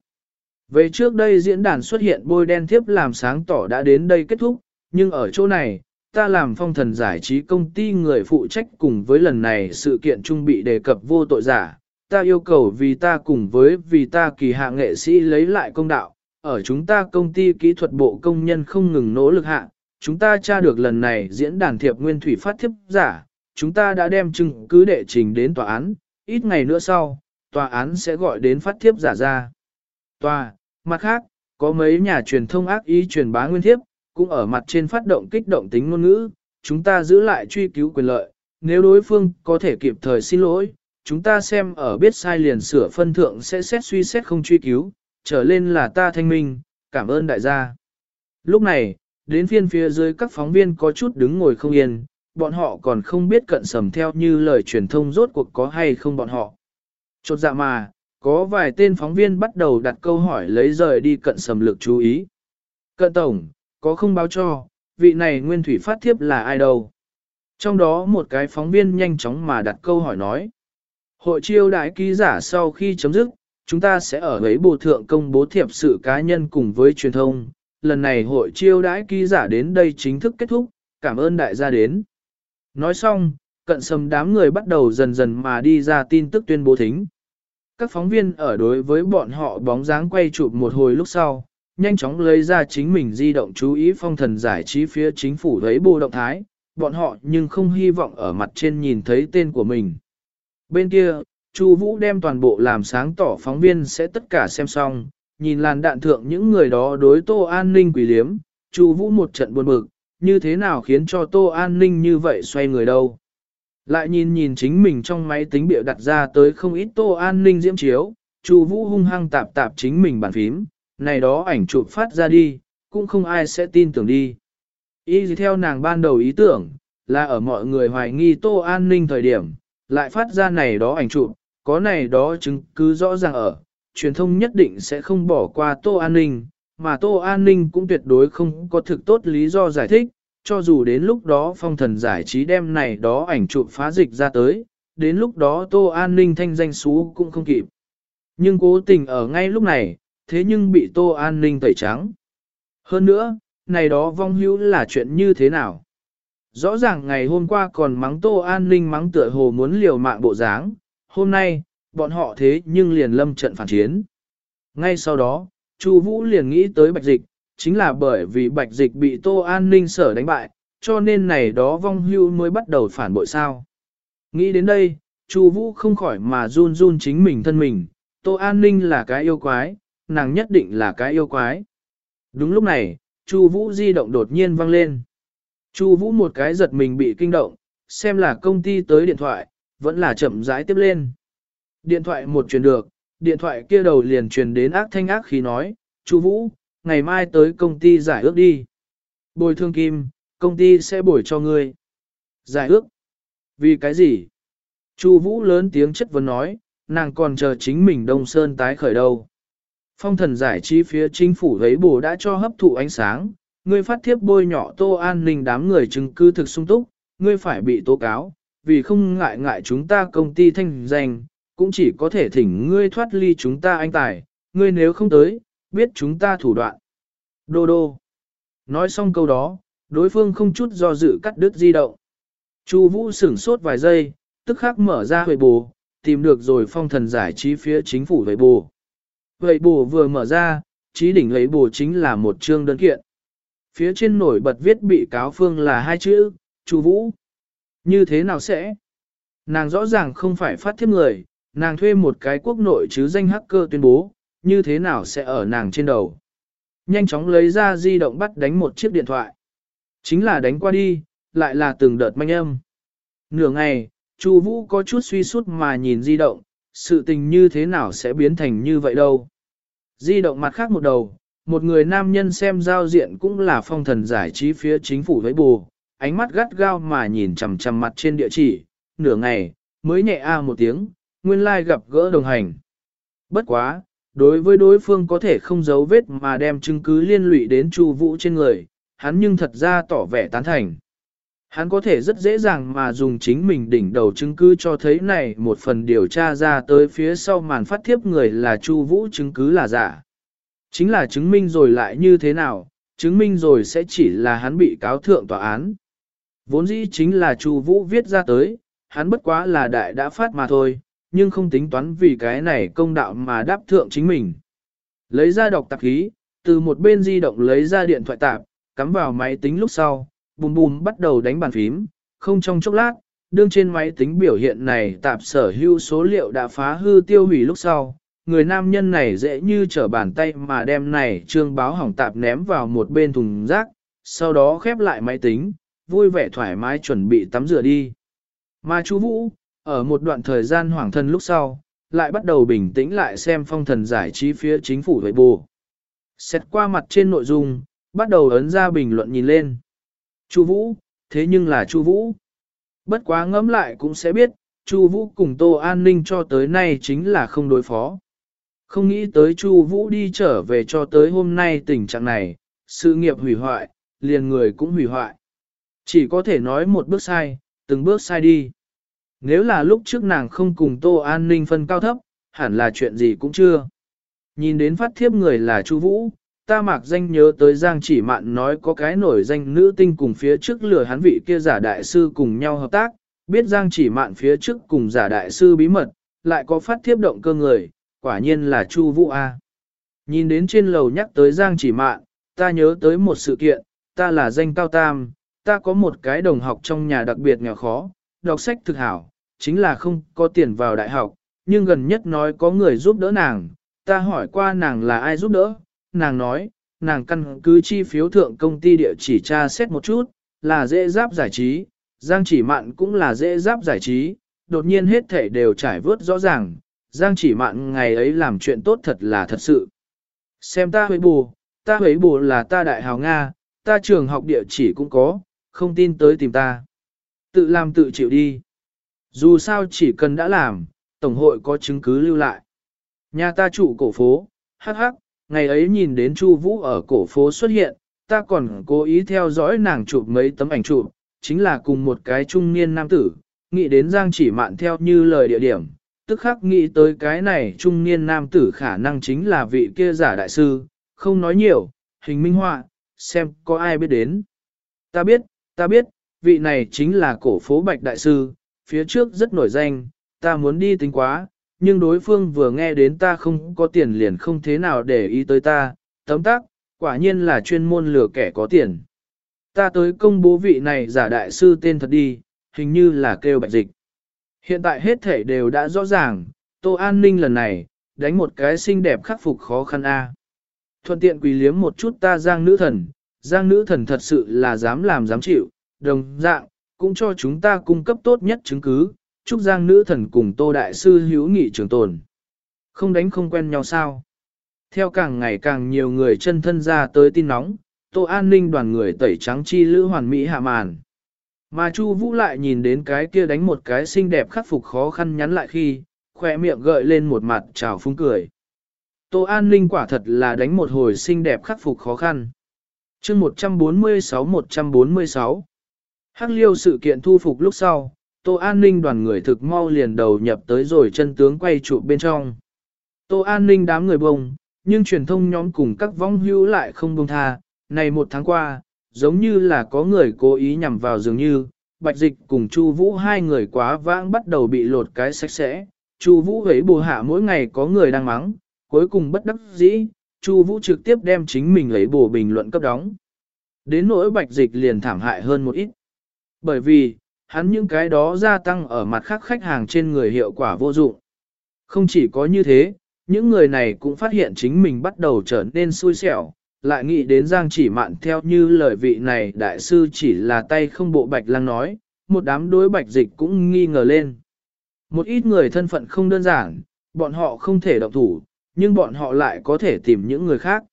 Về trước đây diễn đàn xuất hiện bôi đen thiếp làm sáng tỏ đã đến đây kết thúc, nhưng ở chỗ này, ta làm phong thần giải trí công ty người phụ trách cùng với lần này sự kiện trung bị đề cập vô tội giả. Ta yêu cầu vì ta cùng với vì ta kỳ hạ nghệ sĩ lấy lại công đạo, ở chúng ta công ty kỹ thuật bộ công nhân không ngừng nỗ lực hạ, chúng ta tra được lần này diễn đàn thiệp nguyên thủy phát thiếp giả, chúng ta đã đem chứng cứ đệ trình đến tòa án, ít ngày nữa sau, tòa án sẽ gọi đến phát thiếp giả ra. Tòa, mặt khác, có mấy nhà truyền thông ác ý truyền bá nguyên thiếp, cũng ở mặt trên phát động kích động tính ngôn ngữ, chúng ta giữ lại truy cứu quyền lợi, nếu đối phương có thể kịp thời xin lỗi, chúng ta xem ở biết sai liền sửa phân thượng sẽ xét suy xét không truy cứu, trở lên là ta thanh minh, cảm ơn đại gia. Lúc này, đến phiên phía dưới các phóng viên có chút đứng ngồi không yên, bọn họ còn không biết cận sầm theo như lời truyền thông rốt cuộc có hay không bọn họ. Chột dạ mà, có vài tên phóng viên bắt đầu đặt câu hỏi lấy rời đi cận sầm lực chú ý. Cận tổng, có không báo cho, vị này nguyên thủy phát thiếp là ai đâu? Trong đó một cái phóng viên nhanh chóng mà đặt câu hỏi nói. Hội chiêu đại ký giả sau khi chấm dứt, chúng ta sẽ ở ấy bộ thượng công bố thiệp sự cá nhân cùng với truyền thông. Lần này hội chiêu đãi ký giả đến đây chính thức kết thúc, cảm ơn đại gia đến. Nói xong, cận sầm đám người bắt đầu dần dần mà đi ra tin tức tuyên bố thính. các phóng viên ở đối với bọn họ bóng dáng quay chụp một hồi lúc sau, nhanh chóng lấy ra chính mình di động chú ý phong thần giải trí phía chính phủ thấy bù động thái, bọn họ nhưng không hy vọng ở mặt trên nhìn thấy tên của mình. Bên kia, Chu Vũ đem toàn bộ làm sáng tỏ phóng viên sẽ tất cả xem xong, nhìn làn đạn thượng những người đó đối Tô An Ninh quỷ liếm, Chu Vũ một trận buồn bực, như thế nào khiến cho Tô An Ninh như vậy xoay người đâu. Lại nhìn nhìn chính mình trong máy tính biểu đặt ra tới không ít Tô An Ninh diễm chiếu, Chu Vũ hung hăng tạp tạp chính mình bàn phím, này đó ảnh chụp phát ra đi, cũng không ai sẽ tin tưởng đi. Ý gì theo nàng ban đầu ý tưởng, là ở mọi người hoài nghi Tô An Ninh thời điểm, lại phát ra này đó ảnh chụp, có này đó chứng cứ rõ ràng ở, truyền thông nhất định sẽ không bỏ qua Tô An Ninh, mà Tô An Ninh cũng tuyệt đối không có thực tốt lý do giải thích, cho dù đến lúc đó phong thần giải trí đem này đó ảnh chụp phá dịch ra tới, đến lúc đó Tô An Ninh thanh danh xú cũng không kịp. Nhưng cố tình ở ngay lúc này, thế nhưng bị Tô An Ninh tẩy trắng. Hơn nữa, này đó vong hữu là chuyện như thế nào? Rõ ràng ngày hôm qua còn mắng Tô An Ninh mắng tựa hồ muốn liều mạng bộ dáng, hôm nay, bọn họ thế nhưng liền lâm trận phản chiến. Ngay sau đó, Chu Vũ liền nghĩ tới Bạch Dịch, chính là bởi vì Bạch Dịch bị Tô An Ninh sở đánh bại, cho nên này đó vong hưu mới bắt đầu phản bội sao. Nghĩ đến đây, Chu Vũ không khỏi mà run run chính mình thân mình, Tô An Ninh là cái yêu quái, nàng nhất định là cái yêu quái. Đúng lúc này, Chu Vũ di động đột nhiên vang lên. Chu Vũ một cái giật mình bị kinh động, xem là công ty tới điện thoại, vẫn là chậm rãi tiếp lên. Điện thoại một truyền được, điện thoại kia đầu liền truyền đến ác thanh ác khi nói, Chu Vũ, ngày mai tới công ty giải ước đi. Bồi thương kim, công ty sẽ bồi cho ngươi. Giải ước? Vì cái gì? Chu Vũ lớn tiếng chất vấn nói, nàng còn chờ chính mình Đông Sơn tái khởi đâu. Phong thần giải trí phía chính phủ thấy bổ đã cho hấp thụ ánh sáng, ngươi phát thiếp bôi nhỏ tô an ninh đám người chứng cứ thực sung túc, ngươi phải bị tố cáo, vì không ngại ngại chúng ta công ty thanh danh, cũng chỉ có thể thỉnh ngươi thoát ly chúng ta anh tài, ngươi nếu không tới, biết chúng ta thủ đoạn. Đô đô. Nói xong câu đó, đối phương không chút do dự cắt đứt di động. Chu Vũ sửng sốt vài giây, tức khắc mở ra huệ bù, tìm được rồi phong thần giải trí phía chính phủ huệ bù. Huệ bù vừa mở ra, trí đỉnh lấy bù chính là một chương đơn kiện. Phía trên nổi bật viết bị cáo phương là hai chữ, Chu Vũ. Như thế nào sẽ? Nàng rõ ràng không phải phát thiếp người, nàng thuê một cái quốc nội chứ danh hacker tuyên bố, như thế nào sẽ ở nàng trên đầu. Nhanh chóng lấy ra di động bắt đánh một chiếc điện thoại. Chính là đánh qua đi, lại là từng đợt manh âm. Nửa ngày, Chu Vũ có chút suy sút mà nhìn di động, sự tình như thế nào sẽ biến thành như vậy đâu. Di động mặt khác một đầu, một người nam nhân xem giao diện cũng là phong thần giải trí phía chính phủ với bù, ánh mắt gắt gao mà nhìn chằm chằm mặt trên địa chỉ, nửa ngày, mới nhẹ a một tiếng, nguyên lai gặp gỡ đồng hành. Bất quá, đối với đối phương có thể không giấu vết mà đem chứng cứ liên lụy đến Chu Vũ trên người, hắn nhưng thật ra tỏ vẻ tán thành. Hắn có thể rất dễ dàng mà dùng chính mình đỉnh đầu chứng cứ cho thấy này một phần điều tra ra tới phía sau màn phát thiếp người là Chu Vũ chứng cứ là giả. Chính là chứng minh rồi lại như thế nào, chứng minh rồi sẽ chỉ là hắn bị cáo thượng tòa án. Vốn dĩ chính là Chu Vũ viết ra tới, hắn bất quá là đại đã phát mà thôi, nhưng không tính toán vì cái này công đạo mà đáp thượng chính mình. Lấy ra đọc tạp khí, từ một bên di động lấy ra điện thoại tạp, cắm vào máy tính lúc sau, bùm bùm bắt đầu đánh bàn phím, không trong chốc lát, đương trên máy tính biểu hiện này tạp sở hữu số liệu đã phá hư tiêu hủy lúc sau. Người nam nhân này dễ như trở bàn tay mà đem này trương báo hỏng tạp ném vào một bên thùng rác, sau đó khép lại máy tính, vui vẻ thoải mái chuẩn bị tắm rửa đi. Mà chú Vũ, ở một đoạn thời gian hoảng thân lúc sau, lại bắt đầu bình tĩnh lại xem phong thần giải trí phía chính phủ huệ bù. Xét qua mặt trên nội dung, bắt đầu ấn ra bình luận nhìn lên. Chu Vũ, thế nhưng là Chu Vũ. Bất quá ngẫm lại cũng sẽ biết, Chu Vũ cùng Tô An Ninh cho tới nay chính là không đối phó. Không nghĩ tới Chu Vũ đi trở về cho tới hôm nay tình trạng này, sự nghiệp hủy hoại, liền người cũng hủy hoại. Chỉ có thể nói một bước sai, từng bước sai đi. Nếu là lúc trước nàng không cùng Tô An Ninh phân cao thấp, hẳn là chuyện gì cũng chưa. Nhìn đến phát thiếp người là Chu Vũ, ta mạc danh nhớ tới Giang chỉ mạn nói có cái nổi danh nữ tinh cùng phía trước lừa hắn vị kia giả đại sư cùng nhau hợp tác, biết Giang chỉ mạn phía trước cùng giả đại sư bí mật, lại có phát thiếp động cơ người, quả nhiên là Chu Vũ A. Nhìn đến trên lầu nhắc tới Giang chỉ mạn, ta nhớ tới một sự kiện, ta là danh cao tam, ta có một cái đồng học trong nhà đặc biệt nghèo khó, đọc sách thực hảo, chính là không có tiền vào đại học, nhưng gần nhất nói có người giúp đỡ nàng, ta hỏi qua nàng là ai giúp đỡ, nàng nói, nàng căn cứ chi phiếu thượng công ty địa chỉ tra xét một chút, là dễ giáp giải trí, Giang chỉ mạn cũng là dễ giáp giải trí, đột nhiên hết thể đều trải vớt rõ ràng, Giang chỉ mạn ngày ấy làm chuyện tốt thật là thật sự. Xem ta huế bù, ta huế bù là ta đại hào Nga, ta trường học địa chỉ cũng có, không tin tới tìm ta. Tự làm tự chịu đi. Dù sao chỉ cần đã làm, Tổng hội có chứng cứ lưu lại. Nhà ta trụ cổ phố, hắc hắc, ngày ấy nhìn đến Chu Vũ ở cổ phố xuất hiện, ta còn cố ý theo dõi nàng chụp mấy tấm ảnh chụp, chính là cùng một cái trung niên nam tử, nghĩ đến Giang chỉ mạn theo như lời địa điểm, tức khắc nghĩ tới cái này trung niên nam tử khả năng chính là vị kia giả đại sư, không nói nhiều, hình minh họa, xem có ai biết đến. Ta biết, ta biết, vị này chính là cổ phố Bạch Đại Sư, phía trước rất nổi danh, ta muốn đi tính quá, nhưng đối phương vừa nghe đến ta không có tiền liền không thế nào để ý tới ta, tấm tắc, quả nhiên là chuyên môn lừa kẻ có tiền. Ta tới công bố vị này giả đại sư tên thật đi, hình như là kêu bạch dịch. Hiện tại hết thể đều đã rõ ràng, Tô An Ninh lần này, đánh một cái xinh đẹp khắc phục khó khăn A. Thuận tiện quỳ liếm một chút ta giang nữ thần, giang nữ thần thật sự là dám làm dám chịu, đồng dạng, cũng cho chúng ta cung cấp tốt nhất chứng cứ, chúc giang nữ thần cùng Tô Đại Sư hữu nghị trường tồn. Không đánh không quen nhau sao. Theo càng ngày càng nhiều người chân thân ra tới tin nóng, Tô An Ninh đoàn người tẩy trắng chi lữ hoàn mỹ hạ màn. Mà Chu Vũ lại nhìn đến cái kia đánh một cái xinh đẹp khắc phục khó khăn nhắn lại khi, khỏe miệng gợi lên một mặt trào phúng cười. Tô An Ninh quả thật là đánh một hồi xinh đẹp khắc phục khó khăn. chương 146-146 Hắc liêu sự kiện thu phục lúc sau, Tô An Ninh đoàn người thực mau liền đầu nhập tới rồi chân tướng quay trụ bên trong. Tô An Ninh đám người bông, nhưng truyền thông nhóm cùng các vong hữu lại không bông tha. Này một tháng qua, giống như là có người cố ý nhằm vào dường như, Bạch Dịch cùng Chu Vũ hai người quá vãng bắt đầu bị lột cái sạch sẽ. Chu Vũ ấy bù hạ mỗi ngày có người đang mắng, cuối cùng bất đắc dĩ, Chu Vũ trực tiếp đem chính mình lấy bổ bình luận cấp đóng. Đến nỗi Bạch Dịch liền thảm hại hơn một ít. Bởi vì, hắn những cái đó gia tăng ở mặt khác khách hàng trên người hiệu quả vô dụng. Không chỉ có như thế, những người này cũng phát hiện chính mình bắt đầu trở nên xui xẻo, lại nghĩ đến Giang chỉ mạn theo như lời vị này đại sư chỉ là tay không bộ bạch lăng nói, một đám đối bạch dịch cũng nghi ngờ lên. Một ít người thân phận không đơn giản, bọn họ không thể động thủ, nhưng bọn họ lại có thể tìm những người khác.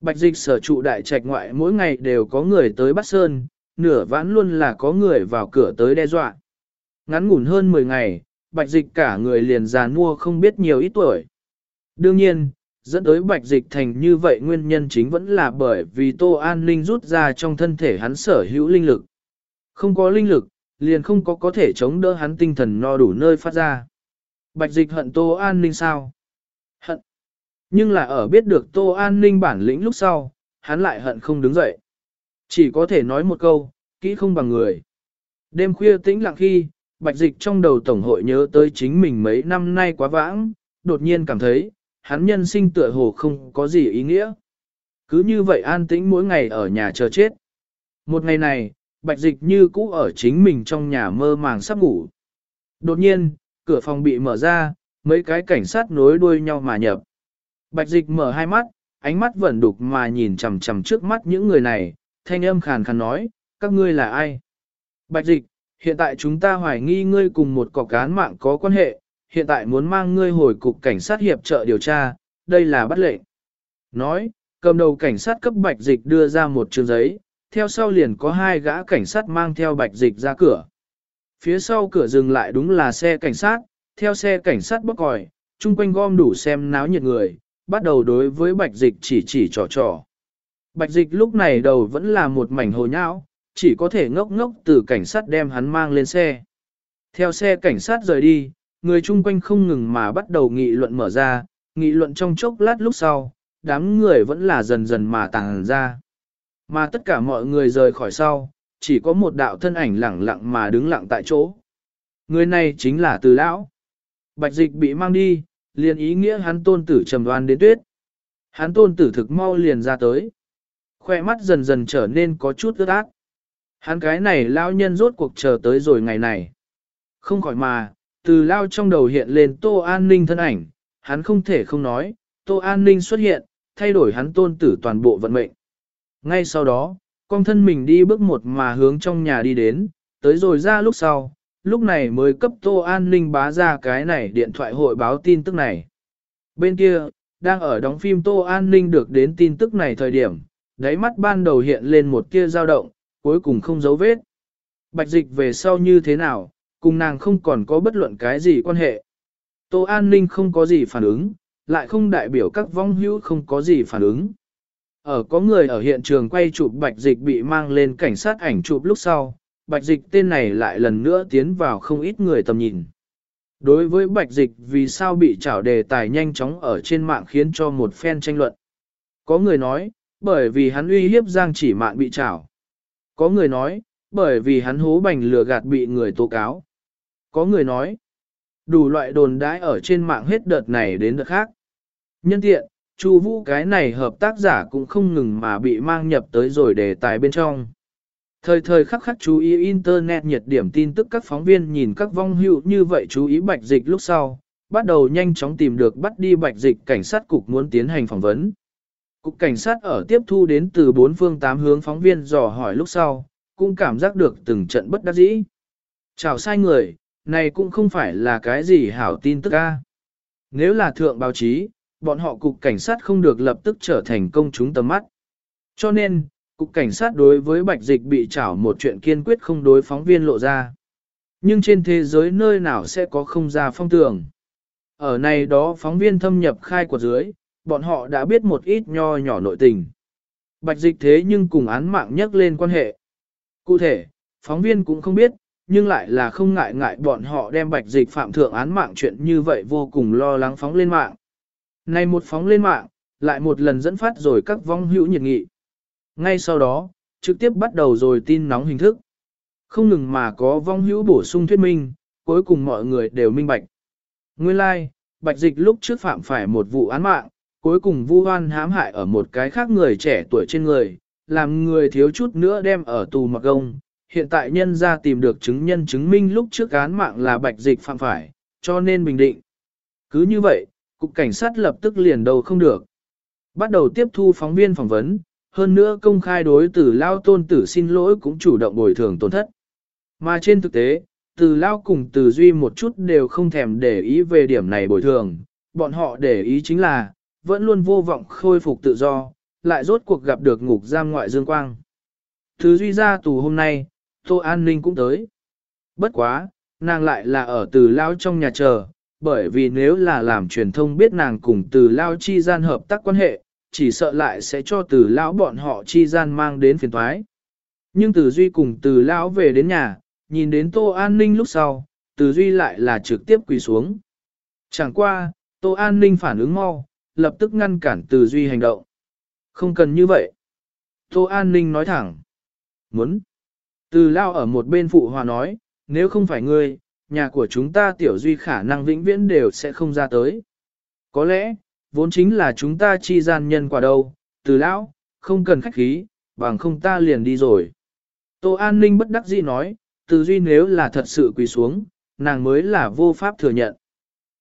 Bạch dịch sở trụ đại trạch ngoại mỗi ngày đều có người tới bắt sơn, nửa vãn luôn là có người vào cửa tới đe dọa. Ngắn ngủn hơn 10 ngày, bạch dịch cả người liền già mua không biết nhiều ít tuổi. Đương nhiên, dẫn tới bạch dịch thành như vậy nguyên nhân chính vẫn là bởi vì Tô An Linh rút ra trong thân thể hắn sở hữu linh lực. Không có linh lực, liền không có có thể chống đỡ hắn tinh thần no đủ nơi phát ra. Bạch dịch hận Tô An ninh sao? Hận. Nhưng là ở biết được Tô An ninh bản lĩnh lúc sau, hắn lại hận không đứng dậy. Chỉ có thể nói một câu, kỹ không bằng người. Đêm khuya tĩnh lặng khi, bạch dịch trong đầu tổng hội nhớ tới chính mình mấy năm nay quá vãng, đột nhiên cảm thấy, hắn nhân sinh tựa hồ không có gì ý nghĩa. Cứ như vậy an tĩnh mỗi ngày ở nhà chờ chết. Một ngày này, bạch dịch như cũ ở chính mình trong nhà mơ màng sắp ngủ. Đột nhiên, cửa phòng bị mở ra, mấy cái cảnh sát nối đuôi nhau mà nhập. Bạch dịch mở hai mắt, ánh mắt vẫn đục mà nhìn chằm chằm trước mắt những người này, thanh âm khàn khàn nói, các ngươi là ai? Bạch dịch, hiện tại chúng ta hoài nghi ngươi cùng một cọc cán mạng có quan hệ, hiện tại muốn mang ngươi hồi cục cảnh sát hiệp trợ điều tra, đây là bắt lệnh. Nói, cầm đầu cảnh sát cấp bạch dịch đưa ra một trường giấy, theo sau liền có hai gã cảnh sát mang theo bạch dịch ra cửa. Phía sau cửa dừng lại đúng là xe cảnh sát, theo xe cảnh sát bốc còi, chung quanh gom đủ xem náo nhiệt người, bắt đầu đối với bạch dịch chỉ chỉ trò trò. Bạch dịch lúc này đầu vẫn là một mảnh hồ nhão, chỉ có thể ngốc ngốc từ cảnh sát đem hắn mang lên xe. Theo xe cảnh sát rời đi, người chung quanh không ngừng mà bắt đầu nghị luận mở ra, nghị luận trong chốc lát lúc sau, đám người vẫn là dần dần mà tàng ra. Mà tất cả mọi người rời khỏi sau, chỉ có một đạo thân ảnh lẳng lặng mà đứng lặng tại chỗ. Người này chính là từ lão. Bạch dịch bị mang đi, liền ý nghĩa hắn tôn tử trầm đoan đến tuyết. Hắn tôn tử thực mau liền ra tới. Khoe mắt dần dần trở nên có chút ướt át. Hắn cái này lao nhân rốt cuộc chờ tới rồi ngày này. Không khỏi mà, từ lao trong đầu hiện lên tô an ninh thân ảnh, hắn không thể không nói, tô an ninh xuất hiện, thay đổi hắn tôn tử toàn bộ vận mệnh. Ngay sau đó, con thân mình đi bước một mà hướng trong nhà đi đến, tới rồi ra lúc sau, lúc này mới cấp tô an ninh bá ra cái này điện thoại hội báo tin tức này. Bên kia, đang ở đóng phim tô an ninh được đến tin tức này thời điểm, đáy mắt ban đầu hiện lên một kia dao động, cuối cùng không dấu vết. Bạch dịch về sau như thế nào, cùng nàng không còn có bất luận cái gì quan hệ. Tô An Ninh không có gì phản ứng, lại không đại biểu các vong hữu không có gì phản ứng. Ở có người ở hiện trường quay chụp bạch dịch bị mang lên cảnh sát ảnh chụp lúc sau, bạch dịch tên này lại lần nữa tiến vào không ít người tầm nhìn. Đối với bạch dịch vì sao bị trảo đề tài nhanh chóng ở trên mạng khiến cho một phen tranh luận. Có người nói, bởi vì hắn uy hiếp giang chỉ mạng bị trảo. Có người nói, bởi vì hắn hố bành lừa gạt bị người tố cáo. Có người nói, đủ loại đồn đãi ở trên mạng hết đợt này đến đợt khác. Nhân tiện, Chu Vũ cái này hợp tác giả cũng không ngừng mà bị mang nhập tới rồi đề tài bên trong. Thời thời khắc khắc chú ý Internet nhiệt điểm tin tức các phóng viên nhìn các vong hữu như vậy chú ý bạch dịch lúc sau, bắt đầu nhanh chóng tìm được bắt đi bạch dịch cảnh sát cục muốn tiến hành phỏng vấn. Cục cảnh sát ở tiếp thu đến từ bốn phương tám hướng phóng viên dò hỏi lúc sau, cũng cảm giác được từng trận bất đắc dĩ. Chào sai người, này cũng không phải là cái gì hảo tin tức ca. Nếu là thượng báo chí, bọn họ cục cảnh sát không được lập tức trở thành công chúng tầm mắt. Cho nên, cục cảnh sát đối với bạch dịch bị trảo một chuyện kiên quyết không đối phóng viên lộ ra. Nhưng trên thế giới nơi nào sẽ có không ra phong tường. Ở này đó phóng viên thâm nhập khai của dưới, bọn họ đã biết một ít nho nhỏ nội tình. Bạch dịch thế nhưng cùng án mạng nhắc lên quan hệ. Cụ thể, phóng viên cũng không biết, nhưng lại là không ngại ngại bọn họ đem bạch dịch phạm thượng án mạng chuyện như vậy vô cùng lo lắng phóng lên mạng. Này một phóng lên mạng, lại một lần dẫn phát rồi các vong hữu nhiệt nghị. Ngay sau đó, trực tiếp bắt đầu rồi tin nóng hình thức. Không ngừng mà có vong hữu bổ sung thuyết minh, cuối cùng mọi người đều minh bạch. Nguyên lai, like, bạch dịch lúc trước phạm phải một vụ án mạng, cuối cùng vu hoan hãm hại ở một cái khác người trẻ tuổi trên người, làm người thiếu chút nữa đem ở tù mặc gông. Hiện tại nhân ra tìm được chứng nhân chứng minh lúc trước án mạng là bạch dịch phạm phải, cho nên bình định. Cứ như vậy, cục cảnh sát lập tức liền đầu không được. Bắt đầu tiếp thu phóng viên phỏng vấn, hơn nữa công khai đối từ lao tôn tử xin lỗi cũng chủ động bồi thường tổn thất. Mà trên thực tế, từ lao cùng từ duy một chút đều không thèm để ý về điểm này bồi thường, bọn họ để ý chính là, vẫn luôn vô vọng khôi phục tự do, lại rốt cuộc gặp được ngục giam ngoại dương quang. Thứ duy ra tù hôm nay, Tô An Ninh cũng tới. Bất quá, nàng lại là ở từ lao trong nhà chờ, bởi vì nếu là làm truyền thông biết nàng cùng từ lao chi gian hợp tác quan hệ, chỉ sợ lại sẽ cho từ lão bọn họ chi gian mang đến phiền thoái. Nhưng từ duy cùng từ lão về đến nhà, nhìn đến tô an ninh lúc sau, từ duy lại là trực tiếp quỳ xuống. Chẳng qua, tô an ninh phản ứng mau, lập tức ngăn cản từ duy hành động. Không cần như vậy. Tô an ninh nói thẳng. Muốn. Từ lao ở một bên phụ hòa nói, nếu không phải ngươi, nhà của chúng ta tiểu duy khả năng vĩnh viễn đều sẽ không ra tới. Có lẽ, vốn chính là chúng ta chi gian nhân quả đâu, từ lão, không cần khách khí, bằng không ta liền đi rồi. Tô An Ninh bất đắc dĩ nói, từ duy nếu là thật sự quỳ xuống, nàng mới là vô pháp thừa nhận.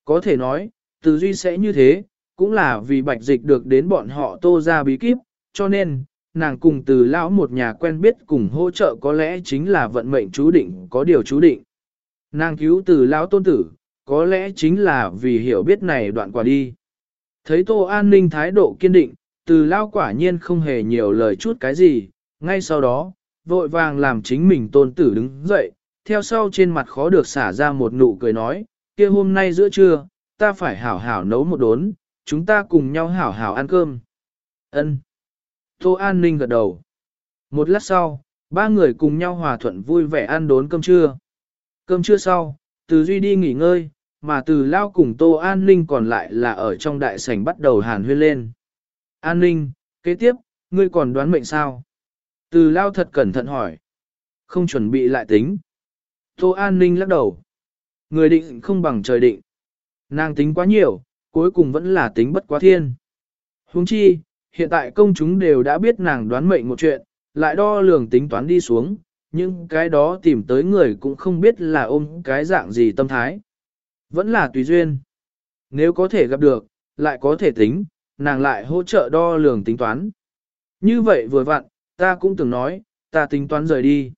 Có thể nói, từ duy sẽ như thế, cũng là vì bạch dịch được đến bọn họ tô ra bí kíp, cho nên, nàng cùng từ lão một nhà quen biết cùng hỗ trợ có lẽ chính là vận mệnh chú định có điều chú định. Nàng cứu từ lão tôn tử, có lẽ chính là vì hiểu biết này đoạn quả đi. Thấy Tô An Ninh thái độ kiên định, từ Lão quả nhiên không hề nhiều lời chút cái gì, ngay sau đó, vội vàng làm chính mình tôn tử đứng dậy, theo sau trên mặt khó được xả ra một nụ cười nói, kia hôm nay giữa trưa, ta phải hảo hảo nấu một đốn, chúng ta cùng nhau hảo hảo ăn cơm. Ân. Tô An Ninh gật đầu. Một lát sau, ba người cùng nhau hòa thuận vui vẻ ăn đốn cơm trưa. Cơm trưa sau, từ Duy đi nghỉ ngơi, mà từ lao cùng Tô An Ninh còn lại là ở trong đại sảnh bắt đầu hàn huyên lên. An Ninh, kế tiếp, ngươi còn đoán mệnh sao? Từ lao thật cẩn thận hỏi. Không chuẩn bị lại tính. Tô An Ninh lắc đầu. Người định không bằng trời định. Nàng tính quá nhiều, cuối cùng vẫn là tính bất quá thiên. Huống chi, hiện tại công chúng đều đã biết nàng đoán mệnh một chuyện, lại đo lường tính toán đi xuống, nhưng cái đó tìm tới người cũng không biết là ôm cái dạng gì tâm thái. Vẫn là tùy duyên. Nếu có thể gặp được, lại có thể tính, nàng lại hỗ trợ đo lường tính toán. Như vậy vừa vặn, ta cũng từng nói, ta tính toán rời đi.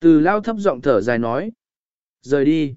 Từ lao thấp giọng thở dài nói. Rời đi.